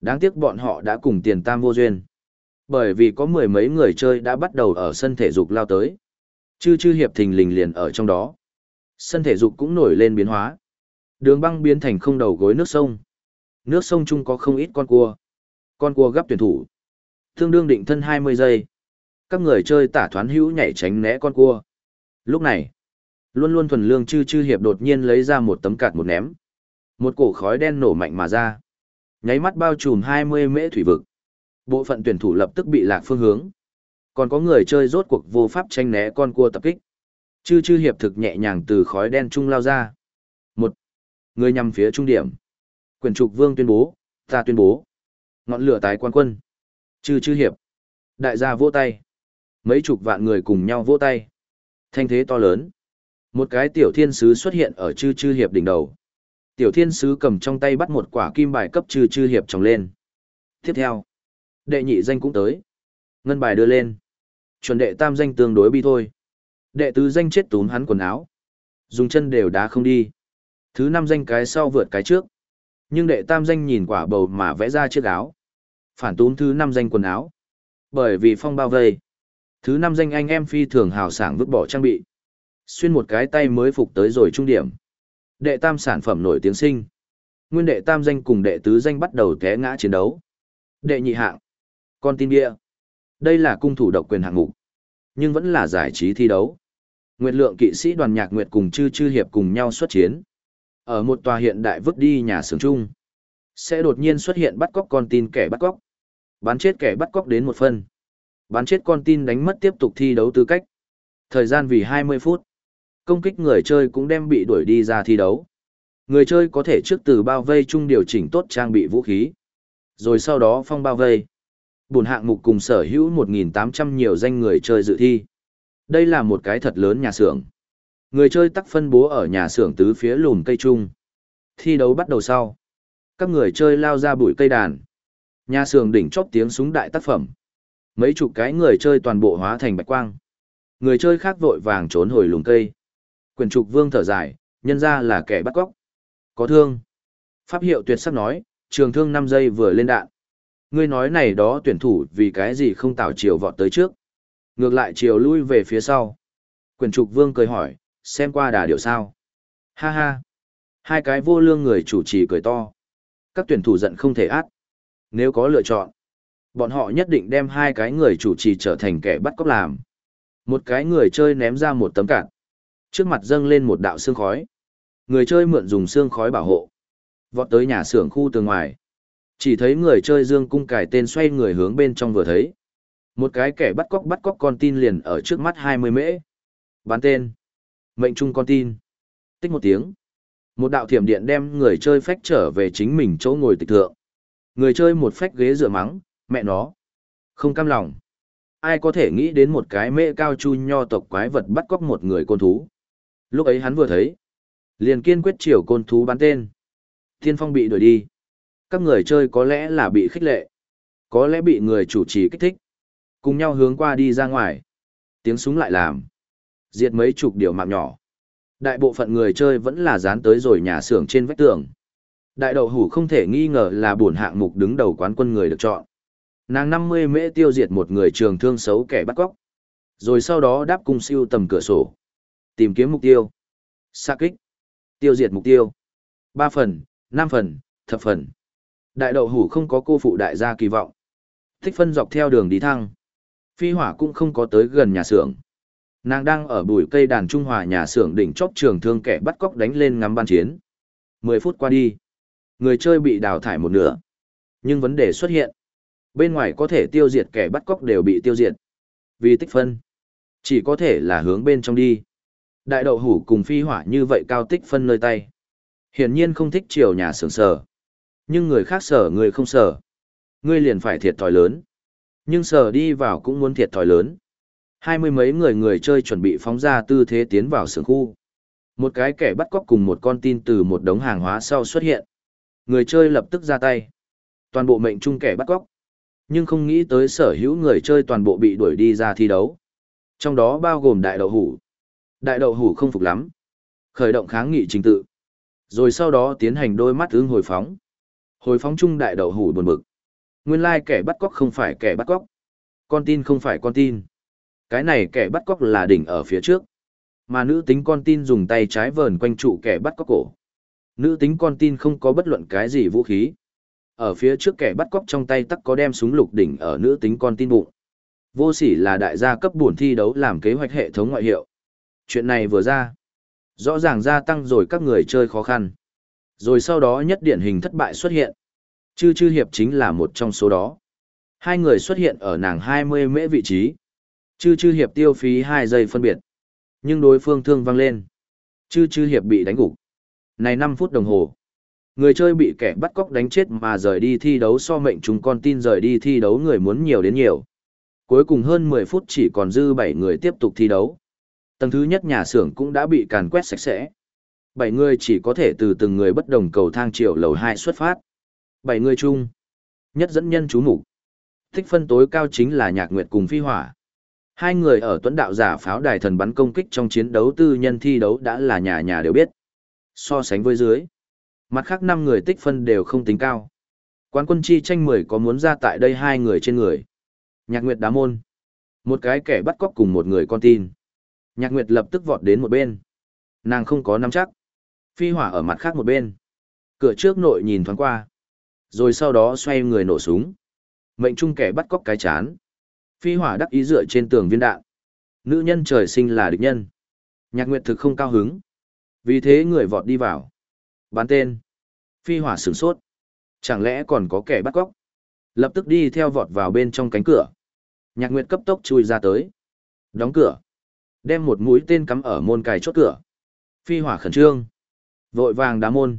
Đáng tiếc bọn họ đã cùng tiền tam vô duyên. Bởi vì có mười mấy người chơi đã bắt đầu ở sân thể dục lao tới. Chư chư hiệp thình lình liền ở trong đó. Sân thể dục cũng nổi lên biến hóa. Đường băng biến thành không đầu gối nước sông. Nước sông chung có không ít con cua. Con cua gấp tuyển thủ. Tương đương định thân 20 giây. Các người chơi tả thoán hữu nhảy tránh né con cua. Lúc này, luôn luôn thuần lương chư chư hiệp đột nhiên lấy ra một tấm cạt một ném. Một cổ khói đen nổ mạnh mà ra. Nháy mắt bao trùm 20 mễ thủy vực. Bộ phận tuyển thủ lập tức bị lạc phương hướng. Còn có người chơi rốt cuộc vô pháp tranh né con cua tập kích. Chư chư hiệp thực nhẹ nhàng từ khói đen trung lao ra. Một. Người nhằm phía trung điểm. Quyền trục vương tuyên bố, ta tuyên bố. Ngọn lửa tái quan quân. Chư chư hiệp. Đại gia vỗ tay. Mấy chục vạn người cùng nhau vỗ tay. Thanh thế to lớn. Một cái tiểu thiên sứ xuất hiện ở chư chư hiệp đỉnh đầu. Tiểu thiên sứ cầm trong tay bắt một quả kim bài cấp chư chư hiệp trồng lên. Tiếp theo. Đệ nhị danh cũng tới. Ngân bài đưa lên. Chuẩn đệ tam danh tương đối bi thôi. Đệ tứ danh chết túm hắn quần áo. Dùng chân đều đá không đi. Thứ năm danh cái sau vượt cái trước. Nhưng đệ tam danh nhìn quả bầu mà vẽ ra chiếc áo. Phản túm thứ năm danh quần áo. Bởi vì phong bao vây. Thứ năm danh anh em phi thường hào sảng vứt bỏ trang bị. Xuyên một cái tay mới phục tới rồi trung điểm. Đệ tam sản phẩm nổi tiếng sinh. Nguyên đệ tam danh cùng đệ tứ danh bắt đầu té ngã chiến đấu. Đệ nhị hạng. Con tin bia. Đây là cung thủ độc quyền hạng mục. Nhưng vẫn là giải trí thi đấu. Nguyệt lượng kỵ sĩ đoàn nhạc Nguyệt cùng chư chư hiệp cùng nhau xuất chiến. Ở một tòa hiện đại vứt đi nhà xưởng chung. Sẽ đột nhiên xuất hiện bắt cóc con tin kẻ bắt cóc. Bắn chết kẻ bắt cóc đến một phân. Bắn chết con tin đánh mất tiếp tục thi đấu tư cách. Thời gian vì 20 phút. Công kích người chơi cũng đem bị đuổi đi ra thi đấu. Người chơi có thể trước từ bao vây chung điều chỉnh tốt trang bị vũ khí. Rồi sau đó phong bao vây. Bùn hạng mục cùng sở hữu 1.800 nhiều danh người chơi dự thi. Đây là một cái thật lớn nhà xưởng. Người chơi tắc phân bố ở nhà xưởng tứ phía lùm cây chung. Thi đấu bắt đầu sau. Các người chơi lao ra bụi cây đàn. Nhà xưởng đỉnh chóp tiếng súng đại tác phẩm. Mấy chục cái người chơi toàn bộ hóa thành bạch quang. Người chơi khác vội vàng trốn hồi lùm cây. Quyền trục vương thở dài, nhân ra là kẻ bắt cóc. Có thương. Pháp hiệu tuyệt sắc nói, trường thương 5 giây vừa lên đạn. Ngươi nói này đó tuyển thủ vì cái gì không tạo chiều vọt tới trước. Ngược lại chiều lui về phía sau. Quyền trục vương cười hỏi, xem qua đà điệu sao. Ha ha. Hai cái vô lương người chủ trì cười to. Các tuyển thủ giận không thể át. Nếu có lựa chọn, bọn họ nhất định đem hai cái người chủ trì trở thành kẻ bắt cóc làm. Một cái người chơi ném ra một tấm cạn. Trước mặt dâng lên một đạo xương khói. Người chơi mượn dùng xương khói bảo hộ. Vọt tới nhà xưởng khu tường ngoài. Chỉ thấy người chơi dương cung cải tên xoay người hướng bên trong vừa thấy. Một cái kẻ bắt cóc bắt cóc con tin liền ở trước mắt 20 mễ. Bán tên. Mệnh trung con tin. Tích một tiếng. Một đạo thiểm điện đem người chơi phách trở về chính mình chỗ ngồi tịch thượng. Người chơi một phách ghế dựa mắng, mẹ nó. Không cam lòng. Ai có thể nghĩ đến một cái mễ cao chu nho tộc quái vật bắt cóc một người côn thú. Lúc ấy hắn vừa thấy. Liền kiên quyết chiều côn thú bán tên. Thiên phong bị đuổi đi. Các người chơi có lẽ là bị khích lệ. Có lẽ bị người chủ trì kích thích. Cùng nhau hướng qua đi ra ngoài. Tiếng súng lại làm. Diệt mấy chục điều mạng nhỏ. Đại bộ phận người chơi vẫn là dán tới rồi nhà xưởng trên vách tường. Đại đậu hủ không thể nghi ngờ là buồn hạng mục đứng đầu quán quân người được chọn. Nàng 50 mễ tiêu diệt một người trường thương xấu kẻ bắt cóc. Rồi sau đó đáp cung siêu tầm cửa sổ. Tìm kiếm mục tiêu. Xa kích. Tiêu diệt mục tiêu. ba phần, năm phần, thập phần. Đại đậu hủ không có cô phụ đại gia kỳ vọng. Thích phân dọc theo đường đi thăng. Phi hỏa cũng không có tới gần nhà xưởng. Nàng đang ở bụi cây đàn trung hòa nhà xưởng đỉnh chóp trường thương kẻ bắt cóc đánh lên ngắm ban chiến. Mười phút qua đi. Người chơi bị đào thải một nửa. Nhưng vấn đề xuất hiện. Bên ngoài có thể tiêu diệt kẻ bắt cóc đều bị tiêu diệt. Vì tích phân. Chỉ có thể là hướng bên trong đi. Đại đậu hủ cùng phi hỏa như vậy cao tích phân nơi tay. Hiển nhiên không thích chiều nhà sướng sở. Nhưng người khác sở, người không sở. Ngươi liền phải thiệt thòi lớn. Nhưng sở đi vào cũng muốn thiệt thòi lớn. Hai mươi mấy người người chơi chuẩn bị phóng ra tư thế tiến vào sưởng khu. Một cái kẻ bắt cóc cùng một con tin từ một đống hàng hóa sau xuất hiện. Người chơi lập tức ra tay. Toàn bộ mệnh chung kẻ bắt cóc. Nhưng không nghĩ tới sở hữu người chơi toàn bộ bị đuổi đi ra thi đấu. Trong đó bao gồm đại đậu hủ. Đại đậu hủ không phục lắm. Khởi động kháng nghị trình tự. Rồi sau đó tiến hành đôi mắt ứng hồi phóng. Hồi phóng chung đại đậu hủ buồn bực. Nguyên lai kẻ bắt cóc không phải kẻ bắt cóc. Con tin không phải con tin. Cái này kẻ bắt cóc là đỉnh ở phía trước. Mà nữ tính con tin dùng tay trái vờn quanh trụ kẻ bắt cóc cổ. Nữ tính con tin không có bất luận cái gì vũ khí. Ở phía trước kẻ bắt cóc trong tay tắc có đem súng lục đỉnh ở nữ tính con tin bụng. Vô sỉ là đại gia cấp buồn thi đấu làm kế hoạch hệ thống ngoại hiệu. Chuyện này vừa ra. Rõ ràng gia tăng rồi các người chơi khó khăn. Rồi sau đó nhất điển hình thất bại xuất hiện. Chư chư hiệp chính là một trong số đó. Hai người xuất hiện ở nàng 20 mễ vị trí. Chư chư hiệp tiêu phí 2 giây phân biệt. Nhưng đối phương thương vang lên. Chư chư hiệp bị đánh gục. Này 5 phút đồng hồ. Người chơi bị kẻ bắt cóc đánh chết mà rời đi thi đấu so mệnh chúng con tin rời đi thi đấu người muốn nhiều đến nhiều. Cuối cùng hơn 10 phút chỉ còn dư 7 người tiếp tục thi đấu. Tầng thứ nhất nhà xưởng cũng đã bị càn quét sạch sẽ. Bảy người chỉ có thể từ từng người bất đồng cầu thang triệu lầu 2 xuất phát. Bảy người chung. Nhất dẫn nhân chú mục Thích phân tối cao chính là Nhạc Nguyệt cùng Phi Hỏa. Hai người ở tuấn đạo giả pháo đài thần bắn công kích trong chiến đấu tư nhân thi đấu đã là nhà nhà đều biết. So sánh với dưới, mặt khác năm người tích phân đều không tính cao. Quán quân chi tranh 10 có muốn ra tại đây hai người trên người. Nhạc Nguyệt đá môn. Một cái kẻ bắt cóc cùng một người con tin. Nhạc Nguyệt lập tức vọt đến một bên. Nàng không có nắm chắc. Phi hỏa ở mặt khác một bên. Cửa trước nội nhìn thoáng qua. Rồi sau đó xoay người nổ súng. Mệnh trung kẻ bắt cóc cái chán. Phi hỏa đắc ý dựa trên tường viên đạn. Nữ nhân trời sinh là địch nhân. Nhạc Nguyệt thực không cao hứng. Vì thế người vọt đi vào. Bán tên. Phi hỏa sửng sốt. Chẳng lẽ còn có kẻ bắt cóc? Lập tức đi theo vọt vào bên trong cánh cửa. Nhạc Nguyệt cấp tốc chui ra tới. Đóng cửa. Đem một mũi tên cắm ở môn cài chốt cửa. Phi hỏa khẩn trương. Vội vàng đá môn.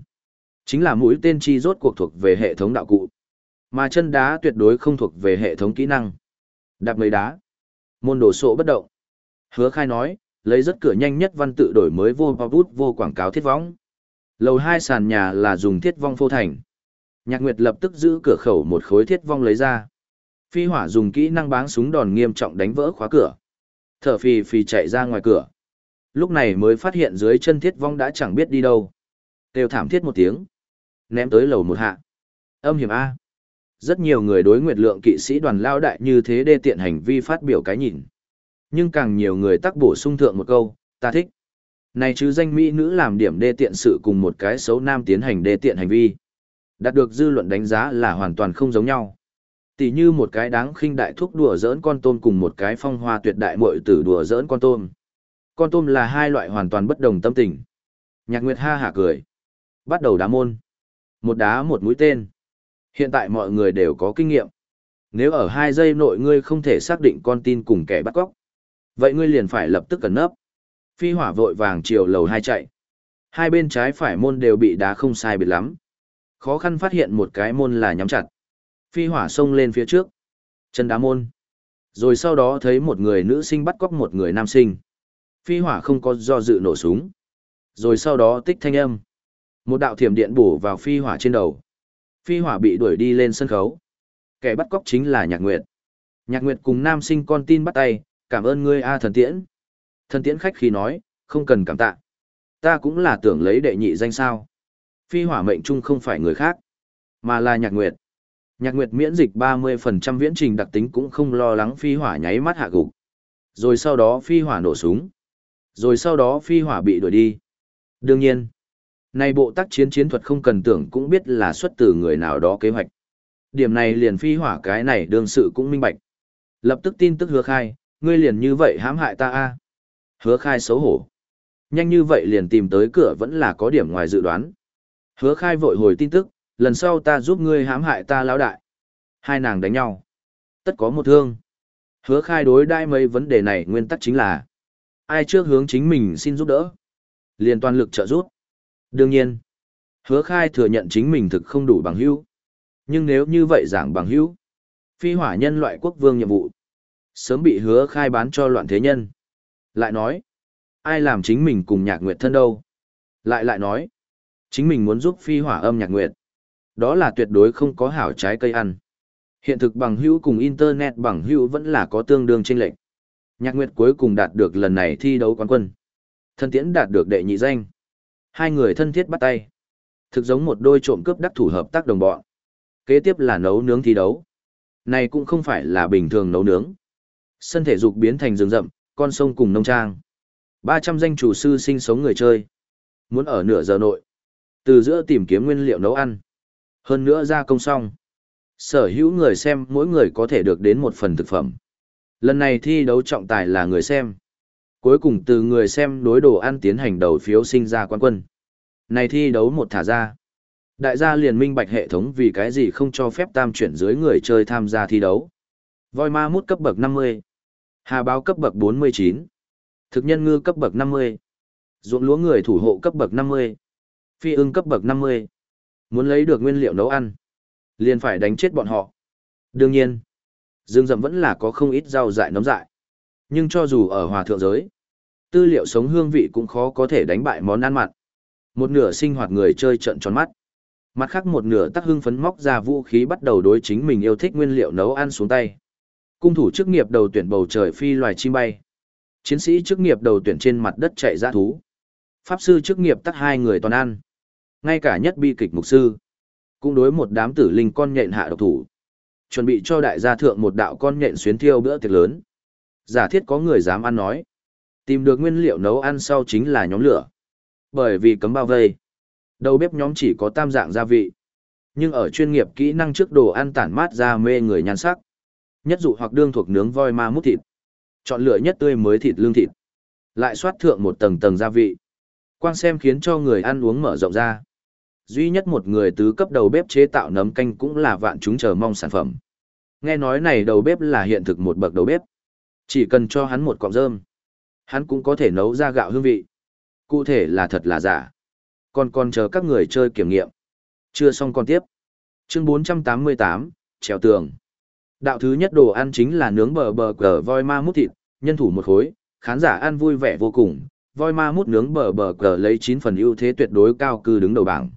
Chính là mũi tên chi rốt cuộc thuộc về hệ thống đạo cụ. Mà chân đá tuyệt đối không thuộc về hệ thống kỹ năng. Đạp mấy đá. Môn đổ sộ bất động. Hứa khai nói, lấy rất cửa nhanh nhất văn tự đổi mới vô bao bút vô quảng cáo thiết vong. Lầu hai sàn nhà là dùng thiết vong phô thành. Nhạc Nguyệt lập tức giữ cửa khẩu một khối thiết vong lấy ra. Phi hỏa dùng kỹ năng báng súng đòn nghiêm trọng đánh vỡ khóa cửa. Thở phì phì chạy ra ngoài cửa. Lúc này mới phát hiện dưới chân thiết vong đã chẳng biết đi đâu. Têu thảm thiết một tiếng. Ném tới lầu một hạ. Âm hiểm A. Rất nhiều người đối nguyệt lượng kỵ sĩ đoàn lao đại như thế đê tiện hành vi phát biểu cái nhìn. Nhưng càng nhiều người tắc bổ sung thượng một câu, ta thích. Này chứ danh mỹ nữ làm điểm đê tiện sự cùng một cái xấu nam tiến hành đê tiện hành vi. Đạt được dư luận đánh giá là hoàn toàn không giống nhau. Tỷ như một cái đáng khinh đại thúc đùa giỡn con tôm cùng một cái phong hoa tuyệt đại muội tử đùa giỡn con tôm. Con tôm là hai loại hoàn toàn bất đồng tâm tình. Nhạc Nguyệt ha hả cười. Bắt đầu đá môn. Một đá một mũi tên. Hiện tại mọi người đều có kinh nghiệm. Nếu ở hai giây nội ngươi không thể xác định con tin cùng kẻ bắt cóc, vậy ngươi liền phải lập tức cẩn nấp. Phi hỏa vội vàng chiều lầu hai chạy. Hai bên trái phải môn đều bị đá không sai biệt lắm. Khó khăn phát hiện một cái môn là nhắm chặt. Phi hỏa xông lên phía trước. Chân đá môn. Rồi sau đó thấy một người nữ sinh bắt cóc một người nam sinh. Phi hỏa không có do dự nổ súng. Rồi sau đó tích thanh âm. Một đạo thiểm điện bổ vào phi hỏa trên đầu. Phi hỏa bị đuổi đi lên sân khấu. Kẻ bắt cóc chính là Nhạc Nguyệt. Nhạc Nguyệt cùng nam sinh con tin bắt tay, cảm ơn ngươi A thần tiễn. Thần tiễn khách khi nói, không cần cảm tạ. Ta cũng là tưởng lấy đệ nhị danh sao. Phi hỏa mệnh trung không phải người khác, mà là Nhạc Nguyệt. Nhạc Nguyệt miễn dịch 30% viễn trình đặc tính cũng không lo lắng phi hỏa nháy mắt hạ gục. Rồi sau đó phi hỏa nổ súng. Rồi sau đó phi hỏa bị đuổi đi. Đương nhiên, này bộ tác chiến chiến thuật không cần tưởng cũng biết là xuất từ người nào đó kế hoạch. Điểm này liền phi hỏa cái này đương sự cũng minh bạch. Lập tức tin tức hứa khai, ngươi liền như vậy hãm hại ta a Hứa khai xấu hổ. Nhanh như vậy liền tìm tới cửa vẫn là có điểm ngoài dự đoán. Hứa khai vội hồi tin tức, lần sau ta giúp ngươi hãm hại ta lão đại. Hai nàng đánh nhau. Tất có một thương. Hứa khai đối đai mấy vấn đề này nguyên tắc chính là ai trước hướng chính mình xin giúp đỡ. liền toàn lực trợ giúp. Đương nhiên, hứa khai thừa nhận chính mình thực không đủ bằng hữu. Nhưng nếu như vậy giảng bằng hữu, phi hỏa nhân loại quốc vương nhiệm vụ, sớm bị hứa khai bán cho loạn thế nhân. Lại nói, ai làm chính mình cùng nhạc nguyệt thân đâu? Lại lại nói, chính mình muốn giúp phi hỏa âm nhạc nguyệt. Đó là tuyệt đối không có hảo trái cây ăn. Hiện thực bằng hữu cùng Internet bằng hữu vẫn là có tương đương chênh lệch. Nhạc Nguyệt cuối cùng đạt được lần này thi đấu quán quân. Thân tiễn đạt được đệ nhị danh. Hai người thân thiết bắt tay. Thực giống một đôi trộm cướp đắc thủ hợp tác đồng bọn. Kế tiếp là nấu nướng thi đấu. Này cũng không phải là bình thường nấu nướng. Sân thể dục biến thành rừng rậm, con sông cùng nông trang. 300 danh chủ sư sinh sống người chơi. Muốn ở nửa giờ nội. Từ giữa tìm kiếm nguyên liệu nấu ăn. Hơn nữa ra công xong. Sở hữu người xem mỗi người có thể được đến một phần thực phẩm. Lần này thi đấu trọng tài là người xem. Cuối cùng từ người xem đối đồ ăn tiến hành đầu phiếu sinh ra quan quân. Này thi đấu một thả ra. Đại gia liền minh bạch hệ thống vì cái gì không cho phép tam chuyển dưới người chơi tham gia thi đấu. Voi ma mút cấp bậc 50. Hà báo cấp bậc 49. Thực nhân ngư cấp bậc 50. Ruộng lúa người thủ hộ cấp bậc 50. Phi ưng cấp bậc 50. Muốn lấy được nguyên liệu nấu ăn. Liền phải đánh chết bọn họ. Đương nhiên, rừng rậm vẫn là có không ít rau dại nấm dại. Nhưng cho dù ở hòa thượng giới, tư liệu sống hương vị cũng khó có thể đánh bại món ăn mặn. Một nửa sinh hoạt người chơi trận tròn mắt. Mặt khác một nửa tắc hưng phấn móc ra vũ khí bắt đầu đối chính mình yêu thích nguyên liệu nấu ăn xuống tay. Cung thủ chức nghiệp đầu tuyển bầu trời phi loài chim bay. Chiến sĩ chức nghiệp đầu tuyển trên mặt đất chạy ra thú. Pháp sư chức nghiệp tắc hai người toàn ăn. Ngay cả nhất bi kịch mục sư, cũng đối một đám tử linh con nhện hạ độc thủ. Chuẩn bị cho đại gia thượng một đạo con nhện xuyến thiêu bữa tiệc lớn. Giả thiết có người dám ăn nói. Tìm được nguyên liệu nấu ăn sau chính là nhóm lửa. Bởi vì cấm bao vây. Đầu bếp nhóm chỉ có tam dạng gia vị. Nhưng ở chuyên nghiệp kỹ năng trước đồ ăn tản mát ra mê người nhan sắc. Nhất dụ hoặc đương thuộc nướng voi ma mút thịt. Chọn lựa nhất tươi mới thịt lương thịt. Lại xoát thượng một tầng tầng gia vị. Quang xem khiến cho người ăn uống mở rộng ra duy nhất một người tứ cấp đầu bếp chế tạo nấm canh cũng là vạn chúng chờ mong sản phẩm. Nghe nói này đầu bếp là hiện thực một bậc đầu bếp. Chỉ cần cho hắn một cọng rơm, hắn cũng có thể nấu ra gạo hương vị. Cụ thể là thật là giả. Còn còn chờ các người chơi kiểm nghiệm. Chưa xong còn tiếp. Chương 488, trèo tường. Đạo thứ nhất đồ ăn chính là nướng bờ bờ cờ voi ma mút thịt, nhân thủ một khối, khán giả ăn vui vẻ vô cùng. Voi ma mút nướng bờ bờ cờ lấy 9 phần ưu thế tuyệt đối cao cư đứng đầu bảng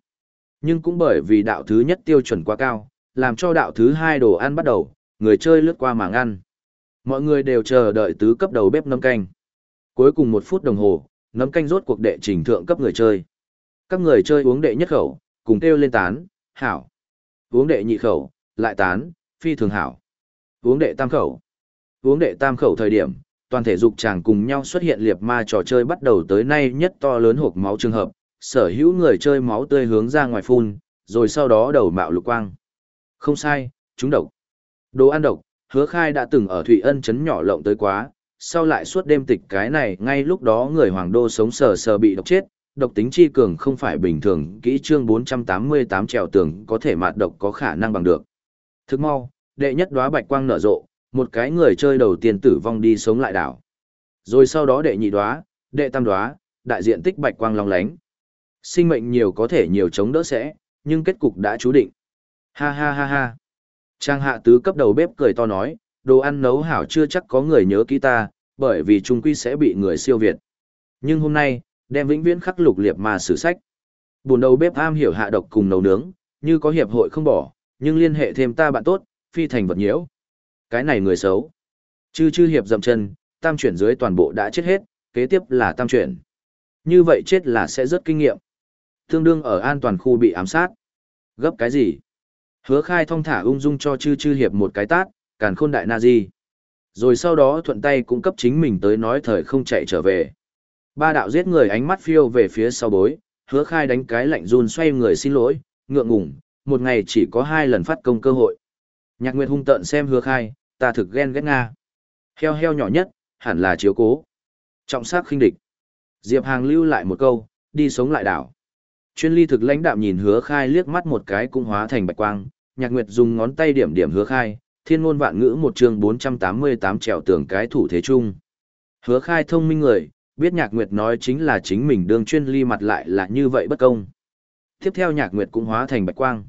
nhưng cũng bởi vì đạo thứ nhất tiêu chuẩn quá cao, làm cho đạo thứ hai đồ ăn bắt đầu, người chơi lướt qua mảng ăn. Mọi người đều chờ đợi tứ cấp đầu bếp nấm canh. Cuối cùng một phút đồng hồ, nấm canh rốt cuộc đệ trình thượng cấp người chơi. Các người chơi uống đệ nhất khẩu, cùng kêu lên tán, hảo. Uống đệ nhị khẩu, lại tán, phi thường hảo. Uống đệ tam khẩu. Uống đệ tam khẩu thời điểm, toàn thể dục chàng cùng nhau xuất hiện liệt ma trò chơi bắt đầu tới nay nhất to lớn hộp máu trường hợp, sở hữu người chơi máu tươi hướng ra ngoài phun, rồi sau đó đầu mạo lục quang. Không sai, chúng độc. Đồ ăn độc, hứa khai đã từng ở Thụy Ân chấn nhỏ lộng tới quá, sau lại suốt đêm tịch cái này ngay lúc đó người hoàng đô sống sờ sờ bị độc chết, độc tính chi cường không phải bình thường, kỹ chương 488 trèo tường có thể mạt độc có khả năng bằng được. Thức mau, đệ nhất đóa bạch quang nở rộ, một cái người chơi đầu tiên tử vong đi sống lại đảo. Rồi sau đó đệ nhị đóa, đệ tam đóa, đại diện tích bạch quang long lánh sinh mệnh nhiều có thể nhiều chống đỡ sẽ, nhưng kết cục đã chú định. Ha ha ha ha. Trang hạ tứ cấp đầu bếp cười to nói, đồ ăn nấu hảo chưa chắc có người nhớ kỹ ta, bởi vì trung quy sẽ bị người siêu việt. Nhưng hôm nay, đem vĩnh viễn khắc lục liệp mà sử sách. Buồn đầu bếp am hiểu hạ độc cùng nấu nướng, như có hiệp hội không bỏ, nhưng liên hệ thêm ta bạn tốt, phi thành vật nhiễu. Cái này người xấu. Chư chư hiệp dậm chân, tam chuyển dưới toàn bộ đã chết hết, kế tiếp là tam chuyển. Như vậy chết là sẽ rất kinh nghiệm. Tương đương ở an toàn khu bị ám sát. Gấp cái gì? Hứa khai thong thả ung dung cho chư chư hiệp một cái tát, càn khôn đại na di. Rồi sau đó thuận tay cũng cấp chính mình tới nói thời không chạy trở về. Ba đạo giết người ánh mắt phiêu về phía sau bối, hứa khai đánh cái lạnh run xoay người xin lỗi, ngượng ngủng, một ngày chỉ có hai lần phát công cơ hội. Nhạc Nguyệt hung tận xem hứa khai, ta thực ghen ghét Nga. Heo heo nhỏ nhất, hẳn là chiếu cố. Trọng sát khinh địch. Diệp Hàng lưu lại một câu, đi sống lại đảo. Chuyên ly thực lãnh đạm nhìn hứa khai liếc mắt một cái cũng hóa thành bạch quang, nhạc nguyệt dùng ngón tay điểm điểm hứa khai, thiên ngôn vạn ngữ một chương 488 trèo tường cái thủ thế chung. Hứa khai thông minh người, biết nhạc nguyệt nói chính là chính mình đương chuyên ly mặt lại là như vậy bất công. Tiếp theo nhạc nguyệt cũng hóa thành bạch quang.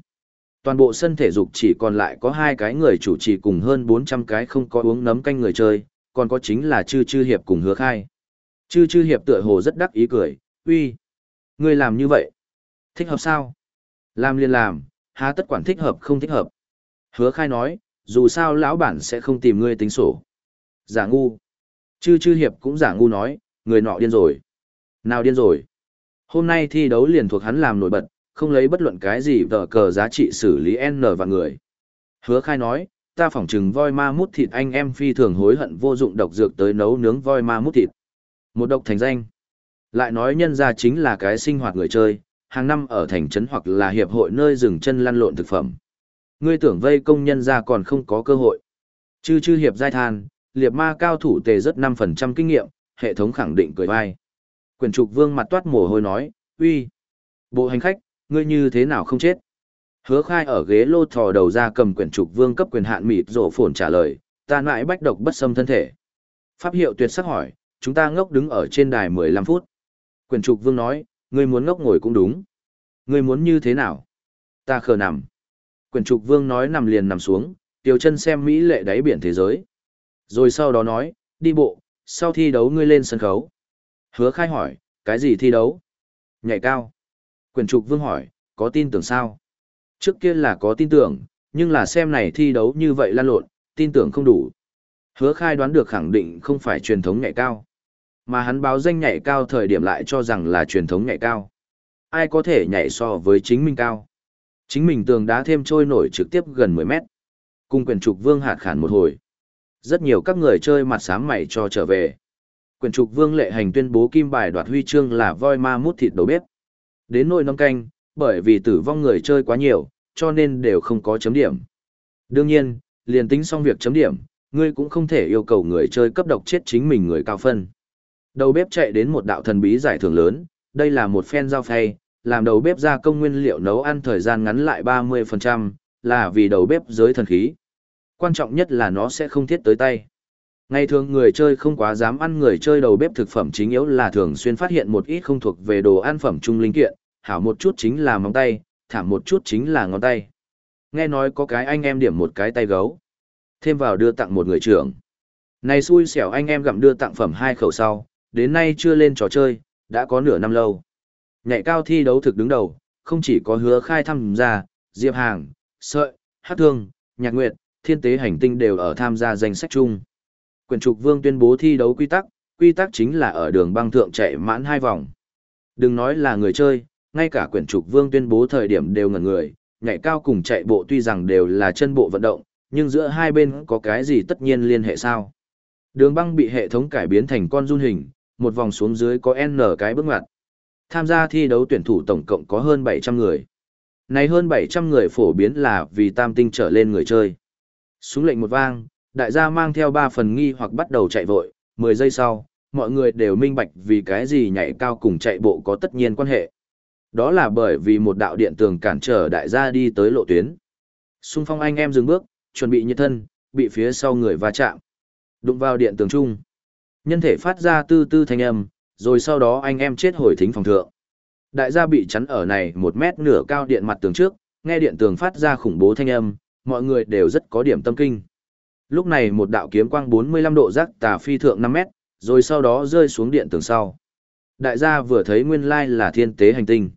Toàn bộ sân thể dục chỉ còn lại có hai cái người chủ trì cùng hơn 400 cái không có uống nấm canh người chơi, còn có chính là chư chư hiệp cùng hứa khai. Chư chư hiệp tựa hồ rất đắc ý cười, uy, Người làm như vậy. Thích hợp sao? Làm liền làm, há tất quản thích hợp không thích hợp. Hứa khai nói, dù sao lão bản sẽ không tìm ngươi tính sổ. Giả ngu. Chư chư hiệp cũng giả ngu nói, người nọ điên rồi. Nào điên rồi? Hôm nay thi đấu liền thuộc hắn làm nổi bật, không lấy bất luận cái gì vở cờ giá trị xử lý N và người. Hứa khai nói, ta phỏng chừng voi ma mút thịt anh em phi thường hối hận vô dụng độc dược tới nấu nướng voi ma mút thịt. Một độc thành danh. Lại nói nhân ra chính là cái sinh hoạt người chơi, hàng năm ở thành trấn hoặc là hiệp hội nơi dừng chân lăn lộn thực phẩm. Ngươi tưởng vây công nhân ra còn không có cơ hội. Chư chư hiệp giai than, liệp ma cao thủ tề rất 5% kinh nghiệm, hệ thống khẳng định cười vai. Quyền trục vương mặt toát mồ hôi nói, uy, bộ hành khách, ngươi như thế nào không chết? Hứa khai ở ghế lô thò đầu ra cầm quyển trục vương cấp quyền hạn mịt rổ phồn trả lời, ta mãi bách độc bất xâm thân thể. Pháp hiệu tuyệt sắc hỏi, chúng ta ngốc đứng ở trên đài 15 phút. Quyền trục vương nói, ngươi muốn ngốc ngồi cũng đúng. Ngươi muốn như thế nào? Ta khờ nằm. Quyển trục vương nói nằm liền nằm xuống, tiểu chân xem Mỹ lệ đáy biển thế giới. Rồi sau đó nói, đi bộ, sau thi đấu ngươi lên sân khấu. Hứa khai hỏi, cái gì thi đấu? Nhảy cao. Quyển trục vương hỏi, có tin tưởng sao? Trước kia là có tin tưởng, nhưng là xem này thi đấu như vậy lan lộn, tin tưởng không đủ. Hứa khai đoán được khẳng định không phải truyền thống nhảy cao. Mà hắn báo danh nhảy cao thời điểm lại cho rằng là truyền thống nhảy cao. Ai có thể nhảy so với chính mình cao? Chính mình tường đá thêm trôi nổi trực tiếp gần 10 mét. Cùng quyền trục vương hạt khản một hồi. Rất nhiều các người chơi mặt sám mày cho trở về. Quyền trục vương lệ hành tuyên bố kim bài đoạt huy chương là voi ma mút thịt đầu bếp. Đến nồi nông canh, bởi vì tử vong người chơi quá nhiều, cho nên đều không có chấm điểm. Đương nhiên, liền tính xong việc chấm điểm, ngươi cũng không thể yêu cầu người chơi cấp độc chết chính mình người cao phân. Đầu bếp chạy đến một đạo thần bí giải thưởng lớn, đây là một phen giao phay, làm đầu bếp gia công nguyên liệu nấu ăn thời gian ngắn lại 30%, là vì đầu bếp giới thần khí. Quan trọng nhất là nó sẽ không thiết tới tay. Ngày thường người chơi không quá dám ăn người chơi đầu bếp thực phẩm chính yếu là thường xuyên phát hiện một ít không thuộc về đồ ăn phẩm trung linh kiện, hảo một chút chính là móng tay, thảm một chút chính là ngón tay. Nghe nói có cái anh em điểm một cái tay gấu. Thêm vào đưa tặng một người trưởng. Này xui xẻo anh em gặm đưa tặng phẩm hai khẩu sau, đến nay chưa lên trò chơi, đã có nửa năm lâu. Nhảy cao thi đấu thực đứng đầu, không chỉ có hứa khai tham gia, diệp hàng, sợi, hát thương, nhạc nguyệt, thiên tế hành tinh đều ở tham gia danh sách chung. Quyền trục vương tuyên bố thi đấu quy tắc, quy tắc chính là ở đường băng thượng chạy mãn hai vòng. Đừng nói là người chơi, ngay cả quyển trục vương tuyên bố thời điểm đều ngẩn người, nhảy cao cùng chạy bộ tuy rằng đều là chân bộ vận động, nhưng giữa hai bên có cái gì tất nhiên liên hệ sao. Đường băng bị hệ thống cải biến thành con run hình, một vòng xuống dưới có N cái bước ngoặt. Tham gia thi đấu tuyển thủ tổng cộng có hơn 700 người. Này hơn 700 người phổ biến là vì tam tinh trở lên người chơi. Xuống lệnh một vang, đại gia mang theo 3 phần nghi hoặc bắt đầu chạy vội, 10 giây sau, mọi người đều minh bạch vì cái gì nhảy cao cùng chạy bộ có tất nhiên quan hệ. Đó là bởi vì một đạo điện tường cản trở đại gia đi tới lộ tuyến. Xung phong anh em dừng bước, chuẩn bị nhiệt thân, bị phía sau người va chạm. Đụng vào điện tường chung. Nhân thể phát ra tư tư thanh âm, rồi sau đó anh em chết hồi thính phòng thượng. Đại gia bị chắn ở này một mét nửa cao điện mặt tường trước, nghe điện tường phát ra khủng bố thanh âm, mọi người đều rất có điểm tâm kinh. Lúc này một đạo kiếm quang 45 độ rắc tà phi thượng 5 mét, rồi sau đó rơi xuống điện tường sau. Đại gia vừa thấy nguyên lai là thiên tế hành tinh.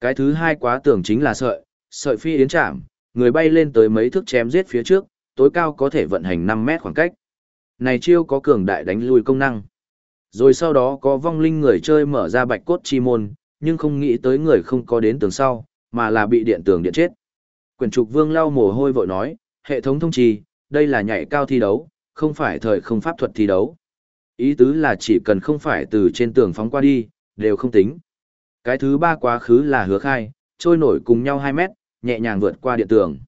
Cái thứ hai quá tưởng chính là sợi, sợi phi yến chạm, người bay lên tới mấy thước chém giết phía trước, tối cao có thể vận hành 5 mét khoảng cách. Này chiêu có cường đại đánh lui công năng. Rồi sau đó có vong linh người chơi mở ra bạch cốt chi môn, nhưng không nghĩ tới người không có đến tường sau, mà là bị điện tường điện chết. Quyền trục vương lau mồ hôi vội nói, hệ thống thông trì, đây là nhảy cao thi đấu, không phải thời không pháp thuật thi đấu. Ý tứ là chỉ cần không phải từ trên tường phóng qua đi, đều không tính. Cái thứ ba quá khứ là hứa khai, trôi nổi cùng nhau 2 mét, nhẹ nhàng vượt qua điện tường.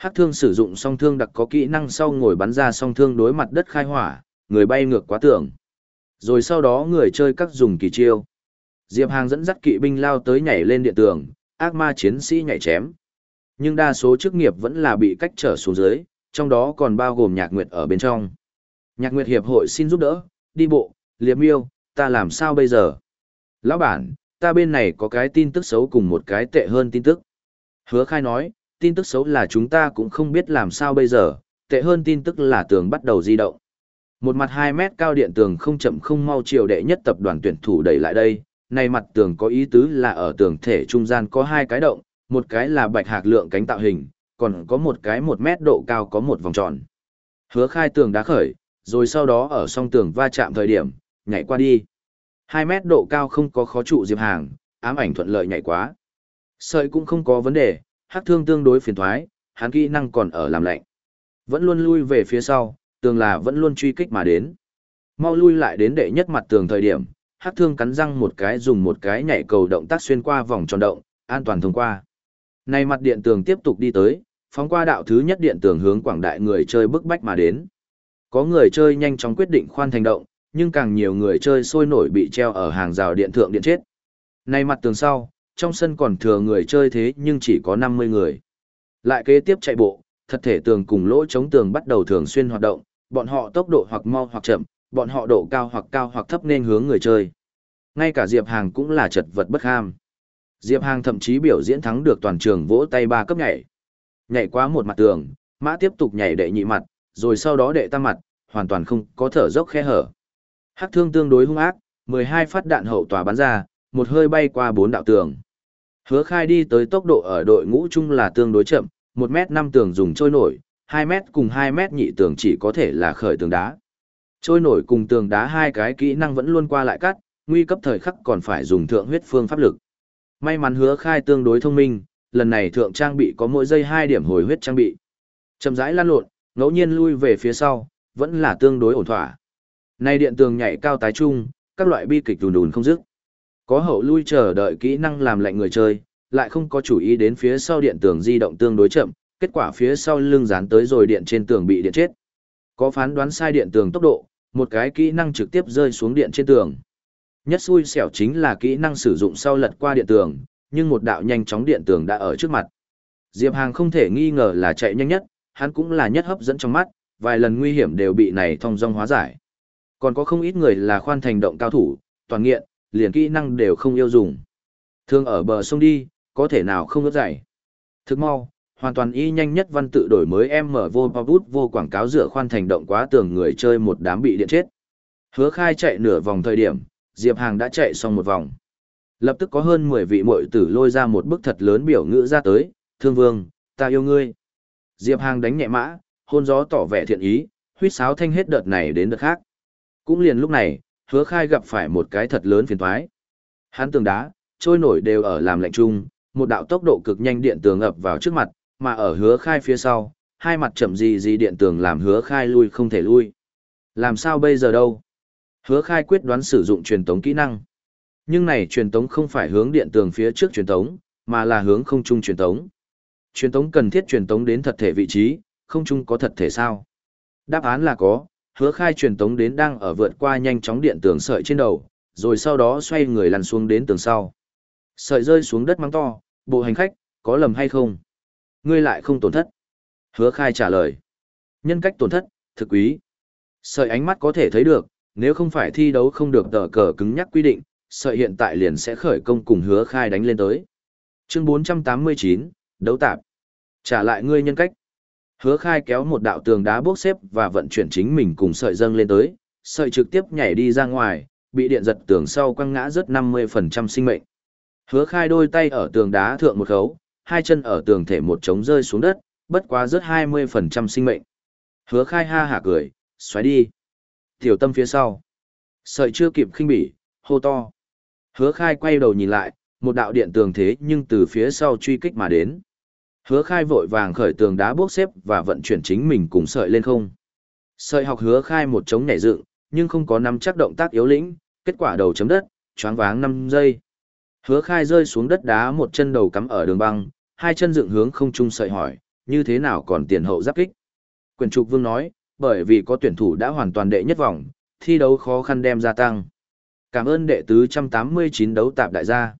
Hắc thương sử dụng song thương đặc có kỹ năng sau ngồi bắn ra song thương đối mặt đất khai hỏa, người bay ngược quá tưởng Rồi sau đó người chơi các dùng kỳ chiêu. Diệp Hàng dẫn dắt kỵ binh lao tới nhảy lên điện tường, ác ma chiến sĩ nhảy chém. Nhưng đa số chức nghiệp vẫn là bị cách trở xuống dưới, trong đó còn bao gồm Nhạc Nguyệt ở bên trong. Nhạc Nguyệt Hiệp hội xin giúp đỡ, đi bộ, liệp miêu, ta làm sao bây giờ? Lão bản, ta bên này có cái tin tức xấu cùng một cái tệ hơn tin tức. Hứa khai nói, tin tức xấu là chúng ta cũng không biết làm sao bây giờ, tệ hơn tin tức là tường bắt đầu di động. Một mặt 2 mét cao điện tường không chậm không mau chiều đệ nhất tập đoàn tuyển thủ đẩy lại đây, này mặt tường có ý tứ là ở tường thể trung gian có hai cái động, một cái là bạch hạc lượng cánh tạo hình, còn có một cái một mét độ cao có một vòng tròn. Hứa khai tường đá khởi, rồi sau đó ở song tường va chạm thời điểm, nhảy qua đi. 2 mét độ cao không có khó trụ diệp hàng, ám ảnh thuận lợi nhảy quá. Sợi cũng không có vấn đề, hắc thương tương đối phiền thoái, hắn kỹ năng còn ở làm lạnh. Vẫn luôn lui về phía sau, tường là vẫn luôn truy kích mà đến. Mau lui lại đến đệ nhất mặt tường thời điểm, hắc thương cắn răng một cái dùng một cái nhảy cầu động tác xuyên qua vòng tròn động, an toàn thông qua. Này mặt điện tường tiếp tục đi tới, phóng qua đạo thứ nhất điện tường hướng quảng đại người chơi bức bách mà đến. Có người chơi nhanh chóng quyết định khoan thành động, nhưng càng nhiều người chơi sôi nổi bị treo ở hàng rào điện thượng điện chết. Này mặt tường sau, trong sân còn thừa người chơi thế nhưng chỉ có 50 người. Lại kế tiếp chạy bộ, thật thể tường cùng lỗ chống tường bắt đầu thường xuyên hoạt động, bọn họ tốc độ hoặc mau hoặc chậm, bọn họ độ cao hoặc cao hoặc thấp nên hướng người chơi. Ngay cả Diệp Hàng cũng là chật vật bất ham. Diệp Hàng thậm chí biểu diễn thắng được toàn trường vỗ tay ba cấp nhảy. Nhảy qua một mặt tường, mã tiếp tục nhảy đệ nhị mặt, rồi sau đó đệ tam mặt, hoàn toàn không có thở dốc khe hở. Hắc thương tương đối hung ác, 12 phát đạn hậu tòa bắn ra, một hơi bay qua bốn đạo tường. Hứa khai đi tới tốc độ ở đội ngũ chung là tương đối chậm, 1 mét 5 tường dùng trôi nổi, 2 mét cùng 2 mét nhị tường chỉ có thể là khởi tường đá. Trôi nổi cùng tường đá hai cái kỹ năng vẫn luôn qua lại cắt, nguy cấp thời khắc còn phải dùng thượng huyết phương pháp lực. May mắn hứa khai tương đối thông minh, lần này thượng trang bị có mỗi giây 2 điểm hồi huyết trang bị. Chậm rãi lan lộn, ngẫu nhiên lui về phía sau, vẫn là tương đối ổn thỏa. Nay điện tường nhảy cao tái trung, các loại bi kịch đùn đùn không dứt. Có hậu lui chờ đợi kỹ năng làm lạnh người chơi, lại không có chủ ý đến phía sau điện tường di động tương đối chậm, kết quả phía sau lưng dán tới rồi điện trên tường bị điện chết. Có phán đoán sai điện tường tốc độ, một cái kỹ năng trực tiếp rơi xuống điện trên tường. Nhất xui xẻo chính là kỹ năng sử dụng sau lật qua điện tường, nhưng một đạo nhanh chóng điện tường đã ở trước mặt. Diệp Hàng không thể nghi ngờ là chạy nhanh nhất, hắn cũng là nhất hấp dẫn trong mắt, vài lần nguy hiểm đều bị này thông dong hóa giải. Còn có không ít người là khoan thành động cao thủ, toàn nghiện, liền kỹ năng đều không yêu dùng. Thường ở bờ sông đi, có thể nào không ướt dày. Thức mau, hoàn toàn y nhanh nhất văn tự đổi mới em mở vô bao bút vô quảng cáo rửa khoan thành động quá tường người chơi một đám bị điện chết. Hứa khai chạy nửa vòng thời điểm, Diệp Hàng đã chạy xong một vòng. Lập tức có hơn 10 vị muội tử lôi ra một bức thật lớn biểu ngữ ra tới, thương vương, ta yêu ngươi. Diệp Hàng đánh nhẹ mã, hôn gió tỏ vẻ thiện ý, huyết sáo thanh hết đợt này đến đợt khác. Cũng liền lúc này, hứa khai gặp phải một cái thật lớn phiền thoái. Hắn tường đá, trôi nổi đều ở làm lạnh chung, một đạo tốc độ cực nhanh điện tường ập vào trước mặt, mà ở hứa khai phía sau, hai mặt chậm gì gì điện tường làm hứa khai lui không thể lui. Làm sao bây giờ đâu? Hứa khai quyết đoán sử dụng truyền tống kỹ năng. Nhưng này truyền tống không phải hướng điện tường phía trước truyền tống, mà là hướng không trung truyền tống. Truyền tống cần thiết truyền tống đến thật thể vị trí, không trung có thật thể sao? Đáp án là có, hứa khai truyền tống đến đang ở vượt qua nhanh chóng điện tường sợi trên đầu, rồi sau đó xoay người lăn xuống đến tường sau. Sợi rơi xuống đất mắng to, bộ hành khách, có lầm hay không? Ngươi lại không tổn thất. Hứa khai trả lời. Nhân cách tổn thất, thực quý. Sợi ánh mắt có thể thấy được, nếu không phải thi đấu không được tờ cờ cứng nhắc quy định, sợi hiện tại liền sẽ khởi công cùng hứa khai đánh lên tới. Chương 489, đấu tạp. Trả lại ngươi nhân cách. Hứa khai kéo một đạo tường đá bốc xếp và vận chuyển chính mình cùng sợi dâng lên tới, sợi trực tiếp nhảy đi ra ngoài, bị điện giật tường sau quăng ngã rất 50% sinh mệnh. Hứa khai đôi tay ở tường đá thượng một khấu, hai chân ở tường thể một trống rơi xuống đất, bất quá rất 20% sinh mệnh. Hứa khai ha hả cười, xoáy đi. Tiểu tâm phía sau. Sợi chưa kịp khinh bỉ, hô to. Hứa khai quay đầu nhìn lại, một đạo điện tường thế nhưng từ phía sau truy kích mà đến. Hứa khai vội vàng khởi tường đá bốc xếp và vận chuyển chính mình cùng sợi lên không. Sợi học hứa khai một trống nhảy dựng, nhưng không có nắm chắc động tác yếu lĩnh, kết quả đầu chấm đất, choáng váng 5 giây. Hứa khai rơi xuống đất đá một chân đầu cắm ở đường băng, hai chân dựng hướng không trung sợi hỏi, như thế nào còn tiền hậu giáp kích. Quyền trục vương nói, bởi vì có tuyển thủ đã hoàn toàn đệ nhất vòng, thi đấu khó khăn đem gia tăng. Cảm ơn đệ tứ 189 đấu tạp đại gia.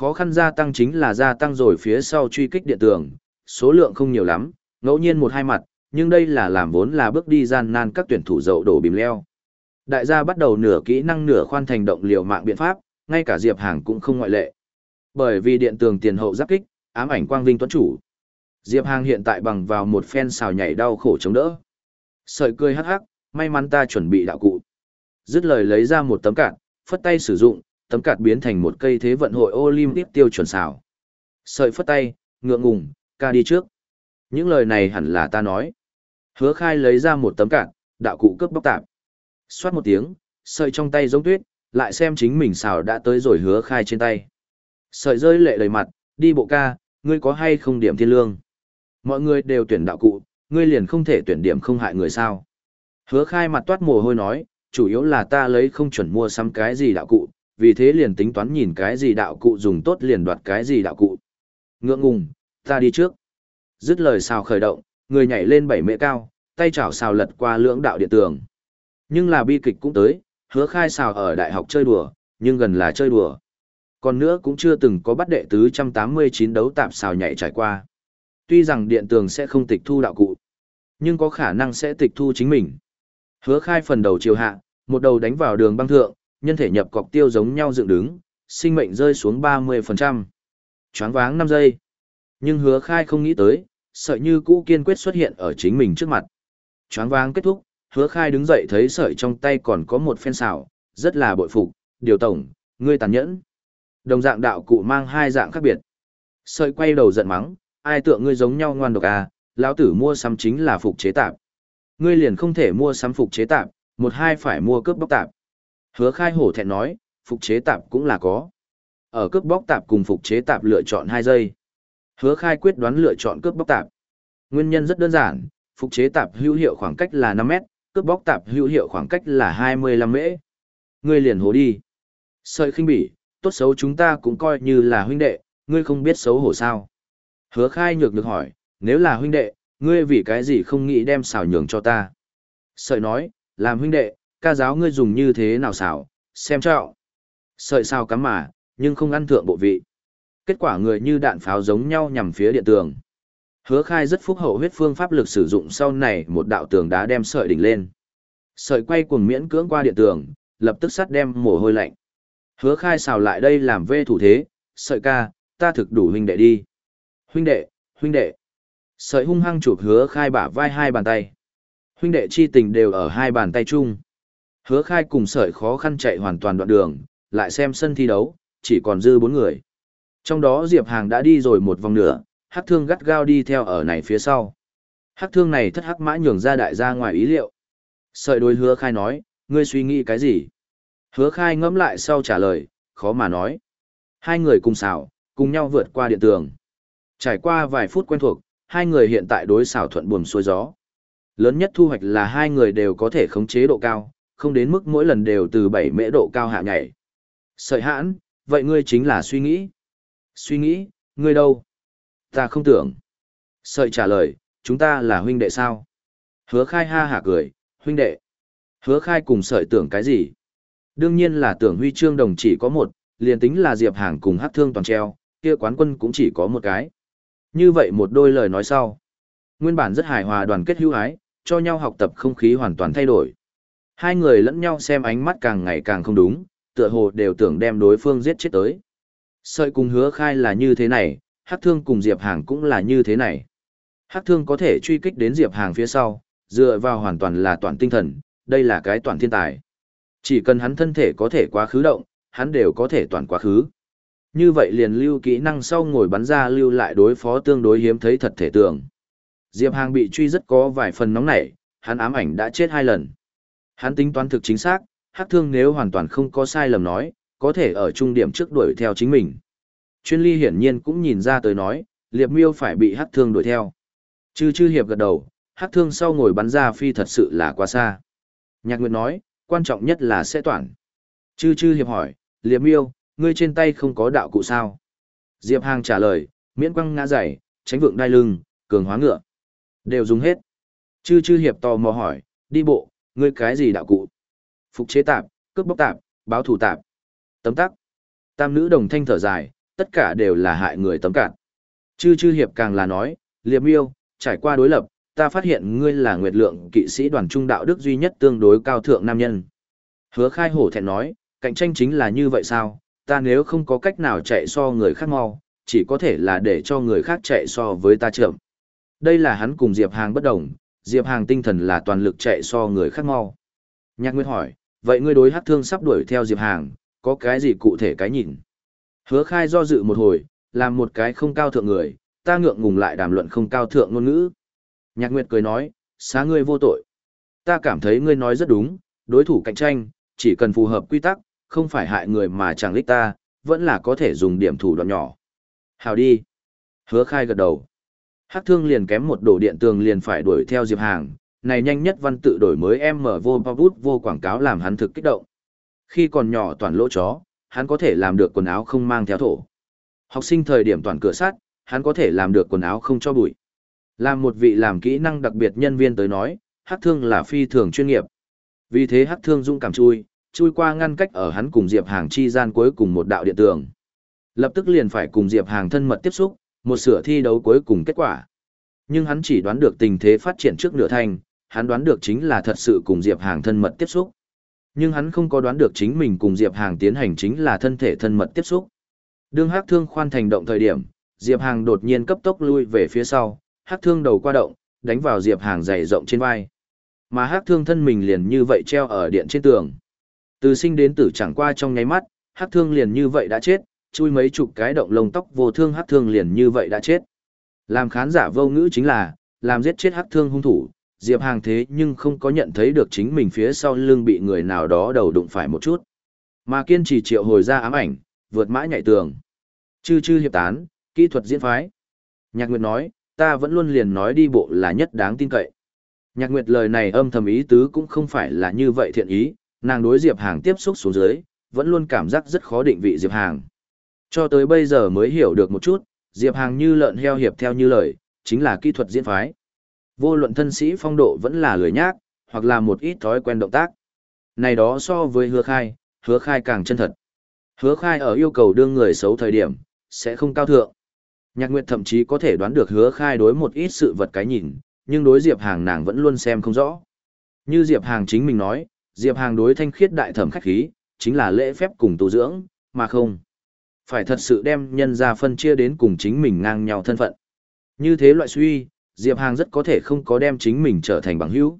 Khó khăn gia tăng chính là gia tăng rồi phía sau truy kích điện tường, số lượng không nhiều lắm, ngẫu nhiên một hai mặt, nhưng đây là làm vốn là bước đi gian nan các tuyển thủ dậu đổ bìm leo. Đại gia bắt đầu nửa kỹ năng nửa khoan thành động liều mạng biện pháp, ngay cả Diệp Hàng cũng không ngoại lệ. Bởi vì điện tường tiền hậu giáp kích, ám ảnh quang vinh tuấn chủ. Diệp Hàng hiện tại bằng vào một phen xào nhảy đau khổ chống đỡ. Sợi cười hắc hắc, may mắn ta chuẩn bị đạo cụ. Dứt lời lấy ra một tấm cạn, phất tay sử dụng, tấm cạt biến thành một cây thế vận hội Olympic tiêu chuẩn xảo. Sợi phất tay, ngượng ngùng, ca đi trước. Những lời này hẳn là ta nói. Hứa khai lấy ra một tấm cạt, đạo cụ cướp bóc tạp. Xoát một tiếng, sợi trong tay giống tuyết, lại xem chính mình xào đã tới rồi hứa khai trên tay. Sợi rơi lệ đầy mặt, đi bộ ca, ngươi có hay không điểm thiên lương? Mọi người đều tuyển đạo cụ, ngươi liền không thể tuyển điểm không hại người sao. Hứa khai mặt toát mồ hôi nói, chủ yếu là ta lấy không chuẩn mua sắm cái gì đạo cụ, vì thế liền tính toán nhìn cái gì đạo cụ dùng tốt liền đoạt cái gì đạo cụ. Ngượng ngùng, ta đi trước. Dứt lời xào khởi động, người nhảy lên bảy mễ cao, tay chảo xào lật qua lưỡng đạo điện tường. Nhưng là bi kịch cũng tới, hứa khai xào ở đại học chơi đùa, nhưng gần là chơi đùa. Còn nữa cũng chưa từng có bắt đệ tứ 189 đấu tạp xào nhảy trải qua. Tuy rằng điện tường sẽ không tịch thu đạo cụ, nhưng có khả năng sẽ tịch thu chính mình. Hứa khai phần đầu chiều hạ, một đầu đánh vào đường băng thượng, nhân thể nhập cọc tiêu giống nhau dựng đứng, sinh mệnh rơi xuống 30%. Choáng váng 5 giây. Nhưng hứa khai không nghĩ tới, sợi như cũ kiên quyết xuất hiện ở chính mình trước mặt. Choáng váng kết thúc, hứa khai đứng dậy thấy sợi trong tay còn có một phen xảo, rất là bội phục, điều tổng, ngươi tàn nhẫn. Đồng dạng đạo cụ mang hai dạng khác biệt. Sợi quay đầu giận mắng, ai tượng ngươi giống nhau ngoan độc à, lão tử mua sắm chính là phục chế tạp. Ngươi liền không thể mua sắm phục chế tạp, một hai phải mua cướp bóc tạp. Hứa khai hổ thẹn nói, phục chế tạp cũng là có. Ở cướp bóc tạp cùng phục chế tạp lựa chọn 2 giây. Hứa khai quyết đoán lựa chọn cướp bóc tạp. Nguyên nhân rất đơn giản, phục chế tạp hữu hiệu khoảng cách là 5 mét, cướp bóc tạp hữu hiệu khoảng cách là 25 mễ. Ngươi liền hố đi. Sợi khinh bỉ, tốt xấu chúng ta cũng coi như là huynh đệ, ngươi không biết xấu hổ sao. Hứa khai nhược được hỏi, nếu là huynh đệ, ngươi vì cái gì không nghĩ đem xào nhường cho ta. Sợi nói, làm huynh đệ, ca giáo ngươi dùng như thế nào xào, xem cho. Sợi sao cắm mà, nhưng không ăn thượng bộ vị. Kết quả người như đạn pháo giống nhau nhằm phía điện tường. Hứa khai rất phúc hậu huyết phương pháp lực sử dụng sau này một đạo tường đá đem sợi đỉnh lên. Sợi quay cuồng miễn cưỡng qua điện tường, lập tức sắt đem mồ hôi lạnh. Hứa khai xào lại đây làm vê thủ thế, sợi ca, ta thực đủ huynh đệ đi. Huynh đệ, huynh đệ. Sợi hung hăng chụp hứa khai bả vai hai bàn tay. Huynh đệ chi tình đều ở hai bàn tay chung. Hứa khai cùng sợi khó khăn chạy hoàn toàn đoạn đường, lại xem sân thi đấu, chỉ còn dư bốn người. Trong đó Diệp Hàng đã đi rồi một vòng nửa, hắc thương gắt gao đi theo ở này phía sau. Hắc thương này thất hắc mã nhường ra đại gia ngoài ý liệu. Sợi đối hứa khai nói, ngươi suy nghĩ cái gì? Hứa khai ngẫm lại sau trả lời, khó mà nói. Hai người cùng xảo, cùng nhau vượt qua điện tường. Trải qua vài phút quen thuộc, hai người hiện tại đối xảo thuận buồm xuôi gió. Lớn nhất thu hoạch là hai người đều có thể khống chế độ cao, không đến mức mỗi lần đều từ bảy mễ độ cao hạ nhảy. Sợi hãn, vậy ngươi chính là suy nghĩ. Suy nghĩ, ngươi đâu? Ta không tưởng. Sợi trả lời, chúng ta là huynh đệ sao? Hứa khai ha hả cười, huynh đệ. Hứa khai cùng sợi tưởng cái gì? Đương nhiên là tưởng huy chương đồng chỉ có một, liền tính là Diệp Hàng cùng hát thương toàn treo, kia quán quân cũng chỉ có một cái. Như vậy một đôi lời nói sau. Nguyên bản rất hài hòa đoàn kết hữu ái, cho nhau học tập không khí hoàn toàn thay đổi. Hai người lẫn nhau xem ánh mắt càng ngày càng không đúng, tựa hồ đều tưởng đem đối phương giết chết tới. Sợi cùng hứa khai là như thế này, Hắc Thương cùng Diệp Hàng cũng là như thế này. Hắc Thương có thể truy kích đến Diệp Hàng phía sau, dựa vào hoàn toàn là toàn tinh thần, đây là cái toàn thiên tài. Chỉ cần hắn thân thể có thể quá khứ động, hắn đều có thể toàn quá khứ. Như vậy liền lưu kỹ năng sau ngồi bắn ra lưu lại đối phó tương đối hiếm thấy thật thể tưởng. Diệp Hàng bị truy rất có vài phần nóng nảy, hắn ám ảnh đã chết hai lần. Hắn tính toán thực chính xác, hắc thương nếu hoàn toàn không có sai lầm nói, có thể ở trung điểm trước đuổi theo chính mình. Chuyên ly hiển nhiên cũng nhìn ra tới nói, liệp miêu phải bị hắc thương đuổi theo. Chư chư hiệp gật đầu, hắc thương sau ngồi bắn ra phi thật sự là quá xa. Nhạc Nguyệt nói, quan trọng nhất là sẽ toàn. Chư chư hiệp hỏi, liệp miêu, ngươi trên tay không có đạo cụ sao? Diệp Hàng trả lời, miễn quăng ngã dày, tránh vượng đai lưng, cường hóa ngựa. Đều dùng hết. Chư chư hiệp tò mò hỏi, đi bộ, ngươi cái gì đạo cụ? Phục chế tạp, cướp bóc tạp, báo thù tạp. Tấm tắc. Tam nữ đồng thanh thở dài, tất cả đều là hại người tấm cạn. Chư chư hiệp càng là nói, liệp miêu, trải qua đối lập, ta phát hiện ngươi là nguyệt lượng kỵ sĩ đoàn trung đạo đức duy nhất tương đối cao thượng nam nhân. Hứa khai hổ thẹn nói, cạnh tranh chính là như vậy sao, ta nếu không có cách nào chạy so người khác mau, chỉ có thể là để cho người khác chạy so với ta chậm. Đây là hắn cùng Diệp Hàng bất đồng, Diệp Hàng tinh thần là toàn lực chạy so người khác mau. Nhạc Nguyệt hỏi, vậy ngươi đối hắc thương sắp đuổi theo Diệp Hàng, có cái gì cụ thể cái nhìn? Hứa khai do dự một hồi, làm một cái không cao thượng người, ta ngượng ngùng lại đàm luận không cao thượng ngôn ngữ. Nhạc Nguyệt cười nói, xá ngươi vô tội. Ta cảm thấy ngươi nói rất đúng, đối thủ cạnh tranh, chỉ cần phù hợp quy tắc, không phải hại người mà chẳng lích ta, vẫn là có thể dùng điểm thủ đoạn nhỏ. Hào đi. Hứa khai gật đầu. Hắc thương liền kém một đổ điện tường liền phải đuổi theo Diệp Hàng, này nhanh nhất văn tự đổi mới em mở vô bao bút vô quảng cáo làm hắn thực kích động. Khi còn nhỏ toàn lỗ chó, hắn có thể làm được quần áo không mang theo thổ. Học sinh thời điểm toàn cửa sắt, hắn có thể làm được quần áo không cho bụi. Làm một vị làm kỹ năng đặc biệt nhân viên tới nói, hắc thương là phi thường chuyên nghiệp. Vì thế hắc thương dũng cảm chui, chui qua ngăn cách ở hắn cùng Diệp Hàng chi gian cuối cùng một đạo điện tường. Lập tức liền phải cùng Diệp Hàng thân mật tiếp xúc, một sửa thi đấu cuối cùng kết quả. Nhưng hắn chỉ đoán được tình thế phát triển trước nửa thành, hắn đoán được chính là thật sự cùng Diệp Hàng thân mật tiếp xúc. Nhưng hắn không có đoán được chính mình cùng Diệp Hàng tiến hành chính là thân thể thân mật tiếp xúc. Đương Hắc Thương khoan thành động thời điểm, Diệp Hàng đột nhiên cấp tốc lui về phía sau, Hắc Thương đầu qua động, đánh vào Diệp Hàng dày rộng trên vai. Mà Hắc Thương thân mình liền như vậy treo ở điện trên tường. Từ sinh đến tử chẳng qua trong nháy mắt, Hắc Thương liền như vậy đã chết, chui mấy chục cái động lông tóc vô thương Hắc Thương liền như vậy đã chết. Làm khán giả vô ngữ chính là, làm giết chết Hắc Thương hung thủ, Diệp Hàng thế nhưng không có nhận thấy được chính mình phía sau lưng bị người nào đó đầu đụng phải một chút. Mà kiên trì triệu hồi ra ám ảnh, vượt mã nhảy tường. Chư chư hiệp tán, kỹ thuật diễn phái. Nhạc Nguyệt nói, ta vẫn luôn liền nói đi bộ là nhất đáng tin cậy. Nhạc Nguyệt lời này âm thầm ý tứ cũng không phải là như vậy thiện ý, nàng đối Diệp Hàng tiếp xúc xuống dưới, vẫn luôn cảm giác rất khó định vị Diệp Hàng. Cho tới bây giờ mới hiểu được một chút, Diệp Hàng như lợn heo hiệp theo như lời, chính là kỹ thuật diễn phái. Vô luận thân sĩ phong độ vẫn là lười nhác, hoặc là một ít thói quen động tác. Này đó so với hứa khai, hứa khai càng chân thật. Hứa khai ở yêu cầu đương người xấu thời điểm, sẽ không cao thượng. Nhạc Nguyệt thậm chí có thể đoán được hứa khai đối một ít sự vật cái nhìn, nhưng đối Diệp Hàng nàng vẫn luôn xem không rõ. Như Diệp Hàng chính mình nói, Diệp Hàng đối thanh khiết đại thẩm khách khí, chính là lễ phép cùng tu dưỡng, mà không. Phải thật sự đem nhân ra phân chia đến cùng chính mình ngang nhau thân phận. Như thế loại suy, Diệp Hàng rất có thể không có đem chính mình trở thành bằng hữu.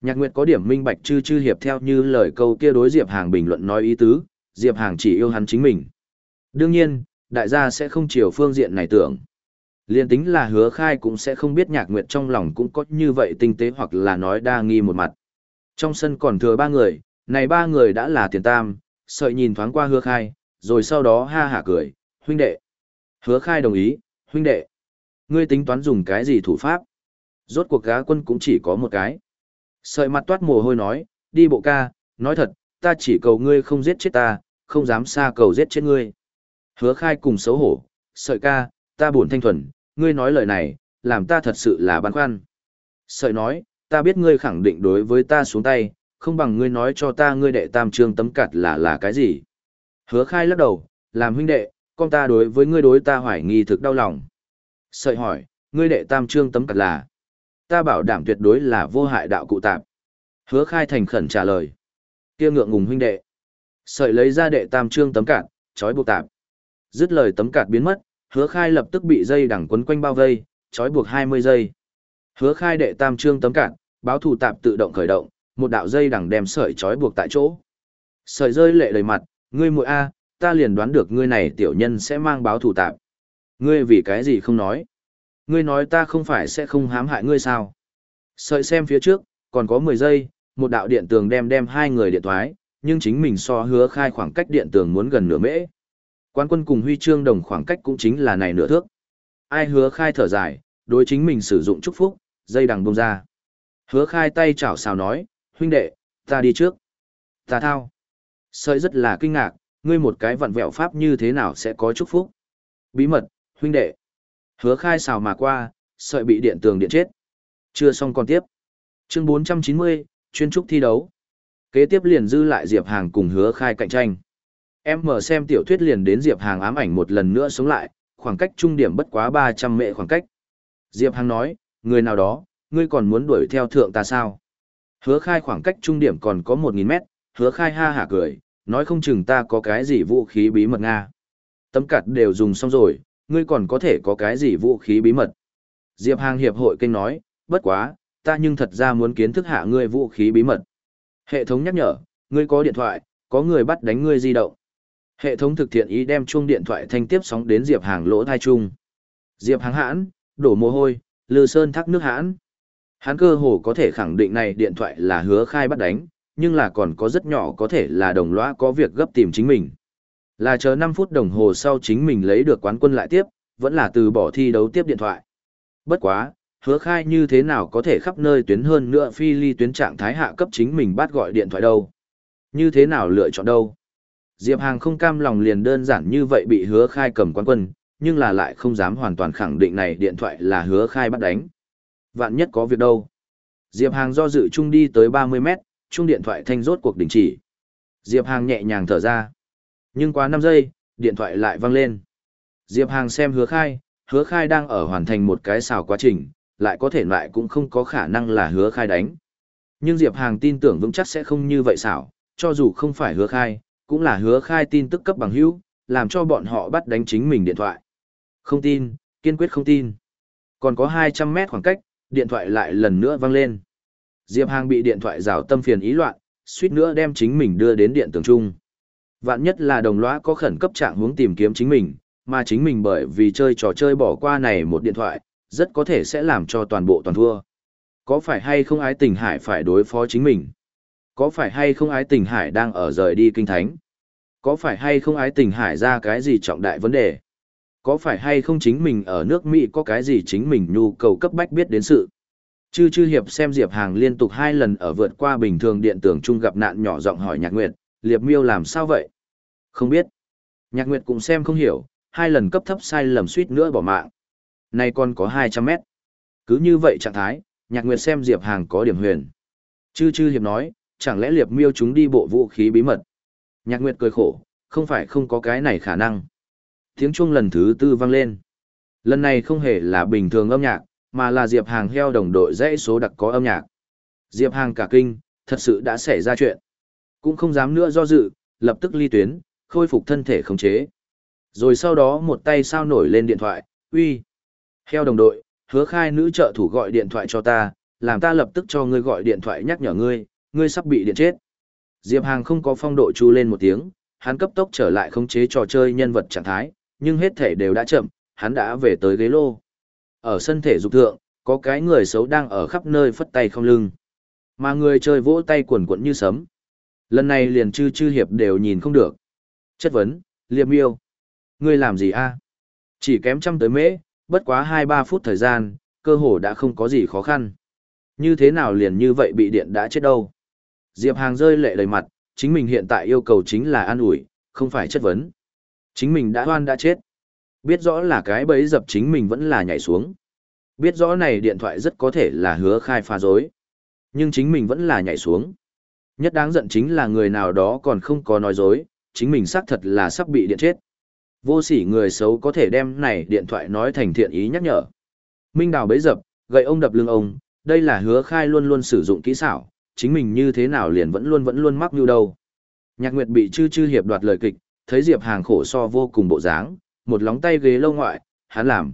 Nhạc Nguyệt có điểm minh bạch chư chư hiệp theo như lời câu kia đối Diệp Hàng bình luận nói ý tứ, Diệp Hàng chỉ yêu hắn chính mình. Đương nhiên, đại gia sẽ không chiều phương diện này tưởng. Liên tính là hứa khai cũng sẽ không biết Nhạc Nguyệt trong lòng cũng có như vậy tinh tế hoặc là nói đa nghi một mặt. Trong sân còn thừa ba người, này ba người đã là tiền tam, sợi nhìn thoáng qua hứa khai, rồi sau đó ha hả cười, huynh đệ. Hứa khai đồng ý, huynh đệ. Ngươi tính toán dùng cái gì thủ pháp? Rốt cuộc gá quân cũng chỉ có một cái. Sợi mặt toát mồ hôi nói, đi bộ ca, nói thật, ta chỉ cầu ngươi không giết chết ta, không dám xa cầu giết chết ngươi. Hứa khai cùng xấu hổ, sợi ca, ta buồn thanh thuần, ngươi nói lời này, làm ta thật sự là băn khoăn. Sợi nói, ta biết ngươi khẳng định đối với ta xuống tay, không bằng ngươi nói cho ta ngươi đệ tam trương tấm cặt là là cái gì. Hứa khai lắc đầu, làm huynh đệ, con ta đối với ngươi đối ta hoài nghi thực đau lòng. Sợi hỏi, ngươi đệ tam trương tấm cặt là, ta bảo đảm tuyệt đối là vô hại đạo cụ tạp. Hứa khai thành khẩn trả lời. kia ngượng ngùng huynh đệ. Sợi lấy ra đệ tam trương tấm cạt, trói buộc tạp. Dứt lời tấm cạt biến mất, hứa khai lập tức bị dây đằng quấn quanh bao vây, trói buộc 20 giây. Hứa khai đệ tam trương tấm cạt, báo thủ tạp tự động khởi động, một đạo dây đằng đem sợi trói buộc tại chỗ. Sợi rơi lệ đầy mặt, ngươi muội A, ta liền đoán được ngươi này tiểu nhân sẽ mang báo thủ tạp. Ngươi vì cái gì không nói? Ngươi nói ta không phải sẽ không hãm hại ngươi sao? Sợi xem phía trước, còn có 10 giây, một đạo điện tường đem đem hai người điện thoái, nhưng chính mình so hứa khai khoảng cách điện tường muốn gần nửa mễ. Quán quân cùng huy chương đồng khoảng cách cũng chính là này nửa thước. Ai hứa khai thở dài, đối chính mình sử dụng chúc phúc, dây đằng bông ra. Hứa khai tay chảo xào nói, huynh đệ, ta đi trước. Ta thao. Sợi rất là kinh ngạc, ngươi một cái vặn vẹo pháp như thế nào sẽ có chúc phúc. Bí mật, huynh đệ. Hứa khai xào mà qua, sợi bị điện tường điện chết. Chưa xong còn tiếp. Chương 490, chuyên trúc thi đấu. Kế tiếp liền dư lại Diệp Hàng cùng hứa khai cạnh tranh. Em mở xem tiểu thuyết liền đến Diệp Hàng ám ảnh một lần nữa sống lại, khoảng cách trung điểm bất quá 300 mệ khoảng cách. Diệp Hàng nói, người nào đó, ngươi còn muốn đuổi theo thượng ta sao? Hứa khai khoảng cách trung điểm còn có 1.000 mét, hứa khai ha hả cười, nói không chừng ta có cái gì vũ khí bí mật Nga. Tấm cặt đều dùng xong rồi, ngươi còn có thể có cái gì vũ khí bí mật. Diệp Hàng hiệp hội kênh nói, bất quá, ta nhưng thật ra muốn kiến thức hạ ngươi vũ khí bí mật. Hệ thống nhắc nhở, ngươi có điện thoại, có người bắt đánh ngươi di động. Hệ thống thực thiện ý đem chuông điện thoại thanh tiếp sóng đến Diệp Hàng lỗ thai chung. Diệp Hàng hãn, đổ mồ hôi, lư sơn thác nước hãn. Hắn cơ hồ có thể khẳng định này điện thoại là hứa khai bắt đánh, nhưng là còn có rất nhỏ có thể là đồng lõa có việc gấp tìm chính mình. Là chờ 5 phút đồng hồ sau chính mình lấy được quán quân lại tiếp, vẫn là từ bỏ thi đấu tiếp điện thoại. Bất quá, hứa khai như thế nào có thể khắp nơi tuyến hơn nữa phi ly tuyến trạng thái hạ cấp chính mình bắt gọi điện thoại đâu. Như thế nào lựa chọn đâu. Diệp Hàng không cam lòng liền đơn giản như vậy bị hứa khai cầm quán quân, nhưng là lại không dám hoàn toàn khẳng định này điện thoại là hứa khai bắt đánh. Vạn nhất có việc đâu. Diệp Hàng do dự chung đi tới 30 mét, chung điện thoại thanh rốt cuộc đình chỉ. Diệp Hàng nhẹ nhàng thở ra. Nhưng quá 5 giây, điện thoại lại vang lên. Diệp Hàng xem hứa khai, hứa khai đang ở hoàn thành một cái xào quá trình, lại có thể lại cũng không có khả năng là hứa khai đánh. Nhưng Diệp Hàng tin tưởng vững chắc sẽ không như vậy xảo, cho dù không phải hứa khai, cũng là hứa khai tin tức cấp bằng hữu, làm cho bọn họ bắt đánh chính mình điện thoại. Không tin, kiên quyết không tin. Còn có 200 mét khoảng cách, điện thoại lại lần nữa vang lên. Diệp Hàng bị điện thoại rào tâm phiền ý loạn, suýt nữa đem chính mình đưa đến điện tường trung. Vạn nhất là đồng lõa có khẩn cấp trạng hướng tìm kiếm chính mình, mà chính mình bởi vì chơi trò chơi bỏ qua này một điện thoại, rất có thể sẽ làm cho toàn bộ toàn thua. Có phải hay không ái tình hải phải đối phó chính mình? Có phải hay không ái tình hải đang ở rời đi kinh thánh? Có phải hay không ái tình hải ra cái gì trọng đại vấn đề? Có phải hay không chính mình ở nước Mỹ có cái gì chính mình nhu cầu cấp bách biết đến sự? Chư chư hiệp xem Diệp Hàng liên tục hai lần ở vượt qua bình thường điện tưởng chung gặp nạn nhỏ giọng hỏi Nhạc Nguyệt, Liệp Miêu làm sao vậy? Không biết. Nhạc Nguyệt cũng xem không hiểu, hai lần cấp thấp sai lầm suýt nữa bỏ mạng. Nay còn có 200 mét. Cứ như vậy trạng thái, Nhạc Nguyệt xem Diệp Hàng có điểm huyền. Chư chư hiệp nói, chẳng lẽ Liệp Miêu chúng đi bộ vũ khí bí mật? Nhạc Nguyệt cười khổ, không phải không có cái này khả năng. Tiếng chuông lần thứ tư vang lên. Lần này không hề là bình thường âm nhạc, mà là Diệp Hàng heo đồng đội dãy số đặc có âm nhạc. Diệp Hàng cả kinh, thật sự đã xảy ra chuyện. Cũng không dám nữa do dự, lập tức ly tuyến, khôi phục thân thể khống chế. Rồi sau đó một tay sao nổi lên điện thoại, uy. Heo đồng đội, hứa khai nữ trợ thủ gọi điện thoại cho ta, làm ta lập tức cho ngươi gọi điện thoại nhắc nhở ngươi, ngươi sắp bị điện chết. Diệp Hàng không có phong độ chu lên một tiếng, hắn cấp tốc trở lại khống chế trò chơi nhân vật trạng thái, nhưng hết thể đều đã chậm, hắn đã về tới ghế lô. Ở sân thể dục thượng, có cái người xấu đang ở khắp nơi phất tay không lưng. Mà người chơi vỗ tay cuồn cuộn như sấm. Lần này liền chư chư hiệp đều nhìn không được. Chất vấn, liệp miêu. Ngươi làm gì a? Chỉ kém trăm tới mễ, bất quá hai ba phút thời gian, cơ hồ đã không có gì khó khăn. Như thế nào liền như vậy bị điện đã chết đâu? Diệp Hàng rơi lệ đầy mặt, chính mình hiện tại yêu cầu chính là an ủi, không phải chất vấn. Chính mình đã hoan đã chết. Biết rõ là cái bẫy dập chính mình vẫn là nhảy xuống. Biết rõ này điện thoại rất có thể là hứa khai phá dối. Nhưng chính mình vẫn là nhảy xuống. Nhất đáng giận chính là người nào đó còn không có nói dối, chính mình xác thật là sắp bị điện chết. Vô sỉ người xấu có thể đem này điện thoại nói thành thiện ý nhắc nhở. Minh đào bấy dập, gậy ông đập lưng ông, đây là hứa khai luôn luôn sử dụng kỹ xảo, chính mình như thế nào liền vẫn luôn vẫn luôn mắc như đâu. Nhạc Nguyệt bị chư chư hiệp đoạt lời kịch, thấy Diệp Hàng khổ so vô cùng bộ dáng, một lóng tay ghế lâu ngoại, hắn làm.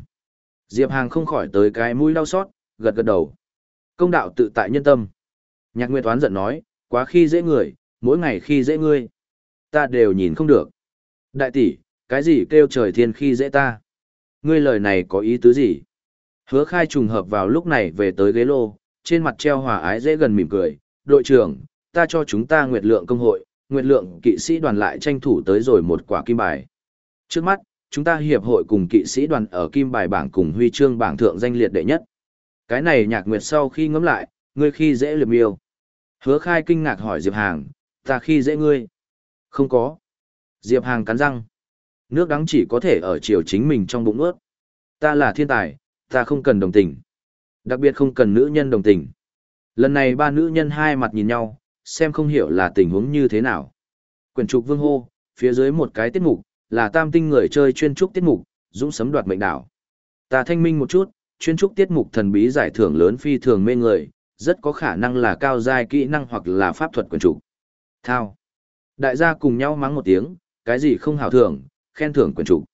Diệp Hàng không khỏi tới cái mũi đau xót, gật gật đầu. Công đạo tự tại nhân tâm. Nhạc Nguyệt toán giận nói, quá khi dễ người, mỗi ngày khi dễ ngươi. Ta đều nhìn không được. Đại tỷ, cái gì kêu trời thiên khi dễ ta? Ngươi lời này có ý tứ gì? Hứa khai trùng hợp vào lúc này về tới ghế lô, trên mặt treo hòa ái dễ gần mỉm cười. Đội trưởng, ta cho chúng ta nguyệt lượng công hội, nguyệt lượng kỵ sĩ đoàn lại tranh thủ tới rồi một quả kim bài. Trước mắt, chúng ta hiệp hội cùng kỵ sĩ đoàn ở kim bài bảng cùng huy chương bảng thượng danh liệt đệ nhất. Cái này nhạc nguyệt sau khi ngẫm lại, ngươi khi dễ liệp yêu. Hứa khai kinh ngạc hỏi Diệp Hàng, ta khi dễ ngươi. Không có. Diệp Hàng cắn răng. Nước đắng chỉ có thể ở chiều chính mình trong bụng ướt. Ta là thiên tài, ta không cần đồng tình. Đặc biệt không cần nữ nhân đồng tình. Lần này ba nữ nhân hai mặt nhìn nhau, xem không hiểu là tình huống như thế nào. Quyển trục vương hô, phía dưới một cái tiết mục, là tam tinh người chơi chuyên trúc tiết mục, dũng sấm đoạt mệnh đảo. Ta thanh minh một chút, chuyên trúc tiết mục thần bí giải thưởng lớn phi thường mê người, rất có khả năng là cao giai kỹ năng hoặc là pháp thuật quyền trục. Thao. Đại gia cùng nhau mắng một tiếng, cái gì không hảo thưởng, khen thưởng quyền trục.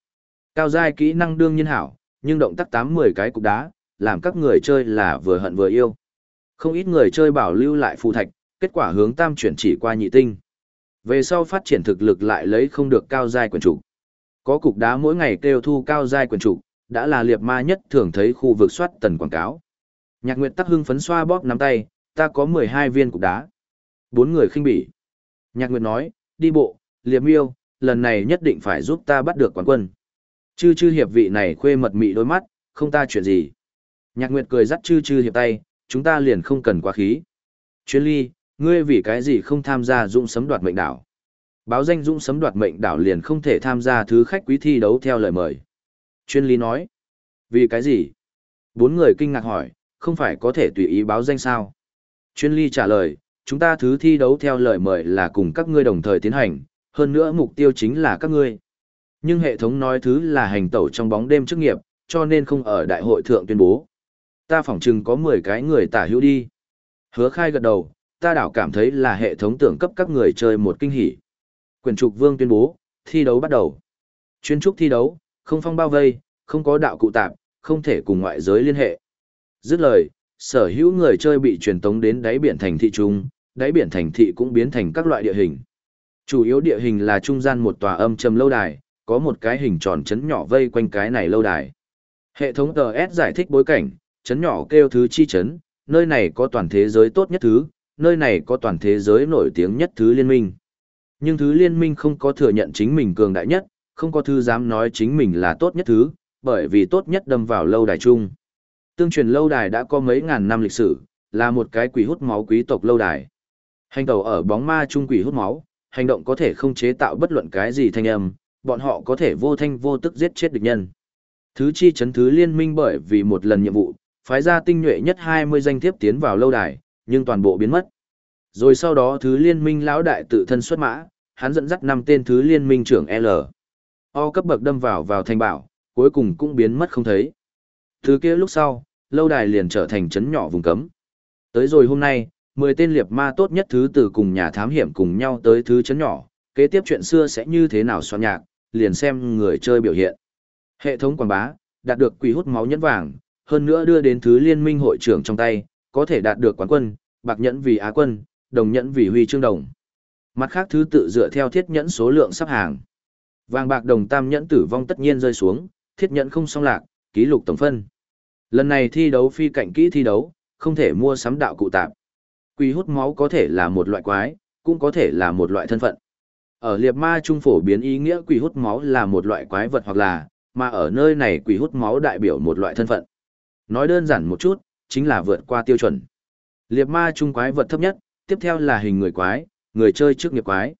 Cao giai kỹ năng đương nhiên hảo, nhưng động tác tám mười cái cục đá, làm các người chơi là vừa hận vừa yêu. Không ít người chơi bảo lưu lại phù thạch, kết quả hướng tam chuyển chỉ qua nhị tinh. Về sau phát triển thực lực lại lấy không được cao giai quyền trục. Có cục đá mỗi ngày kêu thu cao giai quyền trục, đã là liệt ma nhất thường thấy khu vực soát tần quảng cáo. Nhạc Nguyệt Tắc hưng phấn xoa bóp nắm tay, ta có 12 viên cục đá. Bốn người khinh bỉ. Nhạc Nguyệt nói, đi bộ, liệp miêu, lần này nhất định phải giúp ta bắt được quán quân. Chư chư hiệp vị này khuê mật mị đôi mắt, không ta chuyện gì. Nhạc Nguyệt cười dắt chư chư hiệp tay, chúng ta liền không cần quá khí. Chuyên ly, ngươi vì cái gì không tham gia dũng sấm đoạt mệnh đảo. Báo danh dũng sấm đoạt mệnh đảo liền không thể tham gia thứ khách quý thi đấu theo lời mời. Chuyên ly nói, vì cái gì? Bốn người kinh ngạc hỏi, không phải có thể tùy ý báo danh sao? Chuyên ly trả lời, chúng ta thứ thi đấu theo lời mời là cùng các ngươi đồng thời tiến hành, hơn nữa mục tiêu chính là các ngươi. Nhưng hệ thống nói thứ là hành tẩu trong bóng đêm chức nghiệp, cho nên không ở đại hội thượng tuyên bố. Ta phỏng chừng có 10 cái người tả hữu đi. Hứa khai gật đầu, ta đảo cảm thấy là hệ thống tưởng cấp các người chơi một kinh hỉ. Quyền trục vương tuyên bố, thi đấu bắt đầu. Chuyên trúc thi đấu, không phong bao vây, không có đạo cụ tạp, không thể cùng ngoại giới liên hệ. Dứt lời, sở hữu người chơi bị truyền tống đến đáy biển thành thị trung, đáy biển thành thị cũng biến thành các loại địa hình. Chủ yếu địa hình là trung gian một tòa âm trầm lâu đài, có một cái hình tròn chấn nhỏ vây quanh cái này lâu đài. Hệ thống TS giải thích bối cảnh, chấn nhỏ kêu thứ chi chấn, nơi này có toàn thế giới tốt nhất thứ, nơi này có toàn thế giới nổi tiếng nhất thứ liên minh. Nhưng thứ liên minh không có thừa nhận chính mình cường đại nhất, không có thứ dám nói chính mình là tốt nhất thứ, bởi vì tốt nhất đâm vào lâu đài chung. Tương truyền lâu đài đã có mấy ngàn năm lịch sử, là một cái quỷ hút máu quý tộc lâu đài. Hành tàu ở bóng ma chung quỷ hút máu, hành động có thể không chế tạo bất luận cái gì thanh âm, bọn họ có thể vô thanh vô tức giết chết địch nhân. Thứ chi chấn thứ liên minh bởi vì một lần nhiệm vụ, phái ra tinh nhuệ nhất 20 danh thiếp tiến vào lâu đài, nhưng toàn bộ biến mất. Rồi sau đó thứ liên minh lão đại tự thân xuất mã, hắn dẫn dắt năm tên thứ liên minh trưởng L. O cấp bậc đâm vào vào thành bảo, cuối cùng cũng biến mất không thấy. Thứ kia lúc sau, lâu đài liền trở thành trấn nhỏ vùng cấm. Tới rồi hôm nay, 10 tên liệt ma tốt nhất thứ từ cùng nhà thám hiểm cùng nhau tới thứ trấn nhỏ, kế tiếp chuyện xưa sẽ như thế nào soạn nhạc, liền xem người chơi biểu hiện. Hệ thống quảng bá, đạt được quỷ hút máu nhẫn vàng, hơn nữa đưa đến thứ liên minh hội trưởng trong tay, có thể đạt được quán quân, bạc nhẫn vì á quân, đồng nhẫn vì huy chương đồng. Mặt khác thứ tự dựa theo thiết nhẫn số lượng sắp hàng. Vàng bạc đồng tam nhẫn tử vong tất nhiên rơi xuống, thiết nhẫn không song lạc, ký lục tổng phân. Lần này thi đấu phi cạnh kỹ thi đấu, không thể mua sắm đạo cụ tạp. Quỷ hút máu có thể là một loại quái, cũng có thể là một loại thân phận. Ở liệt ma trung phổ biến ý nghĩa quỷ hút máu là một loại quái vật hoặc là, mà ở nơi này quỷ hút máu đại biểu một loại thân phận. Nói đơn giản một chút, chính là vượt qua tiêu chuẩn. Liệt ma trung quái vật thấp nhất, tiếp theo là hình người quái, người chơi trước nghiệp quái.